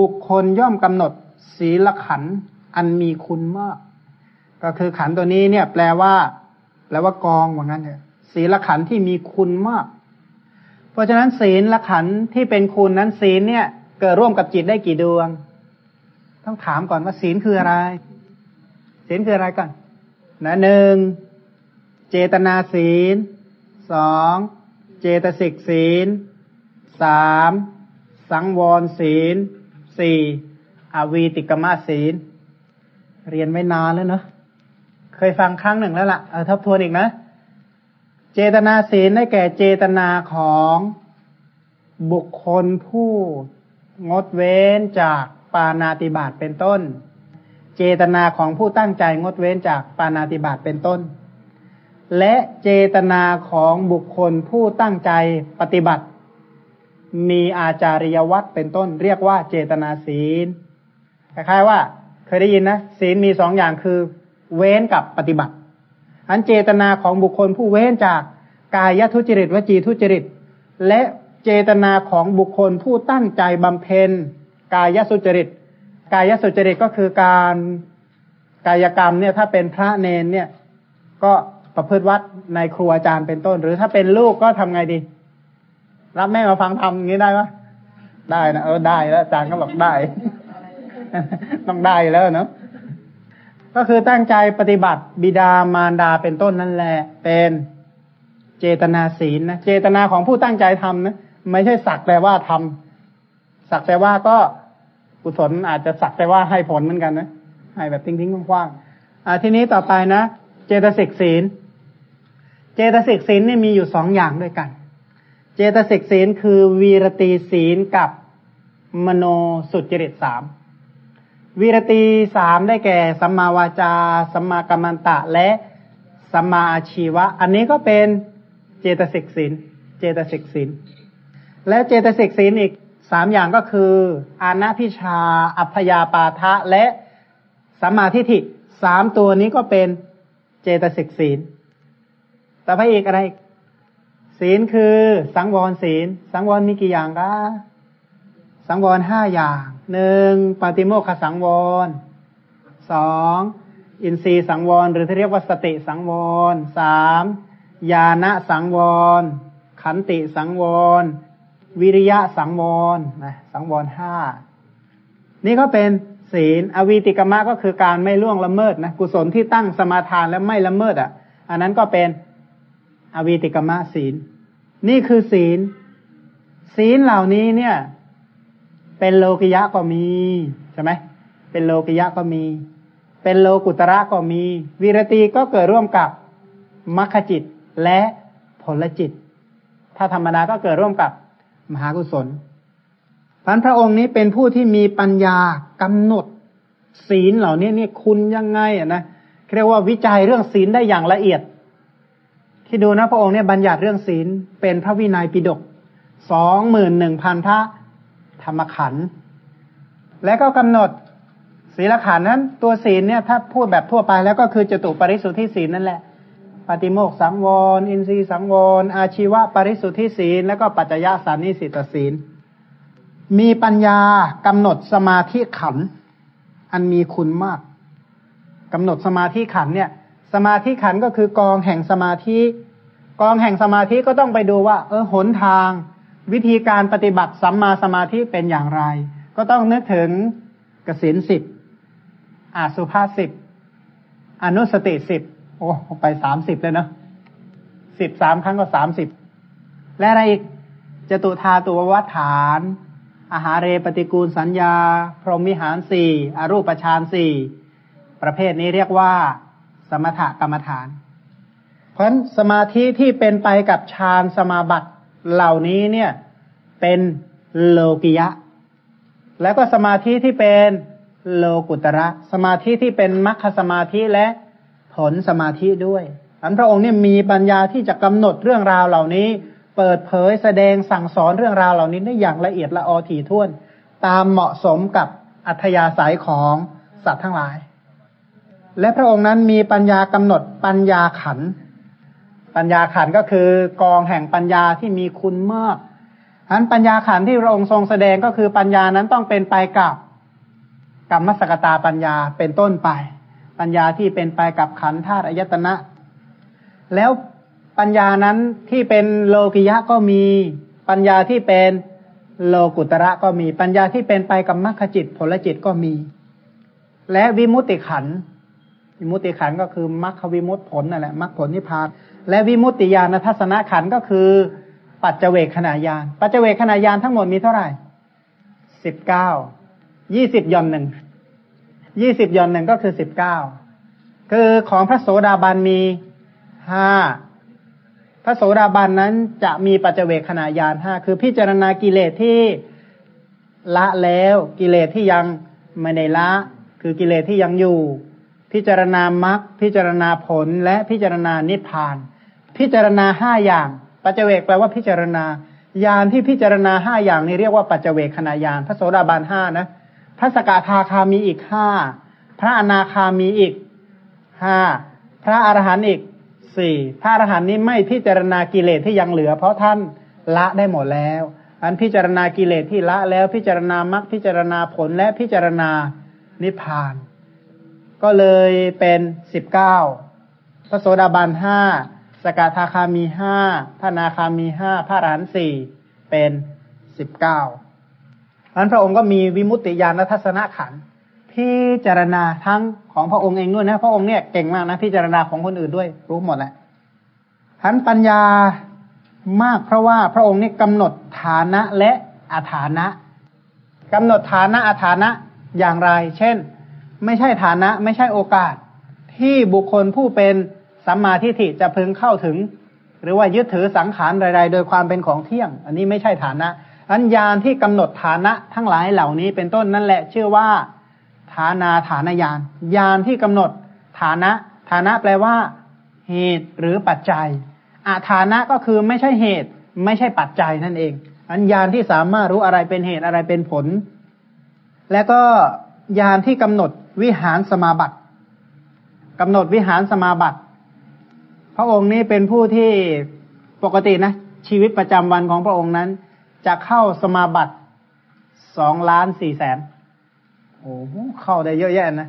บุคคลย่อมกำหนดศีลขันอันมีคุณมาก ก็คือขันตัวนี้เนี่ย แปลว่าแปลว่ากองว่างั้นเถอะศีลขันที่มีคุณมาก เพราะฉะนั้นศีลละขันที่เป็นคุณนั้นศีลเนี่ย เกิดร่วมกับจิตได้กี่ดวง ต้องถามก่อนว่าศีลคืออะไร ศีลคืออะไรก่อนนะหนึ่งเจตนาศีลสองเจตสิกศีลสามสังวรศีลสี่อวีติกมาศีล เรียนไว้นานแล้วเนาะ เคยฟังครั้งหนึ่งแล้วละ่ะเออทบทวนอีกนะ เจตนาศีลได้แก่เจตนาของบุคคลผู้งดเว้นจากปานาติบาตเป็นต้น เจตนาของผู้ตั้งใจงดเว้นจากปานาติบาตเป็นต้น และเจตนาของบุคคลผู้ตั้งใจปฏิบัติ มีอาจาริยวัตรเป็นต้น เรียกว่าเจตนาศีลคล้ายๆว่า เคยได้ยินนะศีลมีสองอย่างคือ เว้นกับปฏิบัติ อันเจตนาของบุคคลผู้เว้นจากกายทุจริตวจีทุจริต และเจตนาของบุคคลผู้ตั้งใจบำเพ็ญกายสุจริต กายสุจริตก็คือการกายกรรมเนี่ยถ้าเป็นพระเนนเนี่ย ก็ประพฤติวัดในครูอาจารย์เป็นต้น หรือถ้าเป็นลูกก็ทำไงดี รับแม่มาฟังทำอย่างนี้ได้ไหมได้นะเออได้แล้วอาจารย์ก็บอกได้ ต้องได้แล้วเนาะ ก็คือตั้งใจปฏิบัติบิดามารดาเป็นต้นนั่นแหละ เป็นเจตนาศีลนะเจตนาของผู้ตั้งใจทำนะไม่ใช่สักแต่ว่าทำสักแต่ว่าก็กุศลอาจจะสักแต่ว่าให้ผลเหมือนกันนะให้แบบทิ้งๆกว้างๆอ่าทีนี้ต่อไปนะ เจตสิกศีล เจตสิกศีลนี่มีอยู่สองอย่างด้วยกัน เจตสิกศีลคือวีรตีศีลกับมโนสุจริตสาม วีรตีสามได้แก่สัมมาวาจา สัมมากัมมันตะและสัมมาอาชีวะ อันนี้ก็เป็นเจตสิกศีลเจตสิกศีลและเจตสิกศีลอีกสามอย่างก็คือ อานาพิชา อัพยาปาทะและสัมมาทิฏฐิสามตัวนี้ก็เป็นเจตสิกศีลต่อไปอีกอะไรศีลคือสังวรศีล สังวรมีกี่อย่างคะ สังวรห้าอย่างหนึ่งปฏิโมคสังวรสองอินทรีย์สังวร หรือที่เรียกว่าสติสังวรสามญาณสังวร ขันติสังวร วิริยะสังวรนะสังวรห้านี่ก็เป็นศีลอวีติกมะก็คือการไม่ล่วงละเมิดนะกุศลที่ตั้งสมาทานและไม่ละเมิดอะ อันนั้นก็เป็นอวีติกมะศีล นี่คือศีล ศีลเหล่านี้เนี่ย เป็นโลกิยะก็มีใช่ไหมเป็นโลกิยะก็มี เป็นโลกุตระก็มีวีรตีก็เกิดร่วมกับมัคคจิตและผลจิต ถ้าธรรมดาก็เกิดร่วมกับมหากุศลพันพระองค์นี้เป็นผู้ที่มีปัญญากำหนด ศีลเหล่านี้นี่คุณยังไงอะนะเรียกว่าวิจัยเรื่องศีลได้อย่างละเอียด ที่ดูนะพระองค์เนี่ยบัญญัติเรื่องศีลเป็นพระวินัยปิฎกสองหมื่นหนึ่งพันพระ รรมขันธ์และก็กำหนดศีลขันธ์นั้น ตัวศีลเนี่ยถ้าพูดแบบทั่วไปแล้วก็คือจตุปริสุทธิศีลนั่นแหละ ปฏิโมกสังวร อินทรีสังวร อาชีวะปริสุทธิศีล แล้วก็ปัจจยสานิสิตศีล มีปัญญากำหนดสมาธิขันธ์อันมีคุณมากกำหนดสมาธิขันธ์เนี่ย สมาธิขันธ์ก็คือกองแห่งสมาธิ กองแห่งสมาธิก็ต้องไปดูว่า เออหนทาง วิธีการปฏิบัติสัมมาสมาธิเป็นอย่างไร ก็ต้องนึกถึงกสินสิบอาสุภาสิบอนุสติสิบโอ้ไปสามสิบเลยเนาะสิบสามครั้งก็สามสิบและอะไรอีกจตุธาตัววัฏฐาน อาหารเรปฏิกูลสัญญา พรหมิหารสี่อรูปฌานสี่ประเภทนี้เรียกว่า สมถกรรมฐาน เพราะสมาธิที่เป็นไปกับฌานสมาบัติ เหล่านี้เนี่ยเป็นโลกิยะ แล้วก็สมาธิที่เป็นโลกุตระ สมาธิที่เป็นมรรคสมาธิและผลสมาธิด้วยอันพระองค์เนี่ยมีปัญญาที่จะกำหนดเรื่องราวเหล่านี้ เปิดเผยแสดงสั่งสอนเรื่องราวเหล่านี้ได้อย่างละเอียดละออถี่ถ้วน ตามเหมาะสมกับอัธยาศัยของสัตว์ทั้งหลาย และพระองค์นั้นมีปัญญากำหนดปัญญาขัน ปัญญาขันก็คือกองแห่งปัญญาที่มีคุณมากอันปัญญาขันที่พระองค์ทรงแสดงก็คือปัญญานั้นต้องเป็นไปกับกรรมสกตาปัญญาเป็นต้นไป ปัญญาที่เป็นไปกับขันธาตุอายตนะ แล้วปัญญานั้นที่เป็นโลกิยะก็มีปัญญาที่เป็นโลกุตระก็มีปัญญาที่เป็นไปกับมรรคจิตผลจิตก็มี และวิมุตติขันวิมุตติขันก็คือมรรควิมุตติผลนั่นแหละมรรคผลนิพพาน และวิมุตติญาณทัศนขันก็คือ ปัจเจเวคขณะยานปัจเจเวคขณะยานทั้งหมดมีเท่าไหร่สิบเก้ายี่สิบย่อนหนึ่งยี่สิบย่อนหนึ่งก็คือสิบเก้าคือของพระโสดาบันมีห้าพระโสดาบันนั้นจะมีปัจเจเวคขณะยานห้าคือพิจารณากิเลสที่ละแล้วกิเลสที่ยังไม่ได้ละ คือกิเลสที่ยังอยู่ พิจารณามรรคพิจารณาผลและพิจารณานิพพาน พิจารณาห้าอย่าง ปัจเจเวกแปลว่าพิจารณายานที่พิจารณาห้าอย่างนี้เรียกว่าปัจเจเวคขณะยานพระโสดาบันห้านะพระสกทาคามีอีกห้าพระอนาคามีอีกห้าพระอรหันต์อีกสี่พระอรหันต์นี้ไม่พิจารณากิเลสที่ยังเหลือ เพราะท่านละได้หมดแล้ว อันพิจารณากิเลสที่ละแล้วพิจารณามรรคพิจารณาผลและพิจารณานิพพาน ก็เลยเป็นสิบเก้าพระโสดาบันห้าสกทาคามีห้าพระนาคามีห้าพระรหันสี่เป็นสิบเก้านั้นพระองค์ก็มีวิมุตติญาณทัศนขันธ์พิจารณาทั้งของพระองค์เองด้วยนะ พระองค์เนี่ยเก่งมากนะพิจารณาของคนอื่นด้วย รู้หมดแหละทันปัญญามากเพราะว่าพระองค์นี่กำหนดฐานะและอาฐานะกำหนดฐานะอาฐานะอย่างไร เช่น ไม่ใช่ฐานะ ไม่ใช่โอกาส ที่บุคคลผู้เป็นสัมมาทิฏฐิจะพึงเข้าถึง หรือว่ายึดถือสังขารใดๆ โดยความเป็นของเที่ยง อันนี้ไม่ใช่ฐานะอันญาณที่กำหนดฐานะทั้งหลายเหล่านี้เป็นต้นนั่นแหละชื่อว่า ฐานาฐานญาณญาณที่กำหนดฐานะ ฐานะแปลว่า เหตุหรือปัจจัยอาฐานะก็คือไม่ใช่เหตุ ไม่ใช่ปัจจัยนั่นเองอันญาณที่สามารถรู้อะไรเป็นเหตุอะไรเป็นผล และก็ ญาณที่กำหนดวิหารสมาบัติกำหนดวิหารสมาบัติ พระองค์นี้เป็นผู้ที่ปกตินะ ชีวิตประจำวันของพระองค์นั้น จะเข้าสมาบัติสองล้านสี่แสนโอ้โหเข้าได้เยอะแยะนะ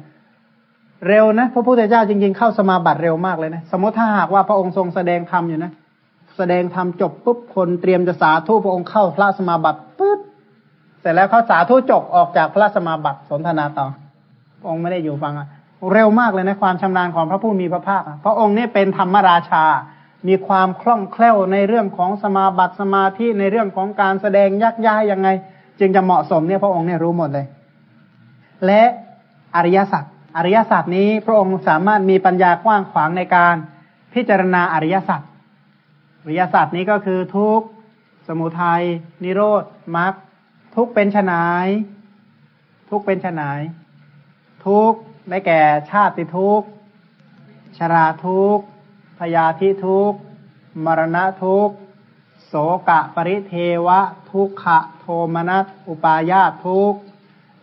เร็วนะพระพุทธเจ้าจริงๆเข้าสมาบัติเร็วมากเลยนะ สมมติถ้าหากว่าพระองค์ทรงแสดงธรรมอยู่นะ แสดงธรรมจบปุ๊บคนเตรียมจะสาธุพระองค์เข้าพระสมาบัติปุ เสร็จแล้วเขาสาธุจบออกจากพระสมาบัติสนทนาต่อองค์ไม่ได้อยู่ฟังอะเร็วมากเลยนะความชำนาญของพระผู้มีพระภาคพระองค์นี่เป็นธรรมราชา มีความคล่องแคล่วในเรื่องของสมาบัติสมาธิในเรื่องของการแสดงยักย้ายยังไง จึงจะเหมาะสมเนี่ยพระองค์เนี่ยรู้หมดเลย และอริยสัจอริยสัจนี้พระองค์สามารถมีปัญญากว้างขวางในการพิจารณาอริยสัจอริยสัจนี้ก็คือทุกสมุทัยนิโรธมรรค ทุกเป็นฉนายทุกเป็นฉนายทุกได้แก่ชาติทุกชราทุกพยาธิทุกมรณะทุกโสกะปริเทวะ ทุกขะโทมนัสอุปายาทุก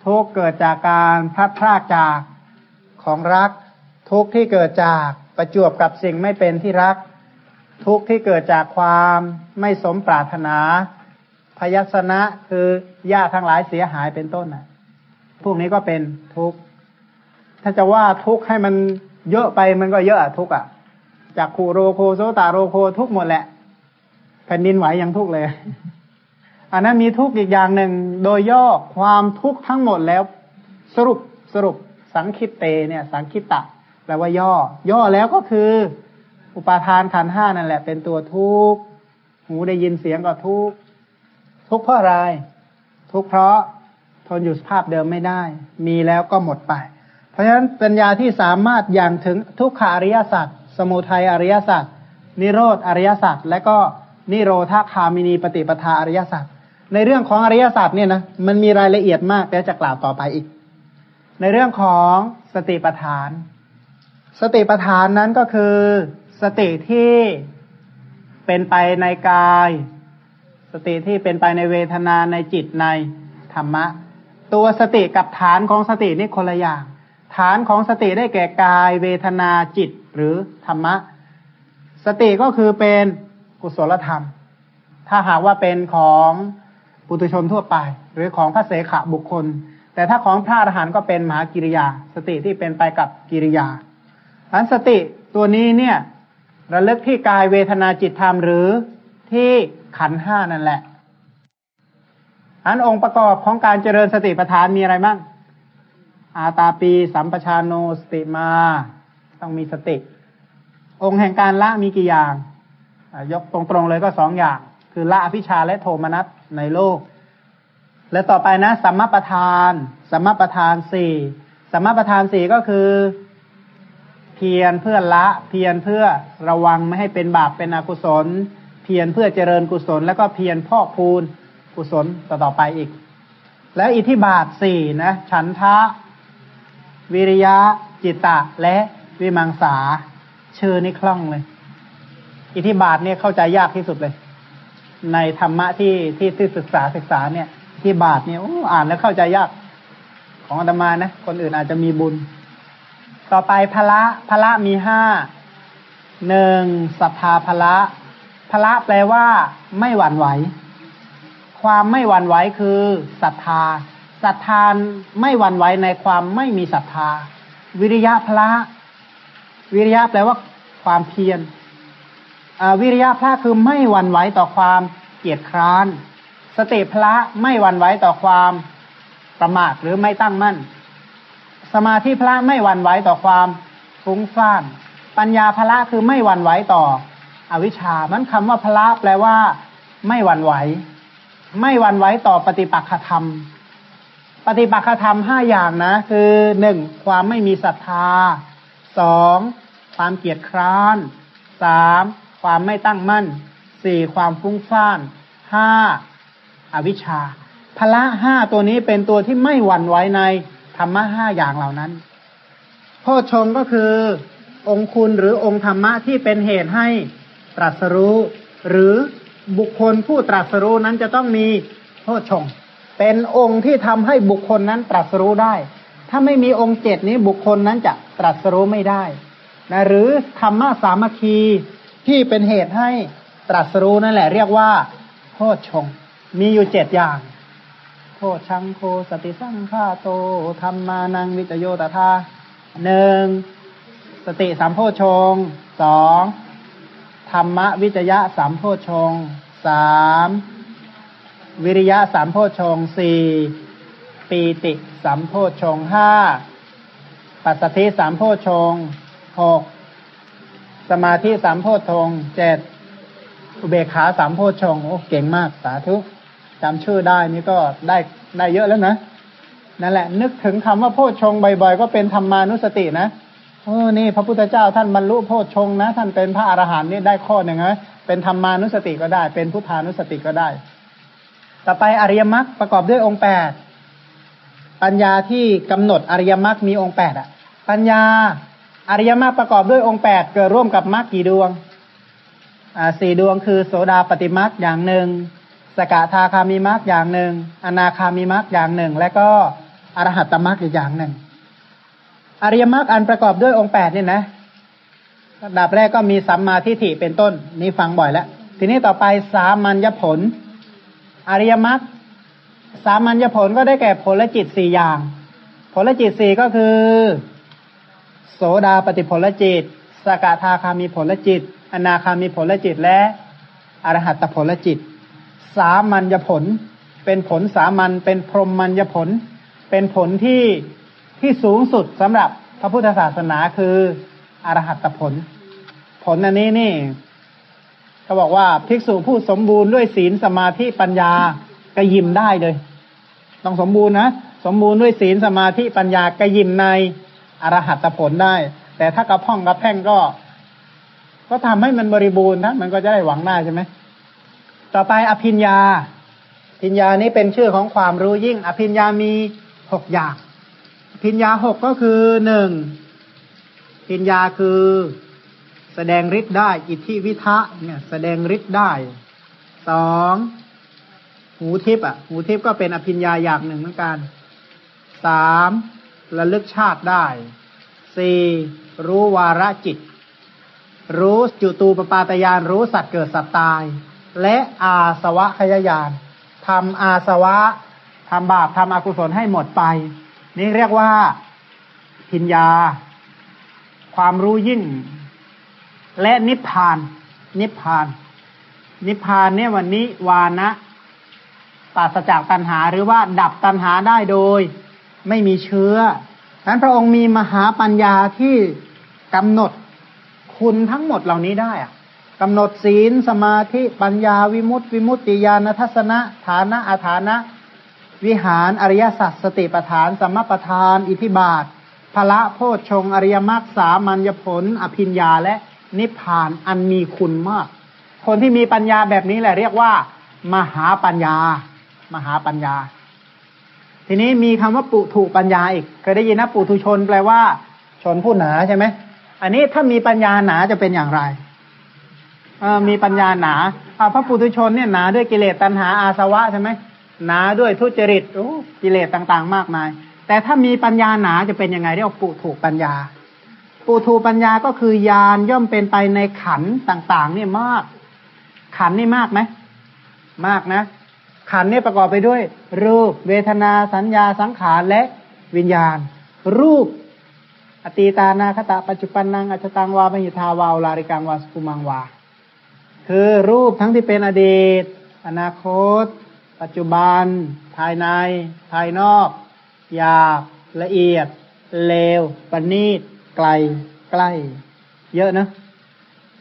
ทุกเกิดจากการพลัดพรากจากของรัก ทุกที่เกิดจากประจวบกับสิ่งไม่เป็นที่รัก ทุกที่เกิดจากความไม่สมปรารถนา พยัสนะคือ ญาทั้งหลายเสียหายเป็นต้นนะพวกนี้ก็เป็นทุกข์ถ้าจะว่าทุกข์ให้มันเยอะไปมันก็เยอะทุกข์อะจากขูโรโคโซตาโรโคทุกหมดแหละแผ่นดินไหวยังทุกเลย อันนั้นมีทุกอีกอย่างหนึ่งโดยย่อความทุกข์ทั้งหมดแล้ว สรุปสรุปสังคิตเตเนี่ย สังคิตตะแปลว่าย่อ ย่อแล้วก็คือ อุปาทานขันห้านั่นแหละ เป็นตัวทุกข์หูได้ยินเสียงก็ทุกข์ทุกข์เพราะอะไร ทุกเพราะทนอยู่สภาพเดิมไม่ได้ มีแล้วก็หมดไป เพราะฉะนั้นปัญญาที่สามารถอย่างถึงทุกขาริยสัจสมุทัยอริยสัจนิโรธอริยสัจและก็นิโรธาคามินีปฏิปทาอริยสัจในเรื่องของอริยสัจเนี่ยนะมันมีรายละเอียดมากแต่จะกล่าวต่อไปอีก ในเรื่องของสติปัฏฐาน สติปัฏฐานนั้นก็คือ สติที่เป็นไปในกาย ติที่เป็นไปในเวทนาในจิตในธรรมะ ตัวสติกับฐานของสตินี่คนละอย่าง ฐานของสติได้แก่กายเวทนาจิตหรือธรรมะ สติก็คือเป็นกุศลธรรม ถ้าหากว่าเป็นของปุถุชนทั่วไป หรือของพระเสขบุคคล แต่ถ้าของพระอรหันต์ก็เป็นมหากิริยา สติที่เป็นไปกับกิริยาอันสติตัวนี้เนี่ยระลึกที่กายเวทนาจิตธรรมหรือที่ ขันห้านั่นแหละ อันองค์ประกอบของการเจริญสติปัฏฐานมีอะไรบ้าง อาตาปี สัมปชานโนสติมา ต้องมีสติ องค์แห่งการละมีกี่อย่าง ยกตรงๆเลยก็สองอย่าง คือละอภิชาและโทมนัสในโลก และต่อไปนะสัมมาประธาน สัมมาประธานสี่สัมมาประธานสี่ก็คือเพียรเพื่อละเพียรเพื่อระวังไม่ให้เป็นบาปเป็นอกุศล พียรเพื่อเจริญกุศล แล้วก็เพียรพอกพูนกุศลต่อต่อไปอีก แล้วอิทธิบาทสี่นะฉันทะ วิริยะ จิตตะ และวิมังสาชื่อนี่คล่องเลย อิทธิบาทเนี่ยเข้าใจยากที่สุดเลย ในธรรมะที่ที่ที่ศึกษาศึกษาเนี่ยที่บาทเนี่ยอ่านแล้วเข้าใจยากของอาตมานะคนอื่นอาจจะมีบุญ ต่อไปพละพละมีห้าหนึ่งศรัทธาพละ พละแปลว่า ไม่หวั่นไหว ความไม่หวั่นไหวคือศรัทธาศรัทธาไม่หวั่นไหวในความไม่มีศรัทธา วิริยะพละ วิริยะแปลว่า ความเพียรวิริยะพระคือไม่หวั่นไหวต่อความเกียจคร้าน สติพระไม่หวั่นไหวต่อความประมาทหรือไม่ตั้งมั่น สมาธิพระไม่หวั่นไหวต่อความฟุ้งซ่าน ปัญญาพระคือไม่หวั่นไหวต่อ อวิชชามันคำว่าพระแปลว่า ไม่หวั่นไหว ไม่หวั่นไหวต่อปฏิปักษธรรม ปฏิปักษธรรมห้าอย่างนะ คือหนึ่งความไม่มีศรัทธาสองความเกียจคร้านสามความไม่ตั้งมั่นสี่ความฟุ้งซ่านห้าอวิชชาพละห้าตัวนี้เป็นตัวที่ไม่หวั่นไหวในธรรมะห้าอย่างเหล่านั้นโพชงก็คือองคุณหรือองค์ธรรมะที่เป็นเหตุให้ ตรัสรู้ หรือบุคคลผู้ตรัสรู้นั้นจะต้องมีโพชงเป็นองค์ที่ทำให้บุคคลนั้นตรัสรู้ได้ ถ้าไม่มีองค์เจ็ดนี้บุคคลนั้นจะตรัสรู้ไม่ได้นะหรือธรรมะสามัคคีที่เป็นเหตุให้ตรัสรู้นั่นแหละ เรียกว่าโพชงมีอยู่เจ็ดอย่างโพชังโคสติสังฆาโตธรรมานังวิจโยตถาหนึ่งสติสามโพชงสอง ธรรมวิจยะสามโพชงสามวิริยะสามโพชงสี่ปีติสามโพชงห้าปัสสติสามโพชงหกสมาธิสามโพชงเจ็ดอุเบกขาสามโพชงโอ้เก่งมากสาธุจำชื่อได้นี่ก็ได้ได้เยอะแล้วนะนั่นแหละ นึกถึงคำว่าโพชงบ่อยๆ ก็เป็นธรรมานุสตินะ เออนี่พระพุทธเจ้าท่านบรรลุโพชงนะ ท่านเป็นพระอรหันต์นี่ได้ข้อหนึ่งนะเป็นธรรมานุสติก็ได้ เป็นพุทธานุสติก็ได้ ต่อไปอริยมรรคประกอบด้วยองค์แปดปัญญาที่กำหนดอริยมรรคมีองค์แปดอะปัญญาอริยมรรคประกอบด้วยองค์แปดเกิดร่วมกับมรรคกี่ดวงอ่าสี่ดวงคือโสดาปฏิมรรคอย่างหนึ่งสกทาคามีมรรคอย่างหนึ่งอนาคามีมรรคอย่างหนึ่ง และก็อรหัตตมรรคอีกอย่างหนึ่ง อริยมรรคอันประกอบด้วยองค์แปดนี่นะระดับแรกก็มีสัมมาทิฏฐิเป็นต้น นี่ฟังบ่อยแล้ว ทีนี้ต่อไปสามัญญผล อริยมรรคสามัญญผลก็ได้แก่ผลจิตสี่อย่าง ผลจิตสี่ก็คือ โสดาปฏิผลจิต สกทาคามีผลจิต อนาคามีผลจิตและอรหัตตผลจิต สามัญญผล เป็นผลสามัญเป็นพรหมัญญผล เป็นผลที่ ที่สูงสุดสำหรับพระพุทธศาสนาคืออรหัตผล ผลอันนี้นี่เขาบอกว่าภิกษุผู้สมบูรณ์ด้วยศีลสมาธิปัญญาก็ยิมได้เลย ต้องสมบูรณ์นะสมบูรณ์ด้วยศีลสมาธิปัญญาก็ยิมในอรหัตผลได้ แต่ถ้ากระพ่องกระแพ่งก็ ก็ทำให้มันบริบูรณ์นะมันก็จะได้หวังได้ใช่ไหมต่อไปอภิญญา อภิญญานี้เป็นชื่อของความรู้ยิ่ง อภิญญามีหกอย่าง อภิญญาหกก็คือหนึ่งภิญญาคือแสดงฤทธิ์ได้ อิทธิวิทะเนี่ยแสดงฤทธิ์ได้สองหูทิพย์อะ หูทิพย์ก็เป็นอภิญญาอย่างหนึ่งเหมือนกันสามระลึกชาติได้สี่รู้วาระจิต รู้จุตูปปาตยานรู้สัตว์เกิดสัตว์ตาย และอาสวะขยายานทำอาสวะทำบาปทำอกุศลให้หมดไป นี่เรียกว่าพิญญา ความรู้ยิ่ง และนิพพาน นิพพาน นิพพานเนี่ยวันนี้วานะปราศจากตัณหาหรือว่าดับตัณหาได้โดย ไม่มีเชื้อนั้นพระองค์มีมหาปัญญาที่กำหนดคุณทั้งหมดเหล่านี้ได้อะกำหนดศีลสมาธิปัญญาวิมุตติวิมุตติญาณทัศนะ ฐานะอาฐานะ วิหารอริยสัจสติปฐานสัมมาปทาน อิทิบาทพละโพชฌงอริยมรรคสามัญญผล อภิญญาและนิพพานอันมีคุณมาก คนที่มีปัญญาแบบนี้แหละเรียกว่า มหาปัญญา มหาปัญญา ทีนี้มีคำว่าปุถุปัญญาอีกเคยได้ยินนะปุถุชนแปลว่า ชนผู้หนาใช่ไหมอันนี้ถ้ามีปัญญาหนาจะเป็นอย่างไรมีปัญญาหนาพระปุถุชนเนี่ยหนาด้วยกิเลสตัณหาอาสวะใช่ไหม หนาด้วยทุจริตโอ้กิเลสต่างๆ มากมาย แต่ถ้ามีปัญญาหนาจะเป็นยังไงเรียกว่าปุถุปัญญา ปุถุปัญญาก็คือยานย่อมเป็นไปในขันต่างๆ เนี่ยมาก ขันนี่มากไหมมากนะ ขันนี่ประกอบไปด้วย รูป เวทนาสัญญาสังขารและวิญญาณ รูป อตีตานาคตาปัจจุปันนังอัจตังวามิทาวาวลาริกังวาสกุมังวา คือรูปทั้งที่เป็นอดีต อนาคต ปัจจุบัน ภายใน ภายนอกหยาบละเอียด เลวปณีตไกล ใกล้ เยอะนะ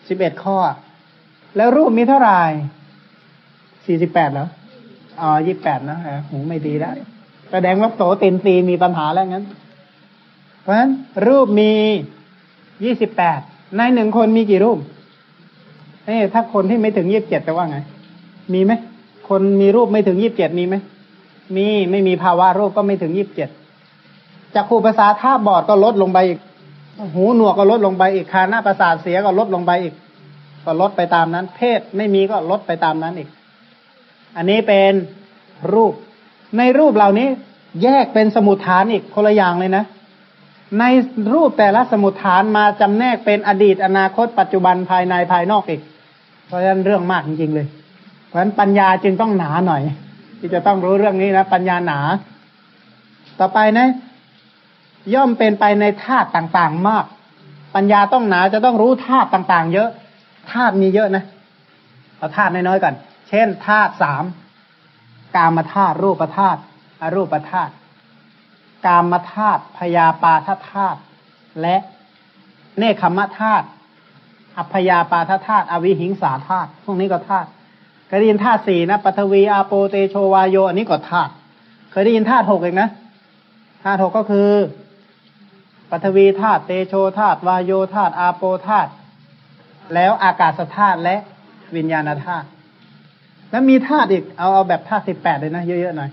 สิบเอ็ดข้อ แล้วรูปมีเท่าไหร่สี่สิบแปดเหรออ๋อยี่แปดนะหูไม่ดีแล้วแสดงว่าโสตินตีมีปัญหาแล้วงั้น เพราะฉะนั้นรูปมียี่สิบแปดในหนึ่งคนมีกี่รูปเอ้ถ้าคนที่ไม่ถึงยี่บเจ็ดแต่ว่าไง มีไหม คนมีรูปไม่ถึงยี่บเจ็ดมีไหมมีไม่มีภาวะรูปก็ไม่ถึงยี่บเจ็ดจากคูภาษาท่าบอดก็ลดลงไปอีก หูหนวกก็ลดลงไปอีกคาหน้าประสาทเสียก็ลดลงไปอีก ก็ลดไปตามนั้น เพศไม่มีก็ลดไปตามนั้นอีก อันนี้เป็นรูป ในรูปเหล่านี้แยกเป็นสมุทฐานอีกคนละอย่างเลยนะ ในรูปแต่ละสมุทฐานมาจำแนกเป็นอดีตอนาคตปัจจุบันภายในภายนอกอีก เพราะฉะนั้นเรื่องมากจริงๆเลย ราะฉะนั้นปัญญาจึงต้องหนาหน่อย ที่จะต้องรู้เรื่องนี้นะ ปัญญาหนา ต่อไปนะ ย่อมเป็นไปในธาตุต่างๆมาก ปัญญาต้องหนาจะต้องรู้ธาตุต่างๆ เยอะธาตุมีเยอะนะเอาธาตุน้อยๆก่อน เช่นธาตุสามกามธาตุรูปธาตุอรูปธาตุกามธาตุพยาปาทธาตุและเนคขมธาตุอัพยาปาทธาตุอวิหิงสาธาตุพวกนี้ก็ธาตุ เคยได้ยินธาตุสี่นะปฐวีอาโปเตโชวาโย อันนี้ก็ธาตุเคยได้ยินธาตุหกเองนะธาตุหกก็คือปฐวีธาตุเตโชธาตุวาโยธาตุอาโปธาตุแล้วอากาศธาตุและวิญญาณธาตุแล้วมีธาตุอีกเอาเอาแบบธาตุสิบแปดเลยนะเยอะๆหน่อย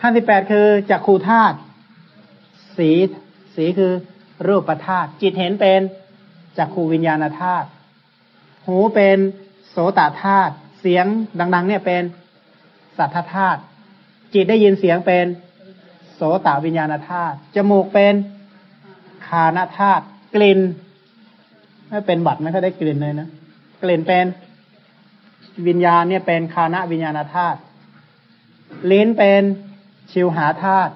ธาตุสิบแปดคือจักขูธาตุสีสีคือรูปธาตุจิตเห็นเป็นจักขูวิญญาณธาตุหูเป็นโสตธาตุ สียงดัง ๆ เนี่ยเป็นสัทธธาตุจิตได้ยินเสียงเป็นโสตวิญญาณธาตุจมูกเป็นคานธาตุกลิ่นไม่เป็นบัตรไม่ค่อยได้กลิ่นเลยนะกลิ่นเป็นวิญญาณเนี่ยเป็นคานะวิญญาณธาตุลิ้นเป็นชิวหาธาตุ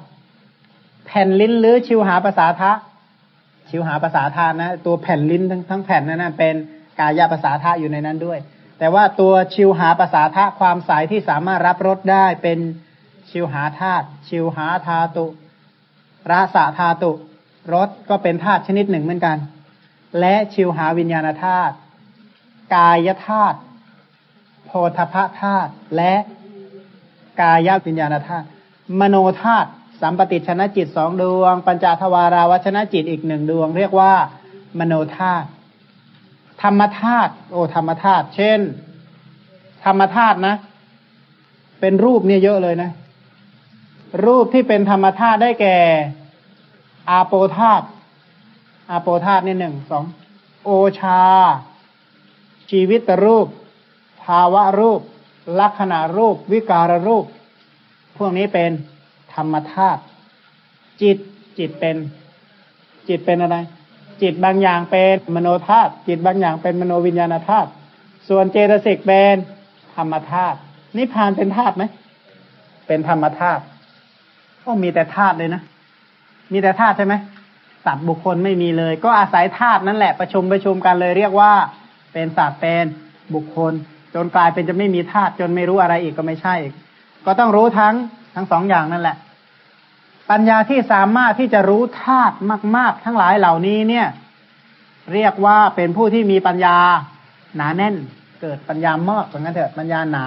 แผ่นลิ้นหรือชิวหาภาษาทะชิวหาภาษาธาตุนะตัวแผ่นลิ้นทั้งทั้งแผ่นนั้นนะเป็นกายภาษาธาตุอยู่ในนั้นด้วย แต่ว่าตัวชิวหาภาษาธาตุความสายที่สามารถรับรสได้เป็นชิวหาธาตุชิวหาธาตุรสาธาตุรสก็เป็นธาตุชนิดหนึ่งเหมือนกัน และชิวหาวิญญาณธาตุกายธาตุโพธพธาตุและกายวิญญาณธาตุมโนธาตุสัมปติชนะจิตสองดวง ปัญจทวาราวชนะจิตอีกหนึ่งดวง เรียกว่ามโนธาตุ ธรรมธาตุโอธรรมธาตุเช่น ธรรมธาตุนะ เป็นรูปเนี่ยเยอะเลยนะ รูปที่เป็นธรรมธาตุได้แก่ อาโปธาตุอาโปธาตุนี่หนึ่งสองโอชา ชีวิตรูป ภาวะรูป ลักษณะรูป วิการรูป พวกนี้เป็นธรรมธาตุจิตจิตเป็น จิตเป็นอะไร จิตบางอย่างเป็นมโนธาตุจิตบางอย่างเป็นมโนวิญญาณธาตุส่วนเจตสิกเป็นธรรมธาตุนิพพานเป็นธาตุไหมเป็นธรรมธาตุก็มีแต่ธาตุเลยนะมีแต่ธาตุใช่ไหมสัตว์บุคคลไม่มีเลย ก็อาศัยธาตุนั่นแหละประชุมประชุมกันเลย เรียกว่าเป็นสัตว์เป็นบุคคล จนกลายเป็นจะไม่มีธาตุจนไม่รู้อะไรอีกก็ไม่ใช่อีกก็ต้องรู้ทั้งทั้งสองอย่างนั่นแหละ ปัญญาที่สามารถที่จะรู้ธาตุมาก ๆ ทั้งหลายเหล่านี้เนี่ย เรียกว่าเป็นผู้ที่มีปัญญาหนาแน่น เกิดปัญญามากเหมือนกันเถอะปัญญาหนา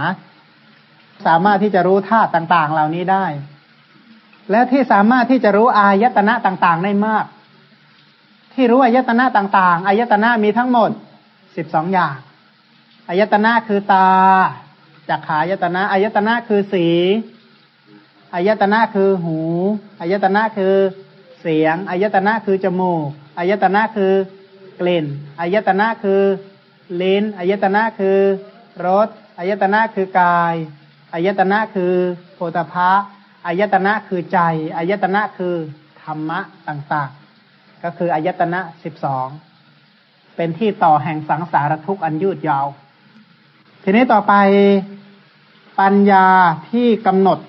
สามารถที่จะรู้ธาตุต่าง ๆ เหล่านี้ได้ และที่สามารถที่จะรู้อายตนะต่าง ๆ ได้มาก ที่รู้อายตนะต่างๆอายตนะมีทั้งหมดสิบสองอย่างอายตนะคือตาจักขายตนะอายตนะคือสี อายตนะคือหูอายตนะคือเสียงอายตนะคือจมูกอายตนะคือกลิ่นอายตนะคือลิ้นอายตนะคือรสอายตนะคือกายอายตนะคือโพธพะอายตนะคือใจอายตนะคือธรรมะต่างๆ ก็คืออายตนะสิบสองเป็นที่ต่อแห่งสังสารทุกข์อันยืดยาว ทีนี้ต่อไปปัญญาที่กำหนด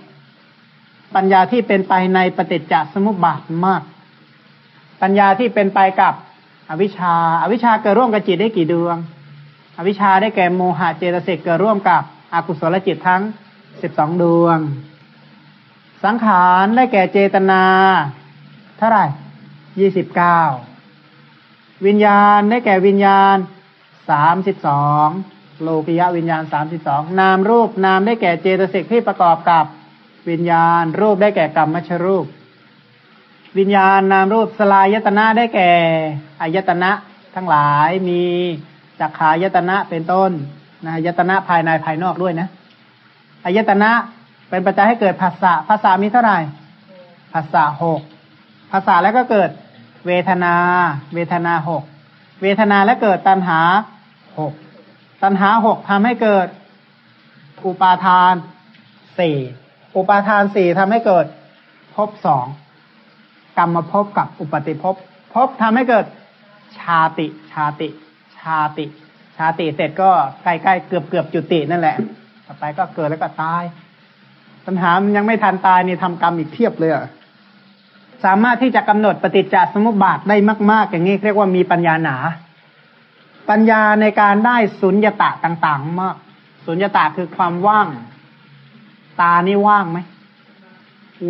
ปัญญาที่เป็นไปในปฏิจจสมุปบาทมาก ปัญญาที่เป็นไปกับอวิชชาอาวิชชาเกิดร่วมกับจิตได้กี่ดวง อวิชชาได้แก่โมหะเจตสิกเกิดร่วมกับอกุศลจิตทั้งสิบสองดวง สังขารได้แก่เจตนาเท่าไหร่ยี่สิบเก้าวิญญาณได้แก่วิญญาณสามสิบสองโลกิยะวิญญาณสามสิบสองนามรูปนามได้แก่เจตสิกที่ประกอบกับ วิญญาณ รูปได้แก่กรรมมชรูป วิญญาณนามรูปสลายตนะได้แก่อายตนะทั้งหลายมีจักขายตนะเป็นต้นนะยตนะภายในภายนอกด้วยนะอายตนะเป็นปัจจัยให้เกิดภาษาภาษามีเท่าไหร่ภาษาหกภาษาแล้วก็เกิดเวทนา เวทนาหกเวทนาแล้วเกิดตัณหาหกตัณหาหกทำให้เกิดอุปาทานสี่ อุปาทานสี่ทำให้เกิดภพสองกรรมภพกับอุปติภพภพทำให้เกิดชาติ ชาติ ชาติ ชาติเสร็จก็ใกล้ๆเกือบเกือบจุตินั่นแหละ ต่อไปก็เกิดแล้วก็ตาย ปัญหามันยังไม่ทันตายนี่ทำกรรมอีกเทียบเลยอะสามารถที่จะกำหนดปฏิจจสมุปบาทได้มาก ๆ อย่างนี้เรียกว่ามีปัญญาหนา ปัญญาในการได้สุญญตะต่าง ๆ มาก สุญญตะคือความว่าง ตานี่ว่างไหม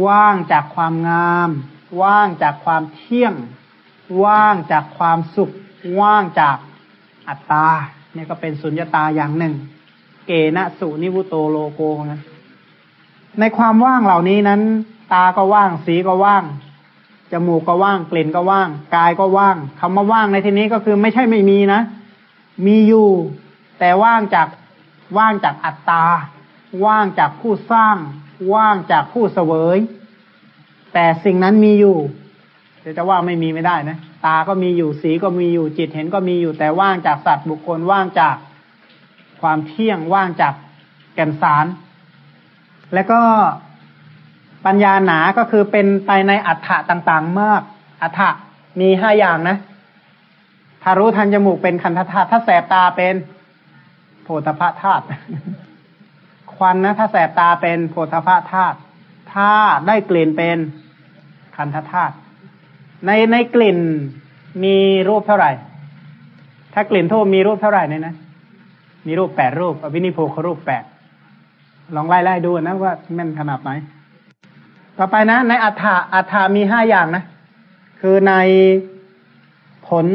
ว่างจากความงาม ว่างจากความเที่ยง ว่างจากความสุข ว่างจากอัตตา เนี่ยก็เป็นสุญญตาอย่างหนึ่ง เกณสุนิวุโตโลโกนั้นในความว่างเหล่านี้นั้น ตาก็ว่าง สีก็ว่าง จมูกก็ว่าง กลิ่นก็ว่าง กายก็ว่างคำว่าว่างในที่นี้ก็คือไม่ใช่ไม่มีนะ มีอยู่ แต่ว่างจากว่างจากอัตตา ว่างจากผู้สร้าง ว่างจากผู้เสวย แต่สิ่งนั้นมีอยู่จะว่าไม่มีไม่ได้นะ ตาก็มีอยู่สีก็มีอยู่จิตเห็นก็มีอยู่แต่ว่างจากสัตว์บุคคลว่างจากความเที่ยงว่างจากแก่นสาร และก็ปัญญาหนาก็คือเป็นไปในอัฏฐะต่างๆ มาก อัฏฐะมีห้าอย่างนะถ้ารู้ทันจมูกเป็นคันธธาตุถ้าแสบตาเป็นโพธพธาตุ ควันนะ ถ้าแสบตาเป็นโพธพธาตุถ้าได้กลิ่นเป็นคันธธาตุในในกลิ่นมีรูปเท่าไหร่ ถ้ากลิ่นทูบมีรูปเท่าไหร่เนี่ยนะ มีรูปแปดรูปอวินิโพครูปแปดลองไล่ไล่ดูนะว่าแม่นขนาดไหน ต่อไปนะ ในอัฏฐาอัฏฐามีห้าอย่างนะ คือในผล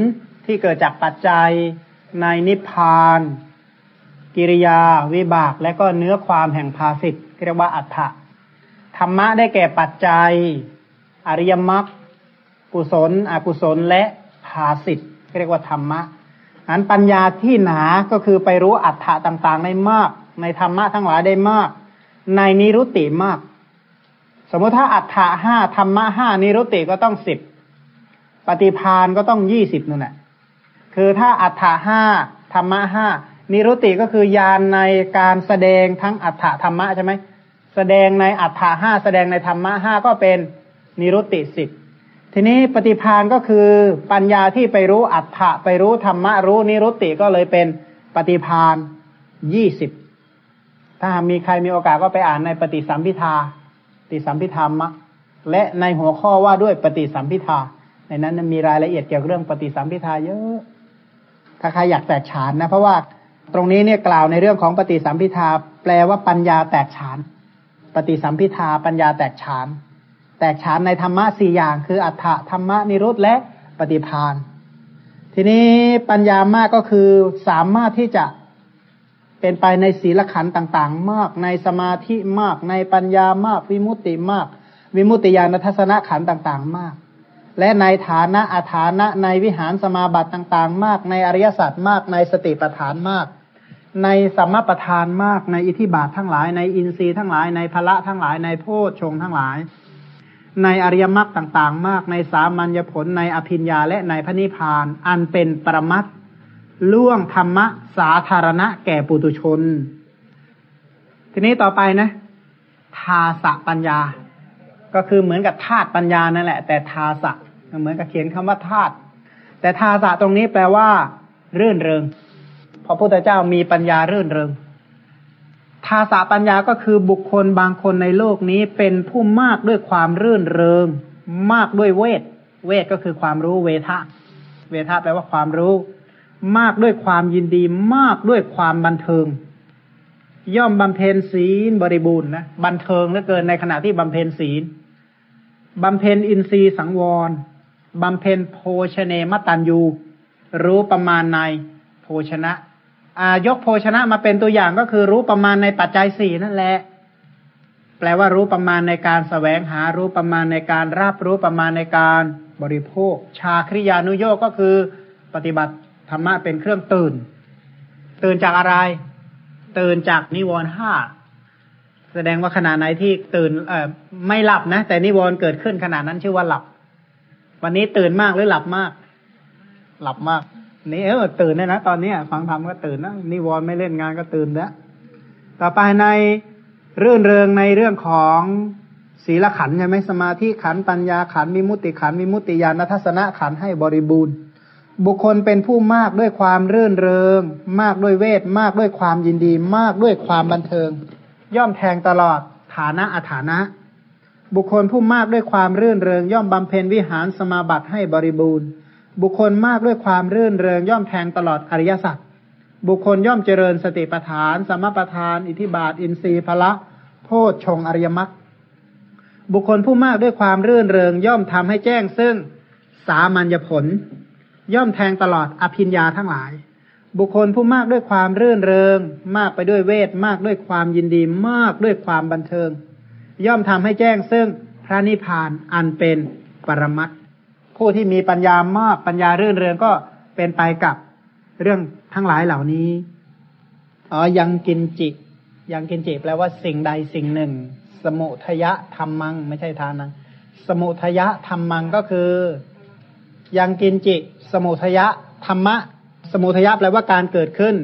ที่เกิดจากปัจจัยในนิพพาน กิริยา วิบาก และก็เนื้อความแห่งภาสิทธ์เรียกว่าอัฏฐะธรรมะได้แก่ปัจจัย อริยมรรคกุศล อกุศลและภาสิทธ์เรียกว่าธรรมะอันปัญญาที่หนาก็คือไปรู้อัฏฐะต่างๆได้มาก ในธรรมะทั้งหลายได้มาก ในนิรุติมาก สมมติถ้าอัฏฐะห้าธรรมะห้านิรุติก็ต้องสิบปฏิพานก็ต้องยี่สิบนั่นแหละคือถ้าอัฏฐะห้าธรรมะห้า นิรุติก็คือยานในการแสดงทั้งอัฏฐธรรมะใช่ไหมแสดงในอัฏฐห้าแสดงในธรรมะห้าก็เป็นนิรุติสิบทีนี้ปฏิพานก็คือปัญญาที่ไปรู้อัฏฐะไปรู้ธรรมะรู้นิรุติก็เลยเป็นปฏิพานยี่สิบถ้ามีใครมีโอกาสก็ไปอ่านในปฏิสัมพิทาปฏิสัมพิธามะและในหัวข้อว่าด้วยปฏิสัมพิทาในนั้นมีรายละเอียดเกี่ยวกับเรื่องปฏิสัมพิทาเยอะ ถ้าใครอยากแตกฉานนะเพราะว่า ตรงนี้เนี่ยกล่าวในเรื่องของปฏิสัมพิทาแปลว่าปัญญาแตกฉาน ปฏิสัมพิทาปัญญาแตกฉาน แตกฉานในธรรมะสี่อย่าง คืออัฏฐธรรมะนิรุตและปฏิพานทีนี้ปัญญามากก็คือสามารถที่จะเป็นไปในศีลขันต่างๆ มาก ในสมาธิมาก ในปัญญามาก วิมุตติมาก วิมุตติญาณทัศนขันต่างๆ มาก และในฐานะอาฐานะในวิหารสมาบัติต่างๆ มาก ในอริยสัจมาก ในสติปัฏฐานมาก ในสัมมาปัฏฐานมากในอิทิบาททั้งหลาย ในอินทรีย์ทั้งหลาย ในพละทั้งหลาย ในโพชฌงทั้งหลาย ในอริยมรรคต่างๆ มาก ในสามัญญผลในอภิญญาและในพระนิพพาน อันเป็นประมัตล่วงธรรมะสาธารณะแก่ปุตุชน ทีนี้ต่อไปนะทาสะปัญญา ก็คือเหมือนกับธาตุปัญญานั่นแหละ แต่ทาสะเหมือนกับเขียนคำว่าธาตุแต่ทาสะตรงนี้แปลว่า รื่นเริง พระพุทธเจ้ามีปัญญารื่นเริงทาสะปัญญาก็คือบุคคลบางคนในโลกนี้เป็นผู้มากด้วยความรื่นเริง มากด้วยเวท เวทก็คือความรู้เวทะเวทะแปลว่าความรู้ มากด้วยความยินดี มากด้วยความบันเทิง ย่อมบำเพ็ญศีลบริบูรณ์นะบันเทิงเหลือเกินในขณะที่บำเพ็ญศีลบำเพ็ญอินทรีย์สังวรบำเพ็ญโภชเนมตันยูรู้ประมาณในโภชนะ ยกโภชนะมาเป็นตัวอย่างก็คือรู้ประมาณในปัจจัยสี่นั่นแหละ แปลว่ารู้ประมาณในการสแสวงหารู้ประมาณในการรับรู้ประมาณในการบริโภค ชาคริยานุโยกก็คือปฏิบัติธรรมะเป็นเครื่องตื่น ตื่นจากอะไร ตื่นจากนิวรณ์ห้าแสดงว่าขณะไหนที่ตื่นเอ่อไม่หลับนะ แต่นิวรณ์เกิดขึ้นขณะนั้นชื่อว่าหลับ วันนี้ตื่นมากหรือหลับมาก หลับมาก นี่เออตื่นได้นะตอนนี้ฟังธรรมก็ตื่นนะนิวรณ์ไม่เล่นงานก็ตื่นแล้วต่อไปในเรื่องเริงในเรื่องของศีลขันใช่ไหมสมาธิขันปัญญาขันมิมุติขันมิมุติญาณทัศนะขันให้บริบูรณ์ บุคคลเป็นผู้มากด้วยความเรื่นเริง มากด้วยเวทมากด้วยความยินดี มากด้วยความบันเทิง ย่อมแทงตลอดฐานะอาฐานะ บุคคลผู้มากด้วยความเรื่นเริง ย่อมบำเพ็ญวิหารสมาบัติให้บริบูรณ์ บุคคลมากด้วยความรื่นเริงย่อมแทงตลอดอริยสัจบุคคลย่อมเจริญสติปัฏฐาน สมปัฏฐาน อิทิบาท อินทรีย์พละโพชฌงอริยมรรคบุคคลผู้มากด้วยความรื่นเริง ย่อมทำให้แจ้งซึ่งสามัญญผล ย่อมแทงตลอดอภิญญาทั้งหลาย บุคคลผู้มากด้วยความรื่นเริง มากไปด้วยเวทมากด้วยความยินดีมากด้วยความบันเทิง ย่อมทำให้แจ้งซึ่งพระนิพพานอันเป็นปรมัต ผู้ที่มีปัญญามากปัญญาเรื่นเริงก็เป็นไปกับเรื่องทั้งหลายเหล่านี้อ๋อยังกินจิ ยังกินจิแปลว่าสิ่งใดสิ่งหนึ่ง สมุทยะธรรมัง ไม่ใช่ทานัง สมุทยะธรรมังก็คือ ยังกินจิ สมุทยะธรรมะ สมุทยะแปลว่าการเกิดขึ้น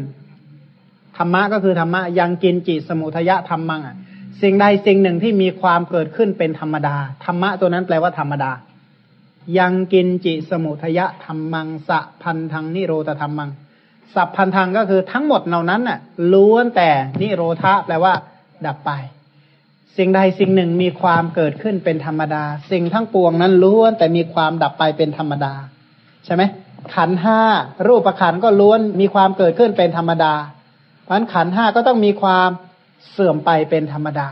ธรรมะก็คือธรรมะยังกินจิสมุทยะธรรมังอะสิ่งใดสิ่งหนึ่งที่มีความเกิดขึ้นเป็นธรรมดาธรรมะตัวนั้นแปลว่าธรรมดา ยังกินจิสมุทยะธรรมังสะพันธังนิโรธธรรมัง สัพพันธังก็คือทั้งหมดเหล่านั้นน่ะล้วนแต่นิโรธาแปลว่า ดับไป สิ่งใดสิ่งหนึ่งมีความเกิดขึ้นเป็นธรรมดา สิ่งทั้งปวงนั้นล้วนแต่มีความดับไปเป็นธรรมดา ใช่ไหมขันห้ารูปขันก็ล้วนมีความเกิดขึ้นเป็นธรรมดา เพราะฉะนั้นขันห้าก็ต้องมีความเสื่อมไปเป็นธรรมดา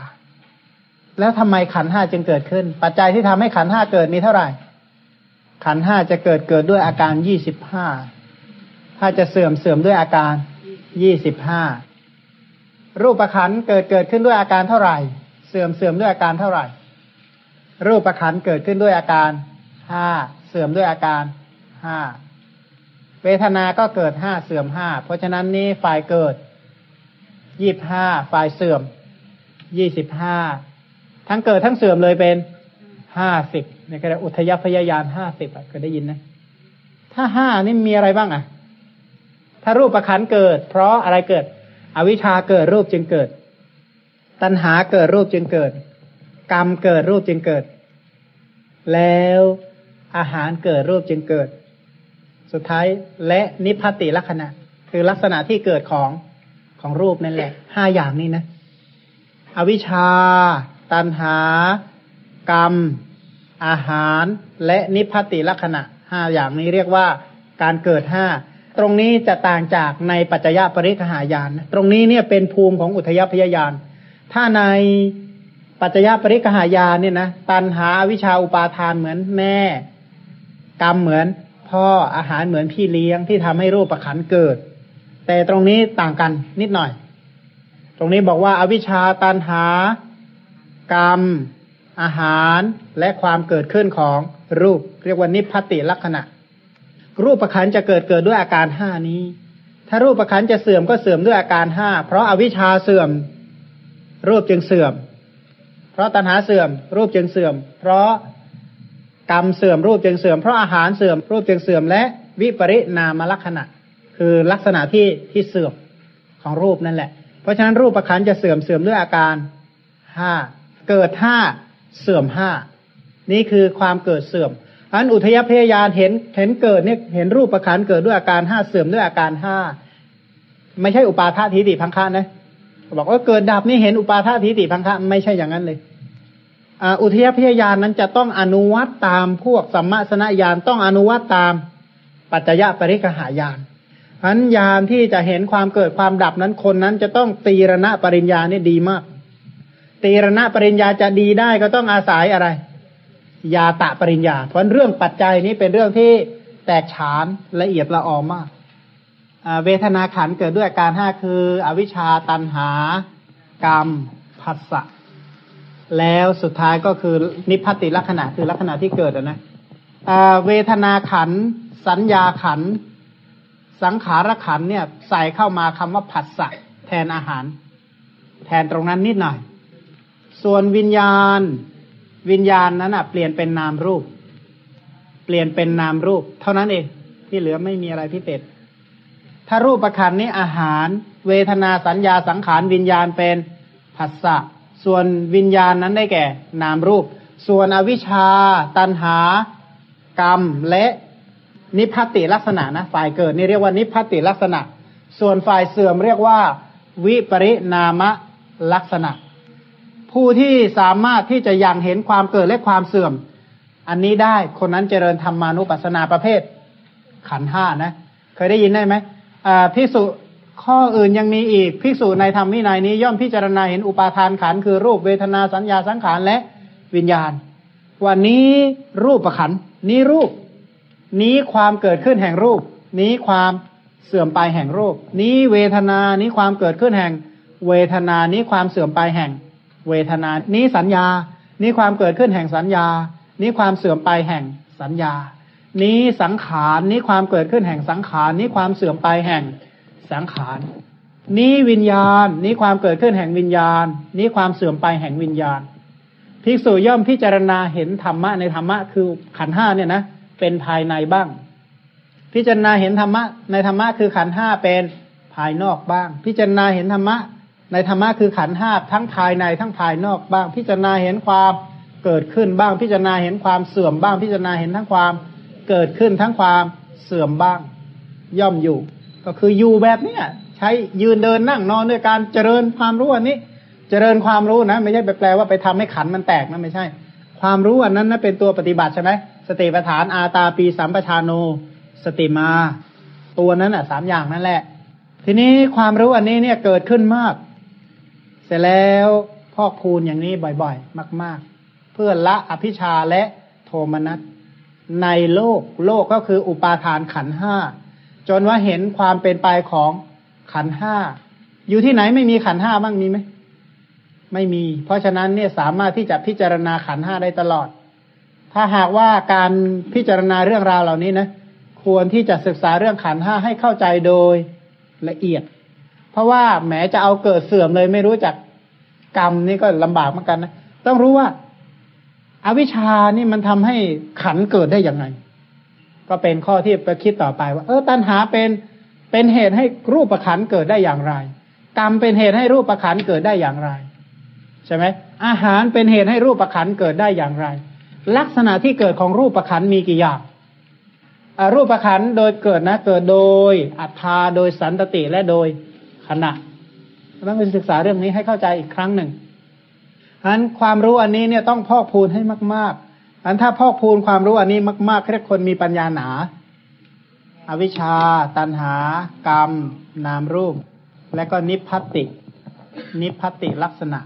แล้วทำไมขันห้าจึงเกิดขึ้น ปัจจัยที่ทำให้ขันห้าเกิดมีเท่าไหร่ ขันห้าจะเกิดเกิดด้วยอาการยี่สิบห้าถ้าจะเสื่อมเสื่อมด้วยอาการยี่สิบห้ารูปประคันเกิดเกิดขึ้นด้วยอาการเท่าไหร่ เสื่อมเสื่อมด้วยอาการเท่าไหร่ รูปประคันเกิดขึ้นด้วยอาการห้าเสื่อมด้วยอาการห้าเวทนา ก็เกิดห้าเสื่อมห้าเพราะฉะนั้นนี่ฝ่ายเกิดยี่บห้าฝ่ายเสื่อมยี่สิบห้าทั้งเกิดทั้งเสื่อมเลยเป็น ห้าสิบนี่ก็ได้อุทยพยายานห้าสิบเคยได้ยินนะ ถ้าห้านี่มีอะไรบ้างอะ ถ้ารูปประคันเกิด เพราะอะไรเกิด อวิชชาเกิดรูปจึงเกิด ตัณหาเกิดรูปจึงเกิด กรรมเกิดรูปจึงเกิด แล้วอาหารเกิดรูปจึงเกิด สุดท้ายและนิพพติลักษณะ คือลักษณะที่เกิดของของรูปนั่นแหละห้าอย่างนี้นะ อวิชชา ตัณหา กรรม อาหาร และนิพพติลักษณะห้าอย่างนี้เรียกว่าการเกิดห้าตรงนี้จะต่างจากในปัจจยปริคหายาน ตรงนี้เนี่ยเป็นภูมิของอุทยพยายาน ถ้าในปัจจยปริคหายานเนี่ยนะตันหาวิชาอุปาทานเหมือนแม่ กรรมเหมือนพ่ออาหารเหมือนพี่เลี้ยงที่ทำให้รูปประขันเกิด แต่ตรงนี้ต่างกันนิดหน่อย ตรงนี้บอกว่าอาวิชาตันหากรรม อาหารและความเกิดขึ้นของรูป เรียกว่านิพพติลักษณะ รูปประคันจะเกิดเกิดด้วยอาการห้านี้ ถ้ารูปประคันจะเสื่อมก็เสื่อมด้วยอาการห้าเพราะอาวิชชาเสื่อม รูปจึงเสื่อม เพราะตัณหาเสื่อม รูปจึงเสื่อม เพราะกรรมเสื่อมรูปจึงเสื่อมเพราะอาหารเสื่อม รูปจึงเสื่อมและวิปริณามลักษณะ คือลักษณะที่ที่เสื่อมของรูปนั่นแหละ เพราะฉะนั้นรูปประคันจะเสื่อมเสื่อมด้วยอาการห้าเกิดห้า เสื่อมห้านี่คือความเกิดเสื่อมอันอุทยพยายานเห็นเห็นเกิดเนี่ยเห็นรูปประคันเกิดด้วยอาการห้าเสื่อมด้วยอาการห้าไม่ใช่อุปาทาทิฏฐิพังคะนะบอกว่าเกิดดับนี่เห็นอุปาทาทิฏฐิพังคะไม่ใช่อย่างนั้นเลยอุทยพยายานนั้นจะต้องอนุวัตตามพวกสัมมาสนญาณต้องอนุวัตตามปัจจยปริกหายานอันญาณที่จะเห็นความเกิดความดับนั้นคนนั้นจะต้องตีรณะปริญญาเนี่ยดีมาก ตีรณะปริญญาจะดีได้ก็ต้องอาศัยอะไร ยาตะปริญญา เพราะเรื่องปัจจัยนี้เป็นเรื่องที่แตกฉานละเอียดละออมากเวทนาขันเกิดด้วยอาการห้าคือ อวิชชาตันหา กรรมผัสสะแล้วสุดท้ายก็คือนิพพติลักษณะคือลักษณะที่เกิดนะเวทนาขัน สัญญาขัน สังขารขันเนี่ยใส่เข้ามาคำว่าผัสสะแทนอาหาร แทนตรงนั้นนิดหน่อย ส่วนวิญญาณ วิญญาณนั้นอะ เปลี่ยนเป็นนามรูป เปลี่ยนเป็นนามรูป เท่านั้นเองที่เหลือไม่มีอะไรพิเศษถ้ารูปประคันนี้อาหาร เวทนาสัญญาสังขารวิญญาณเป็นผัสสะส่วนวิญญาณนั้นได้แก่ นามรูป ส่วนอวิชชา ตันหา กรรมและนิพพติลักษณะนะฝ่ายเกิดนี่เรียกว่านิพพติลักษณะ ส่วนฝ่ายเสื่อมเรียกว่า วิปริณามะลักษณะ ผู้ที่สามารถที่จะยังเห็นความเกิดและความเสื่อม อันนี้ได้คนนั้นเจริญธรรมานุปัสสนาประเภท ขันห้านะ เคยได้ยินได้ไหมพิสุข้ออื่นยังมีอีกภิกษุในธรรมวินัยนี้ย่อมพิจารณาเห็นอุปาทานขันคือรูปเวทนาสัญญาสังขารและวิญญาณ วันนี้รูปประขันนี้รูป นี้ความเกิดขึ้นแห่งรูป นี้ความเสื่อมไปแห่งรูป นี้เวทนานี้ความเกิดขึ้นแห่ง เวทนานี้ความเสื่อมไปแห่ง เวทนา นี้สัญญา นี้ความเกิดขึ้นแห่งสัญญา นี้ความเสื่อมไปแห่งสัญญา นี้สังขาร นี้ความเกิดขึ้นแห่งสังขาร นี้ความเสื่อมไปแห่งสังขาร นี้วิญญาณ นี้ความเกิดขึ้นแห่งวิญญาณ นี้ความเสื่อมไปแห่งวิญญาณ ภิกษุย่อมพิจารณาเห็นธรรมะในธรรมะคือขันห้าเนี่ยนะ เป็นภายในบ้าง พิจารณาเห็นธรรมะในธรรมะคือขันห้าเป็นภายนอกบ้าง พิจารณาเห็นธรรมะ ในธรรมะคือขันห้าทั้งภายในทั้งภายนอกบ้างพิจารณาเห็นความเกิดขึ้นบ้างพิจารณาเห็นความเสื่อมบ้างพิจารณาเห็นทั้งความเกิดขึ้นทั้งความเสื่อมบ้าง ย่อมอยู่ ก็คืออยู่แบบเนี้ยใช้ยืนเดินนั่งนอนด้วยการเจริญความรู้อันนี้ เจริญความรู้นะ ไม่ใช่ไปแปลว่าไปทำให้ขันมันแตกนะไม่ใช่ ความรู้อันนั้นนะเป็นตัวปฏิบัติใช่ไหมสติปัฏฐานอาตาปีสัมปชานโน สติมา ตัวนั้นอะสามอย่างนั่นแหละ ทีนี้ความรู้อันนี้เนี่ยเกิดขึ้นมาก ร็จแล้วพอกพูนอย่างนี้บ่อยๆ มาก ๆ เพื่อละอภิชาและโทมนัสในโลกโลกก็คืออุปาทานขันห้าจนว่าเห็นความเป็นไปของขันห้าอยู่ที่ไหนไม่มีขันห้าบ้างมีไหมไม่มี เพราะฉะนั้นเนี่ยสามารถที่จะพิจารณาขันห้าได้ตลอด ถ้าหากว่าการพิจารณาเรื่องราวเหล่านี้นะควรที่จะศึกษาเรื่องขันห้าให้เข้าใจโดยละเอียด เพราะว่าแม้จะเอาเกิดเสื่อมเลยไม่รู้จัก กรรมนี่ก็ลำบากเหมือนกันนะต้องรู้ว่าอาวิชชานี่มันทำให้ขันเกิดได้อย่างไง ก็เป็นข้อที่ไปคิดต่อไปว่า เออตัณหาเป็นเป็นเหตุให้รูปประขันเกิดได้อย่างไร กรรมเป็นเหตุให้รูปประขันเกิดได้อย่างไร ใช่ไหมอาหารเป็นเหตุให้รูปประขันเกิดได้อย่างไร ลักษณะที่เกิดของรูปประขันมีกี่อย่างรูปขันธ์โดยเกิดนะ เกิดโดยอัตตาโดยสันตติและโดยขณะ ต้องไปศึกษาเรื่องนี้ให้เข้าใจอีกครั้งหนึ่งฉะนั้นความรู้อันนี้เนี่ยต้องพอกพูนให้มากอันถ้าพอกพูนความรู้อันนี้มากๆเรียกคนมีปัญญาหนา อวิชชา ตัณหา กรรม นามรูป และก็นิพพัตติ นิพพัตติลักษณะ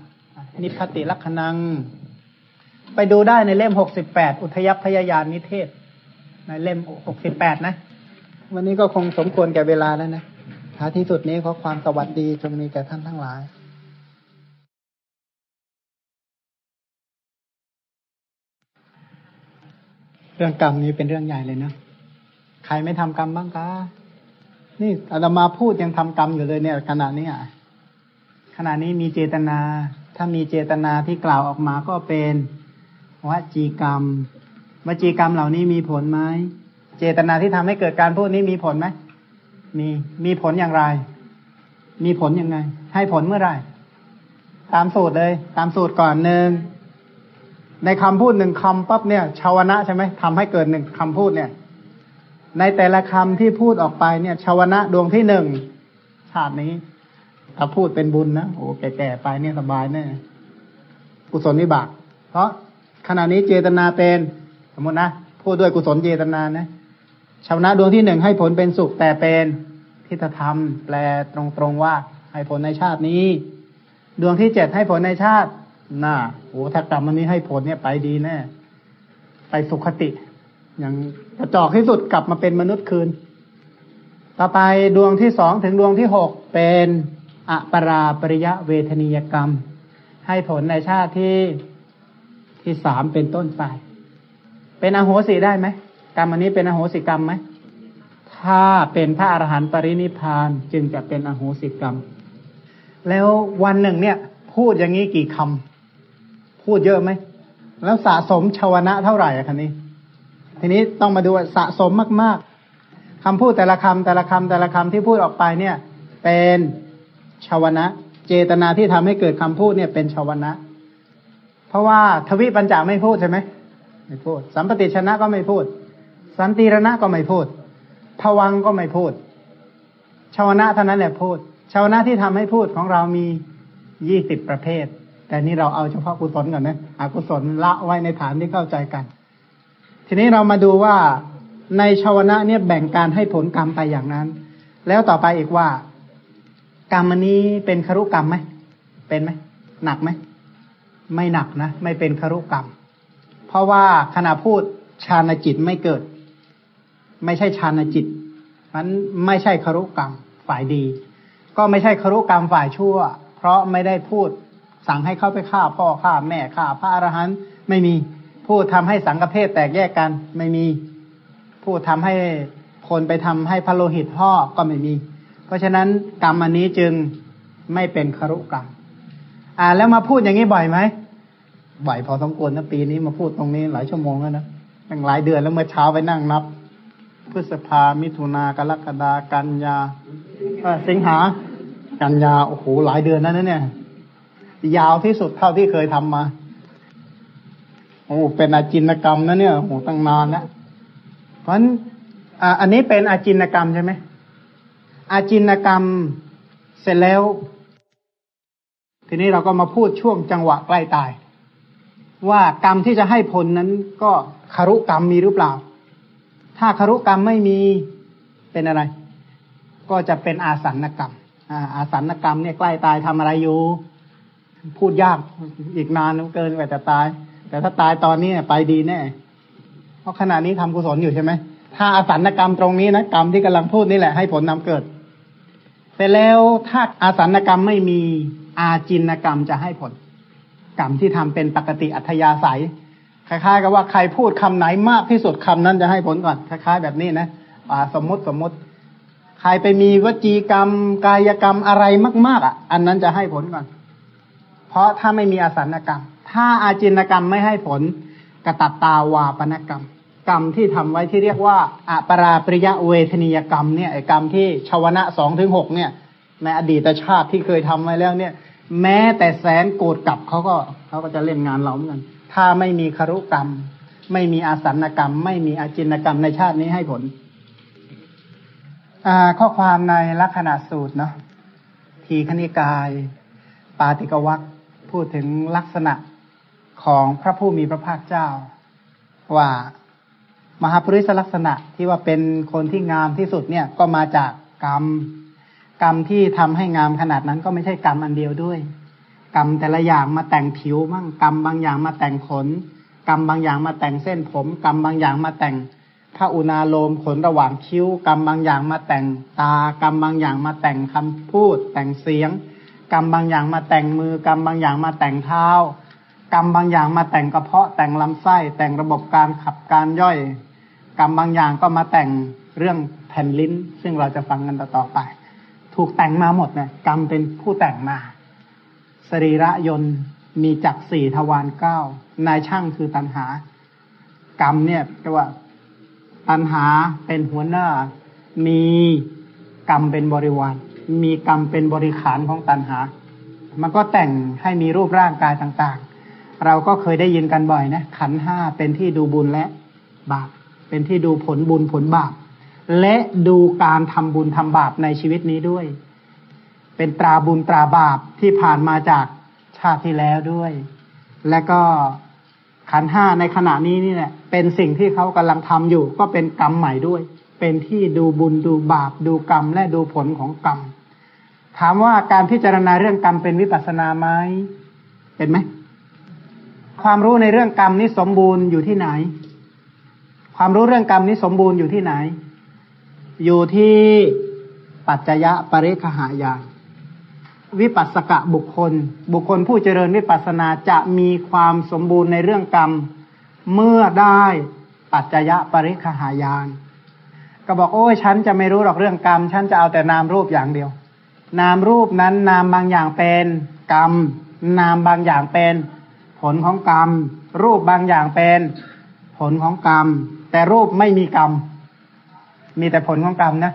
นิพพัตติลักขณัง ไปดูได้ในเล่มหกสิบแปดอุทยพยายานนิเทศ ในเล่มหกสิบแปดนะ วันนี้ก็คงสมควรแก่เวลาแล้วนะ ท้าที่สุดนี้ขอความสวัสดีจงมีแก่ท่านทั้งหลายเรื่องกรรมนี้เป็นเรื่องใหญ่เลยนะใครไม่ทำกรรมบ้างคะนี่อาตมาพูดยังทำกรรมอยู่เลยเนี่ยขณะนี้อะขณะนี้มีเจตนา ถ้ามีเจตนาที่กล่าวออกมาก็เป็นวจีกรรมวจีกรรมเหล่านี้มีผลไหมเจตนาที่ทำให้เกิดการพูดนี้มีผลไหม มีมีผลอย่างไร มีผลยังไง ให้ผลเมื่อไหร่ ตามสูตรเลย ตามสูตรก่อนหนึ่งในคำพูดหนึ่งคำปั๊บเนี่ยชาวนะใช่ไหมทำให้เกิดหนึ่งคำพูดเนี่ย ในแต่ละคำที่พูดออกไปเนี่ยชาวนะดวงที่หนึ่งชาตินี้ ถ้าพูดเป็นบุญนะโอ้แก่ๆไปเนี่ยสบายแน่กุศลนิบาก เพราะขณะนี้เจตนาเป็น สมมตินะพูดด้วยกุศลเจตนานะ ชาวนะดวงที่หนึ่งให้ผลเป็นสุขแต่เป็นทิฏฐธรรม แปลตรงๆว่าให้ผลในชาตินี้ ดวงที่เจ็ดให้ผลในชาติน่าโอ้ถ้ากรรมวันนี้ให้ผลเนี่ยไปดีแน่ไปสุขติ อย่างกระจอกที่สุดกลับมาเป็นมนุษย์คืน ต่อไปดวงที่สองถึงดวงที่หกเป็นอปราปริยะเวทนียกรรม ให้ผลในชาติที่ที่สามเป็นต้นไป เป็นอโหสิได้ไหม กรรมอันนี้เป็นอโหสิกรรมไหมถ้าเป็นพระอรหันต์ปรินิพานจึงจะเป็นอโหสิกรรม แล้ววันหนึ่งเนี่ย พูดอย่างนี้กี่คำพูดเยอะไหม แล้วสะสมชาวนะเท่าไหร่อะคันนี้ ทีนี้ต้องมาดูสะสมมาก ๆคำพูดแต่ละคำแต่ละคำแต่ละคำที่พูดออกไปเนี่ย เป็นชาวนะ เจตนาที่ทำให้เกิดคำพูดเนี่ยเป็นชาวนะ เพราะว่าทวิปัญจาไม่พูดใช่ไหมไม่พูดสัมปติชนะก็ไม่พูด สันติรณะก็ไม่พูดภวังก็ไม่พูด ชาวนะเท่านั้นแหละพูด ชาวนะที่ทำให้พูดของเรามียี่สิบประเภท แต่นี่เราเอาเฉพาะกุศลก่อนนะอกุศลละไว้ในฐานที่เข้าใจกัน ทีนี้เรามาดูว่าในชาวนะเนี่ยแบ่งการให้ผลกรรมไปอย่างนั้น แล้วต่อไปอีกว่า กรรมอันนี้เป็นครุกรรมไหมเป็นไหมหนักไหมไม่หนักนะ ไม่เป็นครุกรรม เพราะว่าขณะพูดฌานจิตไม่เกิด ไม่ใช่ฌานจิตมันไม่ใช่ครุกรรมฝ่ายดี ก็ไม่ใช่ครุกรรมฝ่ายชั่ว เพราะไม่ได้พูดสั่งให้เข้าไปฆ่าพ่อฆ่าแม่ฆ่าพระอรหันต์ไม่มีพูดทำให้สังฆเพศแตกแยกกันไม่มีพูดทำให้คนไปทำให้พระโลหิตห่อก็ไม่มี เพราะฉะนั้นกรรมอันนี้จึงไม่เป็นครุกรรมอ่าแล้วมาพูดอย่างนี้บ่อยไหมบ่อยพอสมควรนะปีนี้มาพูดตรงนี้หลายชั่วโมงแล้วนะตั้งหลายเดือนแล้วเมื่อเช้าไปนั่งนับ พฤษภา มิถุนากรกฎากันยาสิงหา กันยา โอ้โห หลายเดือนแล้วนะเนี่ย ยาวที่สุดเท่าที่เคยทำมา โอ้ เป็นอาจินกรรมนะเนี่ย โอ้ตั้งนานแล้ว เพราะนั้นอันนี้เป็นอาจินกรรมใช่ไหม อาจินกรรมเสร็จแล้ว ทีนี้เราก็มาพูดช่วงจังหวะใกล้ตาย ว่ากรรมที่จะให้ผลนั้นก็คารุกรรมมีหรือเปล่า ถ้าคารุกรรมไม่มีเป็นอะไร ก็จะเป็นอาสันกรรมอาสันกรรมเนี่ยใกล้ตายทำอะไรอยู่ พูดยากอีกนานเกินกว่าจะตาย แต่ถ้าตายตอนนี้ไปดีแน่ เพราะขณะนี้ทำกุศลอยู่ใช่ไหมถ้าอาสันกรรมตรงนี้นะกรรมที่กำลังพูดนี่แหละให้ผลนำเกิดแต่แล้วถ้าอาสันกรรมไม่มีอาจินกรรมจะให้ผล กรรมที่ทำเป็นปกติอัธยาศัย คล้ายๆ กับว่าใครพูดคำไหนมากที่สุดคำนั้นจะให้ผลก่อน คล้าย ๆ แบบนี้นะสมมติสมมติ ใครไปมีวจีกรรม กายกรรมอะไรมาก ๆ อะ อันนั้นจะให้ผลก่อน เพราะถ้าไม่มีอาสันกรรม ถ้าอาจินกรรมไม่ให้ผลกระตัตตาวาปนกรรม กรรมที่ทำไว้ที่เรียกว่าอปราปริยะเวทนียกรรมเนี่ยไอกรรมที่ชาวนะสองถึงหกเนี่ย ในอดีตชาติที่เคยทำไว้แล้วเนี่ย แม้แต่แสนโกรธกลับเขาก็เขาก็จะเล่นงานเราเหมือนกัน ถ้าไม่มีคารุกรรม ไม่มีอาสันกรรม ไม่มีอาจินกรรมในชาตินี้ให้ผล ข้อความในลักษณะสูตรเนาะทีคณิกาย ปาติกวัคพูดถึงลักษณะของพระผู้มีพระภาคเจ้า ว่ามหาปริศลักษณะที่ว่าเป็นคนที่งามที่สุดเนี่ยก็มาจากกรรม กรรมที่ทำให้งามขนาดนั้นก็ไม่ใช่กรรมอันเดียวด้วย กรรมแต่ละอย่างมาแต่งผิวมั่งกรรมบางอย่างมาแต่งขน กรรมบางอย่างมาแต่งเส้นผม กรรมบางอย่างมาแต่งพระอุณาโลมขนระหว่างคิ้ว กรรมบางอย่างมาแต่งตากรรมบางอย่างมาแต่งคำพูด แต่งเสียง กรรมบางอย่างมาแต่งมือกรรมบางอย่างมาแต่งเท้า กรรมบางอย่างมาแต่งกระเพาะ แต่งลำไส้ แต่งระบบการขับการย่อย กรรมบางอย่างก็มาแต่งเรื่องแผ่นลิ้น ซึ่งเราจะฟังกันต่อไป ถูกแต่งมาหมดเนี่ยกรรมเป็นผู้แต่งมา สรีระยนต์มีจักสี่ทวารเก้านายช่างคือตันหา กรรมเนี่ยเรียกว่า ตันหาเป็นหัวหน้า มีกรรมเป็นบริวาร มีกรรมเป็นบริขารของตันหา มันก็แต่งให้มีรูปร่างกายต่างๆ เราก็เคยได้ยินกันบ่อยนะ ขันห้าเป็นที่ดูบุญและบาป เป็นที่ดูผลบุญผลบาป และดูการทำบุญทำบาปในชีวิตนี้ด้วย เป็นตราบุญตราบาปที่ผ่านมาจากชาติที่แล้วด้วย และก็ขันห้าในขณะนี้นี่แหละเป็นสิ่งที่เขากำลังทำอยู่ ก็เป็นกรรมใหม่ด้วย เป็นที่ดูบุญดูบาป ดูกรรม และดูผลของกรรม ถามว่าการพิจารณาเรื่องกรรมเป็นวิปัสสนาไหมเป็นไหมความรู้ในเรื่องกรรมนี้สมบูรณ์อยู่ที่ไหน ความรู้เรื่องกรรมนี้สมบูรณ์อยู่ที่ไหน อยู่ที่ปัจจยะปริคหายาน วิปัสสกะบุคคล บุคคลผู้เจริญวิปัสสนาจะมีความสมบูรณ์ในเรื่องกรรม เมื่อได้ปัจจยะปริคหายาน ก็บอกโอ้ยฉันจะไม่รู้หรอกเรื่องกรรม ฉันจะเอาแต่นามรูปอย่างเดียว นามรูปนั้นนามบางอย่างเป็นกรรม นามบางอย่างเป็นผลของกรรม รูปบางอย่างเป็นผลของกรรม แต่รูปไม่มีกรรม มีแต่ผลของกรรมนะ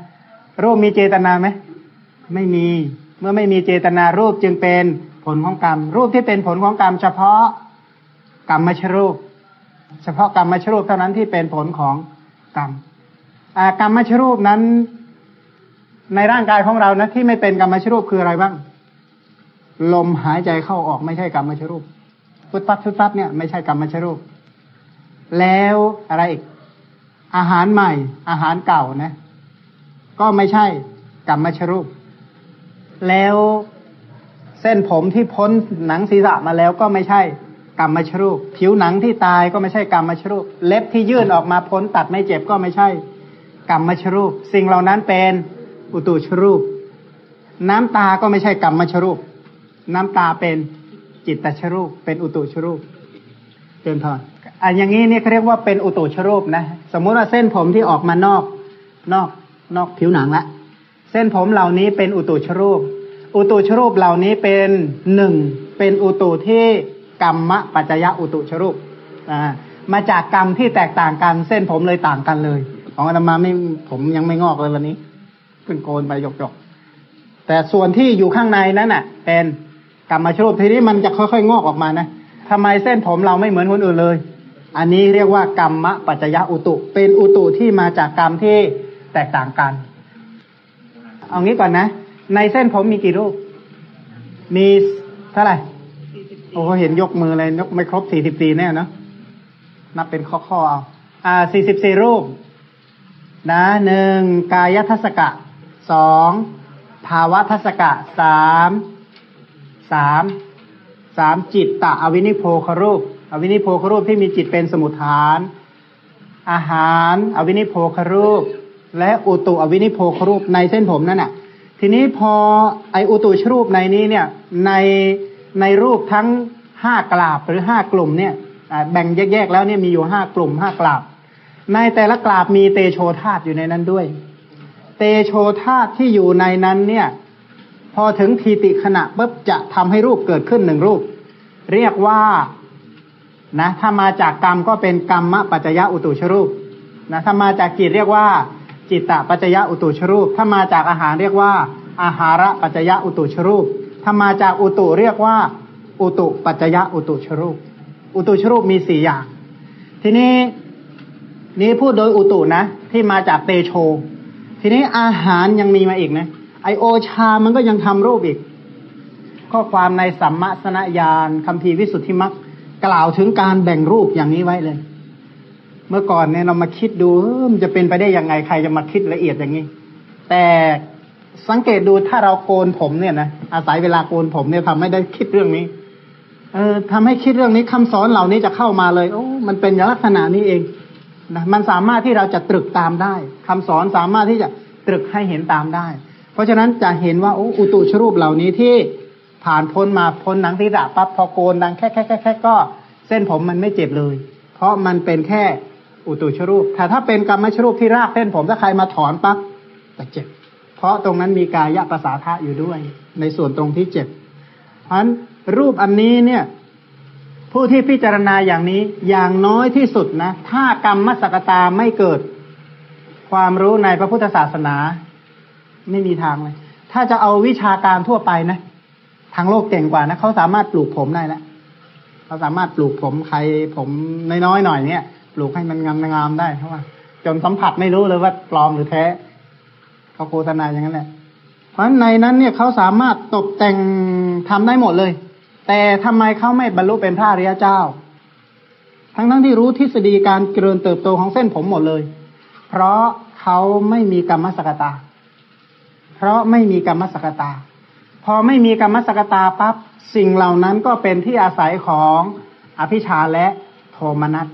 รูปมีเจตนาไหมไม่มี เมื่อไม่มีเจตนารูปจึงเป็นผลของกรรม รูปที่เป็นผลของกรรม เฉพาะกรรมมชรูป เฉพาะกรรมมชรูปเท่านั้นที่เป็นผลของกรรมกรรมมชรูปนั้น ในร่างกายของเรานะที่ไม่เป็นกรรมมชรูปคืออะไรบ้าง ลมหายใจเข้าออกไม่ใช่กรรมมชรูปพุทธัพุทธัเนี่ยไม่ใช่กรรมมชรูป แล้วอะไรอีกอาหารใหม่ อาหารเก่านะ ก็ไม่ใช่กรรมชรูป แล้วเส้นผมที่พ้นหนังศีรษะมาแล้วก็ไม่ใช่กรรมชรูป ผิวหนังที่ตายก็ไม่ใช่กรรมชรูป เล็บที่ยื่นออกมาพ้นตัดไม่เจ็บก็ไม่ใช่กรรมชรูป สิ่งเหล่านั้นเป็นอุตุชรูป น้ำตาก็ไม่ใช่กรรมชรูป น้ำตาเป็นจิตตชรูป เป็นอุตุชรูปเจนพรอันอย่างนี้นี่เขาเรียกว่าเป็นอุตุชรูปนะ สมมุติว่าเส้นผมที่ออกมานอก นอกนอกผิวหนังละ เส้นผมเหล่านี้เป็นอุตุชรูป อุตุชรูปเหล่านี้เป็นหนึ่งเป็นอุตุที่กรรมะปัจจยะอุตุชรูปอ่ามาจากกรรมที่แตกต่างกันเส้นผมเลยต่างกันเลย ของอาตมาไม่ผมยังไม่งอกเลยวันนี้เพิ่งโกนไปหยกๆแต่ส่วนที่อยู่ข้างในนั้นน่ะ เป็นกรรมชรูปทีนี้มันจะค่อยๆงอกออกมานะทำไมเส้นผมเราไม่เหมือนคนอื่นเลย อันนี้เรียกว่ากรรมะปัจจยะอุตุ เป็นอุตุที่มาจากกรรมที่แตกต่างกัน เอางี้ก่อนนะ ในเส้นผมมีกี่รูป มีเท่าไหร่โอ้เห็นยกมือเลยยกไม่ครบสี่สิบสี่แน่เนาะนับเป็นข้อๆเอาอ่าสี่สิบสี่รูป นะหนึ่งกายทัศกะสองภาวะทัศกะสามสามสามจิตตะอวินิโพครูป อวินิโพครูปที่มีจิตเป็นสมุทฐาน อาหาร อวินิโพครูป และอุตุอวินิโพครูปในเส้นผมนั่นน่ะ ทีนี้พอไออุตุชรูปในนี้เนี่ยในในรูปทั้งห้ากลาบหรือห้ากลุ่มเนี่ยแบ่งแยกๆแล้วเนี่ยมีอยู่ห้ากลุ่มห้ากลาบ ในแต่ละกลาบมีเตโชธาตอยู่ในนั้นด้วย เตโชธาตที่อยู่ในนั้นเนี่ยพอถึงทีติขณะปุ๊บจะทำให้รูปเกิดขึ้นหนึ่งรูป เรียกว่านะถ้ามาจากกรรมก็เป็นกรรมปัจจยะอุตุชรูปนะถ้ามาจากจิตเรียกว่า จิตตปัจจยะอุตุชรูป ถ้ามาจากอาหารเรียกว่า อาหาระปัจจยะอุตุชรูป ถ้ามาจากอุตุเรียกว่า อุตุปัจจยะอุตุชรูป อุตุชรูปมีสี่อย่าง ทีนี้นี้พูดโดยอุตุนะ ที่มาจากเตโช ทีนี้อาหารยังมีมาอีกนะไอโอชามันก็ยังทำรูปอีก ข้อความในสัมมาสนญาณคำพีวิสุทธิมักกล่าวถึงการแบ่งรูปอย่างนี้ไว้เลย มื่อก่อนเนี่ยเรามาคิดดูมันจะเป็นไปได้ยังไงใครจะมาคิดละเอียดอย่างนี้ แต่สังเกตดูถ้าเราโกนผมเนี่ยนะอาศัยเวลาโกนผมเนี่ยทำให้ได้คิดเรื่องนี้ เออทำให้คิดเรื่องนี้คำสอนเหล่านี้จะเข้ามาเลย โอ้มันเป็นลักษณะนี้เองนะมันสามารถที่เราจะตรึกตามได้คำสอนสามารถที่จะตรึกให้เห็นตามได้ เพราะฉะนั้นจะเห็นว่าอุตุชรูปเหล่านี้ที่ผ่านพ้นมาพ้นหนังที่ดะปั๊บพอโกนดังแค่แค่แค่แค่ก็ เส้นผมมันไม่เจ็บเลย เพราะมันเป็นแค่ อุตุชรูปแต่ถ้าเป็นกรรมชรูปที่รากเส้นผมถ้าใครมาถอนปั๊บจะเจ็บ เพราะตรงนั้นมีกายะภาษาทะอยู่ด้วย ในส่วนตรงที่เจ็บเพราะฉะนั้นรูปอันนี้เนี่ย ผู้ที่พิจารณาอย่างนี้อย่างน้อยที่สุดนะ ถ้ากรรมมสกตาไม่เกิด ความรู้ในพระพุทธศาสนา ไม่มีทางเลย ถ้าจะเอาวิชาการทั่วไปนะทางโลกเก่งกว่านะเขาสามารถปลูกผมได้แล้วเขาสามารถปลูกผมใครผมน้อยๆหน่อยเนี่ย ปลูกให้มันงามงามได้เพราะว่า จนสัมผัสไม่รู้เลยว่าปลอมหรือแท้เขาโฆษณาอย่างนั้นแหละ เพราะในนั้นเนี่ยเขาสามารถตกแต่งทำได้หมดเลย แต่ทำไมเขาไม่บรรลุเป็นพระอริยเจ้า ทั้งทั้งที่รู้ทฤษฎีการเจริญเติบโตของเส้นผมหมดเลย เพราะเขาไม่มีกรรมสกตา เพราะไม่มีกรรมสกตา พอไม่มีกรรมสกตาปั๊บสิ่งเหล่านั้นก็เป็นที่อาศัยของอภิชาและโทมนัส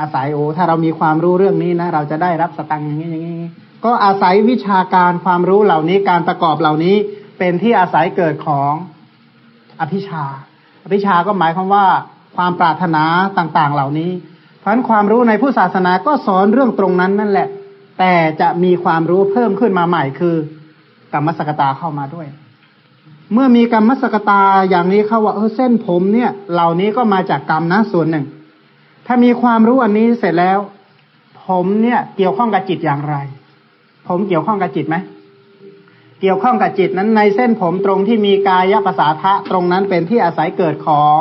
อาศัยโอ้ถ้าเรามีความรู้เรื่องนี้นะ เราจะได้รับสตังอย่างนี้อย่างนี้ ก็อาศัยวิชาการความรู้เหล่านี้การประกอบเหล่านี้เป็นที่อาศัยเกิดของอภิชา อภิชาก็หมายความว่าความปรารถนาต่างๆเหล่านี้เพราะความรู้ในผู้ศาสนาก็สอนเรื่องตรงนั้นนั่นแหละ แต่จะมีความรู้เพิ่มขึ้นมาใหม่คือกรรมสกตาเข้ามาด้วย เมื่อมีกรรมสกตาอย่างนี้เข้าว่าเออเส้นผมเนี่ย เหล่านี้ก็มาจากกรรมนะส่วนหนึ่ง ถ้ามีความรู้อันนี้เสร็จแล้ว ผมเนี่ยเกี่ยวข้องกับจิตอย่างไร ผมเกี่ยวข้องกับจิตไหมเกี่ยวข้องกับจิตนั้นในเส้นผมตรงที่มีกายภาษาทะตรงนั้นเป็นที่อาศัยเกิดของ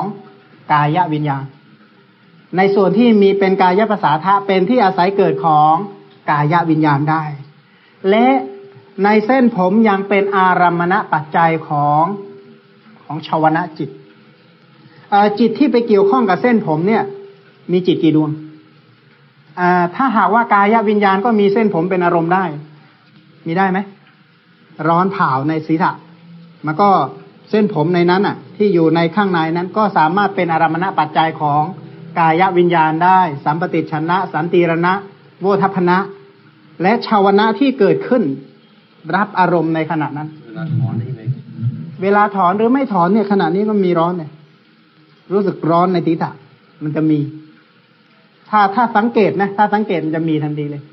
กายวิญญาณ ในส่วนที่มีเป็นกายภาษาทะเป็นที่อาศัยเกิดของกายวิญญาณได้ และในเส้นผมยังเป็นอารมมณปัจจัยของของชาวนะจิตจิตที่ไปเกี่ยวข้องกับเส้นผมเนี่ย มีจิตกี่ดวงถ้าหากว่ากายวิญญาณก็มีเส้นผมเป็นอารมณ์ได้ มีได้ไหม ร้อนเผาในศีรษะ มันก็เส้นผมในนั้นอะ ที่อยู่ในข้างในนั้นก็สามารถเป็นอารมณปัจจัยของกายวิญญาณได้ สัมปติชนะ สันติรณะ โวทัพนะ และชาวนะที่เกิดขึ้น รับอารมณ์ในขณะนั้น เวลาถอนนี่เวลาถอนหรือไม่ถอนเนี่ยขณะนี้ก็มีร้อนเนี่ย รู้สึกร้อนในศีรษะมันจะมี ถ้าถ้าสังเกตนะ ถ้าสังเกตมันจะมีทันทีเลย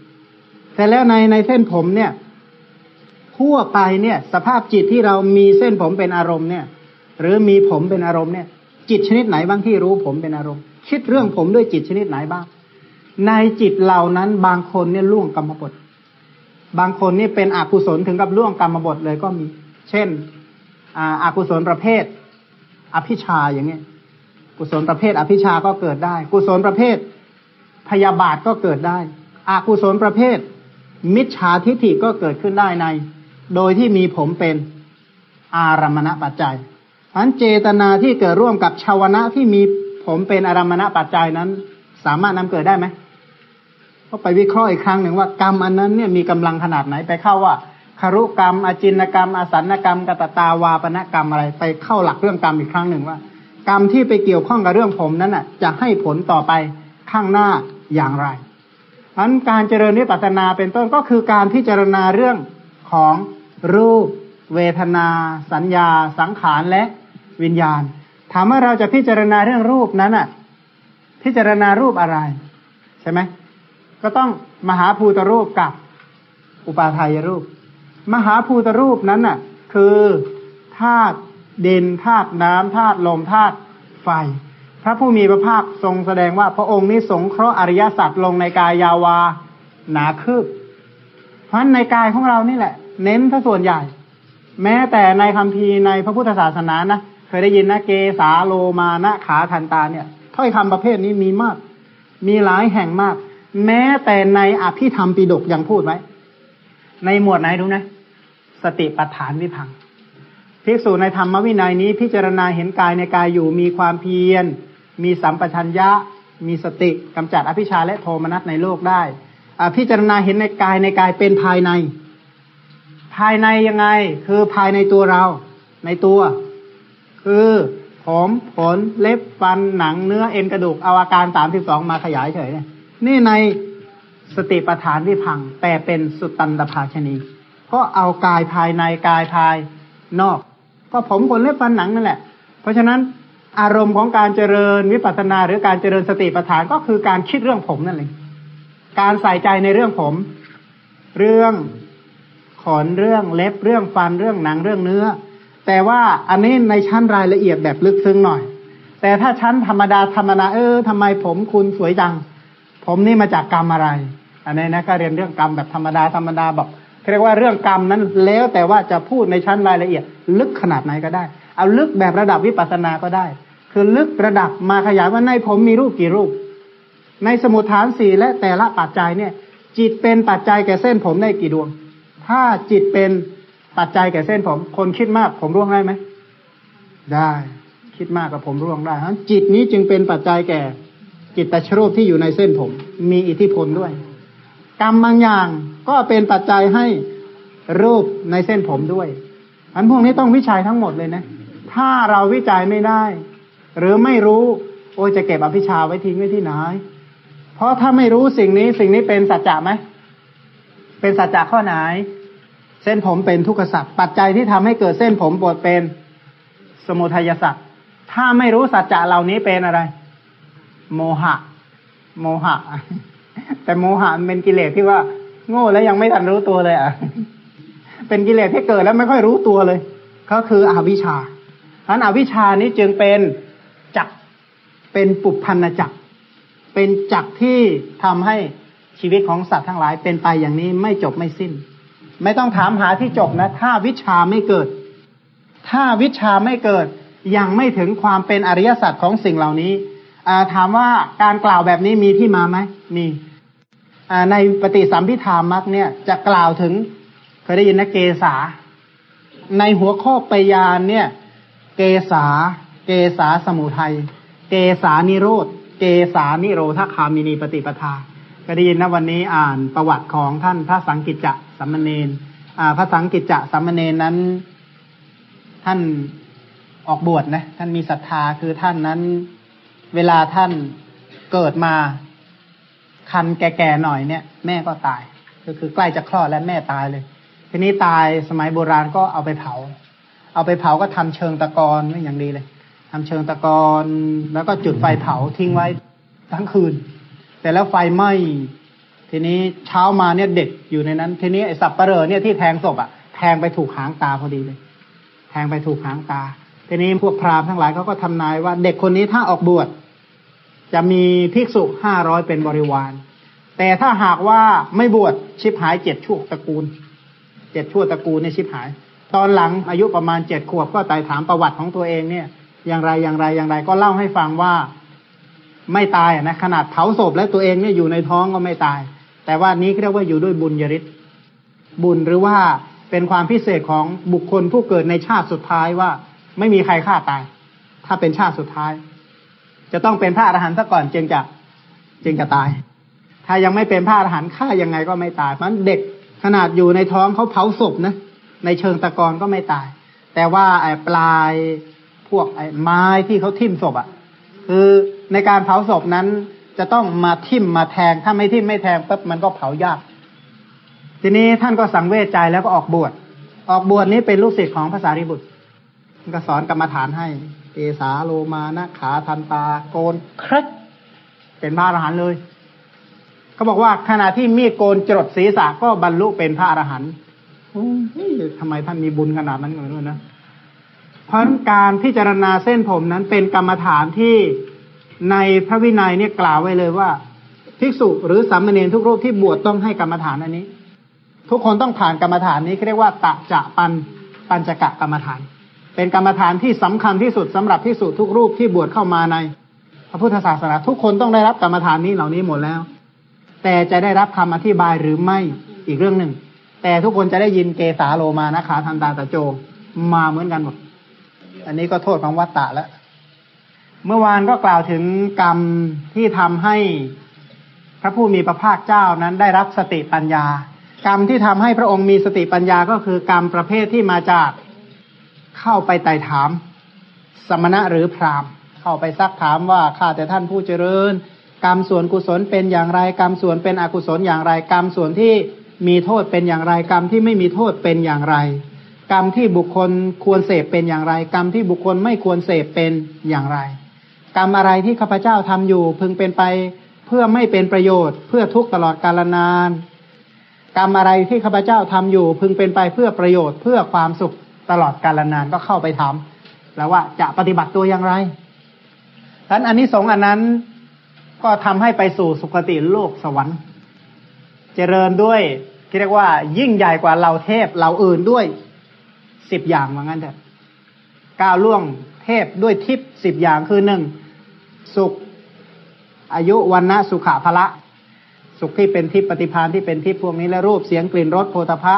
แต่แล้วในในเส้นผมเนี่ย ทั่วไปเนี่ย สภาพจิตที่เรามีเส้นผมเป็นอารมณ์เนี่ย หรือมีผมเป็นอารมณ์เนี่ย จิตชนิดไหนบ้างที่รู้ผมเป็นอารมณ์ คิดเรื่องผมด้วยจิตชนิดไหนบ้าง ในจิตเหล่านั้นบางคนเนี่ยล่วงกรรมบทบางคนนี่เป็นอกุศลถึงกับล่วงกรรมบทเลยก็มี เช่นอากุศลประเภท อภิชาอย่างเงี้ย กุศลประเภทอภิชาก็เกิดได้ กุศลประเภท พยาบาทก็เกิดได้อากุศลประเภท มิจฉาทิฏฐิก็เกิดขึ้นได้ใน โดยที่มีผมเป็นอารมณปัจจัยอันเจตนาที่เกิดร่วมกับชาวนะที่มีผมเป็นอารมณปัจจัยนั้น สามารถนำเกิดได้ไหมก็ไปวิเคราะห์อีกครั้งหนึ่งว่ากรรมอันนั้นเนี่ยมีกำลังขนาดไหนไปเข้าว่าคารุกรรม อจินกรรม อสันกรรมกตตาวาปณกรรมอะไร ไปเข้าหลักเรื่องกรรมอีกครั้งหนึ่งว่า กรรมที่ไปเกี่ยวข้องกับเรื่องผมนั้นอะ จะให้ผลต่อไปข้างหน้า อย่างไรอันการเจริญนิพพานาเป็นต้นก็คือการพิจารณาเรื่องของรูป เวทนา สัญญา สังขารและวิญญาณ ถามว่าเราจะพิจารณาเรื่องรูปนั้นอะ พิจารณารูปอะไร ใช่ไหมก็ต้องมหาภูตรูปกับอุปาทายรูป มหาภูตรูปนั้นน่ะ คือธาตุดินธาตุน้ำธาตุลมธาตุไฟ พระผู้มีพระภาคทรงแสดงว่าพระองค์นี้สงเคราะห์อริยสัจลงในกายยาวาหนาคืบเพราะในกายของเรานี่แหละ เน้นถ้าส่วนใหญ่ แม้แต่ในคำพีในพระพุทธศาสนานะเคยได้ยินนะเกสาโลมานะขาทันตาเนี่ยถ้อยคำประเภทนี้มีมาก มีหลายแห่งมาก แม้แต่ในอภิธรรมปิดกยังพูดไว้ ในหมวดไหนรู้นะ สติปัฏฐานวิพังภิกษุในธรรมวินัยนี้พิจารณาเห็นกายในกายอยู่มีความเพียร มีสัมปชัญญะ มีสติกำจัดอภิชาและโทมนัสในโลกได้พิจารณาเห็นในกายในกายเป็นภายใน ภายในยังไง คือภายในตัวเรา ในตัว คือผมขนเล็บฟันหนังเนื้อเอ็นกระดูกเอาอาการสามสิบสองมาขยายเฉยนี่ในสติปัฏฐานวิพัง แต่เป็นสุตตันตภาชนีเพราะเอากายภายในกายภายนอก ก็ผมขนเล็บฟันหนังนั่นแหละ เพราะฉะนั้น อารมณ์ของการเจริญวิปัสสนาหรือการเจริญสติปัฏฐานก็คือการคิดเรื่องผมนั่นเองการใส่ใจในเรื่องผม เรื่องขนเรื่องเล็บเรื่องฟันเรื่องหนังเรื่องเนื้อ แต่ว่าอันนี้ในชั้นรายละเอียดแบบลึกซึ้งหน่อย แต่ถ้าชั้นธรรมดาธรรมดาเออทำไมผมคุณสวยจัง ผมนี่มาจากกรรมอะไร อันนี้นะก็เรียนเรื่องกรรมแบบธรรมดาธรรมดาบอกเรียกว่าเรื่องกรรมนั้นแล้วแต่ว่าจะพูดในชั้นรายละเอียด ลึกขนาดไหนก็ได้ เอาลึกแบบระดับวิปัสสนาก็ได้ คือลึกระดับมาขยายว่าในผมมีรูปกี่รูป ในสมุทฐานสี่และแต่ละปัจจัยเนี่ย จิตเป็นปัจจัยแก่เส้นผมได้กี่ดวง ถ้าจิตเป็นปัจจัยแก่เส้นผม คนคิดมากผมร่วงได้ไหมได้คิดมากกับผมร่วงได้จิตนี้จึงเป็นปัจจัยแก่จิตตชรูปที่อยู่ในเส้นผม มีอิทธิพลด้วย กรรมบางอย่างก็เป็นปัจจัยให้รูปในเส้นผมด้วย อันพวกนี้ต้องวิจัยทั้งหมดเลยนะ ถ้าเราวิจัยไม่ได้ หรือไม่รู้ โอ้จะเก็บอภิชาไว้ทิ้งไว้ที่ไหน เพราะถ้าไม่รู้สิ่งนี้สิ่งนี้เป็นสัจจะไหม เป็นสัจจะข้อไหน เส้นผมเป็นทุกขสัจปัจจัยที่ทำให้เกิดเส้นผมปวดเป็นสมุทัยสัจถ้าไม่รู้สัจจะเหล่านี้เป็นอะไร โมหะ โมหะ แต่โมหะเป็นกิเลสที่ว่า โง่แล้วยังไม่ทันรู้ตัวเลยอะเป็นกิเลสที่เกิดแล้วไม่ค่อยรู้ตัวเลย ก็คืออวิชชาฉะนั้นอวิชชานี้จึงเป็น จักเป็นปุพันจักเป็นจักที่ทำให้ชีวิตของสัตว์ทั้งหลายเป็นไปอย่างนี้ไม่จบไม่สิ้น ไม่ต้องถามหาที่จบนะ ถ้าวิชาไม่เกิด ถ้าวิชาไม่เกิด ยังไม่ถึงความเป็นอริยสัจของสิ่งเหล่านี้ถามว่าการกล่าวแบบนี้มีที่มาไหมมีในปฏิสัมพิธามักเนี่ยจะกล่าวถึงเคยได้ยินนะเกษาในหัวข้อปยานเนี่ย เกษา เกษาสมุทัย เกษานิโรธ เกษานิโรธคามินีปฏิปทา ก็ได้ยินนะวันนี้อ่านประวัติของท่านพระสังกิจจะสัมมเนนพระสังกิจจะสัมมเนนนั้น ท่านออกบวชนะ ท่านมีศรัทธาคือท่านนั้น เวลาท่านเกิดมาคันแก่ๆหน่อยเนี่ย แม่ก็ตาย ก็คือใกล้จะคลอดและแม่ตายเลย ทีนี้ตายสมัยโบราณก็เอาไปเผา เอาไปเผาก็ทำเชิงตะกอนไม่อย่างดีเลย ทำเชิงตะกอนแล้วก็จุดไฟเผาทิ้งไว้ทั้งคืน แต่แล้วไฟไหม้ทีนี้เช้ามาเนี่ยเด็กอยู่ในนั้น ทีนี้ไอ้สับปะเรอเนี่ยที่แทงศพอะแทงไปถูกหางตาพอดีเลย แทงไปถูกหางตา ทีนี้พวกพราหมณ์ทั้งหลายเขาก็ทำนายว่า เด็กคนนี้ถ้าออกบวชจะมีภิกษุห้าร้อยเป็นบริวาร แต่ถ้าหากว่าไม่บวชชิบหายเจ็ดชั่วตระกูลเจ็ดชั่วตระกูลเนี่ยชิบหาย ตอนหลังอายุประมาณเจ็ดขวบก็ไต่ถามประวัติของตัวเองเนี่ย อย่างไรอย่างไรอย่างไร ก็เล่าให้ฟังว่าไม่ตายนะขนาดเผาศพแล้วตัวเองเนี่ยอยู่ในท้องก็ไม่ตาย แต่ว่านี้เรียกว่าอยู่ด้วยบุญยริศบุญหรือว่าเป็นความพิเศษของบุคคลผู้เกิดในชาติสุดท้ายว่า ไม่มีใครฆ่าตาย ถ้าเป็นชาติสุดท้าย จะต้องเป็นพระอรหันต์ซะก่อนจึงจะจึงจะตาย ถ้ายังไม่เป็นพระอรหันต์ฆ่ายังไงก็ไม่ตายเพราะเด็กขนาดอยู่ในท้องเขาเผาศพนะในเชิงตะกอนก็ไม่ตาย แต่ว่าไอ้ปลาย พวกไอ้ไม้ที่เขาทิ่มศพอะ่ะ คือในการเผาศพนั้นจะต้องมาทิ่มมาแทง ถ้าไม่ทิ่มไม่แทงปุ๊บมันก็เผายาก ทีนี้ท่านก็สังเวชใจแล้วก็ออกบวช ออกบวชนี้เป็นลูกศิษย์ของพระสารีบุตรก็สอนกรรมฐานให้ เอสาโลมานะขาทันตาโกนครัดเป็นพระอรหันต์เลย เขาบอกว่าขณะที่มีดโกนจรดศีรษะก็บรรลุเป็นพระอรหันต์ทำไมท่านมีบุญขนาดนั้นเลยนะ เพราะการพิจารณาเส้นผมนั้นเป็นกรรมฐานที่ในพระวินัยเนี่ยกล่าวไว้เลยว่า ภิกษุหรือสามเณรทุกรูปที่บวชต้องให้กรรมฐานอันนี้ ทุกคนต้องผ่านกรรมฐานนี้เรียกว่าตะจะปันปัญจกะกรรมฐาน เป็นกรรมฐานที่สำคัญที่สุดสำหรับภิกษุทุกรูปที่บวชเข้ามาในพระพุทธศาสนาทุกคนต้องได้รับกรรมฐานนี้เหล่านี้หมดแล้ว แต่จะได้รับคำอธิบายหรือไม่อีกเรื่องหนึ่ง แต่ทุกคนจะได้ยินเกสาโลมานะขาทันตาตะโจมาเหมือนกันหมด อันนี้ก็โทษของวัตตะแล้ว เมื่อวานก็กล่าวถึงกรรมที่ทำให้พระผู้มีพระภาคเจ้านั้นได้รับสติปัญญา กรรมที่ทำให้พระองค์มีสติปัญญาก็คือกรรมประเภทที่มาจากเข้าไปไต่ถาม สมณะหรือพราหมณ์ เข้าไปซักถามว่าข้าแต่ท่านผู้เจริญ กรรมส่วนกุศลเป็นอย่างไร กรรมส่วนเป็นอกุศลอย่างไร กรรมส่วนที่มีโทษเป็นอย่างไร กรรมที่ไม่มีโทษเป็นอย่างไร กรรมที่บุคคลควรเสพเป็นอย่างไร กรรมที่บุคคลไม่ควรเสพเป็นอย่างไร กรรมอะไรที่ข้าพเจ้าทำอยู่ พึงเป็นไปเพื่อไม่เป็นประโยชน์ เพื่อทุกตลอดกาลนาน กรรมอะไรที่ข้าพเจ้าทำอยู่ พึงเป็นไปเพื่อประโยชน์ เพื่อความสุขตลอดกาลนานก็เข้าไปทำแล้วว่าจะปฏิบัติตัวอย่างไรท่านอันนี้สงอันนั้นก็ทำให้ไปสู่สุคติโลกสวรรค์ เจริญด้วยเรียกว่ายิ่งใหญ่กว่าเราเทพเราอื่นด้วย สิบอย่างว่างั้นเถอะก้าวล่วงเทพด้วยทิพสิบอย่างคือหนึ่งสุข อายุวันนะสุขะพละ สุขที่เป็นทิพปฏิพานที่เป็นทิพพวกนี้และรูปเสียงกลิ่นรสโพธพะ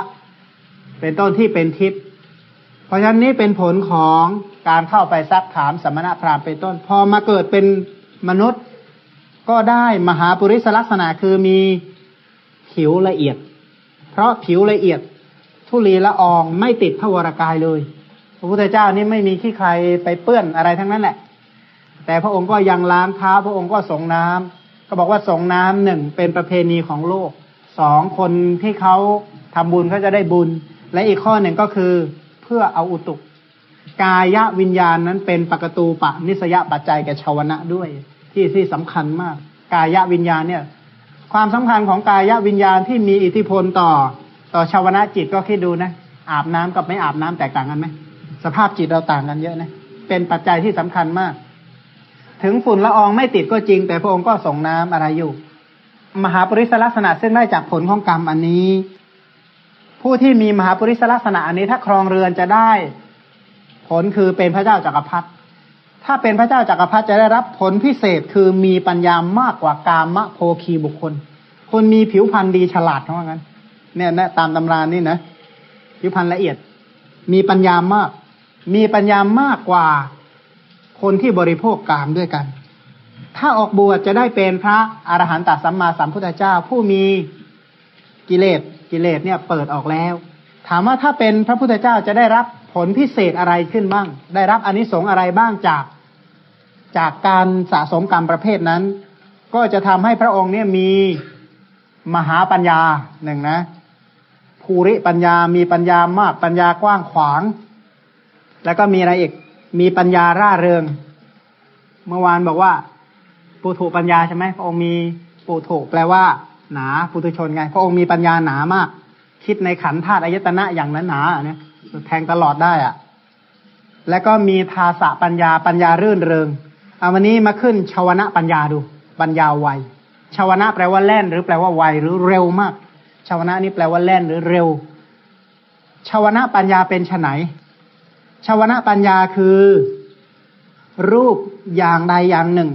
เป็นต้นที่เป็นทิพเพราะฉะนั้นนี้เป็นผลของการเข้าไปซักถามสมณะพราหมณ์เป็นต้น พอมาเกิดเป็นมนุษย์ก็ได้มหาปุริสลักษณะคือมีผิวละเอียด เพราะผิวละเอียด ทุลีละอองไม่ติดพระวรากายเลย พระพุทธเจ้านี่ไม่มีขี้ใครไปเปื้อนอะไรทั้งนั้นแหละ แต่พระองค์ก็ยังล้างเท้าพระองค์ก็ส่งน้ำก็บอกว่าส่งน้ำหนึ่งเป็นประเพณีของโลกสองคนที่เขาทำบุญเขาจะได้บุญ และอีกข้อหนึ่งก็คือเพื่อเอาอุตุกายวิญญาณนั้นเป็นปกตูปะนิสยปัจจัยแก่ชาวนะด้วย ที่ที่สำคัญมาก กายวิญญาณเนี่ย ความสำคัญของกายวิญญาณที่มีอิทธิพลต่อ ต่อชาวนะจิตก็คิดดูนะอาบน้ำกับไม่อาบน้ำแตกต่างกันไหมสภาพจิตเราต่างกันเยอะนะเป็นปัจจัยที่สำคัญมาก ถึงฝุ่นละอองไม่ติดก็จริง แต่พระองค์ก็ส่งน้ำอะไรอยู่ มหาปริศลักษณะซึ่งได้จากผลของกรรมอันนี้ ผู้ที่มีมหาปริศลักษณะอันนี้ถ้าครองเรือนจะได้ ผลคือเป็นพระเจ้าจากักรพรรดิถ้าเป็นพระเจ้าจากักรพรรดิจะได้รับผลพิเศษคือมีปัญญามากกว่ากามะโพคีบุคคล คนมีผิวพรรณดีฉลาดเท่านั้น เนี่ยนะตามตำรานี่นะผิวพรรณละเอียด มีปัญญามาก มีปัญญามากกว่าคนที่บริโภคกามด้วยกัน ถ้าออกบวชจะได้เป็นพระอรหันตสัมมาสัมพุทธเจ้า ผู้มีกิเลสกิเลสเนี่ยเปิดออกแล้ว ถามว่าถ้าเป็นพระพุทธเจ้าจะได้รับผลพิเศษอะไรขึ้นบ้าง ได้รับอนนิสงส์อะไรบ้างจากจากการสะสมกรรมประเภทนั้น ก็จะทำให้พระองค์เนี่ยมีมหาปัญญาหนึ่งนะ ภูริปัญญามีปัญญามากปัญญากว้างขวาง แล้วก็มีอะไรอีก มีปัญญาร่าเริง เมื่อวานบอกว่าปุถุปัญญาใช่ไหมพระองค์มีปุถุแปลว่า หนาปุถุชนไง พระองค์มีปัญญาหนามาก คิดในขันธาตุอายตนะอย่างนั้นหนาเนี่ยแทงตลอดได้อะแล้วก็มีทาสะปัญญาปัญญารื่นเริงเอาวันนี้มาขึ้นชาวนะปัญญาดู ปัญญาไวชาวนะแปลว่าแล่น หรือแปลว่าไวหรือเร็วมาก ชาวนะนี่แปลว่าแล่นหรือเร็ว ชาวนะปัญญาเป็นไนชาวนะปัญญาคือ รูปอย่างใดอย่างหนึ่ง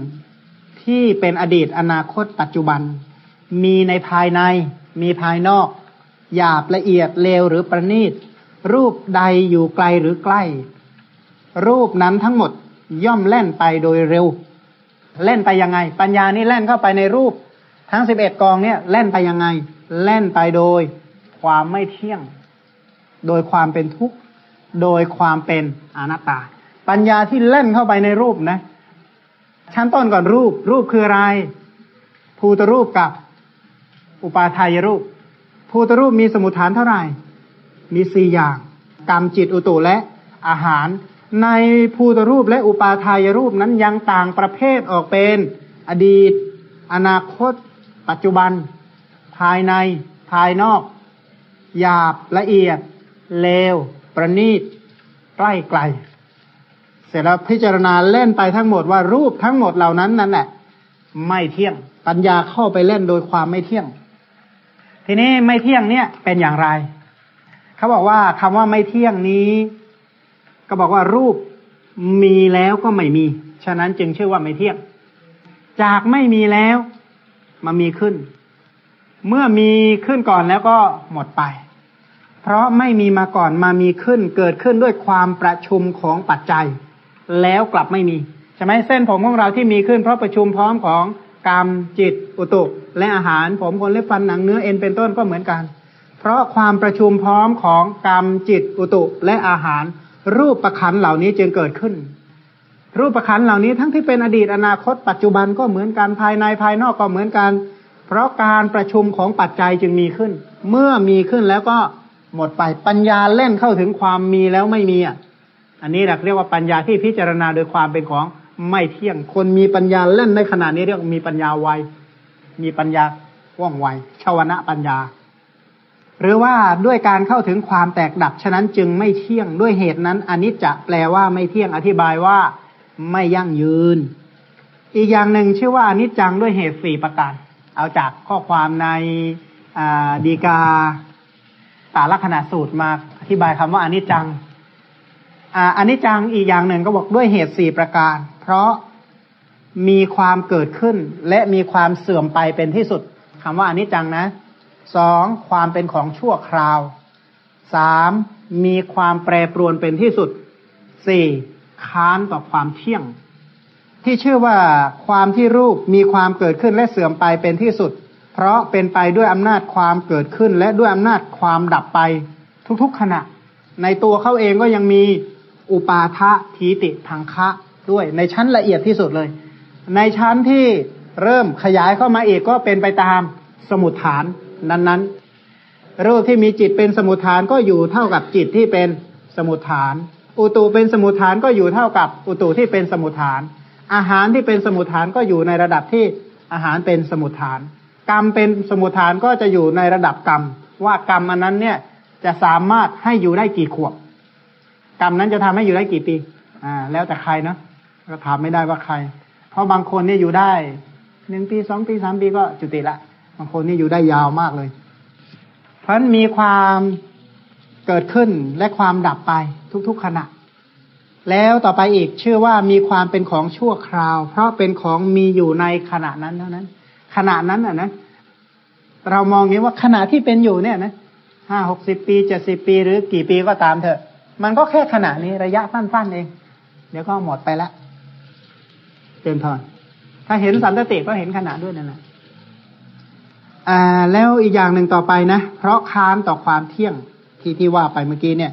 ที่เป็นอดีตอนาคตปัจจุบัน มีในภายใน มีภายนอก หยาบละเอียดเลวหรือประณีต รูปใดอยู่ไกลหรือใกล้ รูปนั้นทั้งหมดย่อมแล่นไปโดยเร็ว เล่นไปยังไง ปัญญานี่แล่นเข้าไปในรูป ทั้งสิบเอ็ดกองเนี่ยเล่นไปยังไง เล่นไปโดยความไม่เที่ยง โดยความเป็นทุกข์ โดยความเป็นอนัตตา ปัญญาที่เล่นเข้าไปในรูปนะ ชั้นต้นก่อนรูป รูปคืออะไร ภูตรูปกับ อุปาทายรูป ภูตรูปมีสมุทฐานเท่าไหร่ มีสี่อย่าง กรรมจิตอุตุและอาหาร ในภูตรูปและอุปาทายรูปนั้นยังต่างประเภทออกเป็น อดีต อนาคต ปัจจุบัน ภายใน ภายนอก หยาบละเอียด เลว ประณีตใกล้ไกล เสร็จแล้วพิจารณาเล่นไปทั้งหมดว่ารูปทั้งหมดเหล่านั้นนั่นแหละไม่เที่ยง ปัญญาเข้าไปเล่นโดยความไม่เที่ยง ทีนี้ไม่เที่ยงเนี่ยเป็นอย่างไร เขาบอกว่าคำว่าไม่เที่ยงนี้ ก็บอกว่ารูปมีแล้วก็ไม่มี ฉะนั้นจึงชื่อว่าไม่เที่ยง จากไม่มีแล้วมามีขึ้น เมื่อมีขึ้นก่อนแล้วก็หมดไป เพราะไม่มีมาก่อนมามีขึ้น เกิดขึ้นด้วยความประชุมของปัจจัย แล้วกลับไม่มีใช่ไหมเส้นผมของเราที่มีขึ้น เพราะประชุมพร้อมของกรรมจิตอุตุ และอาหารผมคนเล็บฟันหนังเนื้อเอ็นเป็นต้นก็เหมือนกัน เพราะความประชุมพร้อมของกรรมจิตอุตุและอาหาร รูปประคันเหล่านี้จึงเกิดขึ้น รูปประคันเหล่านี้ทั้งที่เป็นอดีตอนาคต ปัจจุบันก็เหมือนกันภายในภายนอกก็เหมือนกัน เพราะการประชุมของปัจจัยจึงมีขึ้น เมื่อมีขึ้นแล้วก็หมดไปปัญญาเล่นเข้าถึงความมีแล้วไม่มีอะอันนี้เรียกว่าปัญญาที่พิจารณาโดยความเป็นของไม่เที่ยง คนมีปัญญาเล่นในขณะนี้เรียกมีปัญญาไวมีปัญญาว่องไวชาวนะปัญญา หรือว่าด้วยการเข้าถึงความแตกดับ ฉะนั้นจึงไม่เที่ยงด้วยเหตุนั้นอนิจจะแปลว่าไม่เที่ยงอธิบายว่าไม่ยั่งยืน อีกอย่างหนึ่งชื่อว่าอนิจจังด้วยเหตุสี่ประการ เอาจากข้อความในดีกาตาลักษณะสูตรมาอธิบายคำว่าอนิจจังอนิจจังอีกอย่างหนึ่งก็บอกด้วยเหตุสี่ประการ เพราะมีความเกิดขึ้น และมีความเสื่อมไปเป็นที่สุดคำว่าอนิจจังนะสองความเป็นของชั่วคราวสามมีความแปรปรวนเป็นที่สุดสี่ค้านต่อความเที่ยง ที่ชื่อว่าความที่รูปมีความเกิดขึ้นและเสื่อมไปเป็นที่สุด เพราะเป็นไปด้วยอำนาจความเกิดขึ้น และด้วยอำนาจความดับไปทุกๆขณะ ในตัวเขาเองก็ยังมีอุปาทะทีติทังคะด้วยในชั้นละเอียดที่สุดเลย ในชั้นที่เริ่มขยายเข้ามาอีกก็เป็นไปตามสมุดฐานนั้นๆ รูปที่มีจิตเป็นสมุดฐานก็อยู่เท่ากับจิตที่เป็นสมุดฐาน อุตุเป็นสมุดฐานก็อยู่เท่ากับอุตุที่เป็นสมุดฐาน อาหารที่เป็นสมุดฐานก็อยู่ในระดับที่อาหารเป็นสมุดฐาน กรรมเป็นสมุดฐานก็จะอยู่ในระดับกรรม ว่ากรรมอันนั้นเนี่ยจะสามารถให้อยู่ได้กี่ขวบกรรมนั้นจะทำให้อยู่ได้กี่ปีอ่าแล้วแต่ใครนะก็ถามไม่ได้ว่าใคร เพราะบางคนเนี่ยอยู่ได้หนึ่งปีสองปีสามปีก็จุติละ บางคนนี่อยู่ได้ยาวมากเลย เพราะนั้นมีความเกิดขึ้นและความดับไปทุกๆขณะ แล้วต่อไปอีกเชื่อว่ามีความเป็นของชั่วคราว เพราะเป็นของมีอยู่ในขณะนั้นเท่านั้น ขณะนั้นอะนะ เรามองงี้ว่าขณะที่เป็นอยู่เนี่ยนะห้าหกสิบปีเจ็ดสิบปี หรือกี่ปีก็ตามเถอะ มันก็แค่ขณะนี้ระยะสั้นๆเอง เดี๋ยวก็หมดไปแล้วเต็มทอนถ้าเห็นสันตติก็เห็นขณะด้วยนั่นแหละอ่า แล้วอีกอย่างหนึ่งต่อไปนะ เพราะค้านต่อความเที่ยงที่ที่ว่าไปเมื่อกี้เนี่ย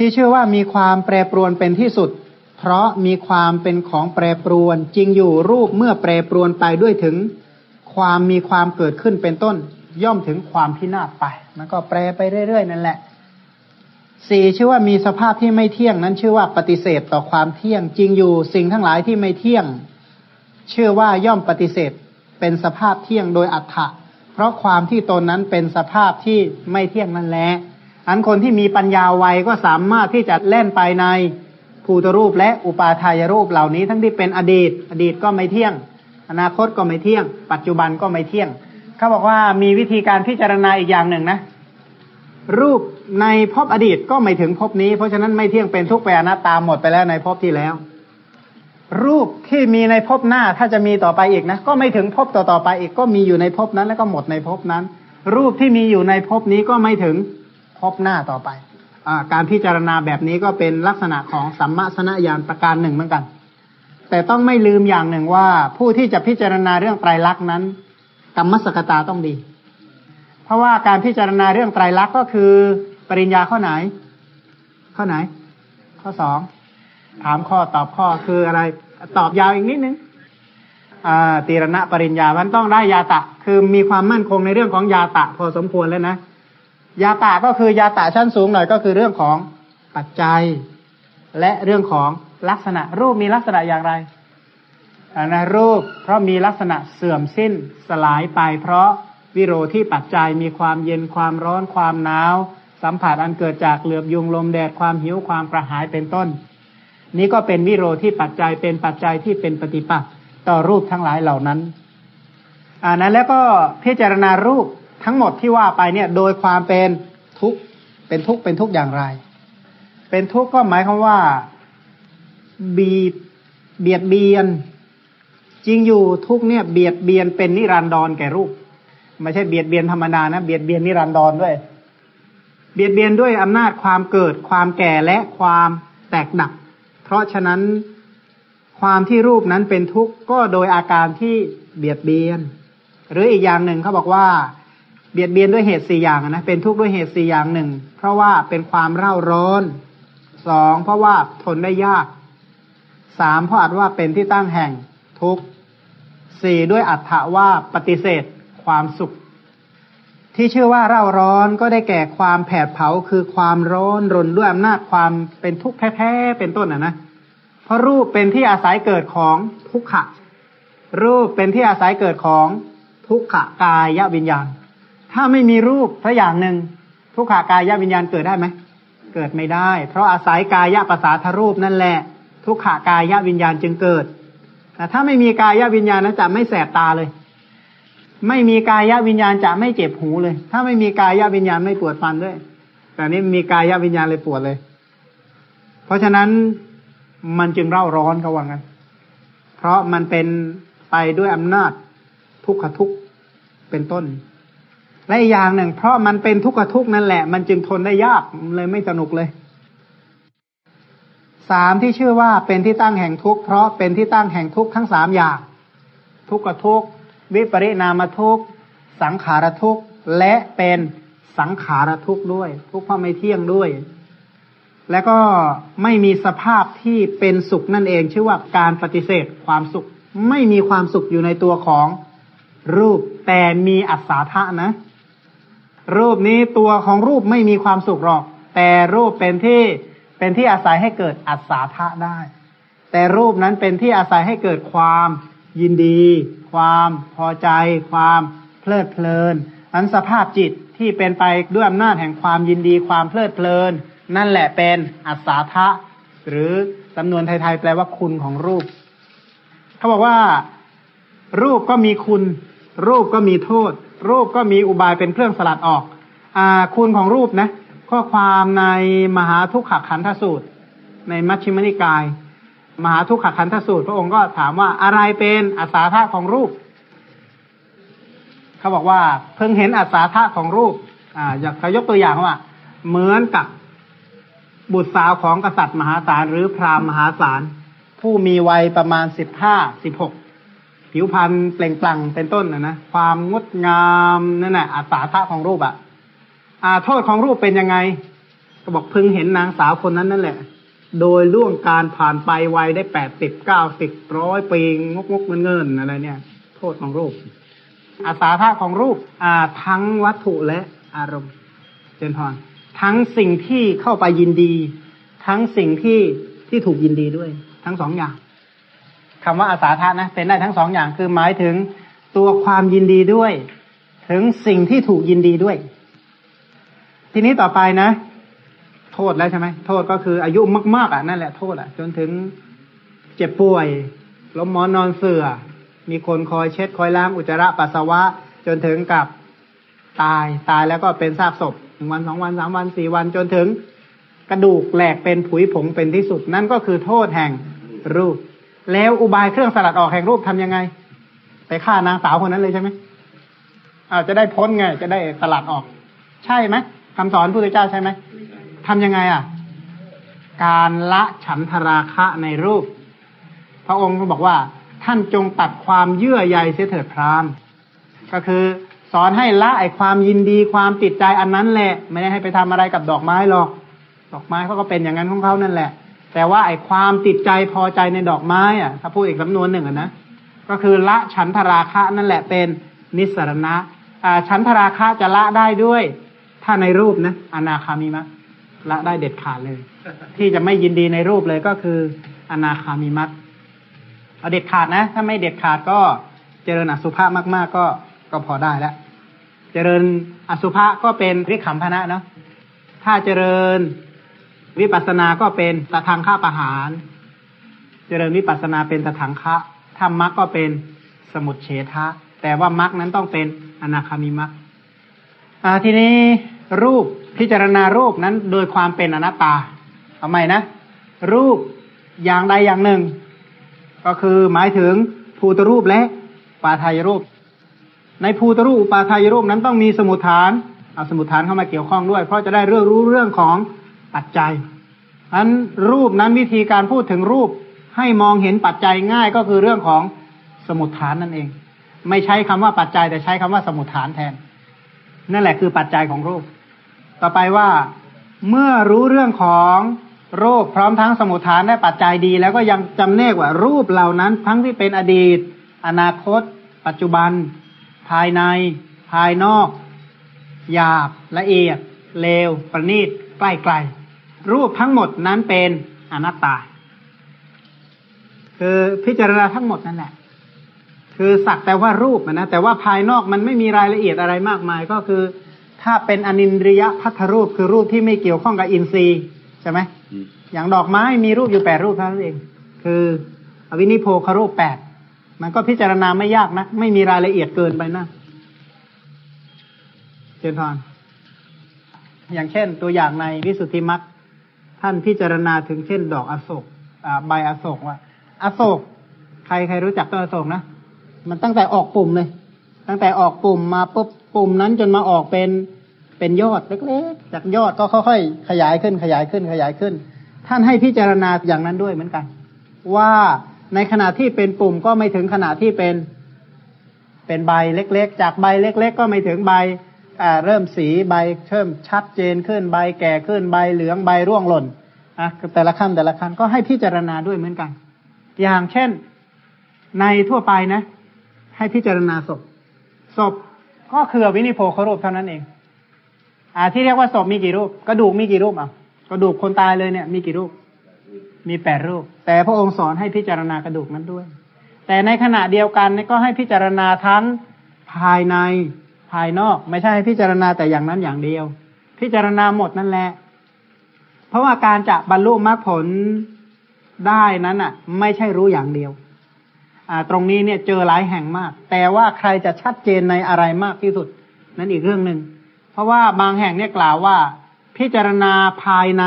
ที่เชื่อว่ามีความแปรปรวนเป็นที่สุด เพราะมีความเป็นของแปรปรวน จริงอยู่รูปเมื่อแปรปรวนไปด้วยถึง ความมีความเกิดขึ้นเป็นต้น ย่อมถึงความพินาศไปมันก็แปรไปเรื่อยๆนั่นแหละสี่ชื่อว่ามีสภาพที่ไม่เที่ยงนั้นชื่อว่าปฏิเสธต่อความเที่ยง จริงอยู่สิ่งทั้งหลายที่ไม่เที่ยงเชื่อว่าย่อมปฏิเสธ เป็นสภาพเที่ยงโดยอัฏฐะเพราะความที่ตนนั้นเป็นสภาพที่ไม่เที่ยงนั่นแหละ อันคนที่มีปัญญาไวก็สามารถที่จะเล่นไปในภูตรูปและอุปาทายรูปเหล่านี้ ทั้งที่เป็นอดีต อดีตก็ไม่เที่ยง อนาคตก็ไม่เที่ยง ปัจจุบันก็ไม่เที่ยง เขาบอกว่ามีวิธีการพิจารณาอีกอย่างหนึ่งนะ รูปในภพอดีตก็ไม่ถึงภพนี้ เพราะฉะนั้นไม่เที่ยงเป็นทุกข์ไปอนัตตาหมดไปแล้วในภพที่แล้ว รูปที่มีในภพหน้าถ้าจะมีต่อไปอีกนะ ก็ไม่ถึงภพต่อต่อไปอีกก็มีอยู่ในภพนั้น แล้วก็หมดในภพนั้น รูปที่มีอยู่ในภพนี้ก็ไม่ถึง ภพหน้าต่อไปอการพิจารณาแบบนี้ก็เป็นลักษณะของสัมมาสนญาณประการหนึ่งเหมือนกัน แต่ต้องไม่ลืมอย่างหนึ่งว่า ผู้ที่จะพิจารณาเรื่องไตรลักษณ์นั้น กรรมสกตาต้องดี เพราะว่าการพิจารณาเรื่องไตรลักษณ์ก็คือปริญญาข้อไหน ข้อไหน ข้อสองถามข้อตอบข้อคืออะไร ตอบยาวอีกนิดนึงตีรณะปริญญามันต้องได้ยาตะ คือมีความมั่นคงในเรื่องของยาตะ พอสมควรแล้วนะ ยาตะก็คือยาตะชั้นสูงหน่อยก็คือเรื่องของปัจจัย และเรื่องของลักษณะ รูปมีลักษณะอย่างไรอันนะรูปเพราะมีลักษณะเสื่อมสิ้นสลายไป เพราะวิโรที่ปัจจัยมีความเย็นความร้อนความหนาว สัมผัสอันเกิดจากเหลือบยุงลมแดดความหิวความกระหายเป็นต้น นี้ก็เป็นวิโรที่ปัจจัยเป็นปัจจัยที่เป็นปฏิปักษ์ต่อรูปทั้งหลายเหล่านั้นอ่านั้นแล้วก็พิจารณารูป ทั้งหมดที่ว่าไปเนี่ย โดยความเป็นทุกข์เป็นทุกข์เป็นทุกข์อย่างไร เป็นทุกข์ก็หมายความว่าบีเบียดเบียน จริงอยู่ทุกเนี่ย เบียดเบียนเป็นนิรันดรแก่รูป ไม่ใช่เบียดเบียนธรรมดานะเบียดเบียนนิรันดรด้วย เบียดเบียนด้วยอำนาจความเกิด ความแก่และความแตกดับเพราะฉะนั้นความที่รูปนั้นเป็นทุกข์ก็โดยอาการที่เบียดเบียน หรืออีกอย่างหนึ่งเขาบอกว่า เบียดเบียนด้วยเหตุสี่อย่างนะเป็นทุกข์ด้วยเหตุสี่อย่างหนึ่งเพราะว่าเป็นความเร่าร้อนสองเพราะว่าทนได้ยากสามเพราะอาจว่าเป็นที่ตั้งแห่งทุกข์สี่ด้วยอัตถะว่าปฏิเสธความสุข ที่ชื่อว่าเร่าร้อนก็ได้แก่ความแผดเผาคือความร้อนรนด้วยอำนาจความเป็นทุกข์แท้ๆเป็นต้นอะนะเพราะรูปเป็นที่อาศัยเกิดของทุกขะรูปเป็นที่อาศัยเกิดของทุกขกายวิญญาณ ถ้าไม่มีรูปสักอย่างหนึ่งทุกขากายวิญญาณเกิดได้ไหมเกิดไม่ได้ เพราะอาศัยกายะภาษาทรูปนั่นแหละ ทุกขากายวิญญาณจึงเกิดแต่ถ้าไม่มีกายวิญญาณนั้นจะไม่แสบตาเลย ไม่มีกายวิญญาณจะไม่เจ็บหูเลย ถ้าไม่มีกายวิญญาณไม่ปวดฟันด้วย แต่นี้มีกายวิญญาณเลยปวดเลย เพราะฉะนั้นมันจึงเร่าร้อนเขาว่างั้น เพราะมันเป็นไปด้วยอำนาจทุกขทุกเป็นต้น และอีกอย่างหนึ่ง เพราะมันเป็นทุกข์ทุกข์นั่นแหละ มันจึงทนได้ยากเลยไม่สนุกเลยสามที่ชื่อว่าเป็นที่ตั้งแห่งทุกข์เพราะเป็นที่ตั้งแห่งทุกข์ทั้งสามอย่าง ทุกข์ทุกข์วิปริณามทุกข์สังขารทุกข์และเป็นสังขารทุกข์ด้วย ทุกข์เพราะไม่เที่ยงด้วย และก็ไม่มีสภาพที่เป็นสุขนั่นเอง ชื่อว่าการปฏิเสธความสุข ไม่มีความสุขอยู่ในตัวของรูปแต่มีอัศาธะนะ รูปนี้ตัวของรูปไม่มีความสุขหรอก แต่รูปเป็นที่เป็นที่อาศัยให้เกิดอัศาธะได้ แต่รูปนั้นเป็นที่อาศัยให้เกิดความยินดี ความพอใจ ความเพลิดเพลินอันสภาพจิตที่เป็นไปด้วยอำนาจแห่งความยินดีความเพลิดเพลิน นั่นแหละเป็นอัศาธะหรือสำนวนไทยๆแปลว่าคุณของรูป เขาบอกว่า รูปก็มีคุณ รูปก็มีโทษ รูปก็มีอุบายเป็นเครื่องสลัดออกอ่าคุณของรูปนะ ข้อความในมหาทุกขขันธสูตร ในมัชฌิมนิกาย มหาทุกขขันธสูตร พระองค์ก็ถามว่าอะไรเป็นอาสาธาของรูป เขาบอกว่าเพิ่งเห็นอาสาธาของรูป อ่า อยากเขายกตัวอย่างว่า เหมือนกับบุตรสาวของกษัตริย์มหาศาลหรือพราหมณ์มหาศาลผู้มีวัยประมาณสิบห้าสิบหก ผิวพรรณเปล่งปลั่งเป็นต้นนะนะความงดงามนั่นแหละอาสาทะของรูปอะอ่าโทษของรูปเป็นยังไง ก็บอกพึงเห็นนางสาวคนนั้นนั่นแหละ โดยล่วงการผ่านไปวัยได้แปดสิบเก้าสิบร้อยปีงกงกเงินเงินอะไรเนี่ย โทษของรูปอาสาทะของรูปอ่าทั้งวัตถุและอารมณ์ เจนพรทั้งสิ่งที่เข้าไปยินดี ทั้งสิ่งที่ที่ถูกยินดีด้วย ทั้งสองอย่าง คำว่าอาสาทะนะเป็นได้ทั้งสองอย่างคือหมายถึงตัวความยินดีด้วย ถึงสิ่งที่ถูกยินดีด้วย ทีนี้ต่อไปนะ โทษแล้วใช่ไหมโทษก็คืออายุมากๆอะนั่นแหละโทษอะ จนถึงเจ็บป่วยล้มหมอนนอนเสือ่อมีคนคอยเช็ดคอยล้างอุจจาระปัสสาวะ จนถึงกับตายตายแล้วก็เป็นซากศพหนึ่งวันสองวันสามวันสี่วันจนถึงกระดูกแหลกเป็นผุยผงเป็นที่สุด นั่นก็คือโทษแห่งรูป แล้วอุบายเครื่องสลัดออกแห่งรูปทำยังไง ไปฆ่านางสาวคนนั้นเลยใช่ไหมอาจะได้พ้นไง จะได้สลัดออก ใช่ไหมคำสอนพระพุทธเจ้าใช่ไหมทำยังไงอะ การละฉันทราคะในรูป พระองค์ก็บอกว่า ท่านจงตัดความเยื่อใยเสียเถิดพรามก็คือสอนให้ละไอความยินดีความติดใจอันนั้นแหละ ไม่ได้ให้ไปทำอะไรกับดอกไม้หรอก ดอกไม้เขาก็เป็นอย่างนั้นของเขานั่นแหละ แต่ว่าไอความติดใจพอใจในดอกไม้อะถ้าพูดอีกสำนวนหนึ่งอะนะก็คือละฉันทราคะนั่นแหละเป็นนิสรณะอ่าฉันทราคะจะละได้ด้วย ถ้าในรูปนะอนาคามีมะละได้เด็ดขาดเลย ที่จะไม่ยินดีในรูปเลยก็คืออนาคามีมัตเอาเด็ดขาดนะ ถ้าไม่เด็ดขาดก็เจริญอสุภะมาก ๆ ก็ก็พอได้แล้ว เจริญอสุภะก็เป็นริขำพนะเนาะถ้าเจริญ วิปัสสนาก็เป็นตะทางค่าประหาร เจริญวิปัสสนาเป็นตะทางคะถ้ามรรคก็เป็นสมุดเฉทะ แต่ว่ามรรคนั้นต้องเป็นอนาคามิมรรคทีนี้รูปพิจารณารูปนั้นโดยความเป็นอนัตตาทำไมนะ รูปอย่างใดอย่างหนึ่ง ก็คือหมายถึงภูตรูปและปาทายรูป ในภูตรูปปาทายรูปนั้นต้องมีสมุทฐานเอาสมุทฐานเข้ามาเกี่ยวข้องด้วย เพราะจะได้เรื่องรู้เรื่องของ ปัจจัยอันรูปนั้นวิธีการพูดถึงรูปให้มองเห็นปัจจัยง่ายก็คือเรื่องของสมุทฐานนั่นเอง ไม่ใช้คำว่าปัจจัยแต่ใช้คำว่าสมุทฐานแทน นั่นแหละคือปัจจัยของรูป ต่อไปว่าเมื่อรู้เรื่องของรูปพร้อมทั้งสมุทฐานและปัจจัยดี แล้วก็ยังจำแนกว่ารูปเหล่านั้น ทั้งที่เป็นอดีต อนาคต ปัจจุบัน ภายใน ภายนอกหยาบละเอียดเลวประณีตใกล้ไกล รูปทั้งหมดนั้นเป็นอนัตตา คือพิจารณาทั้งหมดนั่นแหละ คือสักแต่ว่ารูปนะแต่ว่าภายนอกมันไม่มีรายละเอียดอะไรมากมายก็คือ ถ้าเป็นอนินริยพัทธรูปคือรูปที่ไม่เกี่ยวข้องกับอินทรีย์ใช่ไหมอย่างดอกไม้มีรูปอยู่แปดรูปเท่านั้นเอง คืออวินิโพครูปแปดมันก็พิจารณาไม่ยากนะ ไม่มีรายละเอียดเกินไปนะเจนพรอย่างเช่นตัวอย่างในวิสุทธิมรรค ท่านพิจารณาถึงเช่น ดอกอโศกใบอโศกว่า อโศก ใครใครรู้จักต้นอโศกนะมันตั้งแต่ออกปุ่มเลย ตั้งแต่ออกปุ่มมาปุ๊บปุ่มนั้นจนมาออกเป็นเป็นยอดเล็กๆจากยอดก็ค่อยๆขยายขึ้นขยายขึ้นขยายขึ้น ท่านให้พิจารณาอย่างนั้นด้วยเหมือนกัน ว่าในขณะที่เป็นปุ่มก็ไม่ถึงขณะที่เป็น เป็นใบเล็ก ๆ จากใบเล็ก ๆ ก็ไม่ถึงใบ เริ่มสีใบเริ่มชัดเจนขึ้นใบแก่ขึ้นใบเหลืองใบร่วงหล่นอะแต่ละขั้นแต่ละขั้นก็ให้พิจารณาด้วยเหมือนกัน อย่างเช่นในทั่วไปนะ ให้พิจารณาศพศพก็คือวินิโพครูปเท่านั้นเอง อ่า ที่เรียกว่าศพมีกี่รูปกระดูกมีกี่รูปอะกระดูกคนตายเลยเนี่ย มีกี่รูป มีแปดรูป แต่พระองค์สอนให้พิจารณากระดูกนั้นด้วย แต่ในขณะเดียวกันก็ให้พิจารณาทั้งภายใน ภายนอก ไม่ใช่ให้พิจารณาแต่อย่างนั้นอย่างเดียว พิจารณาหมดนั่นแหละ เพราะว่าการจะบรรลุมรรคผลได้นั้นอะ ไม่ใช่รู้อย่างเดียว อ่า ตรงนี้เนี่ยเจอหลายแห่งมาก แต่ว่าใครจะชัดเจนในอะไรมากที่สุด นั่นอีกเรื่องหนึ่งเพราะว่าบางแห่งเนี่ยกล่าวว่า พิจารณาภายใน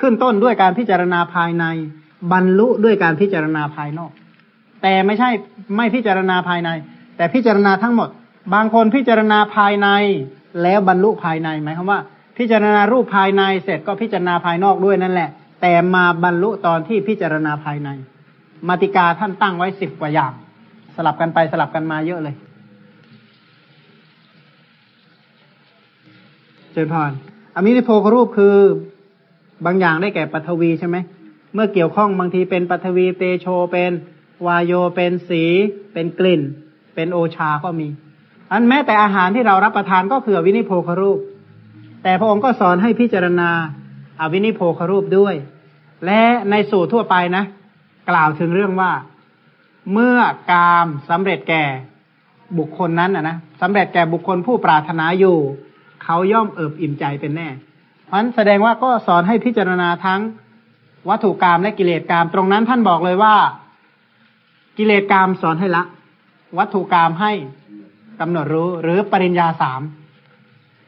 ขึ้นต้นด้วยการพิจารณาภายใน บรรลุด้วยการพิจารณาภายนอก แต่ไม่ใช่ไม่พิจารณาภายใน แต่พิจารณาทั้งหมด บางคนพิจารณาภายในแล้วบรรลุภายในหมายความว่า พิจารณารูปภายในเสร็จก็พิจารณาภายนอกด้วยนั่นแหละ แต่มาบรรลุตอนที่พิจารณาภายใน มาติกาท่านตั้งไว้สิบกว่าอย่าง สลับกันไปสลับกันมาเยอะเลย เจริญพรอมินิโพครูปคือบางอย่างได้แก่ปัทวีใช่ไหมเมื่อเกี่ยวข้องบางทีเป็นปัทวีเตโชเป็นวายโยเป็นสี เป็นกลิ่น เป็นโอชาก็มี อันแม้แต่อาหารที่เรารับประทานก็คือวินิโพครูป แต่พระองค์ก็สอนให้พิจารณาอาวินิโพครูปด้วย และในสูตรทั่วไปนะ กล่าวถึงเรื่องว่า เมื่อกามสำเร็จแก่บุคคลนั้นนะสำเร็จแก่บุคคลผู้ปรารถนาอยู่ เขาย่อมเอิบอิ่มใจเป็นแน่ เพราะนั้นแสดงว่าก็สอนให้พิจารณาทั้งวัตถุกรรมและกิเลสกรรมตรงนั้นท่านบอกเลยว่า กิเลสกรรมสอนให้ละ วัตถุกรรมให้ กำหนดรู้หรือปริญญาสาม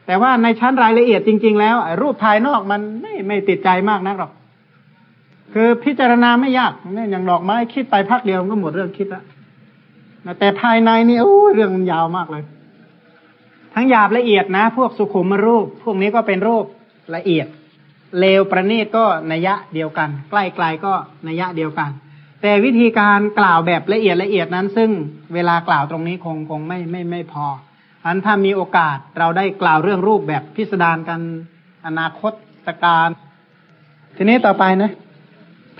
แต่ว่าในชั้นรายละเอียดจริง ๆ แล้วรูปภายนอกมันไม่ไม่ติดใจมากนักหรอก คือพิจารณาไม่ยากเนี่ยอย่างดอกไม้คิดไปพักเดียวก็หมดเรื่องคิดล้วแต่ภายในนี่โอ้เรื่องมันยาวมากเลย ทั้งหยาบละเอียดนะ พวกสุขุมรูป พวกนี้ก็เป็นรูปละเอียดเลวประณีตก็นัยะเดียวกัน ใกล้ไกลก็นัยะเดียวกัน แต่วิธีการกล่าวแบบละเอียดละเอียดนั้น ซึ่งเวลากล่าวตรงนี้คงคงไม่ไม่ไม่พออันถ้ามีโอกาสเราได้กล่าวเรื่องรูปแบบพิสดารกันอนาคตการทีนี้ต่อไปนะ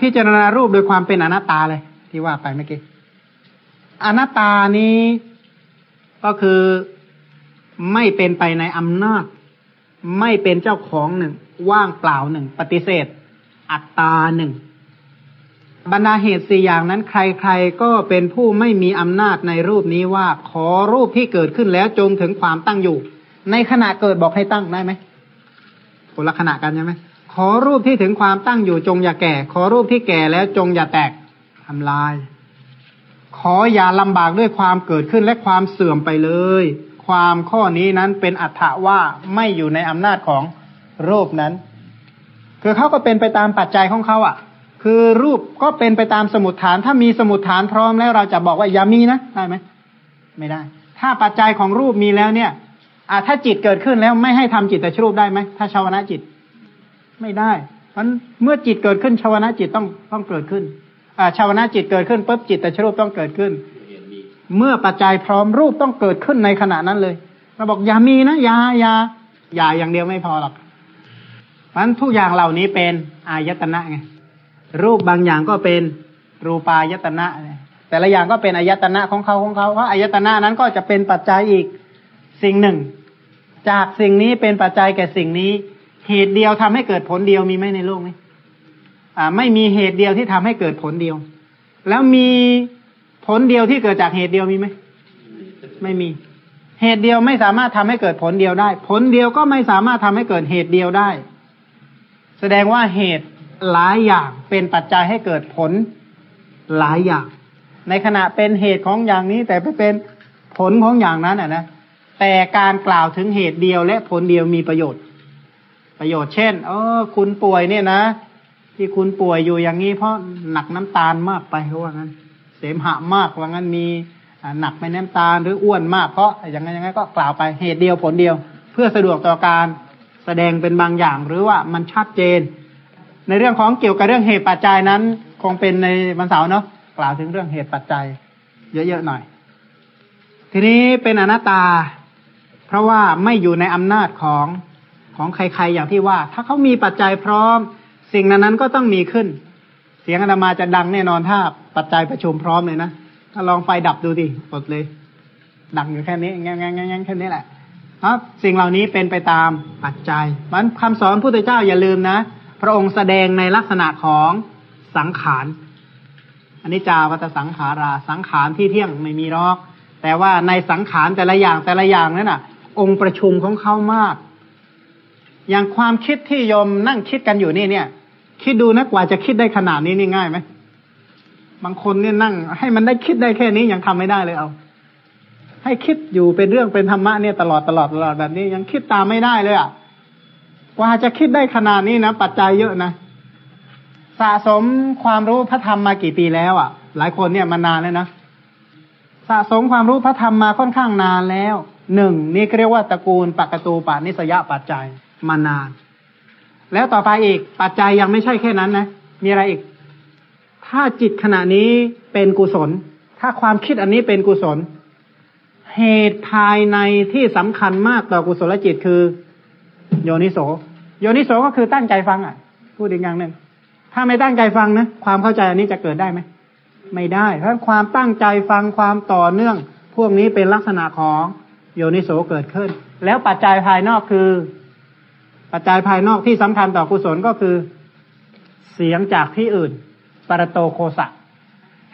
พิจารณารูปโดยความเป็นอนัตตาเลย ที่ว่าไปเมื่อกี้อนัตตานี้ก็คือไม่เป็นไปในอำนาจ ไม่เป็นเจ้าของหนึ่ง ว่างเปล่าหนึ่ง ปฏิเสธ อัตตาหนึ่ง บรรดาเหตุสี่อย่างนั้นใครๆก็เป็นผู้ไม่มีอำนาจในรูปนี้ว่าขอรูปที่เกิดขึ้นแล้วจงถึงความตั้งอยู่ ในขณะเกิดบอกให้ตั้งได้ไหมคนละขณะกันใช่ไหมขอรูปที่ถึงความตั้งอยู่จงอย่าแก่ ขอรูปที่แก่แล้วจงอย่าแตกทำลาย ขออย่าลำบากด้วยความเกิดขึ้นและความเสื่อมไปเลย ความข้อนี้นั้นเป็นอัตถะว่าไม่อยู่ในอำนาจของรูปนั้น คือเขาก็เป็นไปตามปัจจัยของเขาอะ คือรูปก็เป็นไปตามสมุดฐาน ถ้ามีสมุดฐานพร้อมแล้วเราจะบอกว่าอย่ามีนะได้ไหมไม่ได้ ถ้าปัจจัยของรูปมีแล้วเนี่ยอ่าถ้าจิตเกิดขึ้นแล้วไม่ให้ทำจิตแต่ชรูปได้ไหมถ้าชาวนะจิต ไม่ได้มันเมื่อจิตเกิดขึ้นชาวนะจิตต้องต้องเกิดขึ้นอ่าชาวนะจิตเกิดขึ้นปุ๊บจิตแต่ชรูปต้องเกิดขึ้น เมื่อปัจจัยพร้อมรูปต้องเกิดขึ้นในขณะนั้นเลยเราบอกอย่ามีนะอย่าอย่าอย่าอย่างเดียวไม่พอหรอกมันทุกอย่างเหล่านี้เป็นอายตนะไง รูปบางอย่างก็เป็นรูปายตนะ แต่ละอย่างก็เป็นอายตนะของเขาของเขาเพราะอายตนะนั้นก็จะเป็นปัจจัยอีกสิ่งหนึ่ง จากสิ่งนี้เป็นปัจจัยแก่สิ่งนี้ เหตุเดียวทำให้เกิดผลเดียวมีไหมในโลกนี้อ่า ไม่มีเหตุเดียวที่ทำให้เกิดผลเดียว แล้วมีผลเดียวที่เกิดจากเหตุเดียวมีไหมไม่มี เหตุเดียวไม่สามารถทำให้เกิดผลเดียวได้ ผลเดียวก็ไม่สามารถทำให้เกิดเหตุเดียวได้ แสดงว่าเหตุ หลายอย่างเป็นปัจจัยให้เกิดผลหลายอย่าง ในขณะเป็นเหตุของอย่างนี้แต่ไปเป็นผลของอย่างนั้นอะนะแต่การกล่าวถึงเหตุเดียวและผลเดียวมีประโยชน์ ประโยชน์เช่นเออคุณป่วยเนี่ยนะ ที่คุณป่วยอยู่อย่างนี้เพราะหนักน้ำตาลมากไปเพราะว่างั้น เสมหะมากว่างั้นมีหนักไปน้ำตาลหรืออ้วนมากเพราะอย่างนั้นอย่างนั้นก็กล่าวไปเหตุเดียวผลเดียว เพื่อสะดวกต่อการแสดงเป็นบางอย่างหรือว่ามันชัดเจน ในเรื่องของเกี่ยวกับเรื่องเหตุปัจจัยนั้น คงเป็นในวันเสาร์เนาะกล่าวถึงเรื่องเหตุปัจจัย เยอะๆหน่อย ทีนี้เป็นอนัตตา เพราะว่าไม่อยู่ในอำนาจของของใครๆอย่างที่ว่า ถ้าเขามีปัจจัยพร้อม สิ่งนั้นนั้นก็ต้องมีขึ้น เสียงอาตมาจะดังแน่นอนถ้าปัจจัยประชุมพร้อมเลยนะถ้าลองไฟดับดูดิอดเลย ดังอยู่แค่นี้แง่ๆๆๆแค่นี้แหละครับสิ่งเหล่านี้เป็นไปตามปัจจัยมันคำสอนพุทธเจ้าอย่าลืมนะ ระองค์แสดงในลักษณะของสังขารอันนี้จาวัตสังขารา สังขารที่เที่ยงไม่มีรอก แต่ว่าในสังขารแต่ละอย่างแต่ละอย่างนั้นน่ะ องค์ประชุมของเขามาก อย่างความคิดที่ยมนั่งคิดกันอยู่นี่เนี่ย คิดดูนะกว่าจะคิดได้ขนาดนี้นี่ง่ายไหมบางคนเนี่ยนั่ง ให้มันได้คิดได้แค่นี้ยังทำไม่ได้เลยเอา ให้คิดอยู่เป็นเรื่องเป็นธรรมะเนี่ยตลอดตลอดตลอดแบบนี้ยังคิดตามไม่ได้เลยอะ กว่าจะคิดได้ขนาดนี้นะปัจจัยเยอะนะ สะสมความรู้พระธรรมมากี่ปีแล้วอะ หลายคนเนี่ยมานานแล้วนะสะสมความรู้พระธรรมมาค่อนข้างนานแล้วหนึ่งนี่เรียกว่าตระกูลปักตูปานิสยปัจจัยมานาน แล้วต่อไปอีกปัจจัยยังไม่ใช่แค่นั้นนะ มีอะไรอีก ถ้าจิตขณะนี้เป็นกุศล ถ้าความคิดอันนี้เป็นกุศล เหตุภายในที่สำคัญมากต่อกุศลจิตคือ โยนิโส โยนิโสก็คือตั้งใจฟังอะ พูดอีกอย่างหนึ่งถ้าไม่ตั้งใจฟังนะความเข้าใจอันนี้จะเกิดได้ไหมไม่ได้ เพราะความตั้งใจฟังความต่อเนื่อง พวกนี้เป็นลักษณะของโยนิโสเกิดขึ้น แล้วปัจจัยภายนอกคือ ปัจจัยภายนอกที่สำคัญต่อกุศลก็คือ เสียงจากที่อื่น ปรโตโคสะ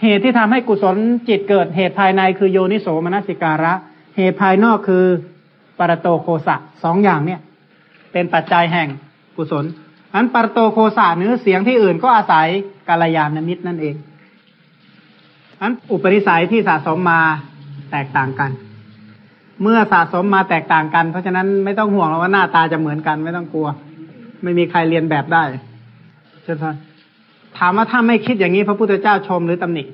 เหตุที่ทำให้กุศลจิตเกิดเหตุภายในคือโยนิโสมนสิการะ เหตุภายนอกคือปรโตโคสะสองอย่างเนี่ย เป็นปัจจัยแห่งกุศลอันปรโตโคสะเนื้อเสียงที่อื่นก็อาศัยกาลยานมิตรนั่นเองอันอุปนิสัยที่สะสมมาแตกต่างกัน เมื่อสะสมมาแตกต่างกัน เพราะฉะนั้นไม่ต้องห่วงว่าหน้าตาจะเหมือนกันไม่ต้องกลัว ไม่มีใครเรียนแบบได้เช่นนถามว่าถ้าไม่คิดอย่างนี้พระพุทธเจ้าชมหรือตำหนิ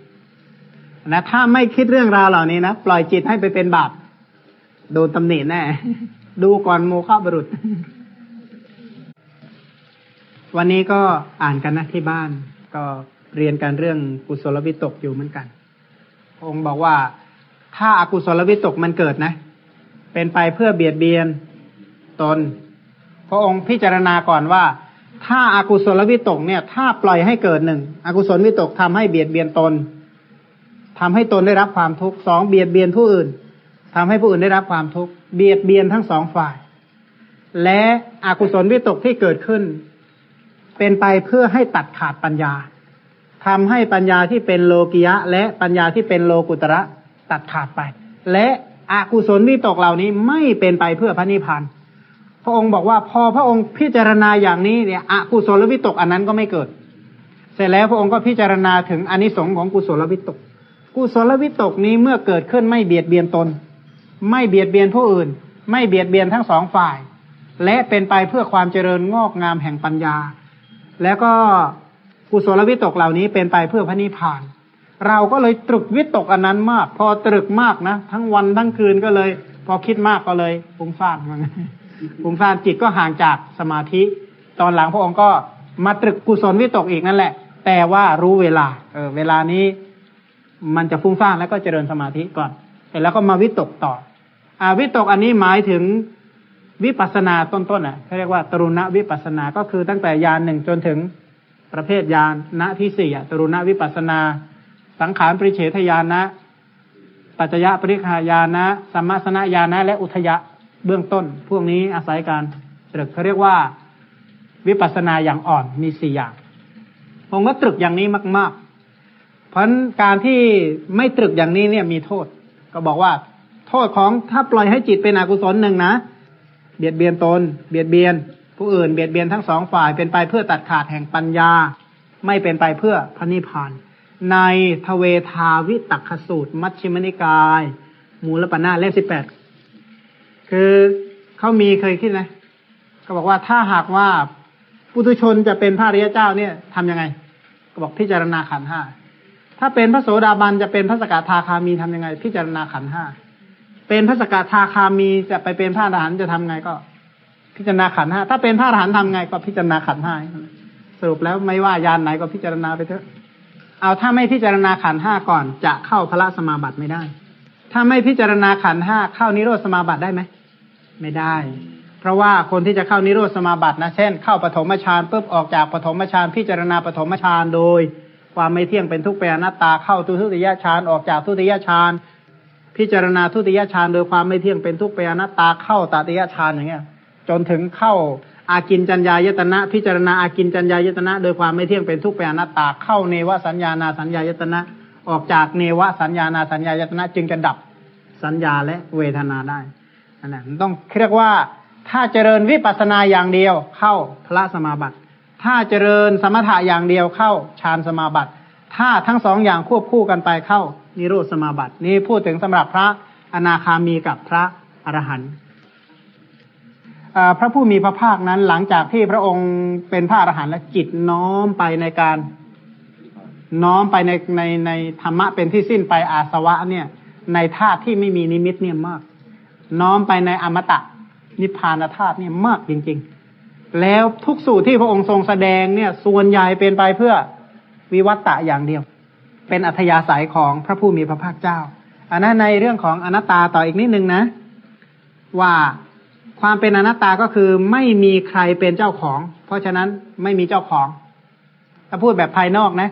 นะถ้าไม่คิดเรื่องราวเหล่านี้นะปล่อยจิตให้ไปเป็นบาปโดนตำหนิแน่ ดูก่อนโมฆะบรุษ วันนี้ก็อ่านกันนะที่บ้าน ก็เรียนกันเรื่องกุศลวิตกอยู่เหมือนกัน องค์บอกว่าถ้าอากุศลวิตกมันเกิดนะ เป็นไปเพื่อเบียดเบียนตน พระองค์พิจารณาก่อนว่า ถ้าอากุศลวิตกเนี่ย ถ้าปล่อยให้เกิดหนึ่งอกุศลวิตกทำให้เบียดเบียนตนทำให้ตนได้รับความทุกข์สองเบียดเบียนผู้อื่นทำให้ผู้อื่นได้รับความทุกข์เบียดเบียนทั้งสองฝ่าย และอกุศลวิตกที่เกิดขึ้น เป็นไปเพื่อให้ตัดขาดปัญญาทำให้ปัญญาที่เป็นโลกิยะ และปัญญาที่เป็นโลกุตระตัดขาดไป และอกุศลวิตกเหล่านี้ไม่เป็นไปเพื่อพระนิพพานพระองค์บอกว่าพอพระองค์พิจารณาอย่างนี้เนี่ยอกุศลวิตกอันนั้นก็ไม่เกิด เสร็จแล้วพระองค์ก็พิจารณาถึงอนิสงส์ของกุศลวิตก กุศลวิตกนี้เมื่อเกิดขึ้นไม่เบียดเบียนตน ไม่เบียดเบียนผู้อื่น ไม่เบียดเบียนทั้งสองฝ่าย และเป็นไปเพื่อความเจริญงอกงามแห่งปัญญา แล้วก็กุศลวิตกเหล่านี้เป็นไปเพื่อพระนิพพาน เราก็เลยตรึกวิตกอันนั้นมาก พอตรึกมากนะ ทั้งวันทั้งคืนก็เลย พอคิดมากก็เลยฟุ้งซ่านมันฟุ้งซ่านจิตก็ห่างจากสมาธิ ตอนหลังพระองค์ก็มาตรึกกุศลวิตกอีกนั่นแหละ แต่ว่ารู้เวลา เออ เวลานี้มันจะฟุ้งซ่านแล้วก็เจริญสมาธิก่อน เสร็จแล้วก็มาวิตกต่อ อ่า วิตกอันนี้หมายถึง วิปัสนาต้นๆอะเขาเรียกว่าตรุณวิปัสนา ก็คือตั้งแต่ยานหนึ่งจนถึงประเภทยานณที่สี่อะตรุณวิปัสนา สังขารปริเฉทยานะ ปัจจยะปริคายานะสัมมาสนญาณะและอุทยะเบื้องต้น พวกนี้อาศัยการตรึกเขาเรียกว่าวิปัสนาอย่างอ่อนมีสี่อย่างผมก็ตรึกอย่างนี้มาก ๆ เพราะการที่ไม่ตรึกอย่างนี้เนี่ยมีโทษ ก็บอกว่า โทษของถ้าปล่อยให้จิตเป็นอกุศลหนึ่งนะ เบียดเบียนตน เบียดเบียน ผู้อื่นเบียดเบียนทั้งสองฝ่ายเป็นไปเพื่อตัดขาดแห่งปัญญา ไม่เป็นไปเพื่อพระนิพพาน ในทเวทาวิตักขสูตร มัชฌิมนิกาย มูลปัญนาเล่มสิบแปดคือเขามีเคยคิดไหมก็บอกว่าถ้าหากว่าปุถุชนจะเป็นพระริยเจ้าเนี่ยทํำยังไง ก็บอกพิจารณาขันห้าถ้าเป็นพระโสดาบันจะเป็นพระสกทาคามีทํำยังไง พิจารณาขันห้า เป็นพระสกทาคามีจะไปเป็นพระอรหันต์จะทำไงก็ พิจารณาขันห้าถ้าเป็นพระอรหันต์ทำไงก็พิจารณาขันห้าสรุปแล้วไม่ว่ายานไหนก็พิจารณาไปเถอะ เอาถ้าไม่พิจารณาขันห้าก่อนจะเข้าพระสมาบัติไม่ได้ ถ้าไม่พิจารณาขันห้าเข้านิโรธสมาบัติได้ไหมไม่ได้ เพราะว่าคนที่จะเข้านิโรธสมาบัตินะเช่น เข้าปฐมฌานปุ๊บออกจากปฐมฌานพิจารณาปฐมฌานโดยความไม่เที่ยงเป็นทุกข์เป็นอนัตตาเข้าทุติยฌานออกจากทุติยฌาน พิจารณาทุติยฌานโดยความไม่เที่ยงเป็นทุกข์เป็นอนัตตาเข้าตาติยฌานอย่างเงี้ย จนถึงเข้าอากินจัญญายตนะ พิจารณาอากินจัญญายตนะ โดยความไม่เที่ยงเป็นทุกข์เป็นอนัตตาเข้าเนวสัญญานาสัญญายตนะ ออกจากเนวสัญญานาสัญญายตนะ จึงจะดับสัญญาและเวทนาได้อันนั้นต้องเรียกว่าถ้าเจริญวิปัสนาอย่างเดียวเข้าพระสมาบัติ ถ้าเจริญสมถะอย่างเดียวเข้าฌานสมาบัติ ถ้าทั้งสองอย่างควบคู่กันไปเข้า นิโรธสมาบัติ นี่พูดถึงสำหรับพระอนาคามีกับพระอรหันต์พระผู้มีพระภาคนั้นหลังจากที่พระองค์เป็นพระอรหันต์และจิตน้อมไปในการน้อมไปในในในธรรมะเป็นที่สิ้นไปอาสวะเนี่ย ในธาตุที่ไม่มีนิมิตเนี่ยมาก น้อมไปในอมตะนิพพานธาตุเนี่ยมากจริง ๆ แล้วทุกสูตรที่พระองค์ทรงแสดงเนี่ย ส่วนใหญ่เป็นไปเพื่อวิวัตตะอย่างเดียว เป็นอัธยาศัยของพระผู้มีพระภาคเจ้าอันนั้นในเรื่องของอนัตตาต่ออีกนิดนึงนะ ว่าความเป็นอนัตตาก็คือไม่มีใครเป็นเจ้าของ เพราะฉะนั้นไม่มีเจ้าของ ถ้าพูดแบบภายนอกนะ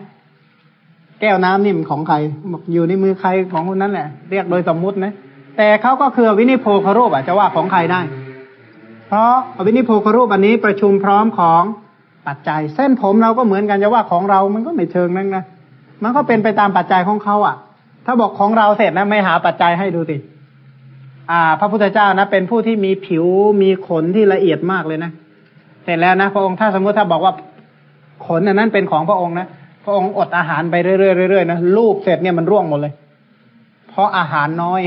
แก้วน้ำนี่มันของใครบอกอยู่ในมือใครของคนนั้นแหละ เรียกโดยสมมุตินะแต่เขาก็คือวินิโพครูปอะจะว่าของใครได้ เพราะวินิโพครูปอันนี้ประชุมพร้อมของปัจจัย เส้นผมเราก็เหมือนกันจะว่าของเรา มันก็ไม่เชิงนั่นนะ มันก็เป็นไปตามปัจจัยของเขาอะ ถ้าบอกของเราเสร็จนะไม่หาปัจจัยให้ดูสิอ่า พระพุทธเจ้านะเป็นผู้ที่มีผิวมีขนที่ละเอียดมากเลยนะเสร็จแล้วนะพระองค์ถ้าสมมติถ้าบอกว่าขนอันนั้นเป็นของพระองค์นะพระองค์อดอาหารไปเรื่อยๆๆนะรูปเสร็จเนี่ยมันร่วงหมดเลย เพราะอาหารน้อย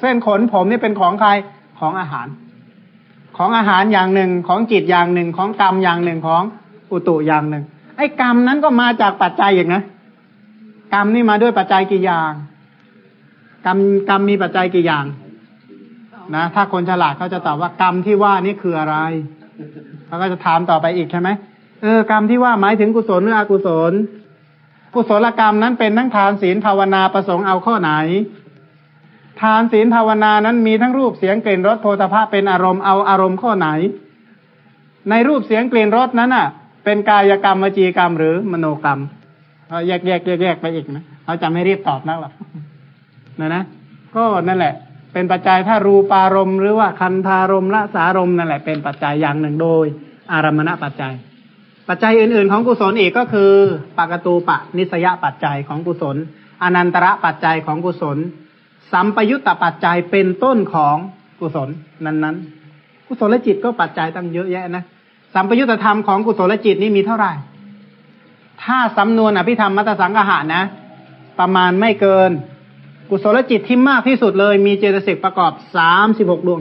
เส้นขนผมนี่เป็นของใครของอาหาร ของอาหารอย่างหนึ่งของจิตอย่างหนึ่งของกรรมอย่างหนึ่งของอุตุอย่างหนึ่ง ไอ้กรรมนั้นก็มาจากปัจจัยอย่างนะ กรรมนี่มาด้วยปัจจัยกี่อย่าง กรรมกรรมมีปัจจัยกี่อย่าง นะ ถ้าคนฉลาดเขาจะตอบว่ากรรมที่ว่านี่คืออะไรเขาก็จะถามต่อไปอีกใช่ไหมเออกรรมที่ว่าหมายถึงกุศลหรืออกุศล กุศลกรรมนั้นเป็นทั้งทานศีลภาวนาประสงค์เอาข้อไหน ทานศีลภาวนานั้นมีทั้งรูปเสียงกลิ่นรสโพธภาพเป็นอารมณ์เอาอารมณ์ข้อไหน ในรูปเสียงกลิ่นรสนั้นอะ เป็นกายกรรมวจีกรรมหรือมโนกรรม เขาแยกแยกแยกแยกไปอีกนะเขาจะไม่รีบตอบนักหรอกนะนะก็นั่นแหละ เป็นปัจจัยถ้ารูปารมณ์หรือว่าคันธารมละสารมนั่นแหละ เป็นปัจจัยอย่างหนึ่งโดย อารมณปัจจัย ปัจจัยอื่น ๆ ของกุศลอีกก็คือปกตูปะนิสยปัจจัยของกุศล อนันตระปัจจัยของกุศล สัมปยุตตปัจจัยเป็นต้นของกุศลนั้นๆ กุศลจิตก็ปัจจัยตั้งเยอะแยะนะสัมปยุตธรรมของกุศลจิตนี่มีเท่าไหร่ ถ้าสำนวนอภิธรรมมัตสังหานะ ประมาณไม่เกิน กุศลจิตที่มากที่สุดเลย มีเจตสิกประกอบสามสิบหกดวง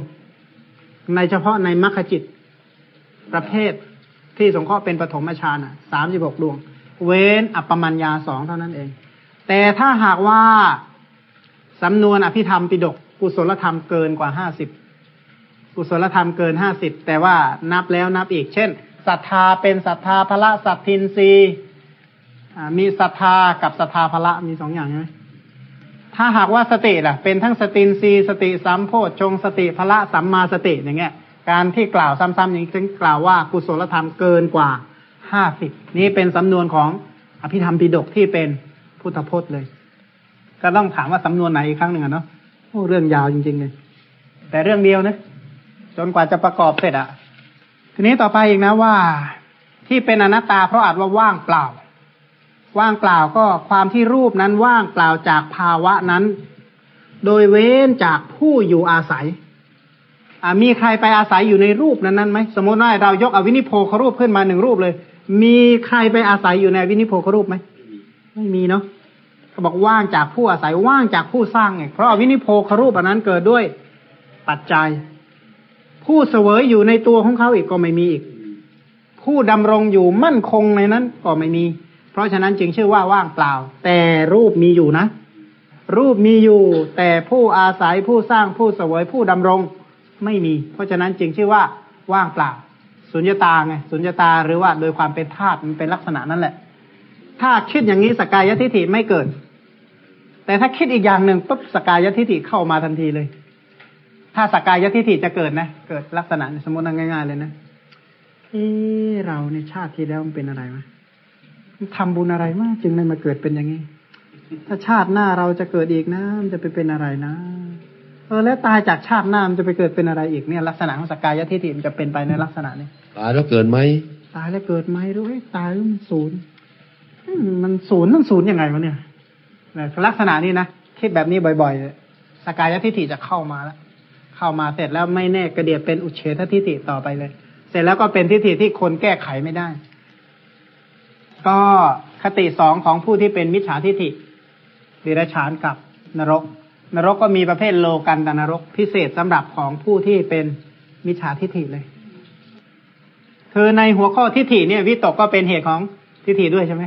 ในเฉพาะในมรรคจิต ประเภทที่สงเคราะห์เป็นปฐมฌานสามสิบหกดวง เว้นอัปปมัญญาสองเท่านั้นเอง แต่ถ้าหากว่าสำนวนอภิธรรมปิดก กุศลธรรมเกินกว่าห้าสิบกุศลธรรมเกินห้าสิบแต่ว่านับแล้วนับอีก เช่นศรัทธาเป็นศรัทธาพระสัตทินรี มีศรัทธากับศรัทธาพระมีสองอย่างใช่ไหมถ้าหากว่าสติล่ะ เป็นทั้งสตินีสติสัมโพชงสติพละสัมมาสติอย่างเงี้ย การที่กล่าวซ้ำๆอย่างนี้กล่าวว่ากุศลธรรมเกินกว่าห้าสิบนี้เป็นสำนวนของอภิธรรมปิฎกที่เป็นพุทธพจน์เลย ก็ต้องถามว่าสำนวนไหนอีกครั้งหนึ่งอะเนาะโอ้เรื่องยาวจริงๆเลยแต่เรื่องเดียวนะจนกว่าจะประกอบเสร็จอะทีนี้ต่อไปอีกนะว่า ที่เป็นอนัตตาเพราะอาจว่าว่างเปล่า ว่างเปล่าก็ความที่รูปนั้นว่างเปล่าจากภาวะนั้น โดยเว้นจากผู้อยู่อาศัยมีใครไปอาศัยอยู่ในรูปนั้นนั้นไหมสมมติว่าเรายกอวินิโพครูปขึ้นมาหนึ่งรูปเลย มีใครไปอาศัยอยู่ในวินิโพครูปไหมไม่มีเนาะเขาบอกว่างจากผู้อาศัยว่างจากผู้สร้างไงเพราะอวินิโพครูปอันนั้นเกิดด้วยปัจจัย ผู้เสวยอยู่ในตัวของเขาอีกก็ไม่มีอีก ผู้ดำรงอยู่มั่นคงในนั้นก็ไม่มี เพราะฉะนั้นจึงชื่อว่าว่างเปล่า แต่รูปมีอยู่นะ รูปมีอยู่ แต่ผู้อาศัยผู้สร้างผู้เสวยผู้ดำรง ไม่มี เพราะฉะนั้นจึงชื่อว่าว่างเปล่าสุญญตาไงสุญญตาหรือว่าโดยความเป็นธาตุมันเป็นลักษณะนั่นแหละ ถ้าคิดอย่างนี้สกายทิฏฐิไม่เกิด แต่ถ้าคิดอีกอย่างหนึ่งปุ๊บสกายทิฏฐิเข้ามาทันทีเลย ถ้าสกายทิฏฐิจะเกิดนะเกิดลักษณะสมมติง่ายๆเลยนะเออเราในชาติที่แล้วมันเป็นอะไรไหม ทำบุญอะไรมากจึงได้มาเกิดเป็นอย่างนี้ ถ้าชาติหน้าเราจะเกิดอีกนะมันจะไปเป็นอะไรนะเออแล้วตายจากชาติหน้ามันจะไปเกิดเป็นอะไรอีกเนี่ย ลักษณะของสกายทิฏฐิมันจะเป็นไปในลักษณะนี้ตายแล้วเกิดไหมตายแล้วเกิดไหมหรือว่าตายแล้วมันศูนย์อืมมันศูนย์มันศูนย์ยังไงวะเนี่ยเนี่ยลักษณะนี้นะคิดแบบนี้บ่อยๆสกายทิฏฐิจะเข้ามาแล้วเข้ามาเสร็จแล้วไม่แน่กระเดียดเป็นอุเฉททิฏฐิต่อไปเลย เสร็จแล้วก็เป็นทิฏฐิที่คนแก้ไขไม่ได้ ก็คติสองของผู้ที่เป็นมิจฉาทิฏฐิดิรชานกับนรก นรกก็มีประเภทโลกันตนรก พิเศษสำหรับของผู้ที่เป็นมิจฉาทิฏฐิเลย คือในหัวข้อทิฏฐิเนี่ยวิตกก็เป็นเหตุของทิฏฐิด้วยใช่ไหม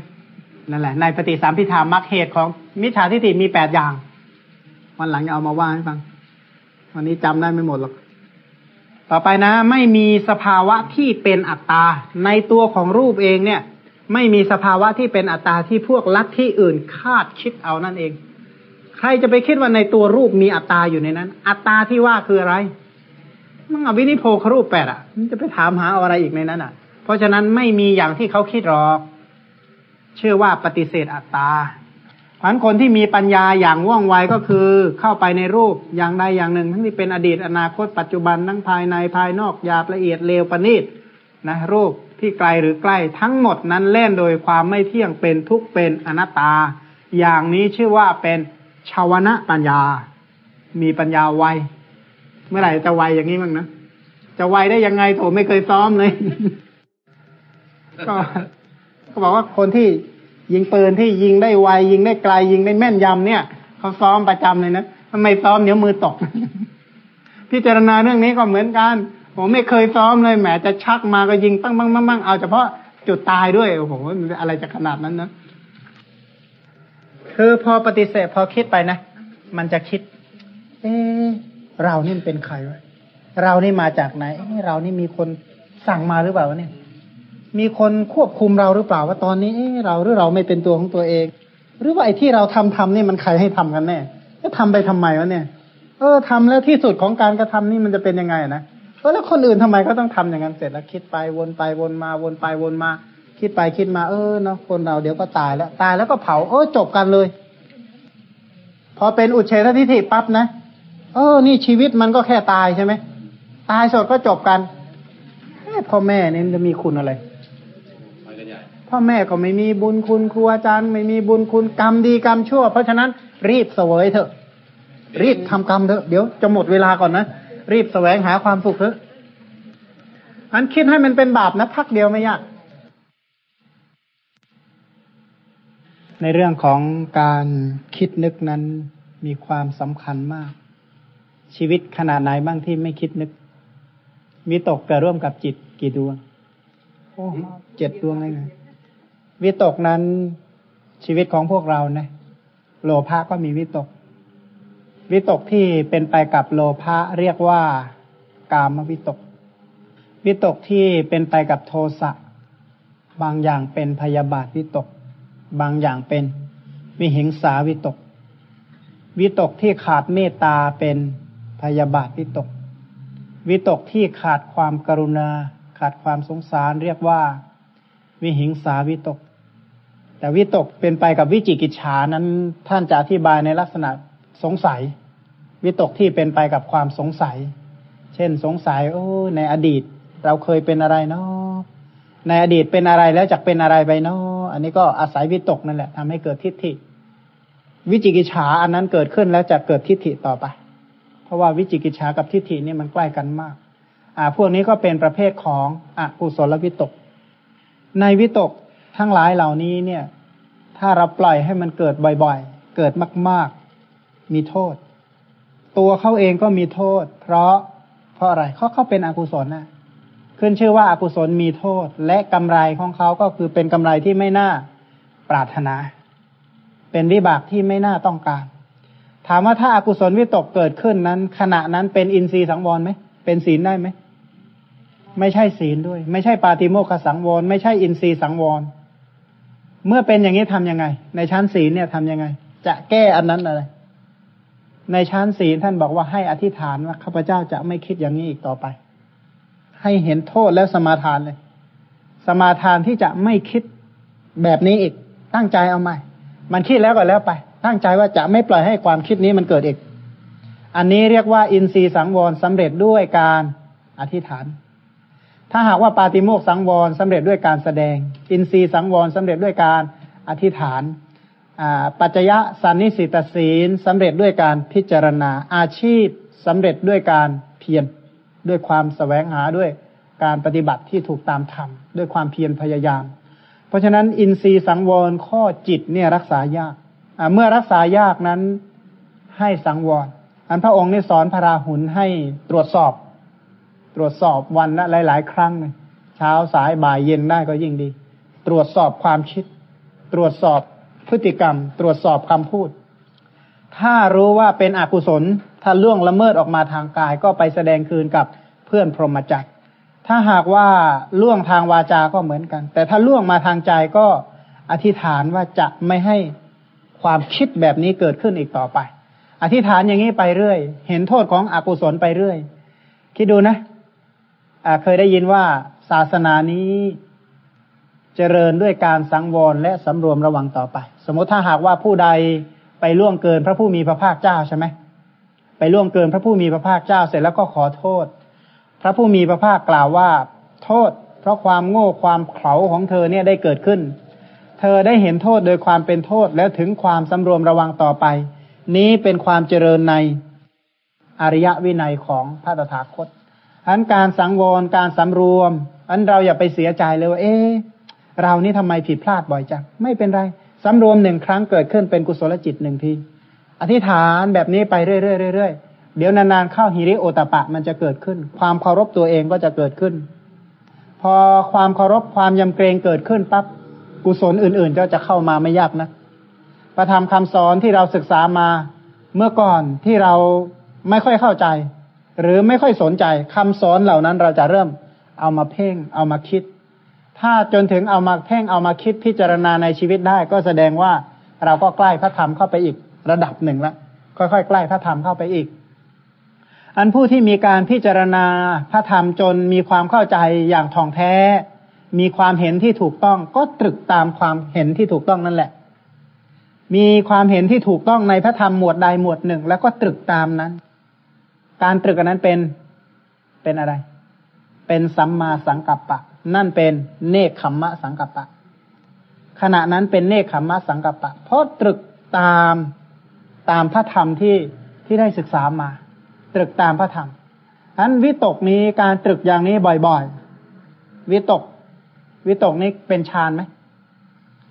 นั่นแหละในปฏิสามพิธามักเหตุของมิจฉาทิฏฐิมีแปดอย่าง วันหลังจะเอามาว่าให้ฟัง วันนี้จำได้ไม่หมดหรอกต่อไปนะ ไม่มีสภาวะที่เป็นอัตตาในตัวของรูปเองเนี่ย ไม่มีสภาวะที่เป็นอัตตาที่พวกลัทธิอื่นคาดคิดเอานั่นเอง ใครจะไปคิดว่าในตัวรูปมีอัตตาอยู่ในนั้น อัตตาที่ว่าคืออะไรมันอวินิโพครูปแปดอะมันจะไปถามหาอะไรอีกในนั้นอะ เพราะฉะนั้นไม่มีอย่างที่เขาคิดหรอกเชื่อว่าปฏิเสธอัตตาพันคนที่มีปัญญาอย่างว่องไวก็คือเข้าไปในรูปอย่างใดอย่างหนึ่ง ทั้งที่เป็นอดีตอนาคตปัจจุบันทั้งภายในภายนอกหยาบละเอียดเลวประณีตนะรูป ที่ไกลหรือใกล้ทั้งหมดนั้นเล่นโดยความไม่เที่ยงเป็นทุกเป็นอนัตตา อย่างนี้ชื่อว่าเป็นชาวนะปัญญา มีปัญญาไวเมื่อไหร่จะไวอย่างนี้มั้งนะจะไวได้ยังไงโถไม่เคยซ้อมเลยก็เขาบอกว่าคนที่ยิงปืนที่ยิงได้ไวยิงได้ไกลยิงได้แม่นยำเนี่ยเขาซ้อมประจำเลยนะทำไมซ้อมเดี๋ยวมือตก พิจารณาเรื่องนี้ก็เหมือนกัน ผมไม่เคยซ้อมเลยแหมจะชักมาก็ยิงปั้งปั้งปั้งปั้งเอาเฉพาะจุดตายด้วยโอ้โหมันอะไรจะขนาดนั้นนะคือพอปฏิเสธพอคิดไปนะมันจะคิด เออเรานี่เป็นใครวะเรานี่มาจากไหนเอ๊ะเรานี่มีคนสั่งมาหรือเปล่าวะเนี่ย มีคนควบคุมเราหรือเปล่าว่าตอนนี้เราหรือเราไม่เป็นตัวของตัวเอง หรือว่าไอ้ที่เราทำทำนี่มันใครให้ทำกันแน่จะทำไปทำไมวะเนี่ย เออทำแล้วที่สุดของการกระทำนี่มันจะเป็นยังไงนะ แล้วคนอื่นทำไมก็ต้องทำอย่างนั้นเสร็จแล้วคิดไปวนไปวนมาวนไปวนมา คิดไปคิดมาเออเนาะคนเราเดี๋ยวก็ตายแล้ว ตายแล้วก็เผาเออจบกันเลย พอเป็นอุเฉททิฏฐิปั๊บนะเออ นี่ชีวิตมันก็แค่ตายใช่ไหมตายสดก็จบกันพ่อแม่เนี่ยจะมีคุณอะไรพ่อแม่ก็ไม่มีบุญคุณครูอาจารย์ ไม่มีบุญคุณกรรมดีกรรมชั่ว เพราะฉะนั้นรีบเสวยเถอะ รีบทำกรรมเถอะเดี๋ยวจะหมดเวลาก่อนนะ รีบแสวงหาความสุขเถอะอันคิดให้มันเป็นบาปนะพักเดียวไม่ยาก ในเรื่องของการคิดนึกนั้นมีความสำคัญมาก ชีวิตขนาดไหนบ้างที่ไม่คิดนึก มีตกเกิดร่วมกับจิตกี่ดวงโอ้เจ็ดดวงเลยไงวิตกนั้นชีวิตของพวกเรานะโลภะก็มีวิตก วิตกที่เป็นไปกับโลภะเรียกว่ากามวิตก วิตกที่เป็นไปกับโทสะบางอย่างเป็นพยาบาทวิตก บางอย่างเป็นวิหิงสาวิตก วิตกที่ขาดเมตตาเป็นพยาบาทวิตก วิตกที่ขาดความกรุณา ขาดความสงสารเรียกว่า วิหิงสาวิตก แต่วิตกเป็นไปกับวิจิกิจฉานั้นท่านจะอธิบายในลักษณะ สงสัย วิตกที่เป็นไปกับความสงสัย เช่นสงสัยโอ้ในอดีต เราเคยเป็นอะไรเนาะในอดีตเป็นอะไรแล้วจะเป็นอะไรไปเนาะอันนี้ก็อาศัยวิตกนั่นแหละทำให้เกิดทิฏฐิ วิจิกิจฉาอันนั้นเกิดขึ้นแล้วจะเกิดทิฏฐิต่อไป เพราะว่าวิจิกิจฉากับทิฏฐินี่มันใกล้กันมาก อ่า พวกนี้ก็เป็นประเภทของอกุศลวิตก ในวิตกทั้งหลายเหล่านี้เนี่ย ถ้าเราปล่อยให้มันเกิดบ่อยๆ เกิดมากๆ มีโทษ ตัวเขาเองก็มีโทษ เพราะเพราะอะไรเขาเขาเป็นอกุศลนะขึ้นชื่อว่าอากุศลมีโทษ และกำไรของเขาก็คือเป็นกำไรที่ไม่น่าปรารถนา เป็นวิบากที่ไม่น่าต้องการ ถามว่าถ้าอากุศลวิตกเกิดขึ้นนั้น ขณะนั้นเป็นอินทรีย์สังวรไหมเป็นศีลได้ไหมไม่ใช่ศีลด้วย ไม่ใช่ปาติโมกขสังวร ไม่ใช่อินทรีย์สังวร เมื่อเป็นอย่างนี้ทํำยังไง ในชั้นศีลเนี่ยทํำยังไง จะแก้อันนั้นอะไร ในชั้นศีลท่านบอกว่าให้อธิษฐานว่าข้าพเจ้าจะไม่คิดอย่างนี้อีกต่อไป ให้เห็นโทษแล้วสมาทานเลย สมาทานที่จะไม่คิดแบบนี้อีก ตั้งใจเอาใหม่ มันคิดแล้วก็แล้วไป ตั้งใจว่าจะไม่ปล่อยให้ความคิดนี้มันเกิดอีก อันนี้เรียกว่าอินทรีย์สังวรสำเร็จด้วยการอธิษฐาน ถ้าหากว่าปาติโมกสังวรสำเร็จด้วยการแสดง อินทรีย์สังวรสำเร็จด้วยการอธิษฐาน ปัจจยะสันนิสิตศีลสำเร็จด้วยการพิจารณาอาชีพสำเร็จด้วยการเพียรด้วยความสแสวงหาด้วยการปฏิบัติที่ถูกตามธรรมด้วยความเพียรพยายาม เพราะฉะนั้นอินทรีย์สังวรข้อจิตเนี่ยรักษายากเมื่อรักษายากนั้นให้สังวรอันพระองค์นี่สอนพระราหุลให้ตรวจสอบ ตรวจสอบวันละหลาย ๆ ครั้งเลยเช้าสายบ่ายเย็นได้ก็ยิ่งดี ตรวจสอบความคิด ตรวจสอบ พฤติกรรม ตรวจสอบคำพูด ถ้ารู้ว่าเป็นอกุศล ถ้าล่วงละเมิดออกมาทางกาย ก็ไปแสดงคืนกับเพื่อนพรหมจักรถ้าหากว่าล่วงทางวาจา ก็เหมือนกัน แต่ถ้าล่วงมาทางใจก็อธิษฐานว่าจะไม่ให้ความคิดแบบนี้เกิดขึ้นอีกต่อไป อธิษฐานอย่างนี้ไปเรื่อย เห็นโทษของอกุศลไปเรื่อย คิดดูนะเคยได้ยินว่าศาสนานี้ เจริญด้วยการสังวรและสำรวมระวังต่อไป สมมติถ้าหากว่าผู้ใดไปล่วงเกินพระผู้มีพระภาคเจ้าใช่ไหมไปล่วงเกินพระผู้มีพระภาคเจ้าเสร็จแล้วก็ขอโทษ พระผู้มีพระภาคกล่าวว่า โทษ เพราะความโง่ความเขลาของเธอเนี่ยได้เกิดขึ้น เธอได้เห็นโทษโดยความเป็นโทษแล้วถึงความสำรวมระวังต่อไป นี้เป็นความเจริญในอริยวินัยของพระตถาคตอันการสังวรการสำรวม อันเราอย่าไปเสียใจเลยว่าเอ๊ เรานี่ทำไมผิดพลาดบ่อยจังไม่เป็นไรสำรวมหนึ่งครั้งเกิดขึ้นเป็นกุศลจิตหนึ่งทีอธิษฐานแบบนี้ไปเรื่อยๆเดี๋ยวนานๆเข้าหิริโอตปะมันจะเกิดขึ้น ความเคารพตัวเองก็จะเกิดขึ้น พอความเคารพความยำเกรงเกิดขึ้นปั๊บกุศลอื่นๆก็จะเข้ามาไม่ยากนะประธรรมคำสอนที่เราศึกษามาเมื่อก่อนที่เราไม่ค่อยเข้าใจ หรือไม่ค่อยสนใจคำสอนเหล่านั้นเราจะเริ่มเอามาเพ่งเอามาคิด ถ้าจนถึงเอามาเพ่งเอามาคิดพิจารณาในชีวิตได้ ก็แสดงว่าเราก็ใกล้พระธรรมเข้าไปอีกระดับหนึ่งละค่อยๆใกล้พระธรรมเข้าไปอีก อันผู้ที่มีการพิจารณาพระธรรมจนมีความเข้าใจอย่างท่องแท้ มีความเห็นที่ถูกต้องก็ตรึกตามความเห็นที่ถูกต้องนั่นแหละ มีความเห็นที่ถูกต้องในพระธรรมหมวดใดหมวดหนึ่ง แล้วก็ตรึกตามนั้น การตรึกอันนั้นเป็นเป็นอะไร เป็นสัมมาสังกัปปะ นั่นเป็นเนคขมมะสังกัปปะ ขณะนั้นเป็นเนคขมมะสังกัปปะ เพราะตรึกตามตามพระธรรมที่ที่ได้ศึกษามา ตรึกตามพระธรรมนั้นวิตกนี้การตรึกอย่างนี้บ่อยๆ วิตก วิตกนี้เป็นฌานไหม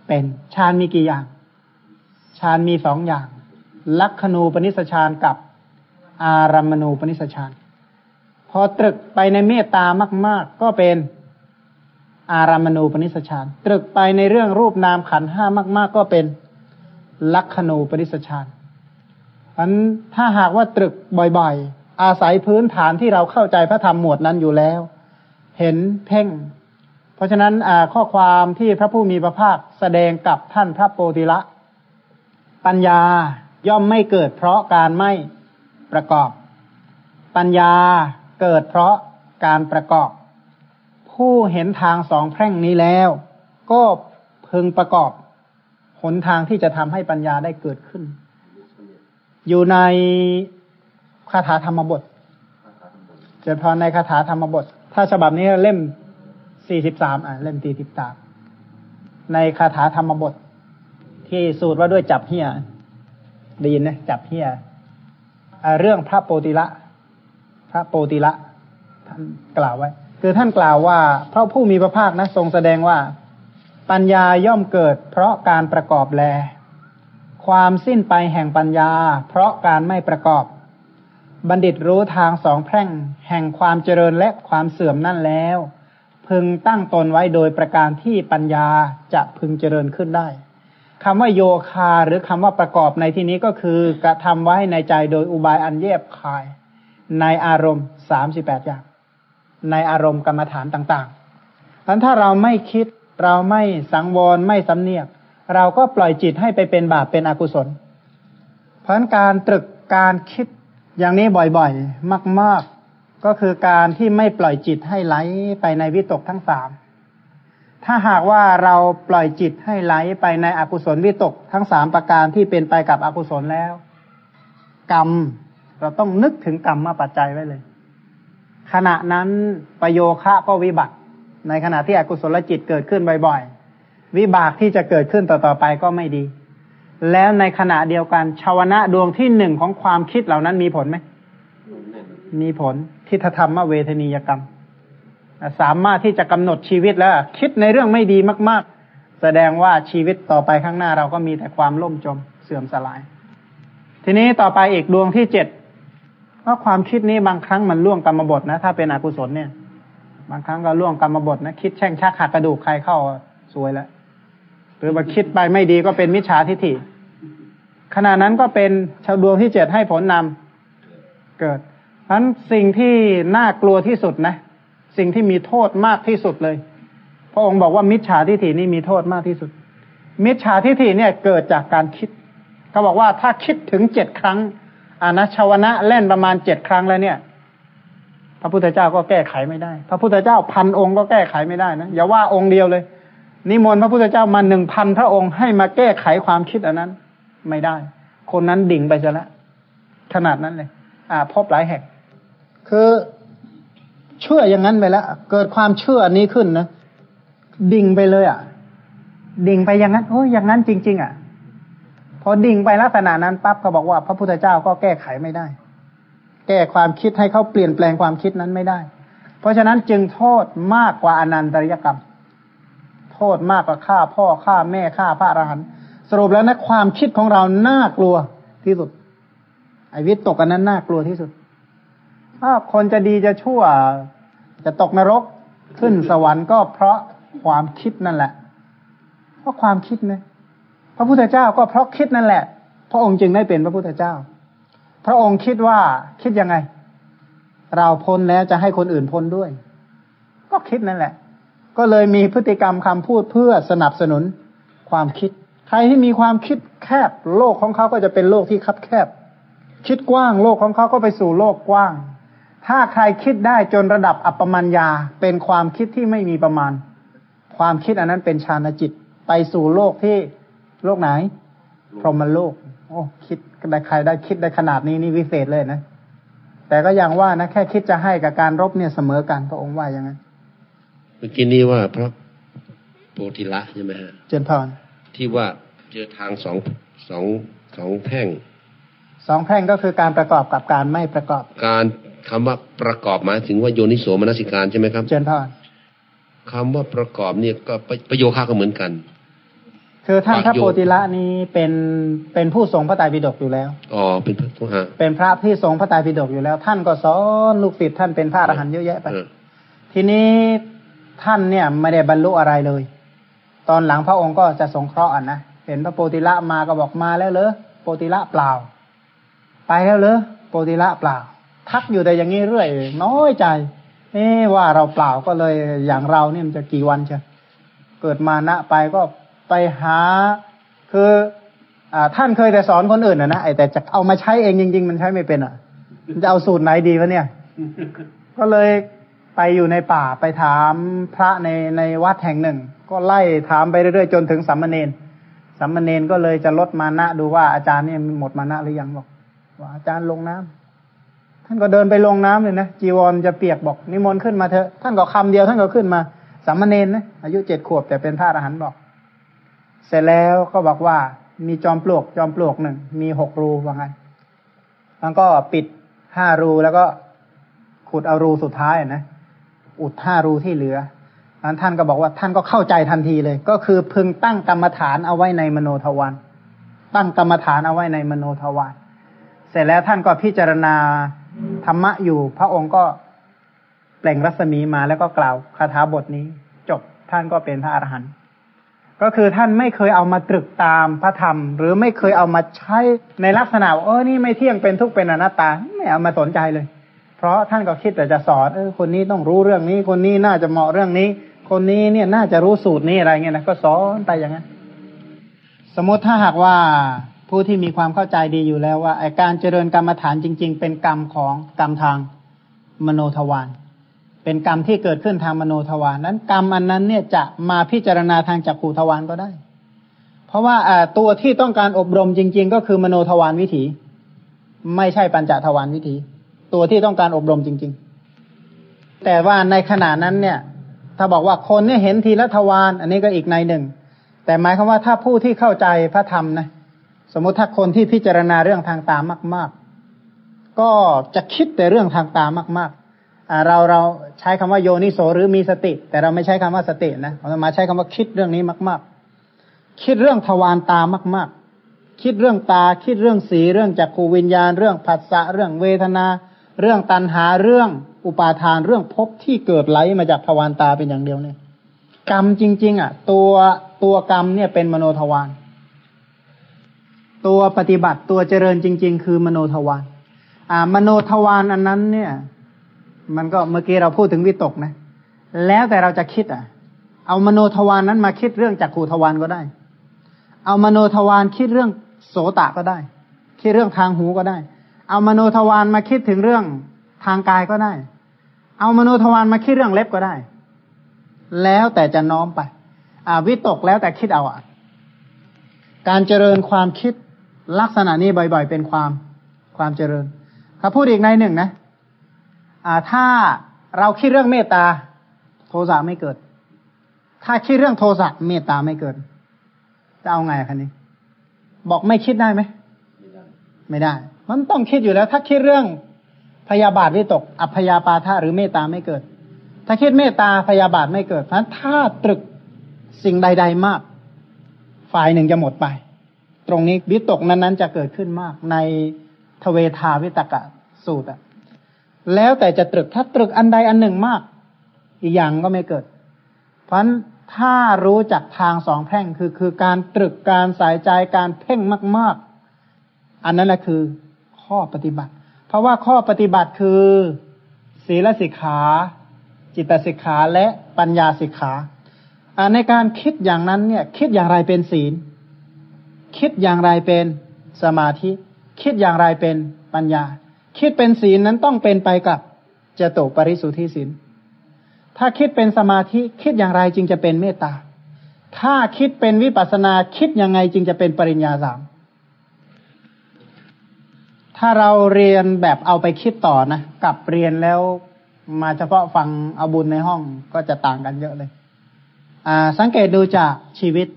เป็นฌานมีกี่อย่างฌานมีสองอย่าง ลักขณูปนิสฌานกับอารัมมณูปนิสฌานพอตรึกไปในเมตตามาก ๆ ก็เป็น อารามณูปนิสชานตรึกไปในเรื่องรูปนามขันห้ามาก ๆ ก็เป็นลักขณูปนิสชานอันถ้าหากว่าตรึกบ่อยๆ อาศัยพื้นฐานที่เราเข้าใจพระธรรมหมวดนั้นอยู่แล้ว เห็นเพ่ง เพราะฉะนั้นข้อความที่พระผู้มีพระภาคแสดงกับท่านพระโปติละ ปัญญาย่อมไม่เกิดเพราะการไม่ประกอบ ปัญญาเกิดเพราะการประกอบ ผู้เห็นทางสองแพร่งนี้แล้ว ก็พึงประกอบหนทางที่จะทำให้ปัญญาได้เกิดขึ้น อยู่ในคาถาธรรมบทเจพรในคาถาธรรมบท ถ้าฉบับนี้เล่มสี่สิบสามอะเล่มสี่สิบสามในคาถาธรรมบท ที่สูตรว่าด้วยจับเฮียได้ยินนะจับเฮียเรื่องพระโปติละ พระโปติละ ท่านกล่าวไว้ คือท่านกล่าวว่าพระผู้มีพระภาคนะทรงแสดงว่า ปัญญาย่อมเกิด เพราะการประกอบแล ความสิ้นไปแห่งปัญญา เพราะการไม่ประกอบ บัณฑิตรู้ทางสองแพร่ง แห่งความเจริญและความเสื่อมนั่นแล้ว พึงตั้งตนไว้โดยประการที่ปัญญาจะพึงเจริญขึ้นได้คำว่าโยคาหรือคำว่าประกอบในที่นี้ก็คือกระทำไว้ในใจโดยอุบายอันเย็บคาย ในอารมณ์สามสิบแปดอย่าง ในอารมณ์กรรมฐานต่างๆเพราะถ้าเราไม่คิดเราไม่สังวรไม่สำเนียก เราก็ปล่อยจิตให้ไปเป็นบาปเป็นอกุศล เพราะฉะนั้นการตรึกการคิดอย่างนี้บ่อยๆ มาก ๆ ก็คือการที่ไม่ปล่อยจิตให้ไหลไปในวิตกทั้งสามถ้าหากว่าเราปล่อยจิตให้ไหลไปในอกุศลวิตกทั้งสามประการที่เป็นไปกับอกุศลแล้ว กรรม เราต้องนึกถึงกรรมมาปัจจัยไว้เลย ขณะนั้นประโยคะก็วิบัติ ในขณะที่อกุศลจิตเกิดขึ้นบ่อยๆ วิบากที่จะเกิดขึ้นต่อๆไปก็ไม่ดี แล้วในขณะเดียวกันชาวนะดวงที่หนึ่งของความคิดเหล่านั้นมีผลไหม มีผลทิฏฐธรรมเวทนียกรรม สามารถที่จะกำหนดชีวิตแล้ว คิดในเรื่องไม่ดีมาก ๆ แสดงว่าชีวิตต่อไปข้างหน้าเราก็มีแต่ความล่มจมเสื่อมสลาย ทีนี้ต่อไปอีกดวงที่เจ็ด เพราะความคิดนี้บางครั้งมันล่วงกรรมบทนะ ถ้าเป็นอกุศลเนี่ย บางครั้งก็ล่วงกรรมบทนะคิดแช่งชักหักกระดูกใครเข้าสวยแล้วหรือว่าคิดไปไม่ดีก็เป็นมิจฉาทิฏฐิขณะนั้นก็เป็นชาวดวงที่เจ็ดให้ผลนำเกิดเพราะนั้นสิ่งที่น่ากลัวที่สุดนะ สิ่งที่มีโทษมากที่สุดเลยพระองค์บอกว่ามิจฉาทิฏฐินี่มีโทษมากที่สุด มิจฉาทิฏฐิเนี่ยเกิดจากการคิดเขาบอกว่าถ้าคิดถึงเจ็ดครั้ง อานะชาวนะเล่นประมาณเจ็ดครั้งแล้วเนี่ย พระพุทธเจ้าก็แก้ไขไม่ได้ พระพุทธเจ้าพันองค์ก็แก้ไขไม่ได้นะอย่าว่าองค์เดียวเลย นิมนต์พระพุทธเจ้ามาหนึ่งพันพระองค์ให้มาแก้ไขความคิดอันนั้น ไม่ได้ คนนั้นดิ่งไปซะแล้วขนาดนั้นเลย อ่า พบหลายแห่งคือเชื่ออย่างนั้นไปแล้ว เกิดความเชื่ออันนี้ขึ้นนะดิ่งไปเลยอะ ดิ่งไปอย่างนั้นโอ้ยอย่างนั้นจริง ๆ อะ พอดิ่งไปลักษณะนั้นปั๊บก็บอกว่าพระพุทธเจ้าก็แก้ไขไม่ได้ แก้ความคิดให้เขาเปลี่ยนแปลงความคิดนั้นไม่ได้ เพราะฉะนั้นจึงโทษมากกว่าอนันตริยกรรม โทษมากกว่าฆ่าพ่อฆ่าแม่ฆ่าพระอรหันต์สรุปแล้วนะความคิดของเราน่ากลัวที่สุด ไอ้วิตกอันนั้นน่ากลัวที่สุด ถ้าคนจะดีจะชั่ว จะตกนรกขึ้นสวรรค์ก็เพราะความคิดนั่นแหละ เพราะความคิดเนะ พระพุทธเจ้าก็เพราะคิดนั่นแหละ พระองค์จึงได้เป็นพระพุทธเจ้า พระองค์คิดว่าคิดยังไง เราพ้นแล้วจะให้คนอื่นพ้นด้วย ก็คิดนั่นแหละ ก็เลยมีพฤติกรรมคำพูดเพื่อสนับสนุนความคิด ใครที่มีความคิดแคบโลกของเขาก็จะเป็นโลกที่คับแคบ คิดกว้างโลกของเขาก็ไปสู่โลกกว้าง ถ้าใครคิดได้จนระดับอัปปมัญญาเป็นความคิดที่ไม่มีประมาณ ความคิดอันนั้นเป็นฌานจิตไปสู่โลกที่ โลกไหน พรหมโลก โอ้คิดได้ใครได้คิดได้ขนาดนี้นี่วิเศษเลยนะ แต่ก็ยังว่านะแค่คิดจะให้กับการรบเนี่ยเสมอกันพระองค์ว่าอย่างนั้นเมื่อกี้นี้ว่าพระโพธิละใช่ไหมฮะเจนพรที่ว่าเจอทางสองสองสองแพ่งสองแพ่งก็คือการประกอบกับการไม่ประกอบ การคำว่าประกอบหมายถึงว่าโยนิโสมนสิการใช่ไหมครับ เจนพานคำว่าประกอบเนี่ยก็ประโยคาก็เหมือนกัน คือท่านพระโพธิละนี้เป็นเป็นผู้ทรงพระไตรปิฎกอยู่แล้วอ๋อเป็นพระฮะเป็นพระที่ทรงพระไตรปิฎกอยู่แล้ว ท่านก็สอนลูกศิษย์ท่านเป็นพระอรหันต์เยอะแยะไปทีนี้ท่านเนี่ยไม่ได้บรรลุอะไรเลย ตอนหลังพระองค์ก็จะสงเคราะห์อะนะเห็นพระโพธิละมาก็บอกมาแล้วเลยโพธิละเปล่า ไปแล้วเลยโพธิละเปล่า ทักอยู่แต่อย่างนี้เรื่อยน้อยใจ เอ๊ว่าเราเปล่าก็เลยอย่างเราเนี่ยมันจะกี่วันใช่เกิดมานะไปก็ ไปหาคืออ่าท่านเคยแต่สอนคนอื่นนะนะไอแต่จะเอามาใช้เองจริง ๆ มันใช้ไม่เป็นอะจะเอาสูตรไหนดีวะเนี่ย ก็เลยไปอยู่ในป่าไปถามพระในในวัดแห่งหนึ่ง ก็ไล่ถามไปเรื่อยๆจนถึงสัมมาเนนสัมมาเนนก็เลยจะลดมานะดูว่าอาจารย์เนี่ยหมดมานะหรือยังบอกว่าอาจารย์ลงน้ำท่านก็เดินไปลงน้ำเลยนะจีวรจะเปียกบอกนิมนต์ขึ้นมาเถอะท่านก็คำเดียวท่านก็ขึ้นมาสามเณรนะอายุเจ็ดขวบแต่เป็นพระอรหันต์บอก เสร็จแล้วก็บอกว่ามีจอมปลวกจอมปลวกหนึ่งมีหกรูว่าไงแล้วก็ปิดห้ารูแล้วก็ขุดเอารูสุดท้ายนะอุดห้ารูที่เหลือนั้นท่านก็บอกว่าท่านก็เข้าใจทันทีเลย ก็คือพึงตั้งกรรมฐานเอาไว้ในมโนทวารตั้งกรรมฐานเอาไว้ในมโนทวารเสร็จแล้วท่านก็พิจารณาธรรมะอยู่ พระองค์ก็เปล่งรัศมีมาแล้วก็กล่าวคาถาบทนี้ จบท่านก็เป็นพระอรหันต์ ก็คือท่านไม่เคยเอามาตรึกตามพระธรรม หรือไม่เคยเอามาใช้ในลักษณะเออนี่ไม่เที่ยงเป็นทุกเป็นอนัตตาไม่เอามาสนใจเลย เพราะท่านก็คิดแต่จะสอนเออคนนี้ต้องรู้เรื่องนี้ คนนี้น่าจะเหมาะเรื่องนี้ คนนี้เนี่ยน่าจะรู้สูตรนี้อะไรเงี้ยนะก็สอนไปอย่างนั้นสมมติถ้าหากว่าผู้ที่มีความเข้าใจดีอยู่แล้วว่าการเจริญกรรมฐานจริง ๆ เป็นกรรมของกรรมทางมโนทวาร เป็นกรรมที่เกิดขึ้นทางมโนทวารนั้น กรรมอันนั้นเนี่ยจะมาพิจารณาทางจักขูทวารก็ได้ เพราะว่าตัวที่ต้องการอบรมจริง ๆ ก็คือมโนทวารวิถี ไม่ใช่ปัญจทวารวิถี ตัวที่ต้องการอบรมจริง ๆ แต่ว่าในขณะนั้นเนี่ย ถ้าบอกว่าคนเนี่ยเห็นทีละทวารอันนี้ก็อีกในหนึ่ง แต่หมายความว่าถ้าผู้ที่เข้าใจพระธรรมนะสมมติถ้าคนที่พิจารณาเรื่องทางตามาก ๆ ก็จะคิดแต่เรื่องทางตามาก ๆ เราเราใช้คำว่าโยนิโสหรือมีสติ แต่เราไม่ใช้คำว่าสตินะเรามาใช้คำว่าคิดเรื่องนี้มาก ๆ คิดเรื่องทวารตามาก ๆ คิดเรื่องตา คิดเรื่องสี เรื่องจักขูวิญญาณ เรื่องผัสสะเรื่องเวทนา เรื่องตัณหาเรื่องอุปาทานเรื่องภพที่เกิดไหลมาจากทวารตาเป็นอย่างเดียวเนี่ยกรรมจริง ๆ อะ ตัวตัวกรรมเนี่ยเป็นมโนทวารตัวปฏิบัติตัวเจริญจริง ๆ คือมโนทวารอ่ามโนทวารอันนั้นเนี่ย มันก็เมื่อกี้เราพูดถึงวิตกนะ แล้วแต่เราจะคิดอะ เอามโนทวารนนั้นมาคิดเรื่องจักขูทวารก็ได้ เอามโนทวารคิดเรื่องโสตะก็ได้ คิดเรื่องทางหูก็ได้ เอามโนทวารมาคิดถึงเรื่องทางกายก็ได้ เอามโนทวารมาคิดเรื่องเล็บก็ได้ แล้วแต่จะน้อมไป อ่า วิตกแล้วแต่คิดเอาอะ การเจริญความคิดลักษณะนี้บ่อย ๆ เป็นความความเจริญเขาพูดอีกในหนึ่งนะ ถ้าเราคิดเรื่องเมตตาโทสะไม่เกิด ถ้าคิดเรื่องโทสะเมตตาไม่เกิด จะเอาไงคันนี้ บอกไม่คิดได้ไหมไม่ได้ มันต้องคิดอยู่แล้ว ถ้าคิดเรื่องพยาบาทวิตก อัพยาปาทะหรือเมตตาไม่เกิด ถ้าคิดเมตตาพยาบาทไม่เกิดเพราะถ้าตรึกสิ่งใด ๆมาก ฝ่ายหนึ่งจะหมดไป ตรงนี้วิตกนั้นๆจะเกิดขึ้นมากในทเวทาวิตกะสูตรอะ แล้วแต่จะตรึกถ้าตรึกอันใดอันหนึ่งมาก อีกอย่างก็ไม่เกิด เพราะถ้ารู้จักทางสองแพร่งคือคือการตรึกการสายใจการเพ่งมาก ๆ อันนั้นแหละคือข้อปฏิบัติ เพราะว่าข้อปฏิบัติคือ ศีลสิกขา จิตสิกขาและปัญญาสิกขาในการคิดอย่างนั้นเนี่ย คิดอย่างไรเป็นศีล คิดอย่างไรเป็นสมาธิ คิดอย่างไรเป็นปัญญา คิดเป็นศีลนั้นต้องเป็นไปกับจตุปริสุทธิศีล ถ้าคิดเป็นสมาธิคิดอย่างไรจึงจะเป็นเมตตา ถ้าคิดเป็นวิปัสนาคิดยังไงจึงจะเป็นปริญญาสามถ้าเราเรียนแบบเอาไปคิดต่อนะกับเรียนแล้วมาเฉพาะฟังเอาบุญในห้องก็จะต่างกันเยอะเลย อ่า สังเกตดูจากชีวิต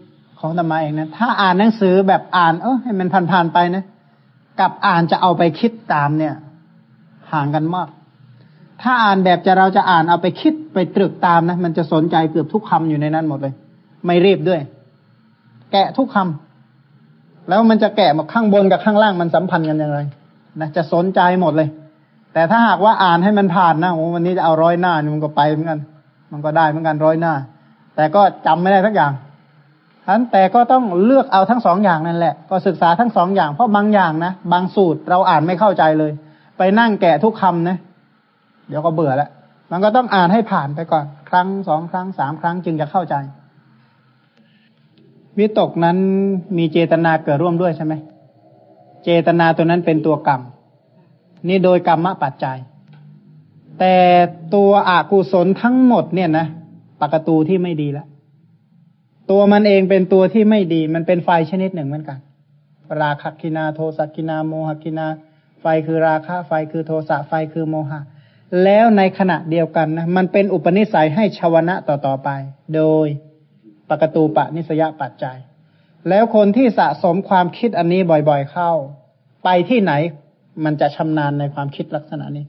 ของธรรมะเองนะ ถ้าอ่านหนังสือแบบอ่าน เออให้มันผ่านๆไปนะ กับอ่านจะเอาไปคิดตามเนี่ย ห่างกันมาก ถ้าอ่านแบบจะเราจะอ่านเอาไปคิดไปตรึกตามนะ มันจะสนใจเกือบทุกคำอยู่ในนั้นหมดเลย ไม่รีบด้วย แกะทุกคำแล้วมันจะแกะมาข้างบนกับข้างล่างมันสัมพันธ์กันอย่างไรนะจะสนใจหมดเลย แต่ถ้าหากว่าอ่านให้มันผ่านนะโอ้วันนี้จะเอาร้อยหน้ามันก็ไปเหมือนกัน มันก็ได้เหมือนกันร้อยหน้า แต่ก็จำไม่ได้สักอย่างอันแต่ก็ต้องเลือกเอาทั้งสองอย่างนั่นแหละ ก็ศึกษาทั้งสองอย่างเพราะบางอย่างนะ บางสูตรเราอ่านไม่เข้าใจเลย ไปนั่งแกะทุกคำนะ เดี๋ยวก็เบื่อแล้วมันก็ต้องอ่านให้ผ่านไปก่อน ครั้งสองครั้งสามครั้งจึงจะเข้าใจ วิตกนั้นมีเจตนาเกิดร่วมด้วยใช่ไหมเจตนาตัวนั้นเป็นตัวกรรม นี่โดยกรรมะปัจจัย แต่ตัวอกุศลทั้งหมดเนี่ยนะปกตูที่ไม่ดีแล้วตัวมันเองเป็นตัวที่ไม่ดี มันเป็นไฟชนิดหนึ่งเหมือนกัน ราคะกินาโทสักินาโมหกินา ไฟคือราคะ ไฟคือโทสะไฟคือโมหะ แล้วในขณะเดียวกันนะมันเป็นอุปนิสัยให้ชาวนะต่อต่อไป โดยปกตูปะนิสยปัจจัย แล้วคนที่สะสมความคิดอันนี้บ่อยๆเข้า ไปที่ไหนมันจะชำนาญในความคิดลักษณะนี้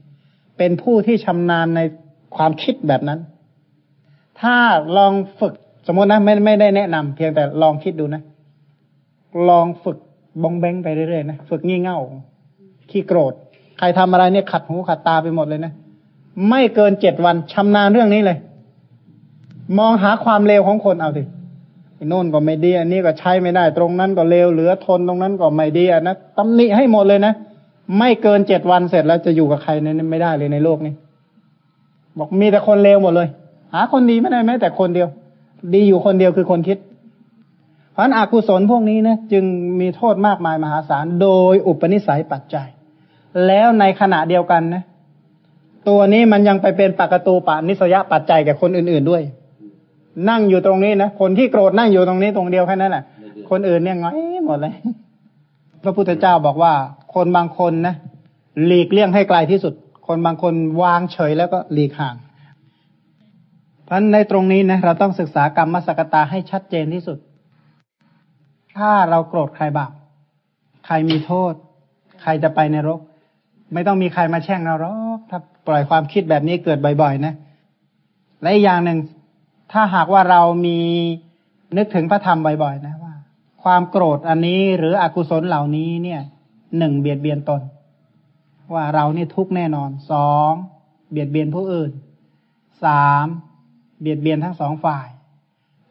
เป็นผู้ที่ชำนาญในความคิดแบบนั้น ถ้าลองฝึกสมมตินะไม่ไม่ได้แนะนำเพียงแต่ลองคิดดูนะ ลองฝึกบงเบงไปเรื่อยๆนะ ฝึกงี่เง่า ขี้โกรธ ใครทำอะไรเนี่ยขัดหูขัดตาไปหมดเลยนะ ไม่เกินเจ็ดวันชำนาญเรื่องนี้เลย มองหาความเลวของคนเอาสิโน่นก็ไม่ดี อันนี้ก็ใช้ไม่ได้ ตรงนั้นก็เลวเหลือทนตรงนั้นก็ไม่ดีนะตำหนิให้หมดเลยนะ ไม่เกินเจ็ดวันเสร็จแล้วจะอยู่กับใครในไม่ได้เลยในโลกนี้ บอกมีแต่คนเลวหมดเลย หาคนดีไม่ได้แม้แต่คนเดียว ดีอยู่คนเดียวคือคนคิดเพราะนั้นอกุศลพวกนี้นะจึงมีโทษมากมายมหาศาล โดยอุปนิสัยปัจจัย แล้วในขณะเดียวกันนะ ตัวนี้มันยังไปเป็นปากตูปานิสยปัจจัยแก่คนอื่น ๆด้วย นั่งอยู่ตรงนี้นะคนที่โกรธนั่งอยู่ตรงนี้ตรงเดียวแค่นั้นแหละคนอื่นเนี่ยง้อยหมดเลย พระพุทธเจ้าบอกว่า คนบางคนนะหลีกเลี่ยงให้ไกลที่สุด คนบางคนวางเฉยแล้วก็หลีกห่างเพราะในตรงนี้นะเราต้องศึกษากรรมสกตาให้ชัดเจนที่สุด ถ้าเราโกรธใครบาปใครมีโทษ ใครจะไปในรก ไม่ต้องมีใครมาแช่งเราหรอกถ้าปล่อยความคิดแบบนี้เกิดบ่อย ๆ นะ และอีกอย่างหนึ่งถ้าหากว่าเรามีนึกถึงพระธรรมบ่อย ๆ นะว่า ความโกรธอันนี้หรืออกุศลเหล่านี้เนี่ยหนึ่งเบียดเบียนตน ว่าเรานี่ทุกแน่นอนสองเบียดเบียนผู้อื่นสามเบียดเบียนทั้งสองฝ่าย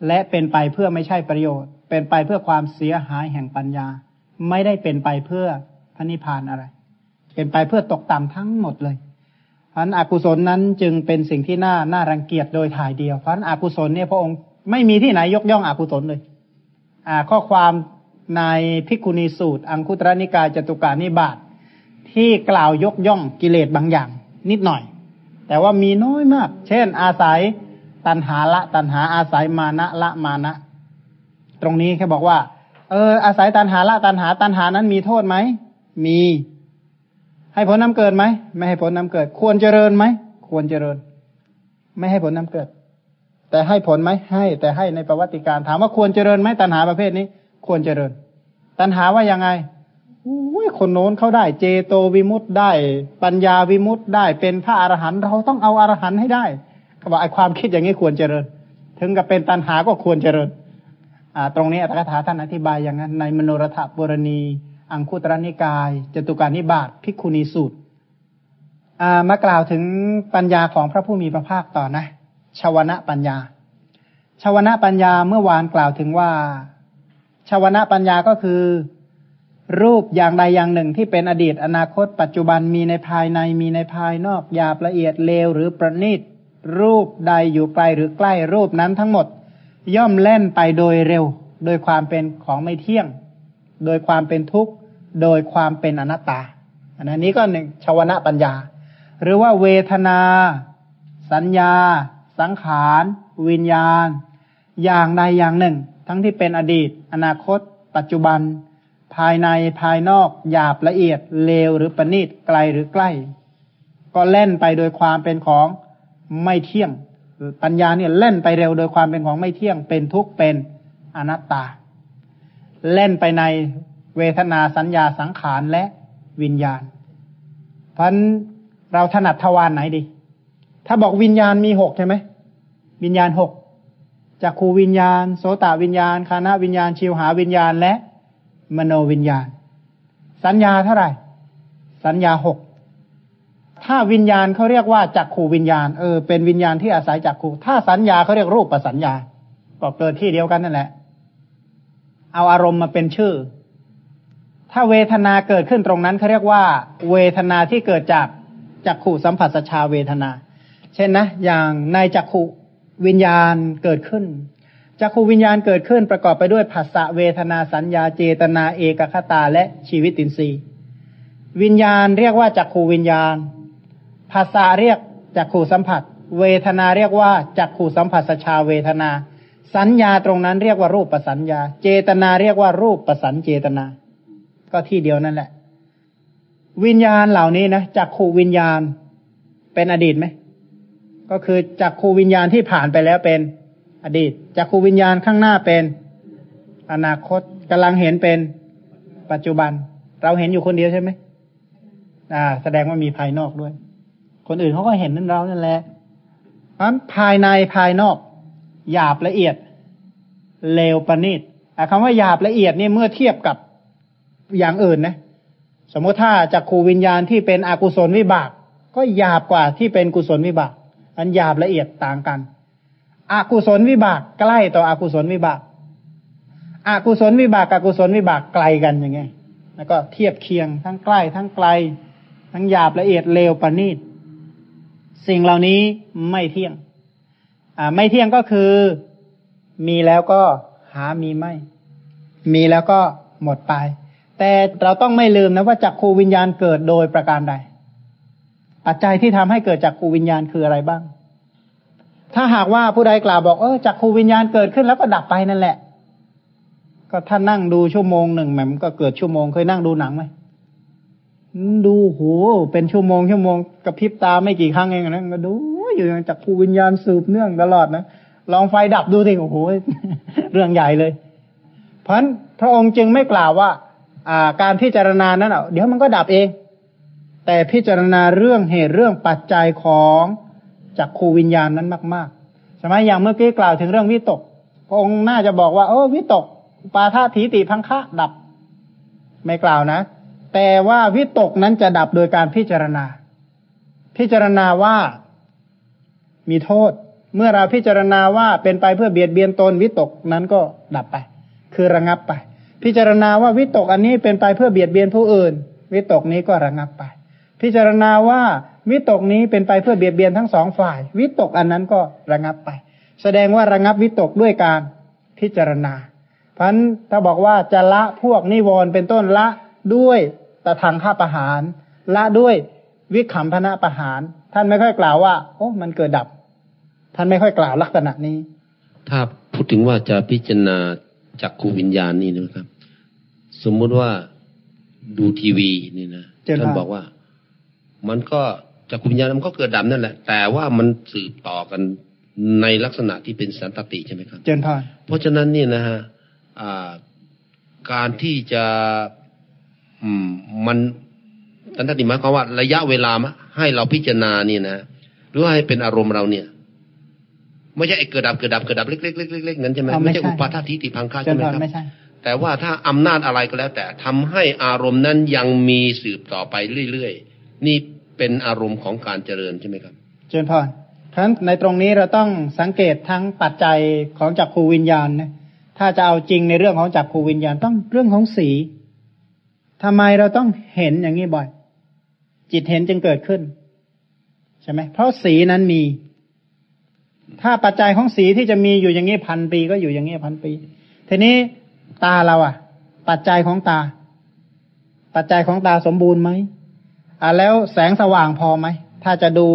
และเป็นไปเพื่อไม่ใช่ประโยชน์ เป็นไปเพื่อความเสียหายแห่งปัญญา ไม่ได้เป็นไปเพื่อพระนิพพานอะไร เป็นไปเพื่อตกต่ำทั้งหมดเลยเพราะนั้นอกุศลนั้นจึงเป็นสิ่งที่น่าน่ารังเกียจโดยถ่ายเดียว เพราะนั้นอกุศลเนี่ยพระองค์ไม่มีที่ไหนยกย่องอกุศลเลย อ่า ข้อความในพิกุณีสูตร อังคุตรนิกายจตุการนิบาตที่กล่าวยกย่องกิเลสบางอย่าง นิดหน่อย แต่ว่ามีน้อยมาก เช่น อาศัยตันหาละตันหาอาศัยมานะละมานะ ตรงนี้แค่บอกว่า เอออาศัยตันหาละตันหาตันหานั้นมีโทษไหมมี ให้ผลน้ำเกิดไหมไม่ให้ผลน้ำเกิด ควรเจริญไหมควรเจริญ ไม่ให้ผลน้ำเกิด แต่ให้ผลไหมให้ แต่ให้ในประวัติการถามว่าควรเจริญไหมตันหาประเภทนี้ ควรเจริญ ตันหาว่ายังไงอุ้ยคนโน้นเขาได้เจโตวิมุตต์ได้ ปัญญาวิมุตต์ได้เป็นพระอรหันต์เราต้องเอาอรหันต์ให้ได้เขาบอกไอ้ความคิดอย่างนี้ควรเจริญ ถึงกับเป็นตันหาก็ควรเจริญ อ่า ตรงนี้อัตถกถาท่านอธิบายอย่างนั้น ในมโนรถบุรณี อังคุตรนิกายจตุการนิบาตพิคุณีสูตรมากล่าวถึงปัญญาของพระผู้มีพระภาคต่อนะชาวนะปัญญาชาวนะปัญญาเมื่อวานกล่าวถึงว่าชาวนะปัญญาก็คือ รูปอย่างใดอย่างหนึ่งที่เป็นอดีตอนาคต ปัจจุบันมีในภายในมีในภายนอกหยาบละเอียดเลวหรือประณีตรูปใดอยู่ไกลหรือใกล้รูปนั้นทั้งหมด ย่อมเล่นไปโดยเร็ว โดยความเป็นของไม่เที่ยง โดยความเป็นทุกข์ โดยความเป็นอนัตตา อันนี้ก็หนึ่งชาวนะปัญญา หรือว่าเวทนา สัญญา สังขาร วิญญาณ อย่างใดอย่างหนึ่ง ทั้งที่เป็นอดีต อนาคต ปัจจุบัน ภายในภายนอกหยาบละเอียดเลวหรือประณีตไกลหรือใกล้ ก็เล่นไปโดยความเป็นของไม่เที่ยง ปัญญาเนี่ยเล่นไปเร็วโดยความเป็นของไม่เที่ยงเป็นทุกข์เป็นอนัตตา เล่นไปในเวทนาสัญญาสังขารและวิญญาณ เพราะเราถนัดทวารไหนดี ถ้าบอกวิญญาณมีหกใช่ไหมวิญญาณหกจากขูวิญญาณ โสตวิญญาณคานาวิญญาณ ชิวหาวิญญาณและ มโนวิญญาณ สัญญาเท่าไหร่ สัญญาหกถ้าวิญญาณเขาเรียกว่าจักขูวิญญาณเออเป็นวิญญาณที่อาศัยจักขูถ้าสัญญาเขาเรียกรูปประสัญญาก็เกิดที่เดียวกันนั่นแหละ เอาอารมณ์มาเป็นชื่อ ถ้าเวทนาเกิดขึ้นตรงนั้นเขาเรียกว่า เวทนาที่เกิดจากจักขู่สัมผัสชาเวทนา เช่นนะ อย่างในจักขูวิญญาณเกิดขึ้นจักขูวิญญาณเกิดขึ้นประกอบไปด้วยภาษะเวทนาสัญญาเจตนาเอกคตาและชีวิตินทรีย์ วิญญาณเรียกว่าจักขูวิญญาณ ภาษาเรียกจักขู่สัมผัส เวทนาเรียกว่าจักขู่สัมผัสชาเวทนา สัญญาตรงนั้นเรียกว่ารูปประสัญญา เจตนาเรียกว่ารูปประสัญเจตนา ก็ที่เดียวนั่นแหละ วิญญาณเหล่านี้นะจักขูวิญญาณเป็นอดีตไหมก็คือจักขูวิญญาณที่ผ่านไปแล้วเป็นอดีตจักขูวิญญาณข้างหน้าเป็น อนาคตกำลังเห็นเป็นปัจจุบัน เราเห็นอยู่คนเดียวใช่ไหมอ่า แสดงว่ามีภายนอกด้วย คนอื่นเขาก็เห็นนั่นเรานั่นแหละเพราะภายในภายนอก หยาบละเอียด เลวประณีตคำว่าหยาบละเอียดนี่เมื่อเทียบกับอย่างอื่นนะ สมมติถ้าจากขูวิญญาณที่เป็นอกุศลวิบาก ก็หยาบกว่าที่เป็นกุศลวิบากอันหยาบละเอียดต่างกันอกุศลวิบากใกล้ต่ออกุศลวิบากอกุศลวิบากกับกุศลวิบากไกลกันย่างไง แล้วก็เทียบเคียงทั้งใกล้ทั้งไกล ทั้งหยาบละเอียดเลวประณีต สิ่งเหล่านี้ไม่เที่ยง ไม่เที่ยงก็คือ มีแล้วก็หามีไม่ มีแล้วก็หมดไป แต่เราต้องไม่ลืมนะว่าจักขูวิญญาณเกิดโดยประการใด ปัจจัยที่ทำให้เกิดจักขูวิญญาณคืออะไรบ้าง ถ้าหากว่าผู้ใดกล่าวบอกเออจักขูวิญญาณเกิดขึ้นแล้วก็ดับไปนั่นแหละ ก็ถ้านั่งดูชั่วโมงหนึ่งแหมมันก็เกิดชั่วโมงเคยนั่งดูหนังไหมดูโหเป็นชั่วโมงชั่วโมงกระพริบตาไม่กี่ครั้งเองนะก็ดู อยู่อย่างจักภูวิญญาณสืบเนื่องตลอดนะลองไฟดับดูสิโอ้โหเรื่องใหญ่เลย เพราะฉะนั้นพระองค์จึงไม่กล่าวว่า อ่า การพิจารณานั้นเดี๋ยวมันก็ดับเอง แต่พิจารณาเรื่องเหตุเรื่องปัจจัยของจักขูวิญญาณนั้นมากๆใช่ไหมอย่างเมื่อกี้กล่าวถึงเรื่องวิตก พระองค์น่าจะบอกว่า เออวิตกปาทาถีติพังคะดับ ไม่กล่าวนะ แต่ว่าวิตกนั้นจะดับโดยการพิจารณา พิจารณาว่า มีโทษ เมื่อเราพิจารณาว่าเป็นไปเพื่อเบียดเบียนตนวิตกนั้นก็ดับไป คือระงับไป พิจารณาว่าวิตกอันนี้เป็นไปเพื่อเบียดเบียนผู้อื่น วิตกนี้ก็ระงับไป พิจารณาว่าวิตกนี้เป็นไปเพื่อเบียดเบียนทั้งสองฝ่าย วิตกอันนั้นก็ระงับไป แสดงว่าระงับวิตกด้วยการพิจารณา เพราะนั้นถ้าบอกว่าจะละพวกนิวรณ์เป็นต้นละด้วยตะทางข้าประหาร ละด้วยวิขำพนะประหาร ท่านไม่ค่อยกล่าวว่า โอ้ มันเกิดดับ ท่านไม่ค่อยกล่าวลักษณะนี้ ถ้าพูดถึงว่าจะพิจารณาจากคูวิญญาณนี่นะครับ สมมุติว่าดูทีวีนี่นะท่านบอกว่า มันก็จากคูวิญญาณมันก็เกิดดับนั่นแหละ แต่ว่ามันสืบต่อกันในลักษณะที่เป็นสันตติใช่ไหมครับเจนพานเพราะฉะนั้นเนี่ยนะฮะการที่จะอืมมันตันทติหมายความว่าระยะเวลาให้เราพิจารณาเนี่ยนะหรือว่าให้เป็นอารมณ์เราเนี่ย ไม่ใช่เกิดดับเกิดดับเกิดดับเล็กๆเล็กๆนั้นใช่ไหมไม่ใช่อุปาททิติพังค่าใช่ไหมครับแต่ว่าถ้าอำนาจอะไรก็แล้ว แต่ทำให้อารมณ์นั้นยังมีสืบต่อไปเรื่อยๆ นี่เป็นอารมณ์ของการเจริญใช่ไหมครับ เจริญพรเพราะฉะนั้นในตรงนี้เราต้องสังเกตทั้งปัจจัยของจักรคูวิญญาณนะถ้าจะเอาจริงในเรื่องของจักรคูวิญญาณต้องเรื่องของสีทำไมเราต้องเห็นอย่างนี้บ่อย จิตเห็นจึงเกิดขึ้น ใช่ไหมเพราะสีนั้นมี ถ้าปัจจัยของสีที่จะมีอยู่อย่างนี้พันปีก็อยู่อย่างนี้พันปี ทีนี้ตาเราอะ ปัจจัยของตา ปัจจัยของตาสมบูรณ์ไหมอ่าแล้วแสงสว่างพอไหมถ้าจะดู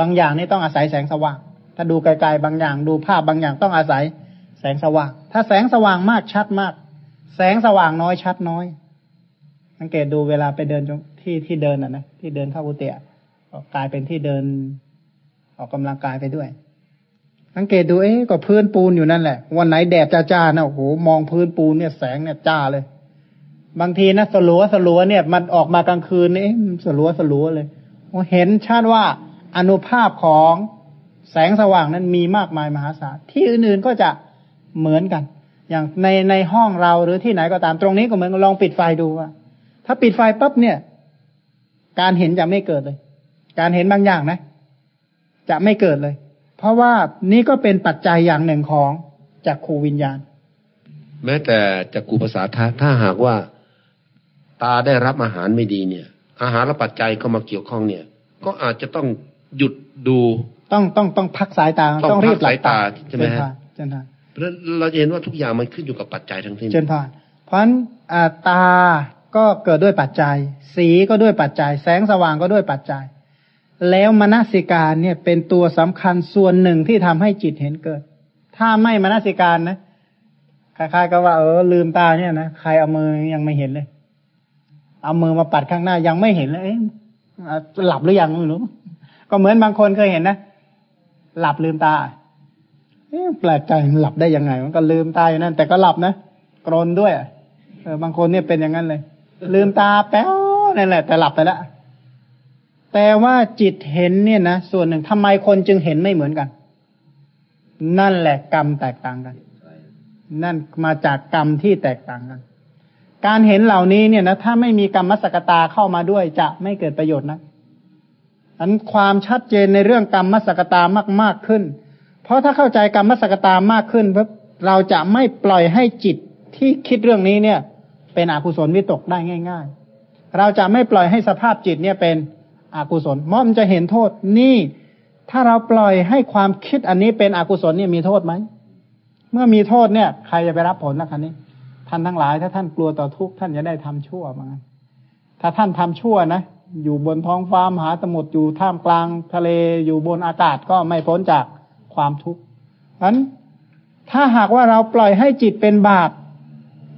บางอย่างนี่ต้องอาศัยแสงสว่าง ถ้าดูไกลๆบางอย่าง ดูภาพบางอย่างต้องอาศัยแสงสว่าง ถ้าแสงสว่างมากชัดมาก แสงสว่างน้อยชัดน้อย สังเกตดูเวลาไปเดินที่ที่เดินอะนะที่เดินเข้ากุฏิกลายเป็นที่เดิน ออกกำลังกายไปด้วย สังเกตดูเอ๊ะก็พื้นปูนอยู่นั่นแหละ วันไหนแดดจ้าๆนะโอ้โหมองพื้นปูนเนี่ยแสงเนี่ยจ้าเลย บางทีนะสลัวสลัวเนี่ย มันออกมากลางคืนนี่สลัวสลัวเลยเห็นชาติว่าอนุภาพของแสงสว่างนั้นมีมากมายมหาศาลที่อื่นๆก็จะเหมือนกัน อย่างในในห้องเราหรือที่ไหนก็ตามตรงนี้ก็เหมือนลองปิดไฟดูว่า ถ้าปิดไฟปั๊บเนี่ย การเห็นจะไม่เกิดเลย การเห็นบางอย่างนะ จะไม่เกิดเลย เพราะว่านี่ก็เป็นปัจจัยอย่างหนึ่งของจากขูวิญญาณ แม้แต่จากขูภาษาถ้าถ้าหากว่าตาได้รับอาหารไม่ดีเนี่ย อาหารและปัจจัยเข้ามาเกี่ยวข้องเนี่ย ก็อาจจะต้องหยุดดูต้องต้องต้องพักสายตาต้องรีบหลับตาใช่ไหมฮะเจนทานเพราะเราจะเห็นว่าทุกอย่างมันขึ้นอยู่กับปัจจัยทั้งสิ้นเจนทานเพราะฉะนั้นตาก็เกิดด้วยปัจจัย สีก็ด้วยปัจจัย แสงสว่างก็ด้วยปัจจัย แล้วมนสิการเนี่ยเป็นตัวสำคัญส่วนหนึ่งที่ทำให้จิตเห็นเกิด ถ้าไม่มนสิการนะคล้ายๆกับว่าเออลืมตาเนี่ยนะใครเอามือยังไม่เห็นเลย เอามือมาปัดข้างหน้ายังไม่เห็นเลยหลับหรือยังไม่รู้ก็เหมือนบางคนเคยเห็นนะหลับลืมตาแปลกใจหลับได้ยังไง มันก็ลืมตาอยู่นั่นแต่ก็หลับนะกรนด้วยเออบางคนเนี่ยเป็นอย่างนั้นเลย ลืมตาแป๊วนั่นแหละ แต่หลับไปแล้ว แต่ว่าจิตเห็นเนี่ยนะส่วนหนึ่งทำไมคนจึงเห็นไม่เหมือนกัน นั่นแหละกรรมแตกต่างกัน นั่นมาจากกรรมที่แตกต่างกัน การเห็นเหล่านี้เนี่ยนะถ้าไม่มีกรรมสกตาเข้ามาด้วยจะไม่เกิดประโยชน์นะอันความชัดเจนในเรื่องกรรมมสกตามากมากขึ้น เพราะถ้าเข้าใจกรรมมสกตามากขึ้นเราจะไม่ปล่อยให้จิตที่คิดเรื่องนี้เนี่ย เป็นอกุศลวิตกได้ง่าย ๆ เราจะไม่ปล่อยให้สภาพจิตเนี่ยเป็น อกุศลเพราะมันจะเห็นโทษนี่ ถ้าเราปล่อยให้ความคิดอันนี้เป็นอกุศลเนี่ยมีโทษไหมเมื่อมีโทษเนี่ย ใครจะไปรับผลนะคันนี้ท่านทั้งหลาย ถ้าท่านกลัวต่อทุกข์ท่านจะได้ทำชั่วมาถ้าท่านทำชั่วนะอยู่บนท้องฟ้ามหาสมุทรอยู่ท่ามกลางทะเลอยู่บนอากาศก็ไม่พ้นจากความทุกข์นั้นถ้าหากว่าเราปล่อยให้จิตเป็นบาป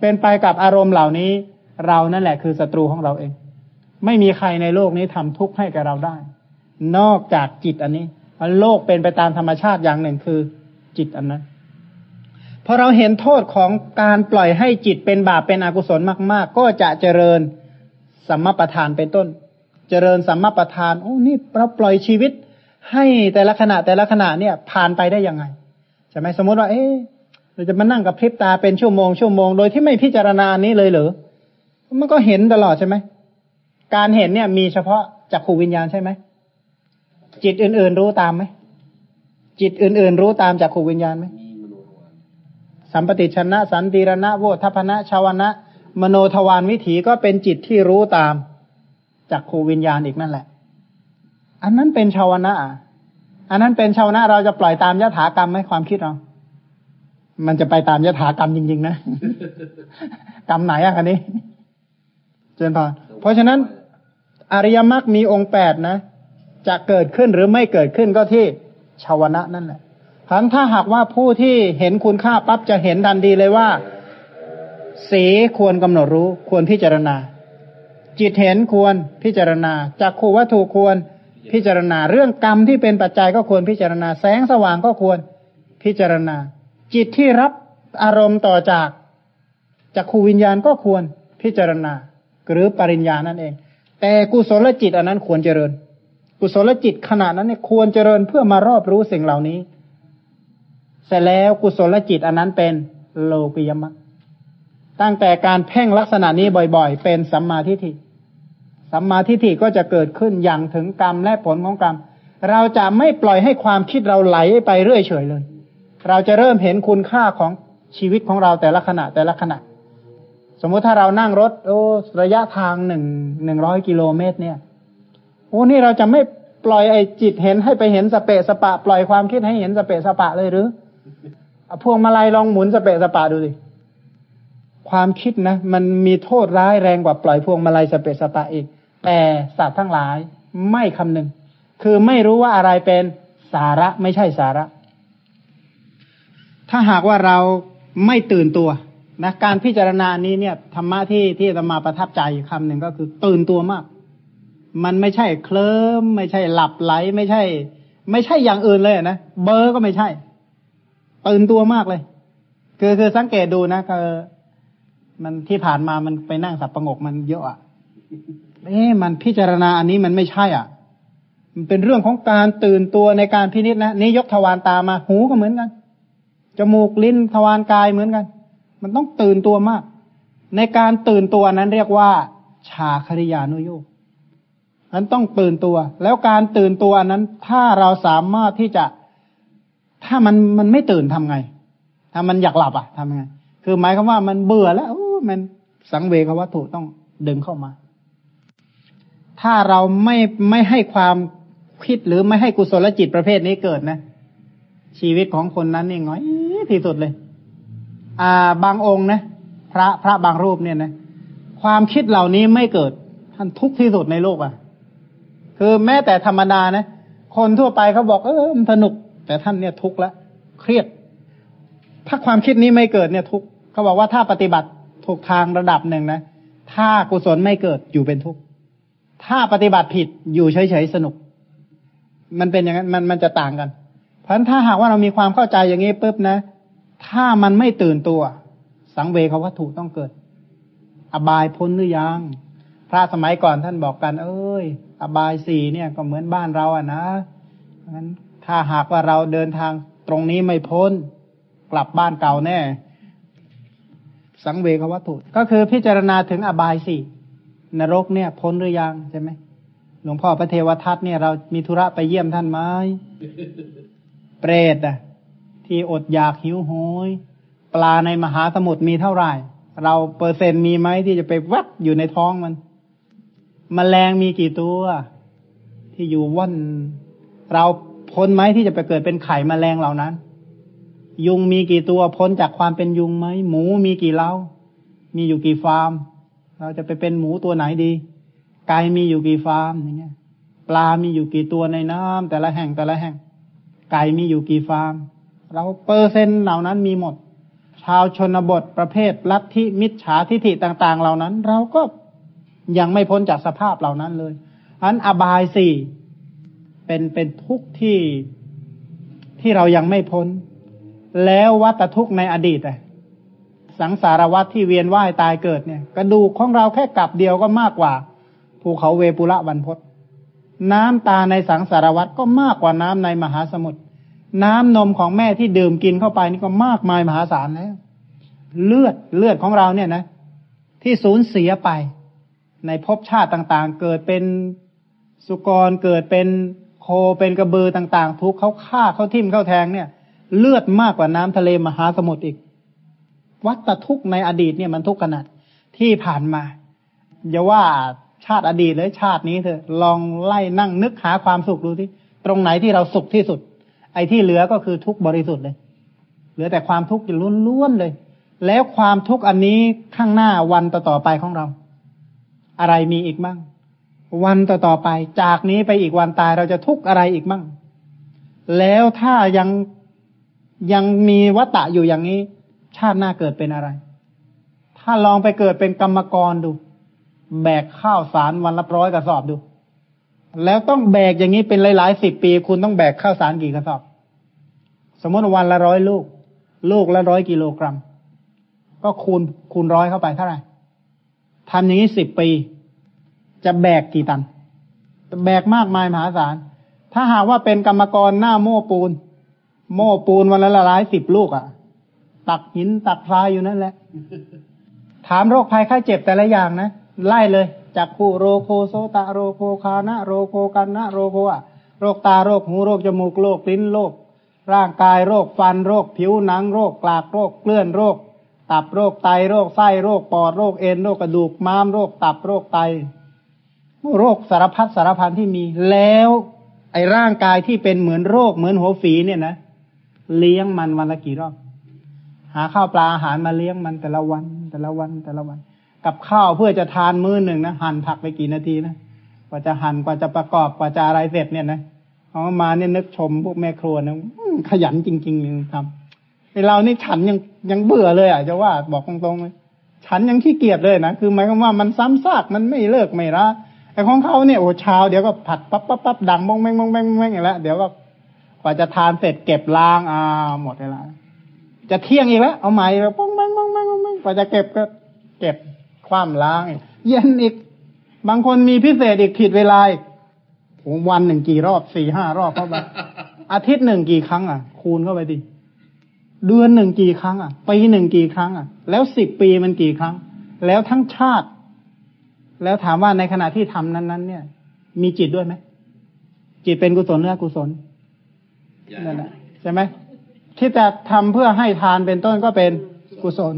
เป็นไปกับอารมณ์เหล่านี้ เรานั่นแหละคือศัตรูของเราเอง ไม่มีใครในโลกนี้ทำทุกข์ให้กับเราได้ นอกจากจิตอันนี้โลกเป็นไปตามธรรมชาติอย่างหนึ่งคือ จิตอันนั้นพอเราเห็นโทษของการปล่อยให้จิตเป็นบาปเป็นอกุศลมาก ๆ ก็จะเจริญสัมมาประธานเป็นต้น เจริญสัมมาประธานโอ้นี่เราปล่อยชีวิต ให้แต่ละขณะแต่ละขณะเนี่ยผ่านไปได้ยังไงใช่ไหมสมมติว่า เอ๊ะเราจะมานั่งกับพริบตาเป็นชั่วโมงชั่วโมงโดยที่ไม่พิจารณานี้เลยเหรอมันก็เห็นตลอดใช่ไหม การเห็นเนี่ยมีเฉพาะจักขูวิญญาณใช่ไหมจิตอื่น ๆ รู้ตามไหมจิตอื่น ๆ รู้ตามจักขูวิญญาณไหมสัมปติชนะ สันติรณะโวทัพนะชาวนะ มโนทวารวิถีก็เป็นจิตที่รู้ตามจากขูวิญญาณอีกนั่นแหละ อันนั้นเป็นชาวนะอันนั้นเป็นชาวนะเราจะปล่อยตามยถากรรมไหมความคิดเรามันจะไปตามยถากรรมจริง ๆ นะ กรรมไหนอะคันนี้ เจนพอเพราะฉะนั้น อริยมรรคมีองค์แปดนะ จะเกิดขึ้นหรือไม่เกิดขึ้นก็ที่ชาวนะนั่นแหละพันถ้าหากว่าผู้ที่เห็นคุณค่าปั๊บจะเห็นทันทีเลยว่า สีควรกำหนดรู้ควรพิจารณา จิตเห็นควรพิจารณาจักขูวัตถุควรพิจารณา เรื่องกรรมที่เป็นปัจจัยก็ควรพิจารณา แสงสว่างก็ควรพิจารณา จิตที่รับอารมณ์ต่อจากจักขูวิญญาณก็ควรพิจารณา หรือปริญญานั่นเอง แต่กุศลจิตอันนั้นควรเจริญ กุศลจิตขณะนั้นเนี่ยควรเจริญเพื่อมารอบรู้สิ่งเหล่านี้ เสร็จแล้วกุศลจิตอันนั้นเป็นโลกิยมรรคตั้งแต่การเพ่งลักษณะนี้บ่อยๆ เป็นสัมมาทิฏฐิ สัมมาทิฏฐิก็จะเกิดขึ้นอย่างถึงกรรมและผลของกรรม เราจะไม่ปล่อยให้ความคิดเราไหลไปเรื่อยเฉยเลย เราจะเริ่มเห็นคุณค่าของชีวิตของเราแต่ละขณะแต่ละขณะ สมมุติถ้าเรานั่งรถ โอ้ระยะทางหนึ่งหนึ่งร้อยกิโลเมตร เนี่ยโอ้นี่เราจะไม่ปล่อยไอ้จิตเห็นให้ไปเห็นสเปสปะ ปล่อยความคิดให้เห็นสเปสปะเลยหรือพวงมาลัยลองหมุนสเปะสปะดูสิความคิดนะ มันมีโทษร้ายแรงกว่าปล่อยพวงมาลัยสเปะสปะอีก แต่สัตว์ทั้งหลายไม่คำนึง คือไม่รู้ว่าอะไรเป็นสาระไม่ใช่สาระ ถ้าหากว่าเราไม่ตื่นตัว นะการพิจารณานี้เนี่ยธรรมะที่ที่จะมาประทับใจคำหนึ่งก็คือตื่นตัวมาก มันไม่ใช่เคลิ้มไม่ใช่หลับไหลไม่ใช่ ไม่ใช่อย่างอื่นเลยนะเบอร์ก็ไม่ใช่ ตื่นตัวมากเลย คือคือสังเกตดูนะคือมันที่ผ่านมามันไปนั่งสับประงกมันเยอะอะเอ๊ะมันพิจารณาอันนี้มันไม่ใช่อะ มันเป็นเรื่องของการตื่นตัวในการพินิจนะนี่ยกทวารตามา หูก็เหมือนกันจมูกลิ้นทวารกายเหมือนกัน มันต้องตื่นตัวมาก ในการตื่นตัวนั้นเรียกว่า ชาคริยานุโยกนั้นต้องตื่นตัว แล้วการตื่นตัวนั้น ถ้าเราสามารถที่จะ ถ้ามันมันไม่ตื่นทำไง ถ้ามันอยากหลับอะทำไง คือหมายความว่ามันเบื่อแล้วมันสังเวชวัตถุต้องดึงเข้ามา ถ้าเราไม่ไม่ให้ความคิดหรือไม่ให้กุศลจิตประเภทนี้เกิดนะ ชีวิตของคนนั้นนี่ง้อยที่สุดเลย บางองค์นะ พระพระบางรูปเนี่ยนะ ความคิดเหล่านี้ไม่เกิดท่านทุกข์ที่สุดในโลกอะ คือแม้แต่ธรรมดานะ คนทั่วไปเขาบอกเออมันสนุก แต่ท่านเนี่ยทุกข์ล้วเครียด ถ้าความคิดนี้ไม่เกิดเนี่ยทุกข์เขาบอกว่าถ้าปฏิบัติถูกทางระดับหนึ่งนะถ้ากุศลไม่เกิดอยู่เป็นทุกข์ถ้าปฏิบัติผิดอยู่เฉยๆสนุก มันเป็นอย่างนั้นมันมันจะต่างกัน เพราะฉะนั้นถ้าหากว่าเรามีความเข้าใจอย่างนี้ปุ๊บนะ ถ้ามันไม่ตื่นตัว สังเวชวัตถุต้องเกิด อบายพ้นหรือยัง พระสมัยก่อนท่านบอกกัน เอ้ย อบายสี่เนี่ยก็เหมือนบ้านเราอะนะงั้นถ้าหากว่าเราเดินทางตรงนี้ไม่พ้น กลับบ้านเก่าแน่ สังเวกวัตถุ ก็คือพิจารณาถึงอบายสี่นรกเนี่ย พ้นหรือยังใช่ไหมหลวงพ่อพระเทวทัตเนี่ยเรามีธุระไปเยี่ยมท่านไหมเปรตอะ ทีอดอยากหิวโหย ปลาในมหาสมุทรมีเท่าไหร่ เราเปอร์เซ็นต์มีไหมที่จะไปวัดอยู่ในท้องมันมแมลงมีกี่ตัว ที่อยู่ว่อนเราพ้นไหมที่จะไปเกิดเป็นไข่มแมลงเหล่านั้น ยุงมีกี่ตัวพ้นจากความเป็นยุงไหมหมูมีกี่เล้า มีอยู่กี่ฟาร์ม เราจะไปเป็นหมูตัวไหนดีไก่มีอยู่กี่ฟาร์มอย่างเงี้ย ปลามีอยู่กี่ตัวในน้ำแต่ละแห่งแต่ละแห่ง ไก่มีอยู่กี่ฟาร์ม เราเปอร์เซ็นต์เหล่านั้นมีหมด ชาวชนบทประเภทลัทธิมิจฉาทิฐิต่าง ๆ เหล่านั้น เราก็ยังไม่พ้นจากสภาพเหล่านั้นเลยอันอบายสี่เป็นเป็นทุกข์ที่ที่เรายังไม่พ้น แล้ววัตทุกข์ในอดีตอะสังสารวัตที่เวียนว่ายตายเกิดเนี่ย กระดูกของเราแค่กลับเดียวก็มากกว่า ภูเขาเวปุระวันพศน้ำตาในสังสารวัตก็มากกว่าน้ำในมหาสมุทร น้ำนมของแม่ที่ดื่มกินเข้าไปนี่ก็มากมายมหาศาลแล้ว เลือดเลือดของเราเนี่ยนะ ที่สูญเสียไป ในภพชาติต่างๆ เกิดเป็นสุกรเกิดเป็นโคเป็นกระเบือต่าง ๆ ทุกเขาฆ่าเขาทิ่มเขาแทงเนี่ย เลือดมากกว่าน้ำทะเลมหาสมุทรอีก วัตทุกในอดีตเนี่ยมันทุกขนาดที่ผ่านมาอย่าว่าชาติอดีตเลยชาตินี้เถอะลองไล่นั่งนึกหาความสุขดูที่ตรงไหนที่เราสุขที่สุด ไอ้ที่เหลือก็คือทุกบริสุทธิ์เลย เหลือแต่ความทุกข์ล้วนๆเลย แล้วความทุกข์อันนี้ข้างหน้าวันต่อๆไปของเรา อะไรมีอีกบ้าง วันต่อต่อไป จากนี้ไปอีกวันตายเราจะทุกข์อะไรอีกบ้าง แล้วถ้ายังยังมีวัตตะอยู่อย่างนี้ ชาติหน้าเกิดเป็นอะไร ถ้าลองไปเกิดเป็นกรรมกรดู แบกข้าวสารวันละร้อยกระสอบดู แล้วต้องแบกอย่างนี้เป็นหลายๆสิบปี คุณต้องแบกข้าวสารกี่กระสอบ สมมติวันละร้อยลูก ลูกละร้อยกิโลกรัม ก็คูณคูณร้อยเข้าไปเท่าไหร่ทำอย่างนี้สิบปี จะแบกกี่ตันแบกมากมายมหาศาล ถ้าหากว่าเป็นกรรมกรหน้าโม่ปูน โม่ปูนวันละละลายสิบลูกอะ่ะ ตักหินตักทรายอยู่นั่นแหละ ถามโรคภัยไข้เจ็บแต่ละอย่างนะไล่เลย จากคู่โรโคโซตาโรโคคานะโรโคกันนะโรโคอะโรคตาโรคหูโรคจมูกโรคลิ้นโรคร่างกายโรคฟันโรคผิวหนังโรคกลากโรคเกลื้อนโรค ตับโรคไตโรคไส้โรคปอดโรคเอ็นโรคกระดูกม้ามโรคตับโรคไต โรคสารพัดสารพันที่มี แล้วไอ้ร่างกายที่เป็นเหมือนโรคเหมือนหัวฝีเนี่ยนะ เลี้ยงมันวันละกี่รอบ หาข้าวปลาอาหารมาเลี้ยงมันแต่ละวันแต่ละวันแต่ละวัน กับข้าวเพื่อจะทานมื้อหนึ่งนะหั่นผักไปกี่นาทีนะกว่าจะหั่นกว่าจะประกอบกว่าจะอะไรเสร็จเนี่ยนะเอามาเนี่ยนึกชมพวกแม่ครัวนะขยันจริงๆทำไอเรานี่ฉันยังยังเบื่อเลยอะจะว่าบอกตรงๆเลยฉันยังขี้เกียจเลยนะคือหมายความว่ามันซ้ำซากมันไม่เลิกไม่ละไอของเขาเนี่ยโอ้เช้าเดี๋ยวก็ผัดปั๊บปั๊บปั๊บดังบงแมงบงแมงแมงอย่างแล้วเดี๋ยวก็กว่าจะทานเสร็จเก็บล้างอ่าหมดเวลาจะเที่ยงอีกแล้วเอาใหม่แบบงแมงบงแมงแมงกว่าจะเก็บก็เก็บ คว่ำล้าง เย็นอีก บางคนมีพิเศษอีกผิดเวลาอีกวันหนึ่งกี่รอบสี่ห้ารอบเข้าไปอาทิตย์หนึ่งกี่ครั้ง อะ คูณเข้าไปดิเดือนหนึ่งกี่ครั้ง อะปีหนึ่งกี่ครั้งอะ แล้วสิบปีมันกี่ครั้ง แล้วทั้งชาติ แล้วถามว่าในขณะที่ทำนั้น ๆ เนี่ย มีจิตด้วยไหมจิตเป็นกุศลหรืออกุศลนั่นแหละใช่ไหมที่จะทำเพื่อให้ทานเป็นต้นก็เป็นกุศล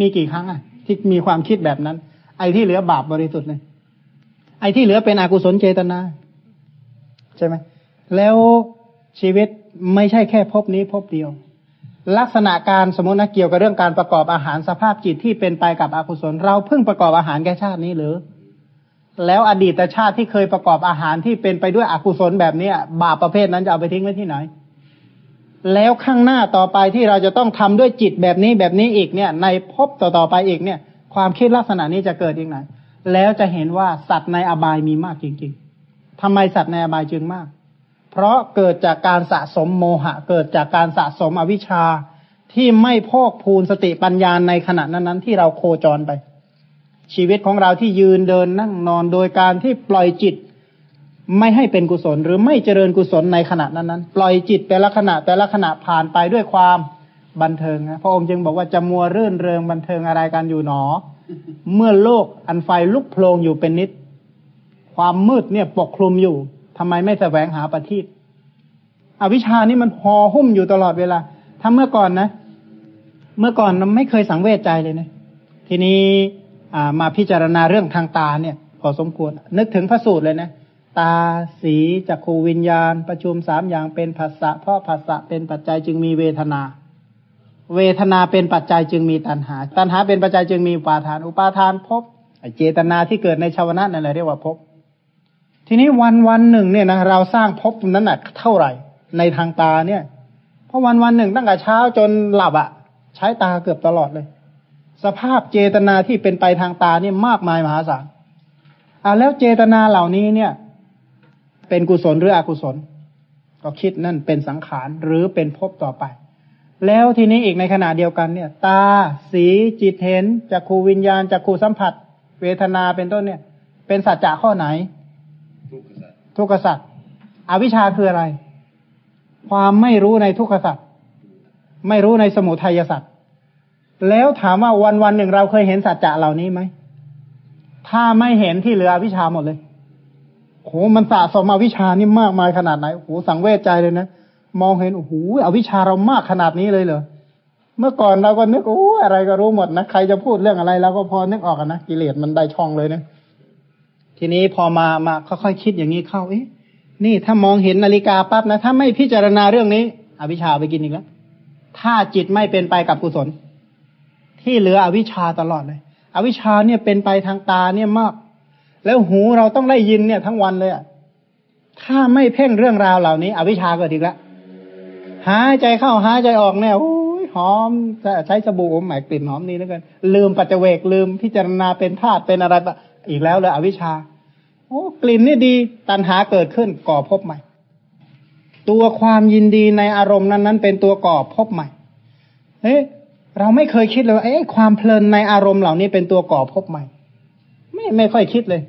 มีกี่ครั้งอะ ที่มีความคิดแบบนั้น ไอ้ที่เหลือบาปบริสุทธิ์เลยไอ้ที่เหลือเป็นอกุศลเจตนา ใช่ไหมแล้วชีวิตไม่ใช่แค่พบนี้พบเดียว ลักษณะการสมมตินะเกี่ยวกับเรื่องการประกอบอาหารสภาพจิตที่เป็นไปกับอกุศล เราเพิ่งประกอบอาหารแก่ชาตินี้หรือ แล้วอดีตชาติที่เคยประกอบอาหารที่เป็นไปด้วยอกุศลแบบนี้บาปประเภทนั้นจะเอาไปทิ้งไว้ที่ไหน แล้วข้างหน้าต่อไปที่เราจะต้องทำด้วยจิตแบบนี้แบบนี้อีกเนี่ย ในภพต่อๆไปอีกเนี่ย ความคิดลักษณะนี้จะเกิดอีกไหนแล้วจะเห็นว่าสัตว์ในอบายมีมากจริง ๆทำไมสัตว์ในอบายจึงมาก เพราะเกิดจากการสะสมโมหะ เกิดจากการสะสมอวิชชาที่ไม่พอกพูนสติปัญญาในขณะนั้นๆ ที่เราโคจรไป ชีวิตของเราที่ยืนเดินนั่งนอนโดยการที่ปล่อยจิต ไม่ให้เป็นกุศลหรือไม่เจริญกุศลในขณะนั้นนั้นปล่อยจิตแต่ละขณะแต่ละขณะผ่านไปด้วยความบันเทิงนะพระองค์จึงบอกว่าจะมัวเรื่นเริงบันเทิงอะไรกันอยู่หนอ เมื่อโลกอันไฟลุกโพลงอยู่เป็นนิด ความมืดเนี่ยปกคลุมอยู่ทำไมไม่แสวงหาปฏิทิอวิชานี่มันห่อหุ้มอยู่ตลอดเวลาถ้าเมื่อก่อนนะ เมื่อก่อนเราไม่เคยสังเวชใจเลยนะทีนี้มาพิจารณาเรื่องทางตาเนี่ยพอสมควร นึกถึงพระสูตรเลยนะ ตา สีจักขูวิญญาณ ประชุมสามอย่างเป็นภาษะเพราะภาษะเป็นปัจจัยจึงมีเวทนา เวทนาเป็นปัจจัยจึงมีตัณหา ตัณหาเป็นปัจจัยจึงมีอุปาทาน อุปาทานพบเจตนาที่เกิดในชาวนะนั่นแหละเรียกว่าพบ ทีนี้วันวันหนึ่งเนี่ยนะเราสร้างพบนั้นหนักเท่าไหร่ ในทางตาเนี่ย เพราะวันวันหนึ่งตั้งแต่เช้าจนหลับอะ่ะ ใช้ตาเกือบตลอดเลย สภาพเจตนาที่เป็นไปทางตาเนี่ยมากมายมหาศาลอ่าแล้วเจตนาเหล่านี้เนี่ย เป็นกุศลหรืออกุศล ก็คิดนั่นเป็นสังขารหรือเป็นภพต่อไป แล้วทีนี้อีกในขณะเดียวกันเนี่ย ตา สีจิตเห็นจักขูวิญญาณจักขูสัมผัส เวทนาเป็นต้นเนี่ย เป็นสัจจะข้อไหน ทุกขสัจอวิชชาคืออะไร ความไม่รู้ในทุกขสัจไม่รู้ในสมุทัยสัจแล้วถามว่าวันวันหนึ่งเราเคยเห็นสัจจะเหล่านี้ไหม ถ้าไม่เห็นที่เหลือวิชาหมดเลย โหมันสะสมอวิชานี่มากมายขนาดไหนโหสังเวชใจเลยนะมองเห็นโอ้โหอวิชาเรามากขนาดนี้เลยเหรอเมื่อก่อนเราก็นึกโอ้อะไรก็รู้หมดนะใครจะพูดเรื่องอะไรเราก็พอนึกออกนะกิเลสมันได้ช่องเลยนะทีนี้พอมามาค่อยๆคคิดอย่างนี้เข้าเอ๊ะนี่ถ้ามองเห็นนาฬิกาปั๊บนะ ถ้าไม่พิจารณาเรื่องนี้ อวิชชาไปกินอีกแล้วถ้าจิตไม่เป็นไปกับกุศล ที่เหลืออวิชชาตลอดเลย อวิชชาเนี่ยเป็นไปทางตาเนี่ยมาก แล้วหูเราต้องได้ยินเนี่ยทั้งวันเลยถ้าไม่เพ่งเรื่องราวเหล่านี้ อวิชากิดอีกแล้วหายใจเข้าหายใจออกเนี่ยโอ้ยหอมใช้สบู่หมายกลิ่นหอมนี่แล้วกันลืมปัจเจเวกลืมพิจารณาเป็นธาตุเป็นอะไรอีกแล้วเลยอวิชาโอ้กลิ่นนี่ดี ตัณหาเกิดขึ้นก่อพบใหม่ ตัวความยินดีในอารมณ์นั้นนั้นเป็นตัวก่อพบใหม่เฮ้เราไม่เคยคิดเลยว่าเอ๊ะความเพลินในอารมณ์เหล่านี้เป็นตัวก่อพบใหม่ ไม่ไม่ค่อยคิดเลย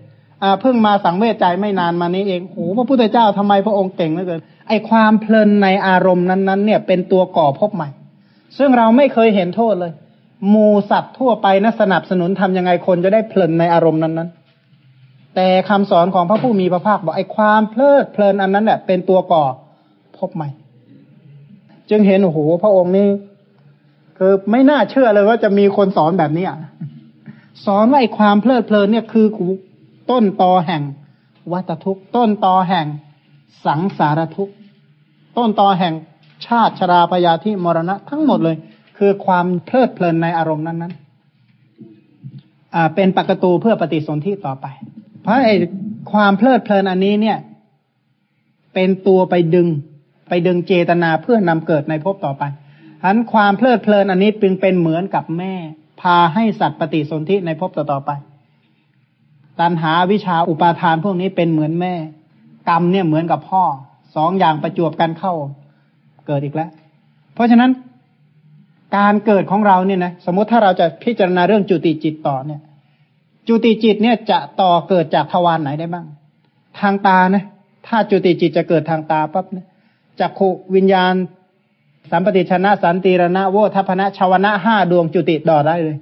เพิ่งมาสังเวชใจไม่นานมานี้เองโอ้พระพุทธเจ้าทำไมพระองค์เก่งเหลือเกินไอความเพลินในอารมณ์นั้นๆ เนี่ย เป็นตัวก่อพบใหม่ ซึ่งเราไม่เคยเห็นโทษเลยมูสัตว์ทั่วไปนะสนับสนุนทำยังไงคนจะได้เพลินในอารมณ์นั้นๆ แต่คำสอนของพระผู้มีพระภาคบอกไอความเพลิดเพลินอันนั้นเนี่ยเป็นตัวก่อพบใหม่ จึงเห็นโอ้โหพระองค์นี่คือไม่น่าเชื่อเลยว่าจะมีคนสอนแบบนี้อะสอนว่าไอความเพลิดเพลินเนี่ยคือ ต้นตอแห่งวัตทุกต้นตอแห่งสังสารทุกต้นตอแห่งชาติชราพยาธิมรณะทั้งหมดเลย คือความเพลิดเพลินในอารมณ์นั้นๆอ่าเป็นปกตูเพื่อปฏิสนธิต่อไป เพราะไอ้ความเพลิดเพลินอันนี้เนี่ย เป็นตัวไปดึง ไปดึงเจตนาเพื่อนำเกิดในภพต่อไปฉะนั้นความเพลิดเพลินอันนี้จึงเป็นเหมือนกับแม่ พาให้สัตว์ปฏิสนธิในภพต่อๆไป ตัณหาวิชาอุปาทานพวกนี้เป็นเหมือนแม่ กรรมเนี่ยเหมือนกับพ่อ สองอย่างประจวบกันเข้าเกิดอีกแล้ว เพราะฉะนั้นการเกิดของเราเนี่ยนะสมมติถ้าเราจะพิจารณาเรื่องจุติจิตต่อเนี่ย จุติจิตเนี่ยจะต่อเกิดจากทวารไหนได้บ้าง ทางตานะ ถ้าจุติจิตจะเกิดทางตาปั๊บเนี่ยจากขวิญญาณ สัมปติชนะ สันติรณะโวทัพนะชาวนะห้าดวงจุติต่อได้เลย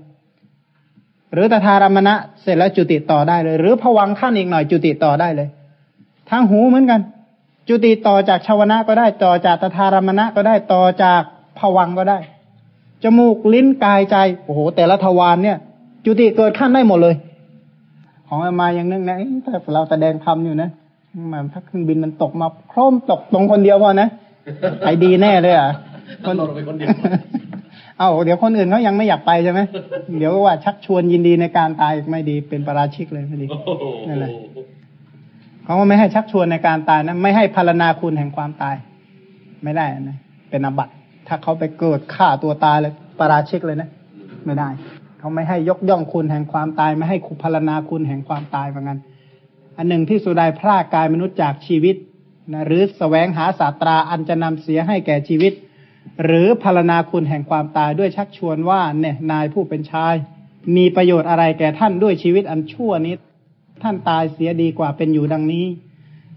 หรือตถารมณะเสร็จแล้วจุติต่อได้เลย หรือผวังขั้นอีกหน่อยจุติต่อได้เลยทางหูเหมือนกัน จุติต่อจากชาวนะก็ได้ต่อจากตถารมณะก็ได้ต่อจากผวังก็ได้ จมูกลิ้นกายใจโอ้โหแต่ละทวารเนี่ย จุติเกิดขั้นได้หมดเลย ของมาอย่างนึงนะถ้าเราแสดงธรรมอยู่นะมันถ้าเครื่องบินมันตกมาโครมตกตรงคนเดียวพอนะไปดีแน่เลยอะคนตกไปคนเดียว เอาเดี๋ยวคนอื่นเขายังไม่อยากไปใช่ไหมเดี๋ยวว่าชักชวนยินดีในการตายไม่ดีเป็นประราชิกเลยไม่ดีนั่นแหละเขาไม่ให้ชักชวนในการตายนะไม่ให้พารณาคุณแห่งความตาย ไม่ได้นะเป็นอบัติถ้าเขาไปเกิดฆ่าตัวตายเลยปราชิกเลยนะไม่ได้เขาไม่ให้ยกย่องคุณแห่งความตาย ไม่ให้คุพลนาคุณแห่งความตายเหมือนกันอันหนึ่งที่สุดายพรากกายมนุษย์จากชีวิตนะหรือสแสวงหาศาสตราอันจะนำเสียให้แก่ชีวิต หรือพลนาคุณแห่งความตายด้วยชักชวนว่าเนี่ยนายผู้เป็นชาย มีประโยชน์อะไรแก่ท่านด้วยชีวิตอันชั่วนี้ ท่านตายเสียดีกว่าเป็นอยู่ดังนี้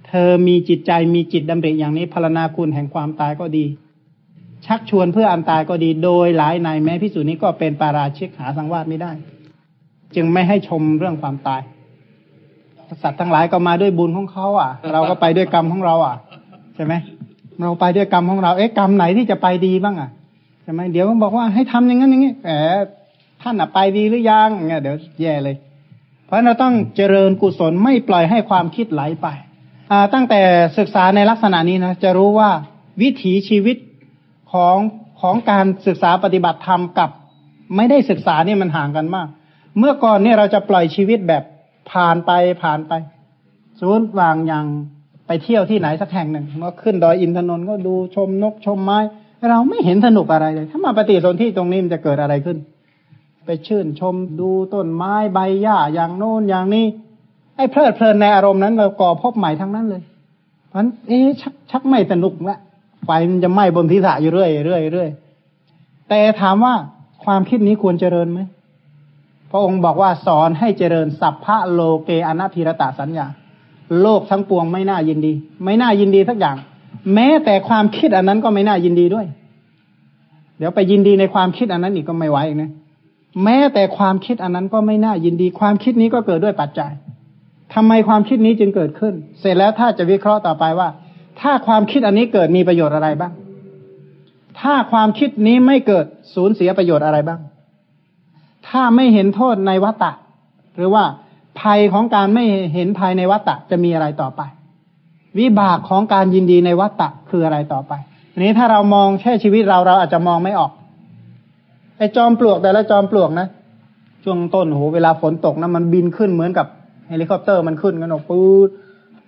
เธอมีจิตใจมีจิตดำริอย่างนี้พลนาคุณแห่งความตายก็ดี ชักชวนเพื่ออันตายก็ดีโดยหลายในแม้พิสูจนี้ก็เป็นปาราชิกหาสังวาสไม่ได้ จึงไม่ให้ชมเรื่องความตายสัตว์ทั้งหลายก็มาด้วยบุญของเขาอะ เราก็ไปด้วยกรรมของเราอะ ใช่ไหม เราไปด้วยกรรมของเรา เอ๊ะกรรมไหนที่จะไปดีบ้างอะใช่ไหมเดี๋ยวบอกว่าให้ทำอย่างนั้นอย่างนี้แหมท่านอะไปดีหรือยังเนี่ยเดี๋ยวแย่เลย เพราะเราต้องเจริญกุศลไม่ปล่อยให้ความคิดไหลไปตั้งแต่ศึกษาในลักษณะนี้นะจะรู้ว่าวิถีชีวิตของของการศึกษาปฏิบัติธรรมกับ ไม่ได้ศึกษาเนี่ยมันห่างกันมาก เมื่อก่อนเนี่ยเราจะปล่อยชีวิตแบบผ่านไปผ่านไปสมมติวางอย่าง ไปเที่ยวที่ไหนสักแห่งหนึ่งก็ขึ้นดอยอินทนนท์ก็ดูชมนกชมไม้ เราไม่เห็นสนุกอะไรเลย ถ้ามาปฏิสนธิตรงนี้มันจะเกิดอะไรขึ้น ไปชื่นชมดูต้นไม้ใบหญ้าอย่างโน้นอย่างนี้ ไอ้เพลิดเพลินในอารมณ์นั้นเราก่อพบใหม่ทั้งนั้นเลยเพราะเอ๊ชักชักไม่สนุกละไฟมันจะไหม้บนทิศะอยู่เรื่อยเรื่อยเรื่อยแต่ถามว่าความคิดนี้ควรเจริญไหมพระองค์บอกว่าสอนให้เจริญสัพพะโลเกอนาพิรตาสัญญา โลกทั้งปวงไม่น่ายินดี ไม่น่ายินดีสักอย่าง แม้แต่ความคิดอันนั้นก็ไม่น่ายินดีด้วย เดี๋ยวไปยินดีในความคิดอันนั้นอีกก็ไม่ไหวอีกนะแม้แต่ความคิดอันนั้นก็ไม่น่ายินดี ความคิดนี้ก็เกิดด้วยปัจจัยทำไมความคิดนี้จึงเกิดขึ้น เสร็จแล้วถ้าจะวิเคราะห์ต่อไปว่า ถ้าความคิดอันนี้เกิดมีประโยชน์อะไรบ้าง ถ้าความคิดนี้ไม่เกิดสูญเสียประโยชน์อะไรบ้าง ถ้าไม่เห็นโทษในวัฏฏะ หรือว่า ภัยของการไม่เห็นภัยในวัฏฏะจะมีอะไรต่อไป วิบากของการยินดีในวัฏฏะคืออะไรต่อไปทีนี้ถ้าเรามองแค่ชีวิตเราเราอาจจะมองไม่ออกไอ้จอมปลวกแต่ละจอมปลวกนะช่วงต้นโหเวลาฝนตกนะมันบินขึ้นเหมือนกับเฮลิคอปเตอร์มันขึ้นกันออกปืด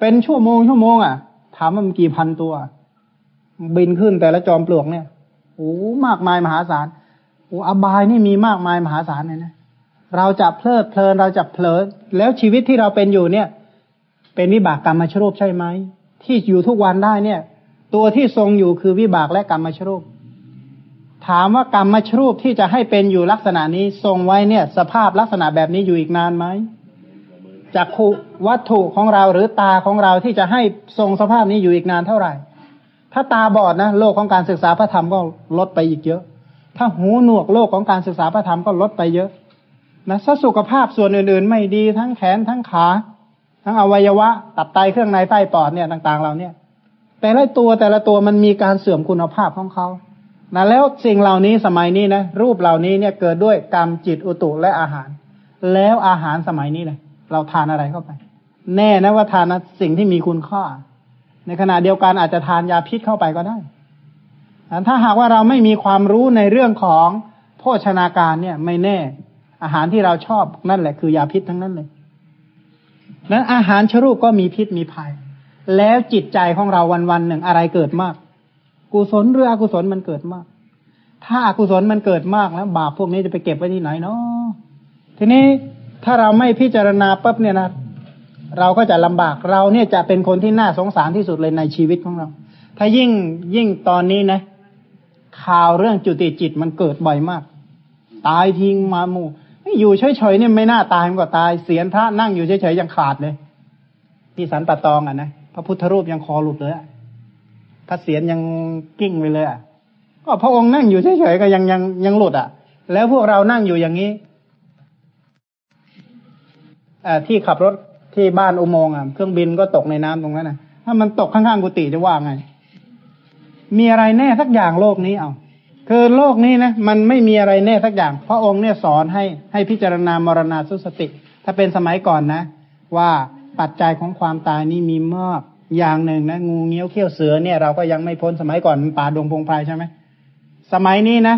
เป็นชั่วโมงชั่วโมงอะ ถามว่ามันกี่พันตัว บินขึ้นแต่ละจอมปลวกเนี่ยโอ้มากมายมหาศาลโอ้อบายนี่มีมากมายมหาศาลเลยนะ เราจะเพลิดเพลินเราจะเผลอแล้วชีวิตที่เราเป็นอยู่เนี่ย เป็นวิบากกรรมมาชรูปใช่ไหมที่อยู่ทุกวันได้เนี่ย ตัวที่ทรงอยู่คือวิบากและกรรมมาชรูป ถามว่ากรรมมาชรูปที่จะให้เป็นอยู่ลักษณะนี้ทรงไว้เนี่ย สภาพลักษณะแบบนี้อยู่อีกนานไหมจากวัตถุของเราหรือตาของเราที่จะให้ทรงสภาพนี้อยู่อีกนานเท่าไหร่ ถ้าตาบอดนะโลกของการศึกษาพระธรรมก็ลดไปอีกเยอะ ถ้าหูหนวกโลกของการศึกษาพระธรรมก็ลดไปเยอะ นะถ้าสุขภาพส่วนอื่น ๆ ไม่ดีทั้งแขนทั้งขา ทั้งอวัยวะ ตับไตเครื่องในไส้ปอดเนี่ยต่าง ๆ เราเนี่ย แต่ละตัวแต่ละตัวมันมีการเสื่อมคุณภาพของเขานะแล้วสิ่งเหล่านี้สมัยนี้นะรูปเหล่านี้เนี่ยเกิดด้วยกรรมจิตอุตุและอาหาร แล้วอาหารสมัยนี้เลยเราทานอะไรเข้าไป แน่นะว่าทานสิ่งที่มีคุณค่า ในขณะเดียวกันอาจจะทานยาพิษเข้าไปก็ได้ถ้าหากว่าเราไม่มีความรู้ในเรื่องของโภชนาการเนี่ยไม่แน่ อาหารที่เราชอบนั่นแหละคือยาพิษทั้งนั้นเลยนั้นอาหารชรูปก็มีพิษมีภัย แล้วจิตใจของเราวันวันหนึ่งอะไรเกิดมาก กุศลหรืออกุศลมันเกิดมาก ถ้าอากุศลมันเกิดมากแล้ว บาปพวกนี้จะไปเก็บไว้ที่ไหนเนาะทีนี้ถ้าเราไม่พิจารณาปั๊บเนี่ยนะเราก็จะลำบากเราเนี่ยจะเป็นคนที่น่าสงสารที่สุดเลยในชีวิตของเรา ถ้ายิ่งยิ่งตอนนี้นะข่าวเรื่องจุติจิตมันเกิดบ่อยมาก ตายทิ้งมาหมู่ อยู่เฉยๆเนี่ยไม่น่าตายมันก็ตายเสียนพระนั่งอยู่เฉยๆยังขาดเลยที่สันปะตองอะนะพระพุทธรูปยังคอหลุดเลยพระเสียนยังกิ้งไปเลยอะก็พระองค์นั่งอยู่เฉยๆก็ยังยังยังหลุดอะ แล้วพวกเรานั่งอยู่อย่างนี้อที่ขับรถที่บ้านอุโมงค์อะเครื่องบินก็ตกในน้ำตรงนั้นนะถ้ามันตกข้างๆกุฏิจะว่าไง มีอะไรแน่สักอย่างโลกนี้เอา คือโลกนี้นะมันไม่มีอะไรแน่สักอย่าง พระองค์เนี่ยสอนให้ให้พิจารณามรณาสุสติ ถ้าเป็นสมัยก่อนนะ ว่าปัจจัยของความตายนี่มีมากอย่างหนึ่งนะงูเงี้ยวเขี้ยวเสือเนี่ยเราก็ยังไม่พ้นสมัยก่อนป่าดงพงไพรใช่ไหมสมัยนี้นะ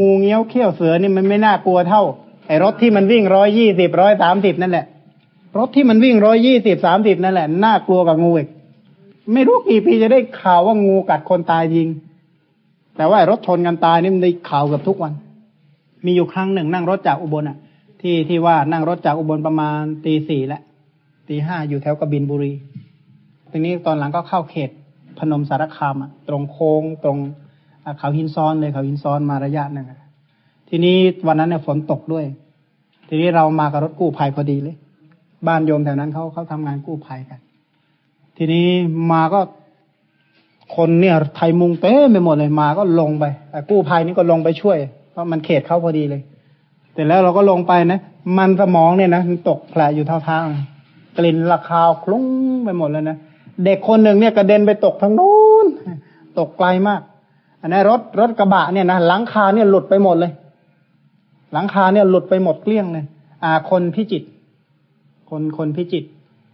งูเงี้ยวเขี้ยวเสือนี่มันไม่น่ากลัวเท่าไอ้รถที่มันวิ่งร้อยยี่สิบร้อยสามสิบนั่นแหละ รถที่มันวิ่งร้อยยี่สิบสามสิบนั่นแหละน่ากลัวกับงูอีกไม่รู้กี่ปีจะได้ข่าวว่างูกัดคนตายจริง แต่ว่ารถชนกันตายนี่มันได้ข่าวเกือบทุกวัน มีอยู่ครั้งหนึ่งนั่งรถจากอุบลอะ ที่ที่ว่านั่งรถจากอุบลประมาณตีสี่และตีห้าอยู่แถวกบินบุรีทีนี้ตอนหลังก็เข้าเขตพนมสารคามอะ ตรงโค้งตรงเขาหินซ้อนเลยเขาหินซ้อนมาระยะหนึ่งทีนี้วันนั้นเนี่ยฝนตกด้วย ทีนี้เรามากับรถกู้ภัยพอดีเลย บ้านโยมแถวนั้นเขาเขาทำงานกู้ภัยกัน ทีนี้มาก็ คนเนี่ยไทยมุงเต้ไปหมดเลยมาก็ลงไปกู้ภัยนี่ก็ลงไปช่วย เพราะมันเขตเขาพอดีเลย แต่แล้วเราก็ลงไปนะ มันสมองเนี่ยนะมันตกแผลอยู่เท่าทางกลิ่นราคาวคลุ้งไปหมดเลยนะเด็กคนหนึ่งเนี่ยกระเด็นไปตกทางนู้นตกไกลมาก อันนี้รถรถกระบะเนี่ยนะหลังคาเนี่ยหลุดไปหมดเลย หลังคาเนี่ยหลุดไปหมดเกลี้ยงเลยอ่าคนพิจิตรคนคนพิจิตร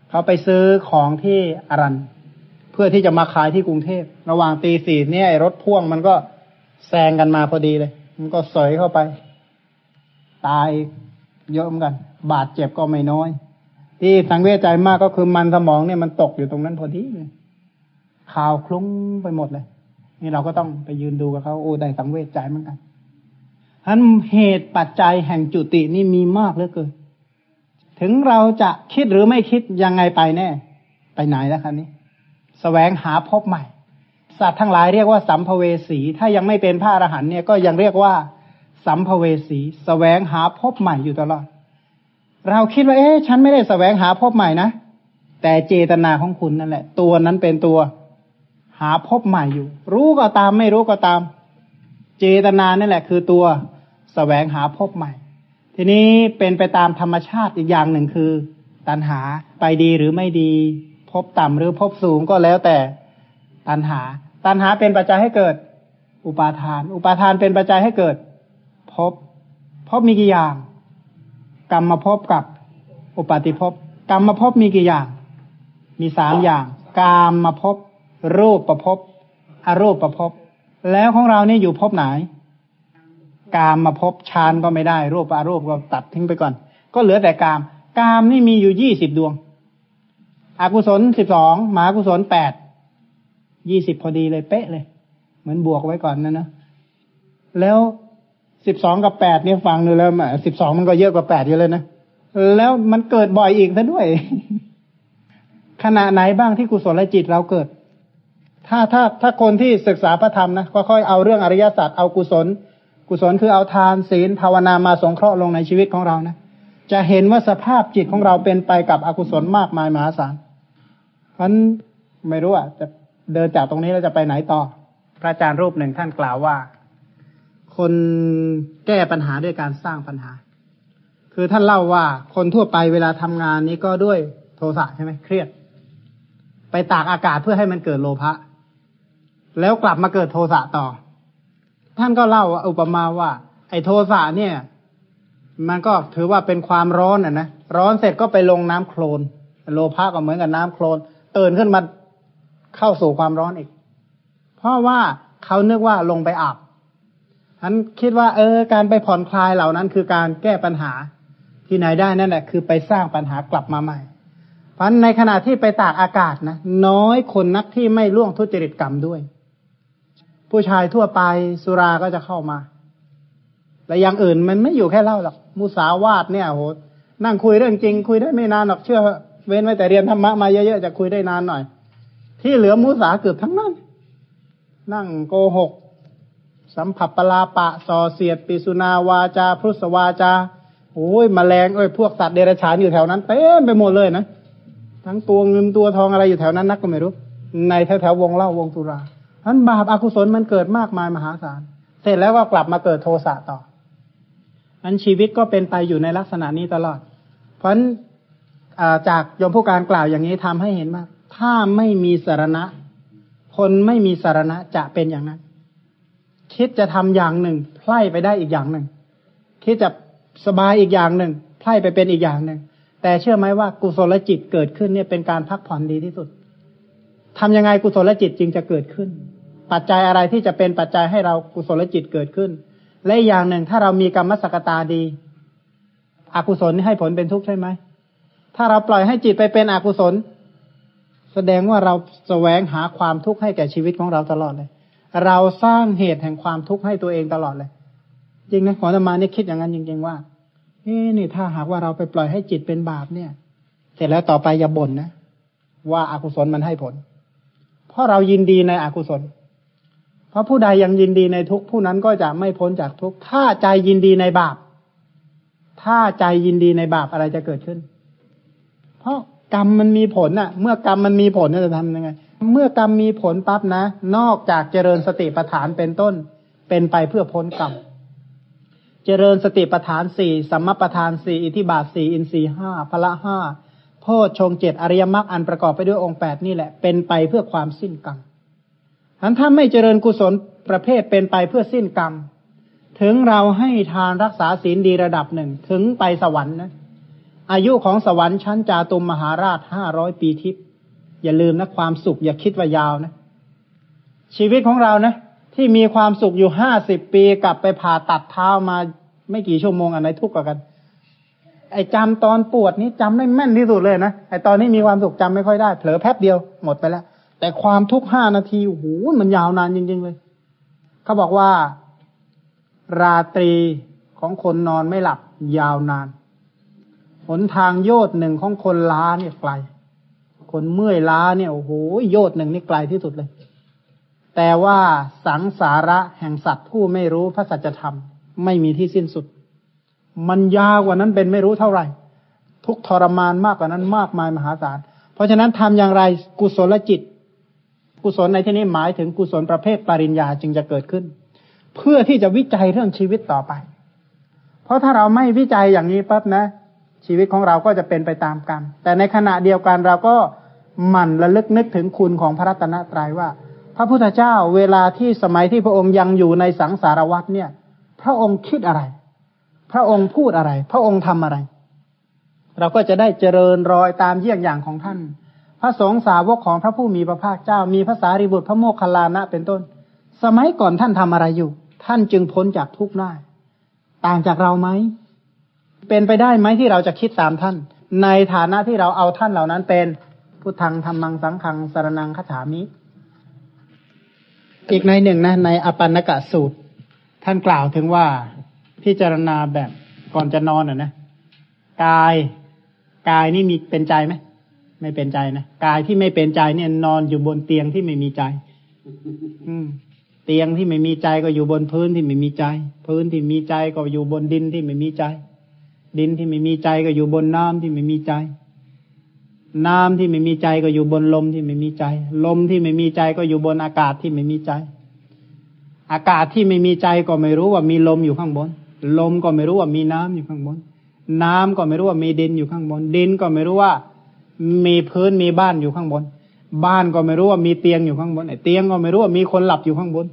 เขาไปซื้อของที่อารันเเพื่อที่จะมาขายที่กรุงเทพระหว่างตีสี่เนี่ยรถพ่วงมันก็แซงกันมาพอดีเลย มันก็สอยเข้าไป ตายเยอะเหมือนกัน บาดเจ็บก็ไม่น้อย ที่สังเวชใจมากก็คือมันสมองเนี่ยมันตกอยู่ตรงนั้นพอดีเลยข่าวคลุ้งไปหมดเลย นี่เราก็ต้องไปยืนดูกับเขาโอ้ได้สังเวชใจเหมือนกันทั้นเหตุปัจจัยแห่งจุตินี่มีมากเหลือเกินถึงเราจะคิดหรือไม่คิดยังไงไปแน่ ไปไหนแล้วคันนี้ แสวงหาพบใหม่ สัตว์ทั้งหลายเรียกว่าสัมภเวสี ถ้ายังไม่เป็นพระอรหันต์เนี่ยก็ยังเรียกว่าสัมภเวสีสแสวงหาพบใหม่อยู่ตลอด เราคิดว่า เอ๊ะฉันไม่ได้สแสวงหาพบใหม่นะ แต่เจตนาของคุณนั่นแหละ ตัวนั้นเป็นตัวหาพบใหม่อยู่ รู้ก็ตามไม่รู้ก็ตาม เจตนานั่นแหละ คือตัวสแสวงหาพบใหม่ ทีนี้เป็นไปตามธรรมชาติอีกอย่างหนึ่งคือ ตัณหาไปดีหรือไม่ดี พบต่ำหรือพบสูงก็แล้วแต่ตัณหา ตัณหาเป็นปัจจัยให้เกิด อุปาทาน อุปาทานเป็นปัจจัยให้เกิดพบพบมีกี่อย่าง กรรมมาพบกับอุปาติภพกรรมมาพบมีกี่อย่าง มีสามอย่าง กามมาพบรูปประพบอรูปประพบแล้วของเรานี่อยู่พบไหน กามมาพบฌานก็ไม่ได้ รูปอรูปก็ตัดทิ้งไปก่อน ก็เหลือแต่กาม กามนี่มีอยู่ยี่สิบดวง อกุศลสิบสองมหากุศลแปดยี่สิบพอดีเลยเป๊ะเลย เหมือนบวกไว้ก่อนนะนะแล้วสิบสองกับแปดเนี่ยฟังดูแล้วสิบสองมันก็เยอะกว่าแปดเยอะเลยนะแล้วมันเกิดบ่อยอีกซะด้วย ขณะไหนบ้างที่กุศลจิตเราเกิด ถ้าถ้าถ้าคนที่ศึกษาพระธรรมนะค่อยๆเอาเรื่องอริยสัจเอากุศล กุศลคือเอาทานศีลภาวนามาสงเคราะห์ลงในชีวิตของเรานะจะเห็นว่าสภาพจิตของเราเป็นไปกับอกุศลมากมายมหาศาล เพราะนั้นไม่รู้อะจะเดินจากตรงนี้แล้วจะไปไหนต่อ พระอาจารย์รูปหนึ่งท่านกล่าวว่า คนแก้ปัญหาด้วยการสร้างปัญหา คือท่านเล่าว่าคนทั่วไปเวลาทำงานนี้ก็ด้วยโทสะใช่ไหมเครียด ไปตากอากาศเพื่อให้มันเกิดโลภะแล้วกลับมาเกิดโทสะต่อ ท่านก็เล่าอุปมาว่า ไอ้โทสะเนี่ย มันก็ถือว่าเป็นความร้อนอะนะร้อนเสร็จก็ไปลงน้ำโคลน โลภะก็เหมือนกับน้ำโคลน ตื่นขึ้นมาเข้าสู่ความร้อนอีก เพราะว่าเขานึกว่าลงไปอาบฉันคิดว่า เออ การไปผ่อนคลายเหล่านั้น คือการแก้ปัญหาที่ไหนได้นั่นแหละคือไปสร้างปัญหากลับมาใหม่ เพราะในขณะที่ไปตากอากาศนะน้อยคนนักที่ไม่ล่วงทุจริตกรรมด้วย ผู้ชายทั่วไปสุราก็จะเข้ามาแต่อย่างอื่นมันไม่อยู่แค่เล่าหรอกมุสาวาทเนี่ยโหนั่งคุยเรื่องจริง คุยได้ไม่นานหรอกเชื่อ เว้นไว้แต่เรียนธรรมะมาเยอะๆจะคุยได้นานหน่อย ที่เหลือมุสาเกือบทั้งนั้น นั่งโกหก สัมผัสปลาปะสอเสียด ปิสุนาวาจาพุทธวาจาโอ้ยมแมลงเอ้ยพวกสัตว์เดรัจฉานอยู่แถวนั้นเต็มไปหมดเลยนะทั้งตัวเงินตัวทองอะไรอยู่แถวนั้นนักก็ไม่รู้ ในแถวแถววงเล่าวงสุรานั้นบาปอากุศลมันเกิดมากมายมหาศาล เสร็จแล้วก็กลับมาเกิดโทสะต่อนั้นชีวิตก็เป็นไปอยู่ในลักษณะนี้ตลอด เพราะ จากยมผู้การกล่าวอย่างนี้ทำให้เห็นว่า ถ้าไม่มีสารณะ คนไม่มีสารณะจะเป็นอย่างนั้น คิดจะทำอย่างหนึ่งไพล่ไปได้อีกอย่างหนึ่ง คิดจะสบายอีกอย่างหนึ่งไพล่ไปเป็นอีกอย่างหนึ่ง แต่เชื่อไหมว่ากุศลจิตเกิดขึ้นเนี่ยเป็นการพักผ่อนดีที่สุดทำยังไงกุศลจิตจึงจะเกิดขึ้น ปัจจัยอะไรที่จะเป็นปัจจัยให้เรากุศลจิตเกิดขึ้น และอย่างหนึ่งถ้าเรามีกรรมสกตาดี อกุศลให้ผลเป็นทุกข์ใช่ไหม ถ้าเราปล่อยให้จิตไปเป็นอกุศล แสดงว่าเราแสวงหาความทุกข์ให้แก่ชีวิตของเราตลอดเลย เราสร้างเหตุแห่งความทุกข์ให้ตัวเองตลอดเลย จริงนะขอธรรมานี่คิดอย่างนั้นจริงๆว่าเอ๊นี่ถ้าหากว่าเราไปปล่อยให้จิตเป็นบาปเนี่ย เสร็จแล้วต่อไปอย่าบ่นนะว่าอากุศลมันให้ผล เพราะเรายินดีในอกุศล เพราะผู้ใดยังยินดีในทุกผู้นั้นก็จะไม่พ้นจากทุกถ้าใจยินดีในบาป ถ้าใจยินดีในบาปอะไรจะเกิดขึ้น เพราะกรรมมันมีผลน่ะ เมื่อกรรมมันมีผลจะทำยังไง เมื่อกรรมมีผลปั๊บนะ นอกจากเจริญสติปัฏฐานเป็นต้น เป็นไปเพื่อพ้นกรรม เจริญสติปัฏฐานสี่สัมมาปัฏฐานสี่อิทิบาทสี่อินทรีห้าพละห้าโพชฌงเจ็ดอริยมรรคอันประกอบไปด้วยองค์แปดนี่แหละ เป็นไปเพื่อความสิ้นกรรมอันถ้าไม่เจริญกุศลประเภทเป็นไปเพื่อสิ้นกรรม ถึงเราให้ทานรักษาศีลดีระดับหนึ่งถึงไปสวรรค์นะ อายุของสวรรค์ชั้นจาตุมมหาราชห้าร้อยปีทิพย์อย่าลืมนะความสุขอย่าคิดว่ายาวนะ ชีวิตของเรานะ ที่มีความสุขอยู่ห้าสิบปีกลับไปผ่าตัดเท้ามาไม่กี่ชั่วโมงอันไหนทุกข์กว่ากัน ไอ้จำตอนปวดนี้จำได้แม่นที่สุดเลยนะไอ้ตอนนี้มีความสุขจำไม่ค่อยได้เผลอแป๊บเดียวหมดไปแล้วแต่ความทุกข์ห้านาทีโอ้โหมันยาวนานจริง ๆ เลย เขาบอกว่า ราตรีของคนนอนไม่หลับยาวนาน หนทางโยดหนึ่งของคนล้าเนี่ยไกล คนเมื่อยล้าเนี่ยโอ้โหโยดหนึ่งนี่ไกลที่สุดเลย แต่ว่าสังสาระแห่งสัตว์ผู้ไม่รู้พระสัจธรรม ไม่มีที่สิ้นสุด มันยาวกว่านั้นเป็นไม่รู้เท่าไหร่ ทุกทรมานมากกว่านั้นมากมายมหาศาล เพราะฉะนั้นทำอย่างไรกุศลจิต กุศลในที่นี้หมายถึงกุศลประเภทปริญญาจึงจะเกิดขึ้น เพื่อที่จะวิจัยเรื่องชีวิตต่อไป เพราะถ้าเราไม่วิจัยอย่างนี้ปั๊บนะ ชีวิตของเราก็จะเป็นไปตามกรรม แต่ในขณะเดียวกันเราก็หมั่นระลึกนึกถึงคุณของพระรัตนตรัยว่า พระพุทธเจ้าเวลาที่สมัยที่พระองค์ยังอยู่ในสังสารวัฏเนี่ย พระองค์คิดอะไร พระองค์พูดอะไร พระองค์ทำอะไร เราก็จะได้เจริญรอยตามเยี่ยงอย่างของท่าน พระสงฆ์สาวกของพระผู้มีพระภาคเจ้า มีภาษาริบุตรพระโมคคัลลานะเป็นต้น สมัยก่อนท่านทำอะไรอยู่ ท่านจึงพ้นจากทุกข์ได้ ต่างจากเราไหม เป็นไปได้ไหมที่เราจะคิดตามท่าน ในฐานะที่เราเอาท่านเหล่านั้นเป็นพุทธังธรรมังสังขังสารนังคาถามิ อีกในหนึ่งนะในอปันนกะสูตร ท่านกล่าวถึงว่าพิจารณาแบบก่อนจะนอนอะนะกายกายนี่มีเป็นใจไหมไม่เป็นใจนะกายที่ไม่เป็นใจเนี่ยนอนอยู่บนเตียงที่ไม่มีใจ อืม เตียงที่ไม่มีใจก็อยู่บนพื้นที่ไม่มีใจ พื้นที่มีใจก็อยู่บนดินที่ไม่มีใจ ดินที่ไม่มีใจก็อยู่บนน้ำที่ไม่มีใจ น้ำที่ไม่มีใจก็อยู่บนลมที่ไม่มีใจ ลมที่ไม่มีใจก็อยู่บนอากาศที่ไม่มีใจ อากาศที่ไม่มีใจก็ไม่รู้ว่ามีลมอยู่ข้างบน ลมก็ไม่รู้ว่ามีน้ำอยู่ข้างบน น้ำก็ไม่รู้ว่ามีดินอยู่ข้างบน ดินก็ไม่รู้ว่า มีพื้นมีบ้านอยู่ข้างบน บ้านก็ไม่รู้ว่ามีเตียงอยู่ข้างบนไอ้เตียงก็ไม่รู้ว่ามีคนหลับอยู่ข้างบน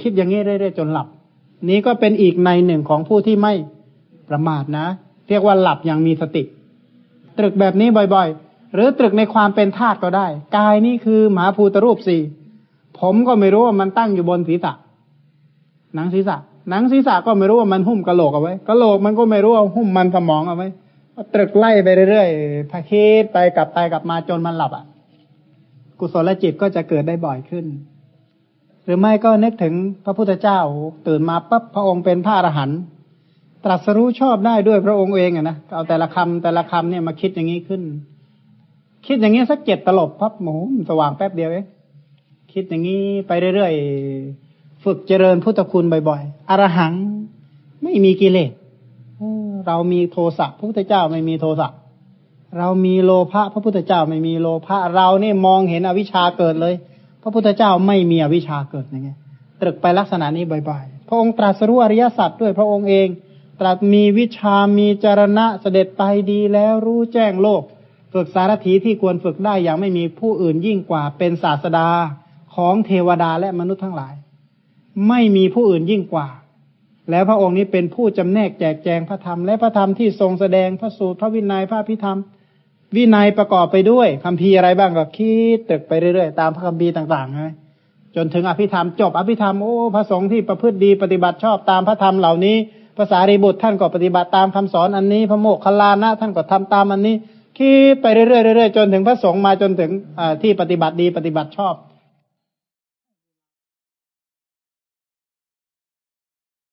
คิดอย่างนี้เรื่อยๆจนหลับ นี้ก็เป็นอีกในหนึ่งของผู้ที่ไม่ ประมาทนะ เรียกว่าหลับอย่างมีสติ ตรึกแบบนี้บ่อยๆ หรือตรึกในความเป็นธาตุก็ได้ กายนี่คือมหาภูตรูปสี่ผมก็ไม่รู้ว่ามันตั้งอยู่บนศีรษะ หนังศีรษะ หนังศีรษะก็ไม่รู้ว่ามันหุ้มกระโหลกเอาไว้กระโหลกมันก็ไม่รู้ว่าหุ้มมันสมองเอาไว้ตรึกไล่ไปเรื่อยๆพาคิดไปกลับไปกลับมาจนมันหลับอะ กุศลจิตก็จะเกิดได้บ่อยขึ้น หรือไม่ก็นึกถึงพระพุทธเจ้าตื่นมาปั๊บพระองค์เป็นพระอรหันต์ ตรัสรู้ชอบได้ด้วยพระองค์เองอะนะเอาแต่ละคำแต่ละคำเนี่ยมาคิดอย่างนี้ขึ้น คิดอย่างนี้สักเจ็ดตลบพับหมูสว่างแป๊บเดียวเองคิดอย่างนี้ไปเรื่อยๆฝึกเจริญพุทธคุณบ่อยๆอรหังไม่มีกิเลสเรามีโทสะพระพุทธเจ้าไม่มีโทสะเรามีโลภะพระพุทธเจ้าไม่มีโลภะเราเนี่ยมองเห็นอวิชชาเกิดเลย พระพุทธเจ้าไม่มีอวิชชาเกิดยังไงตรึกไปลักษณะนี้บ่อยๆ พระองค์ตรัสรู้อริยสัจด้วยพระองค์เอง ตรัสมีวิชามีจารณะเสด็จไปดีแล้วรู้แจ้งโลก ฝึกสารถีที่ควรฝึกได้อย่างไม่มีผู้อื่นยิ่งกว่าเป็นศาสดาของเทวดาและมนุษย์ทั้งหลาย ไม่มีผู้อื่นยิ่งกว่า แล้วพระองค์นี้เป็นผู้จำแนกแจกแจงพระธรรมและพระธรรมที่ทรงแสดงพระสูตรพระวินัยพระพิธรรม วินัยประกอบไปด้วยคำพีอะไรบ้างก็คิดตึกไปเรื่อยๆตามพระคำพีต่างๆไงจนถึงอภิธรรมจบอภิธรรมโอ้พระสงฆ์ที่ประพฤติดีปฏิบัติชอบตามพระธรรมเหล่านี้ ภาษารีบุตรท่านก็ปฏิบัติตามคำสอนอันนี้ พระโมกขลานะท่านก็ทำตามอันนี้คิดไปเรื่อยๆจนถึงพระสงฆ์มาจนถึงที่ปฏิบัติดีปฏิบัติชอบ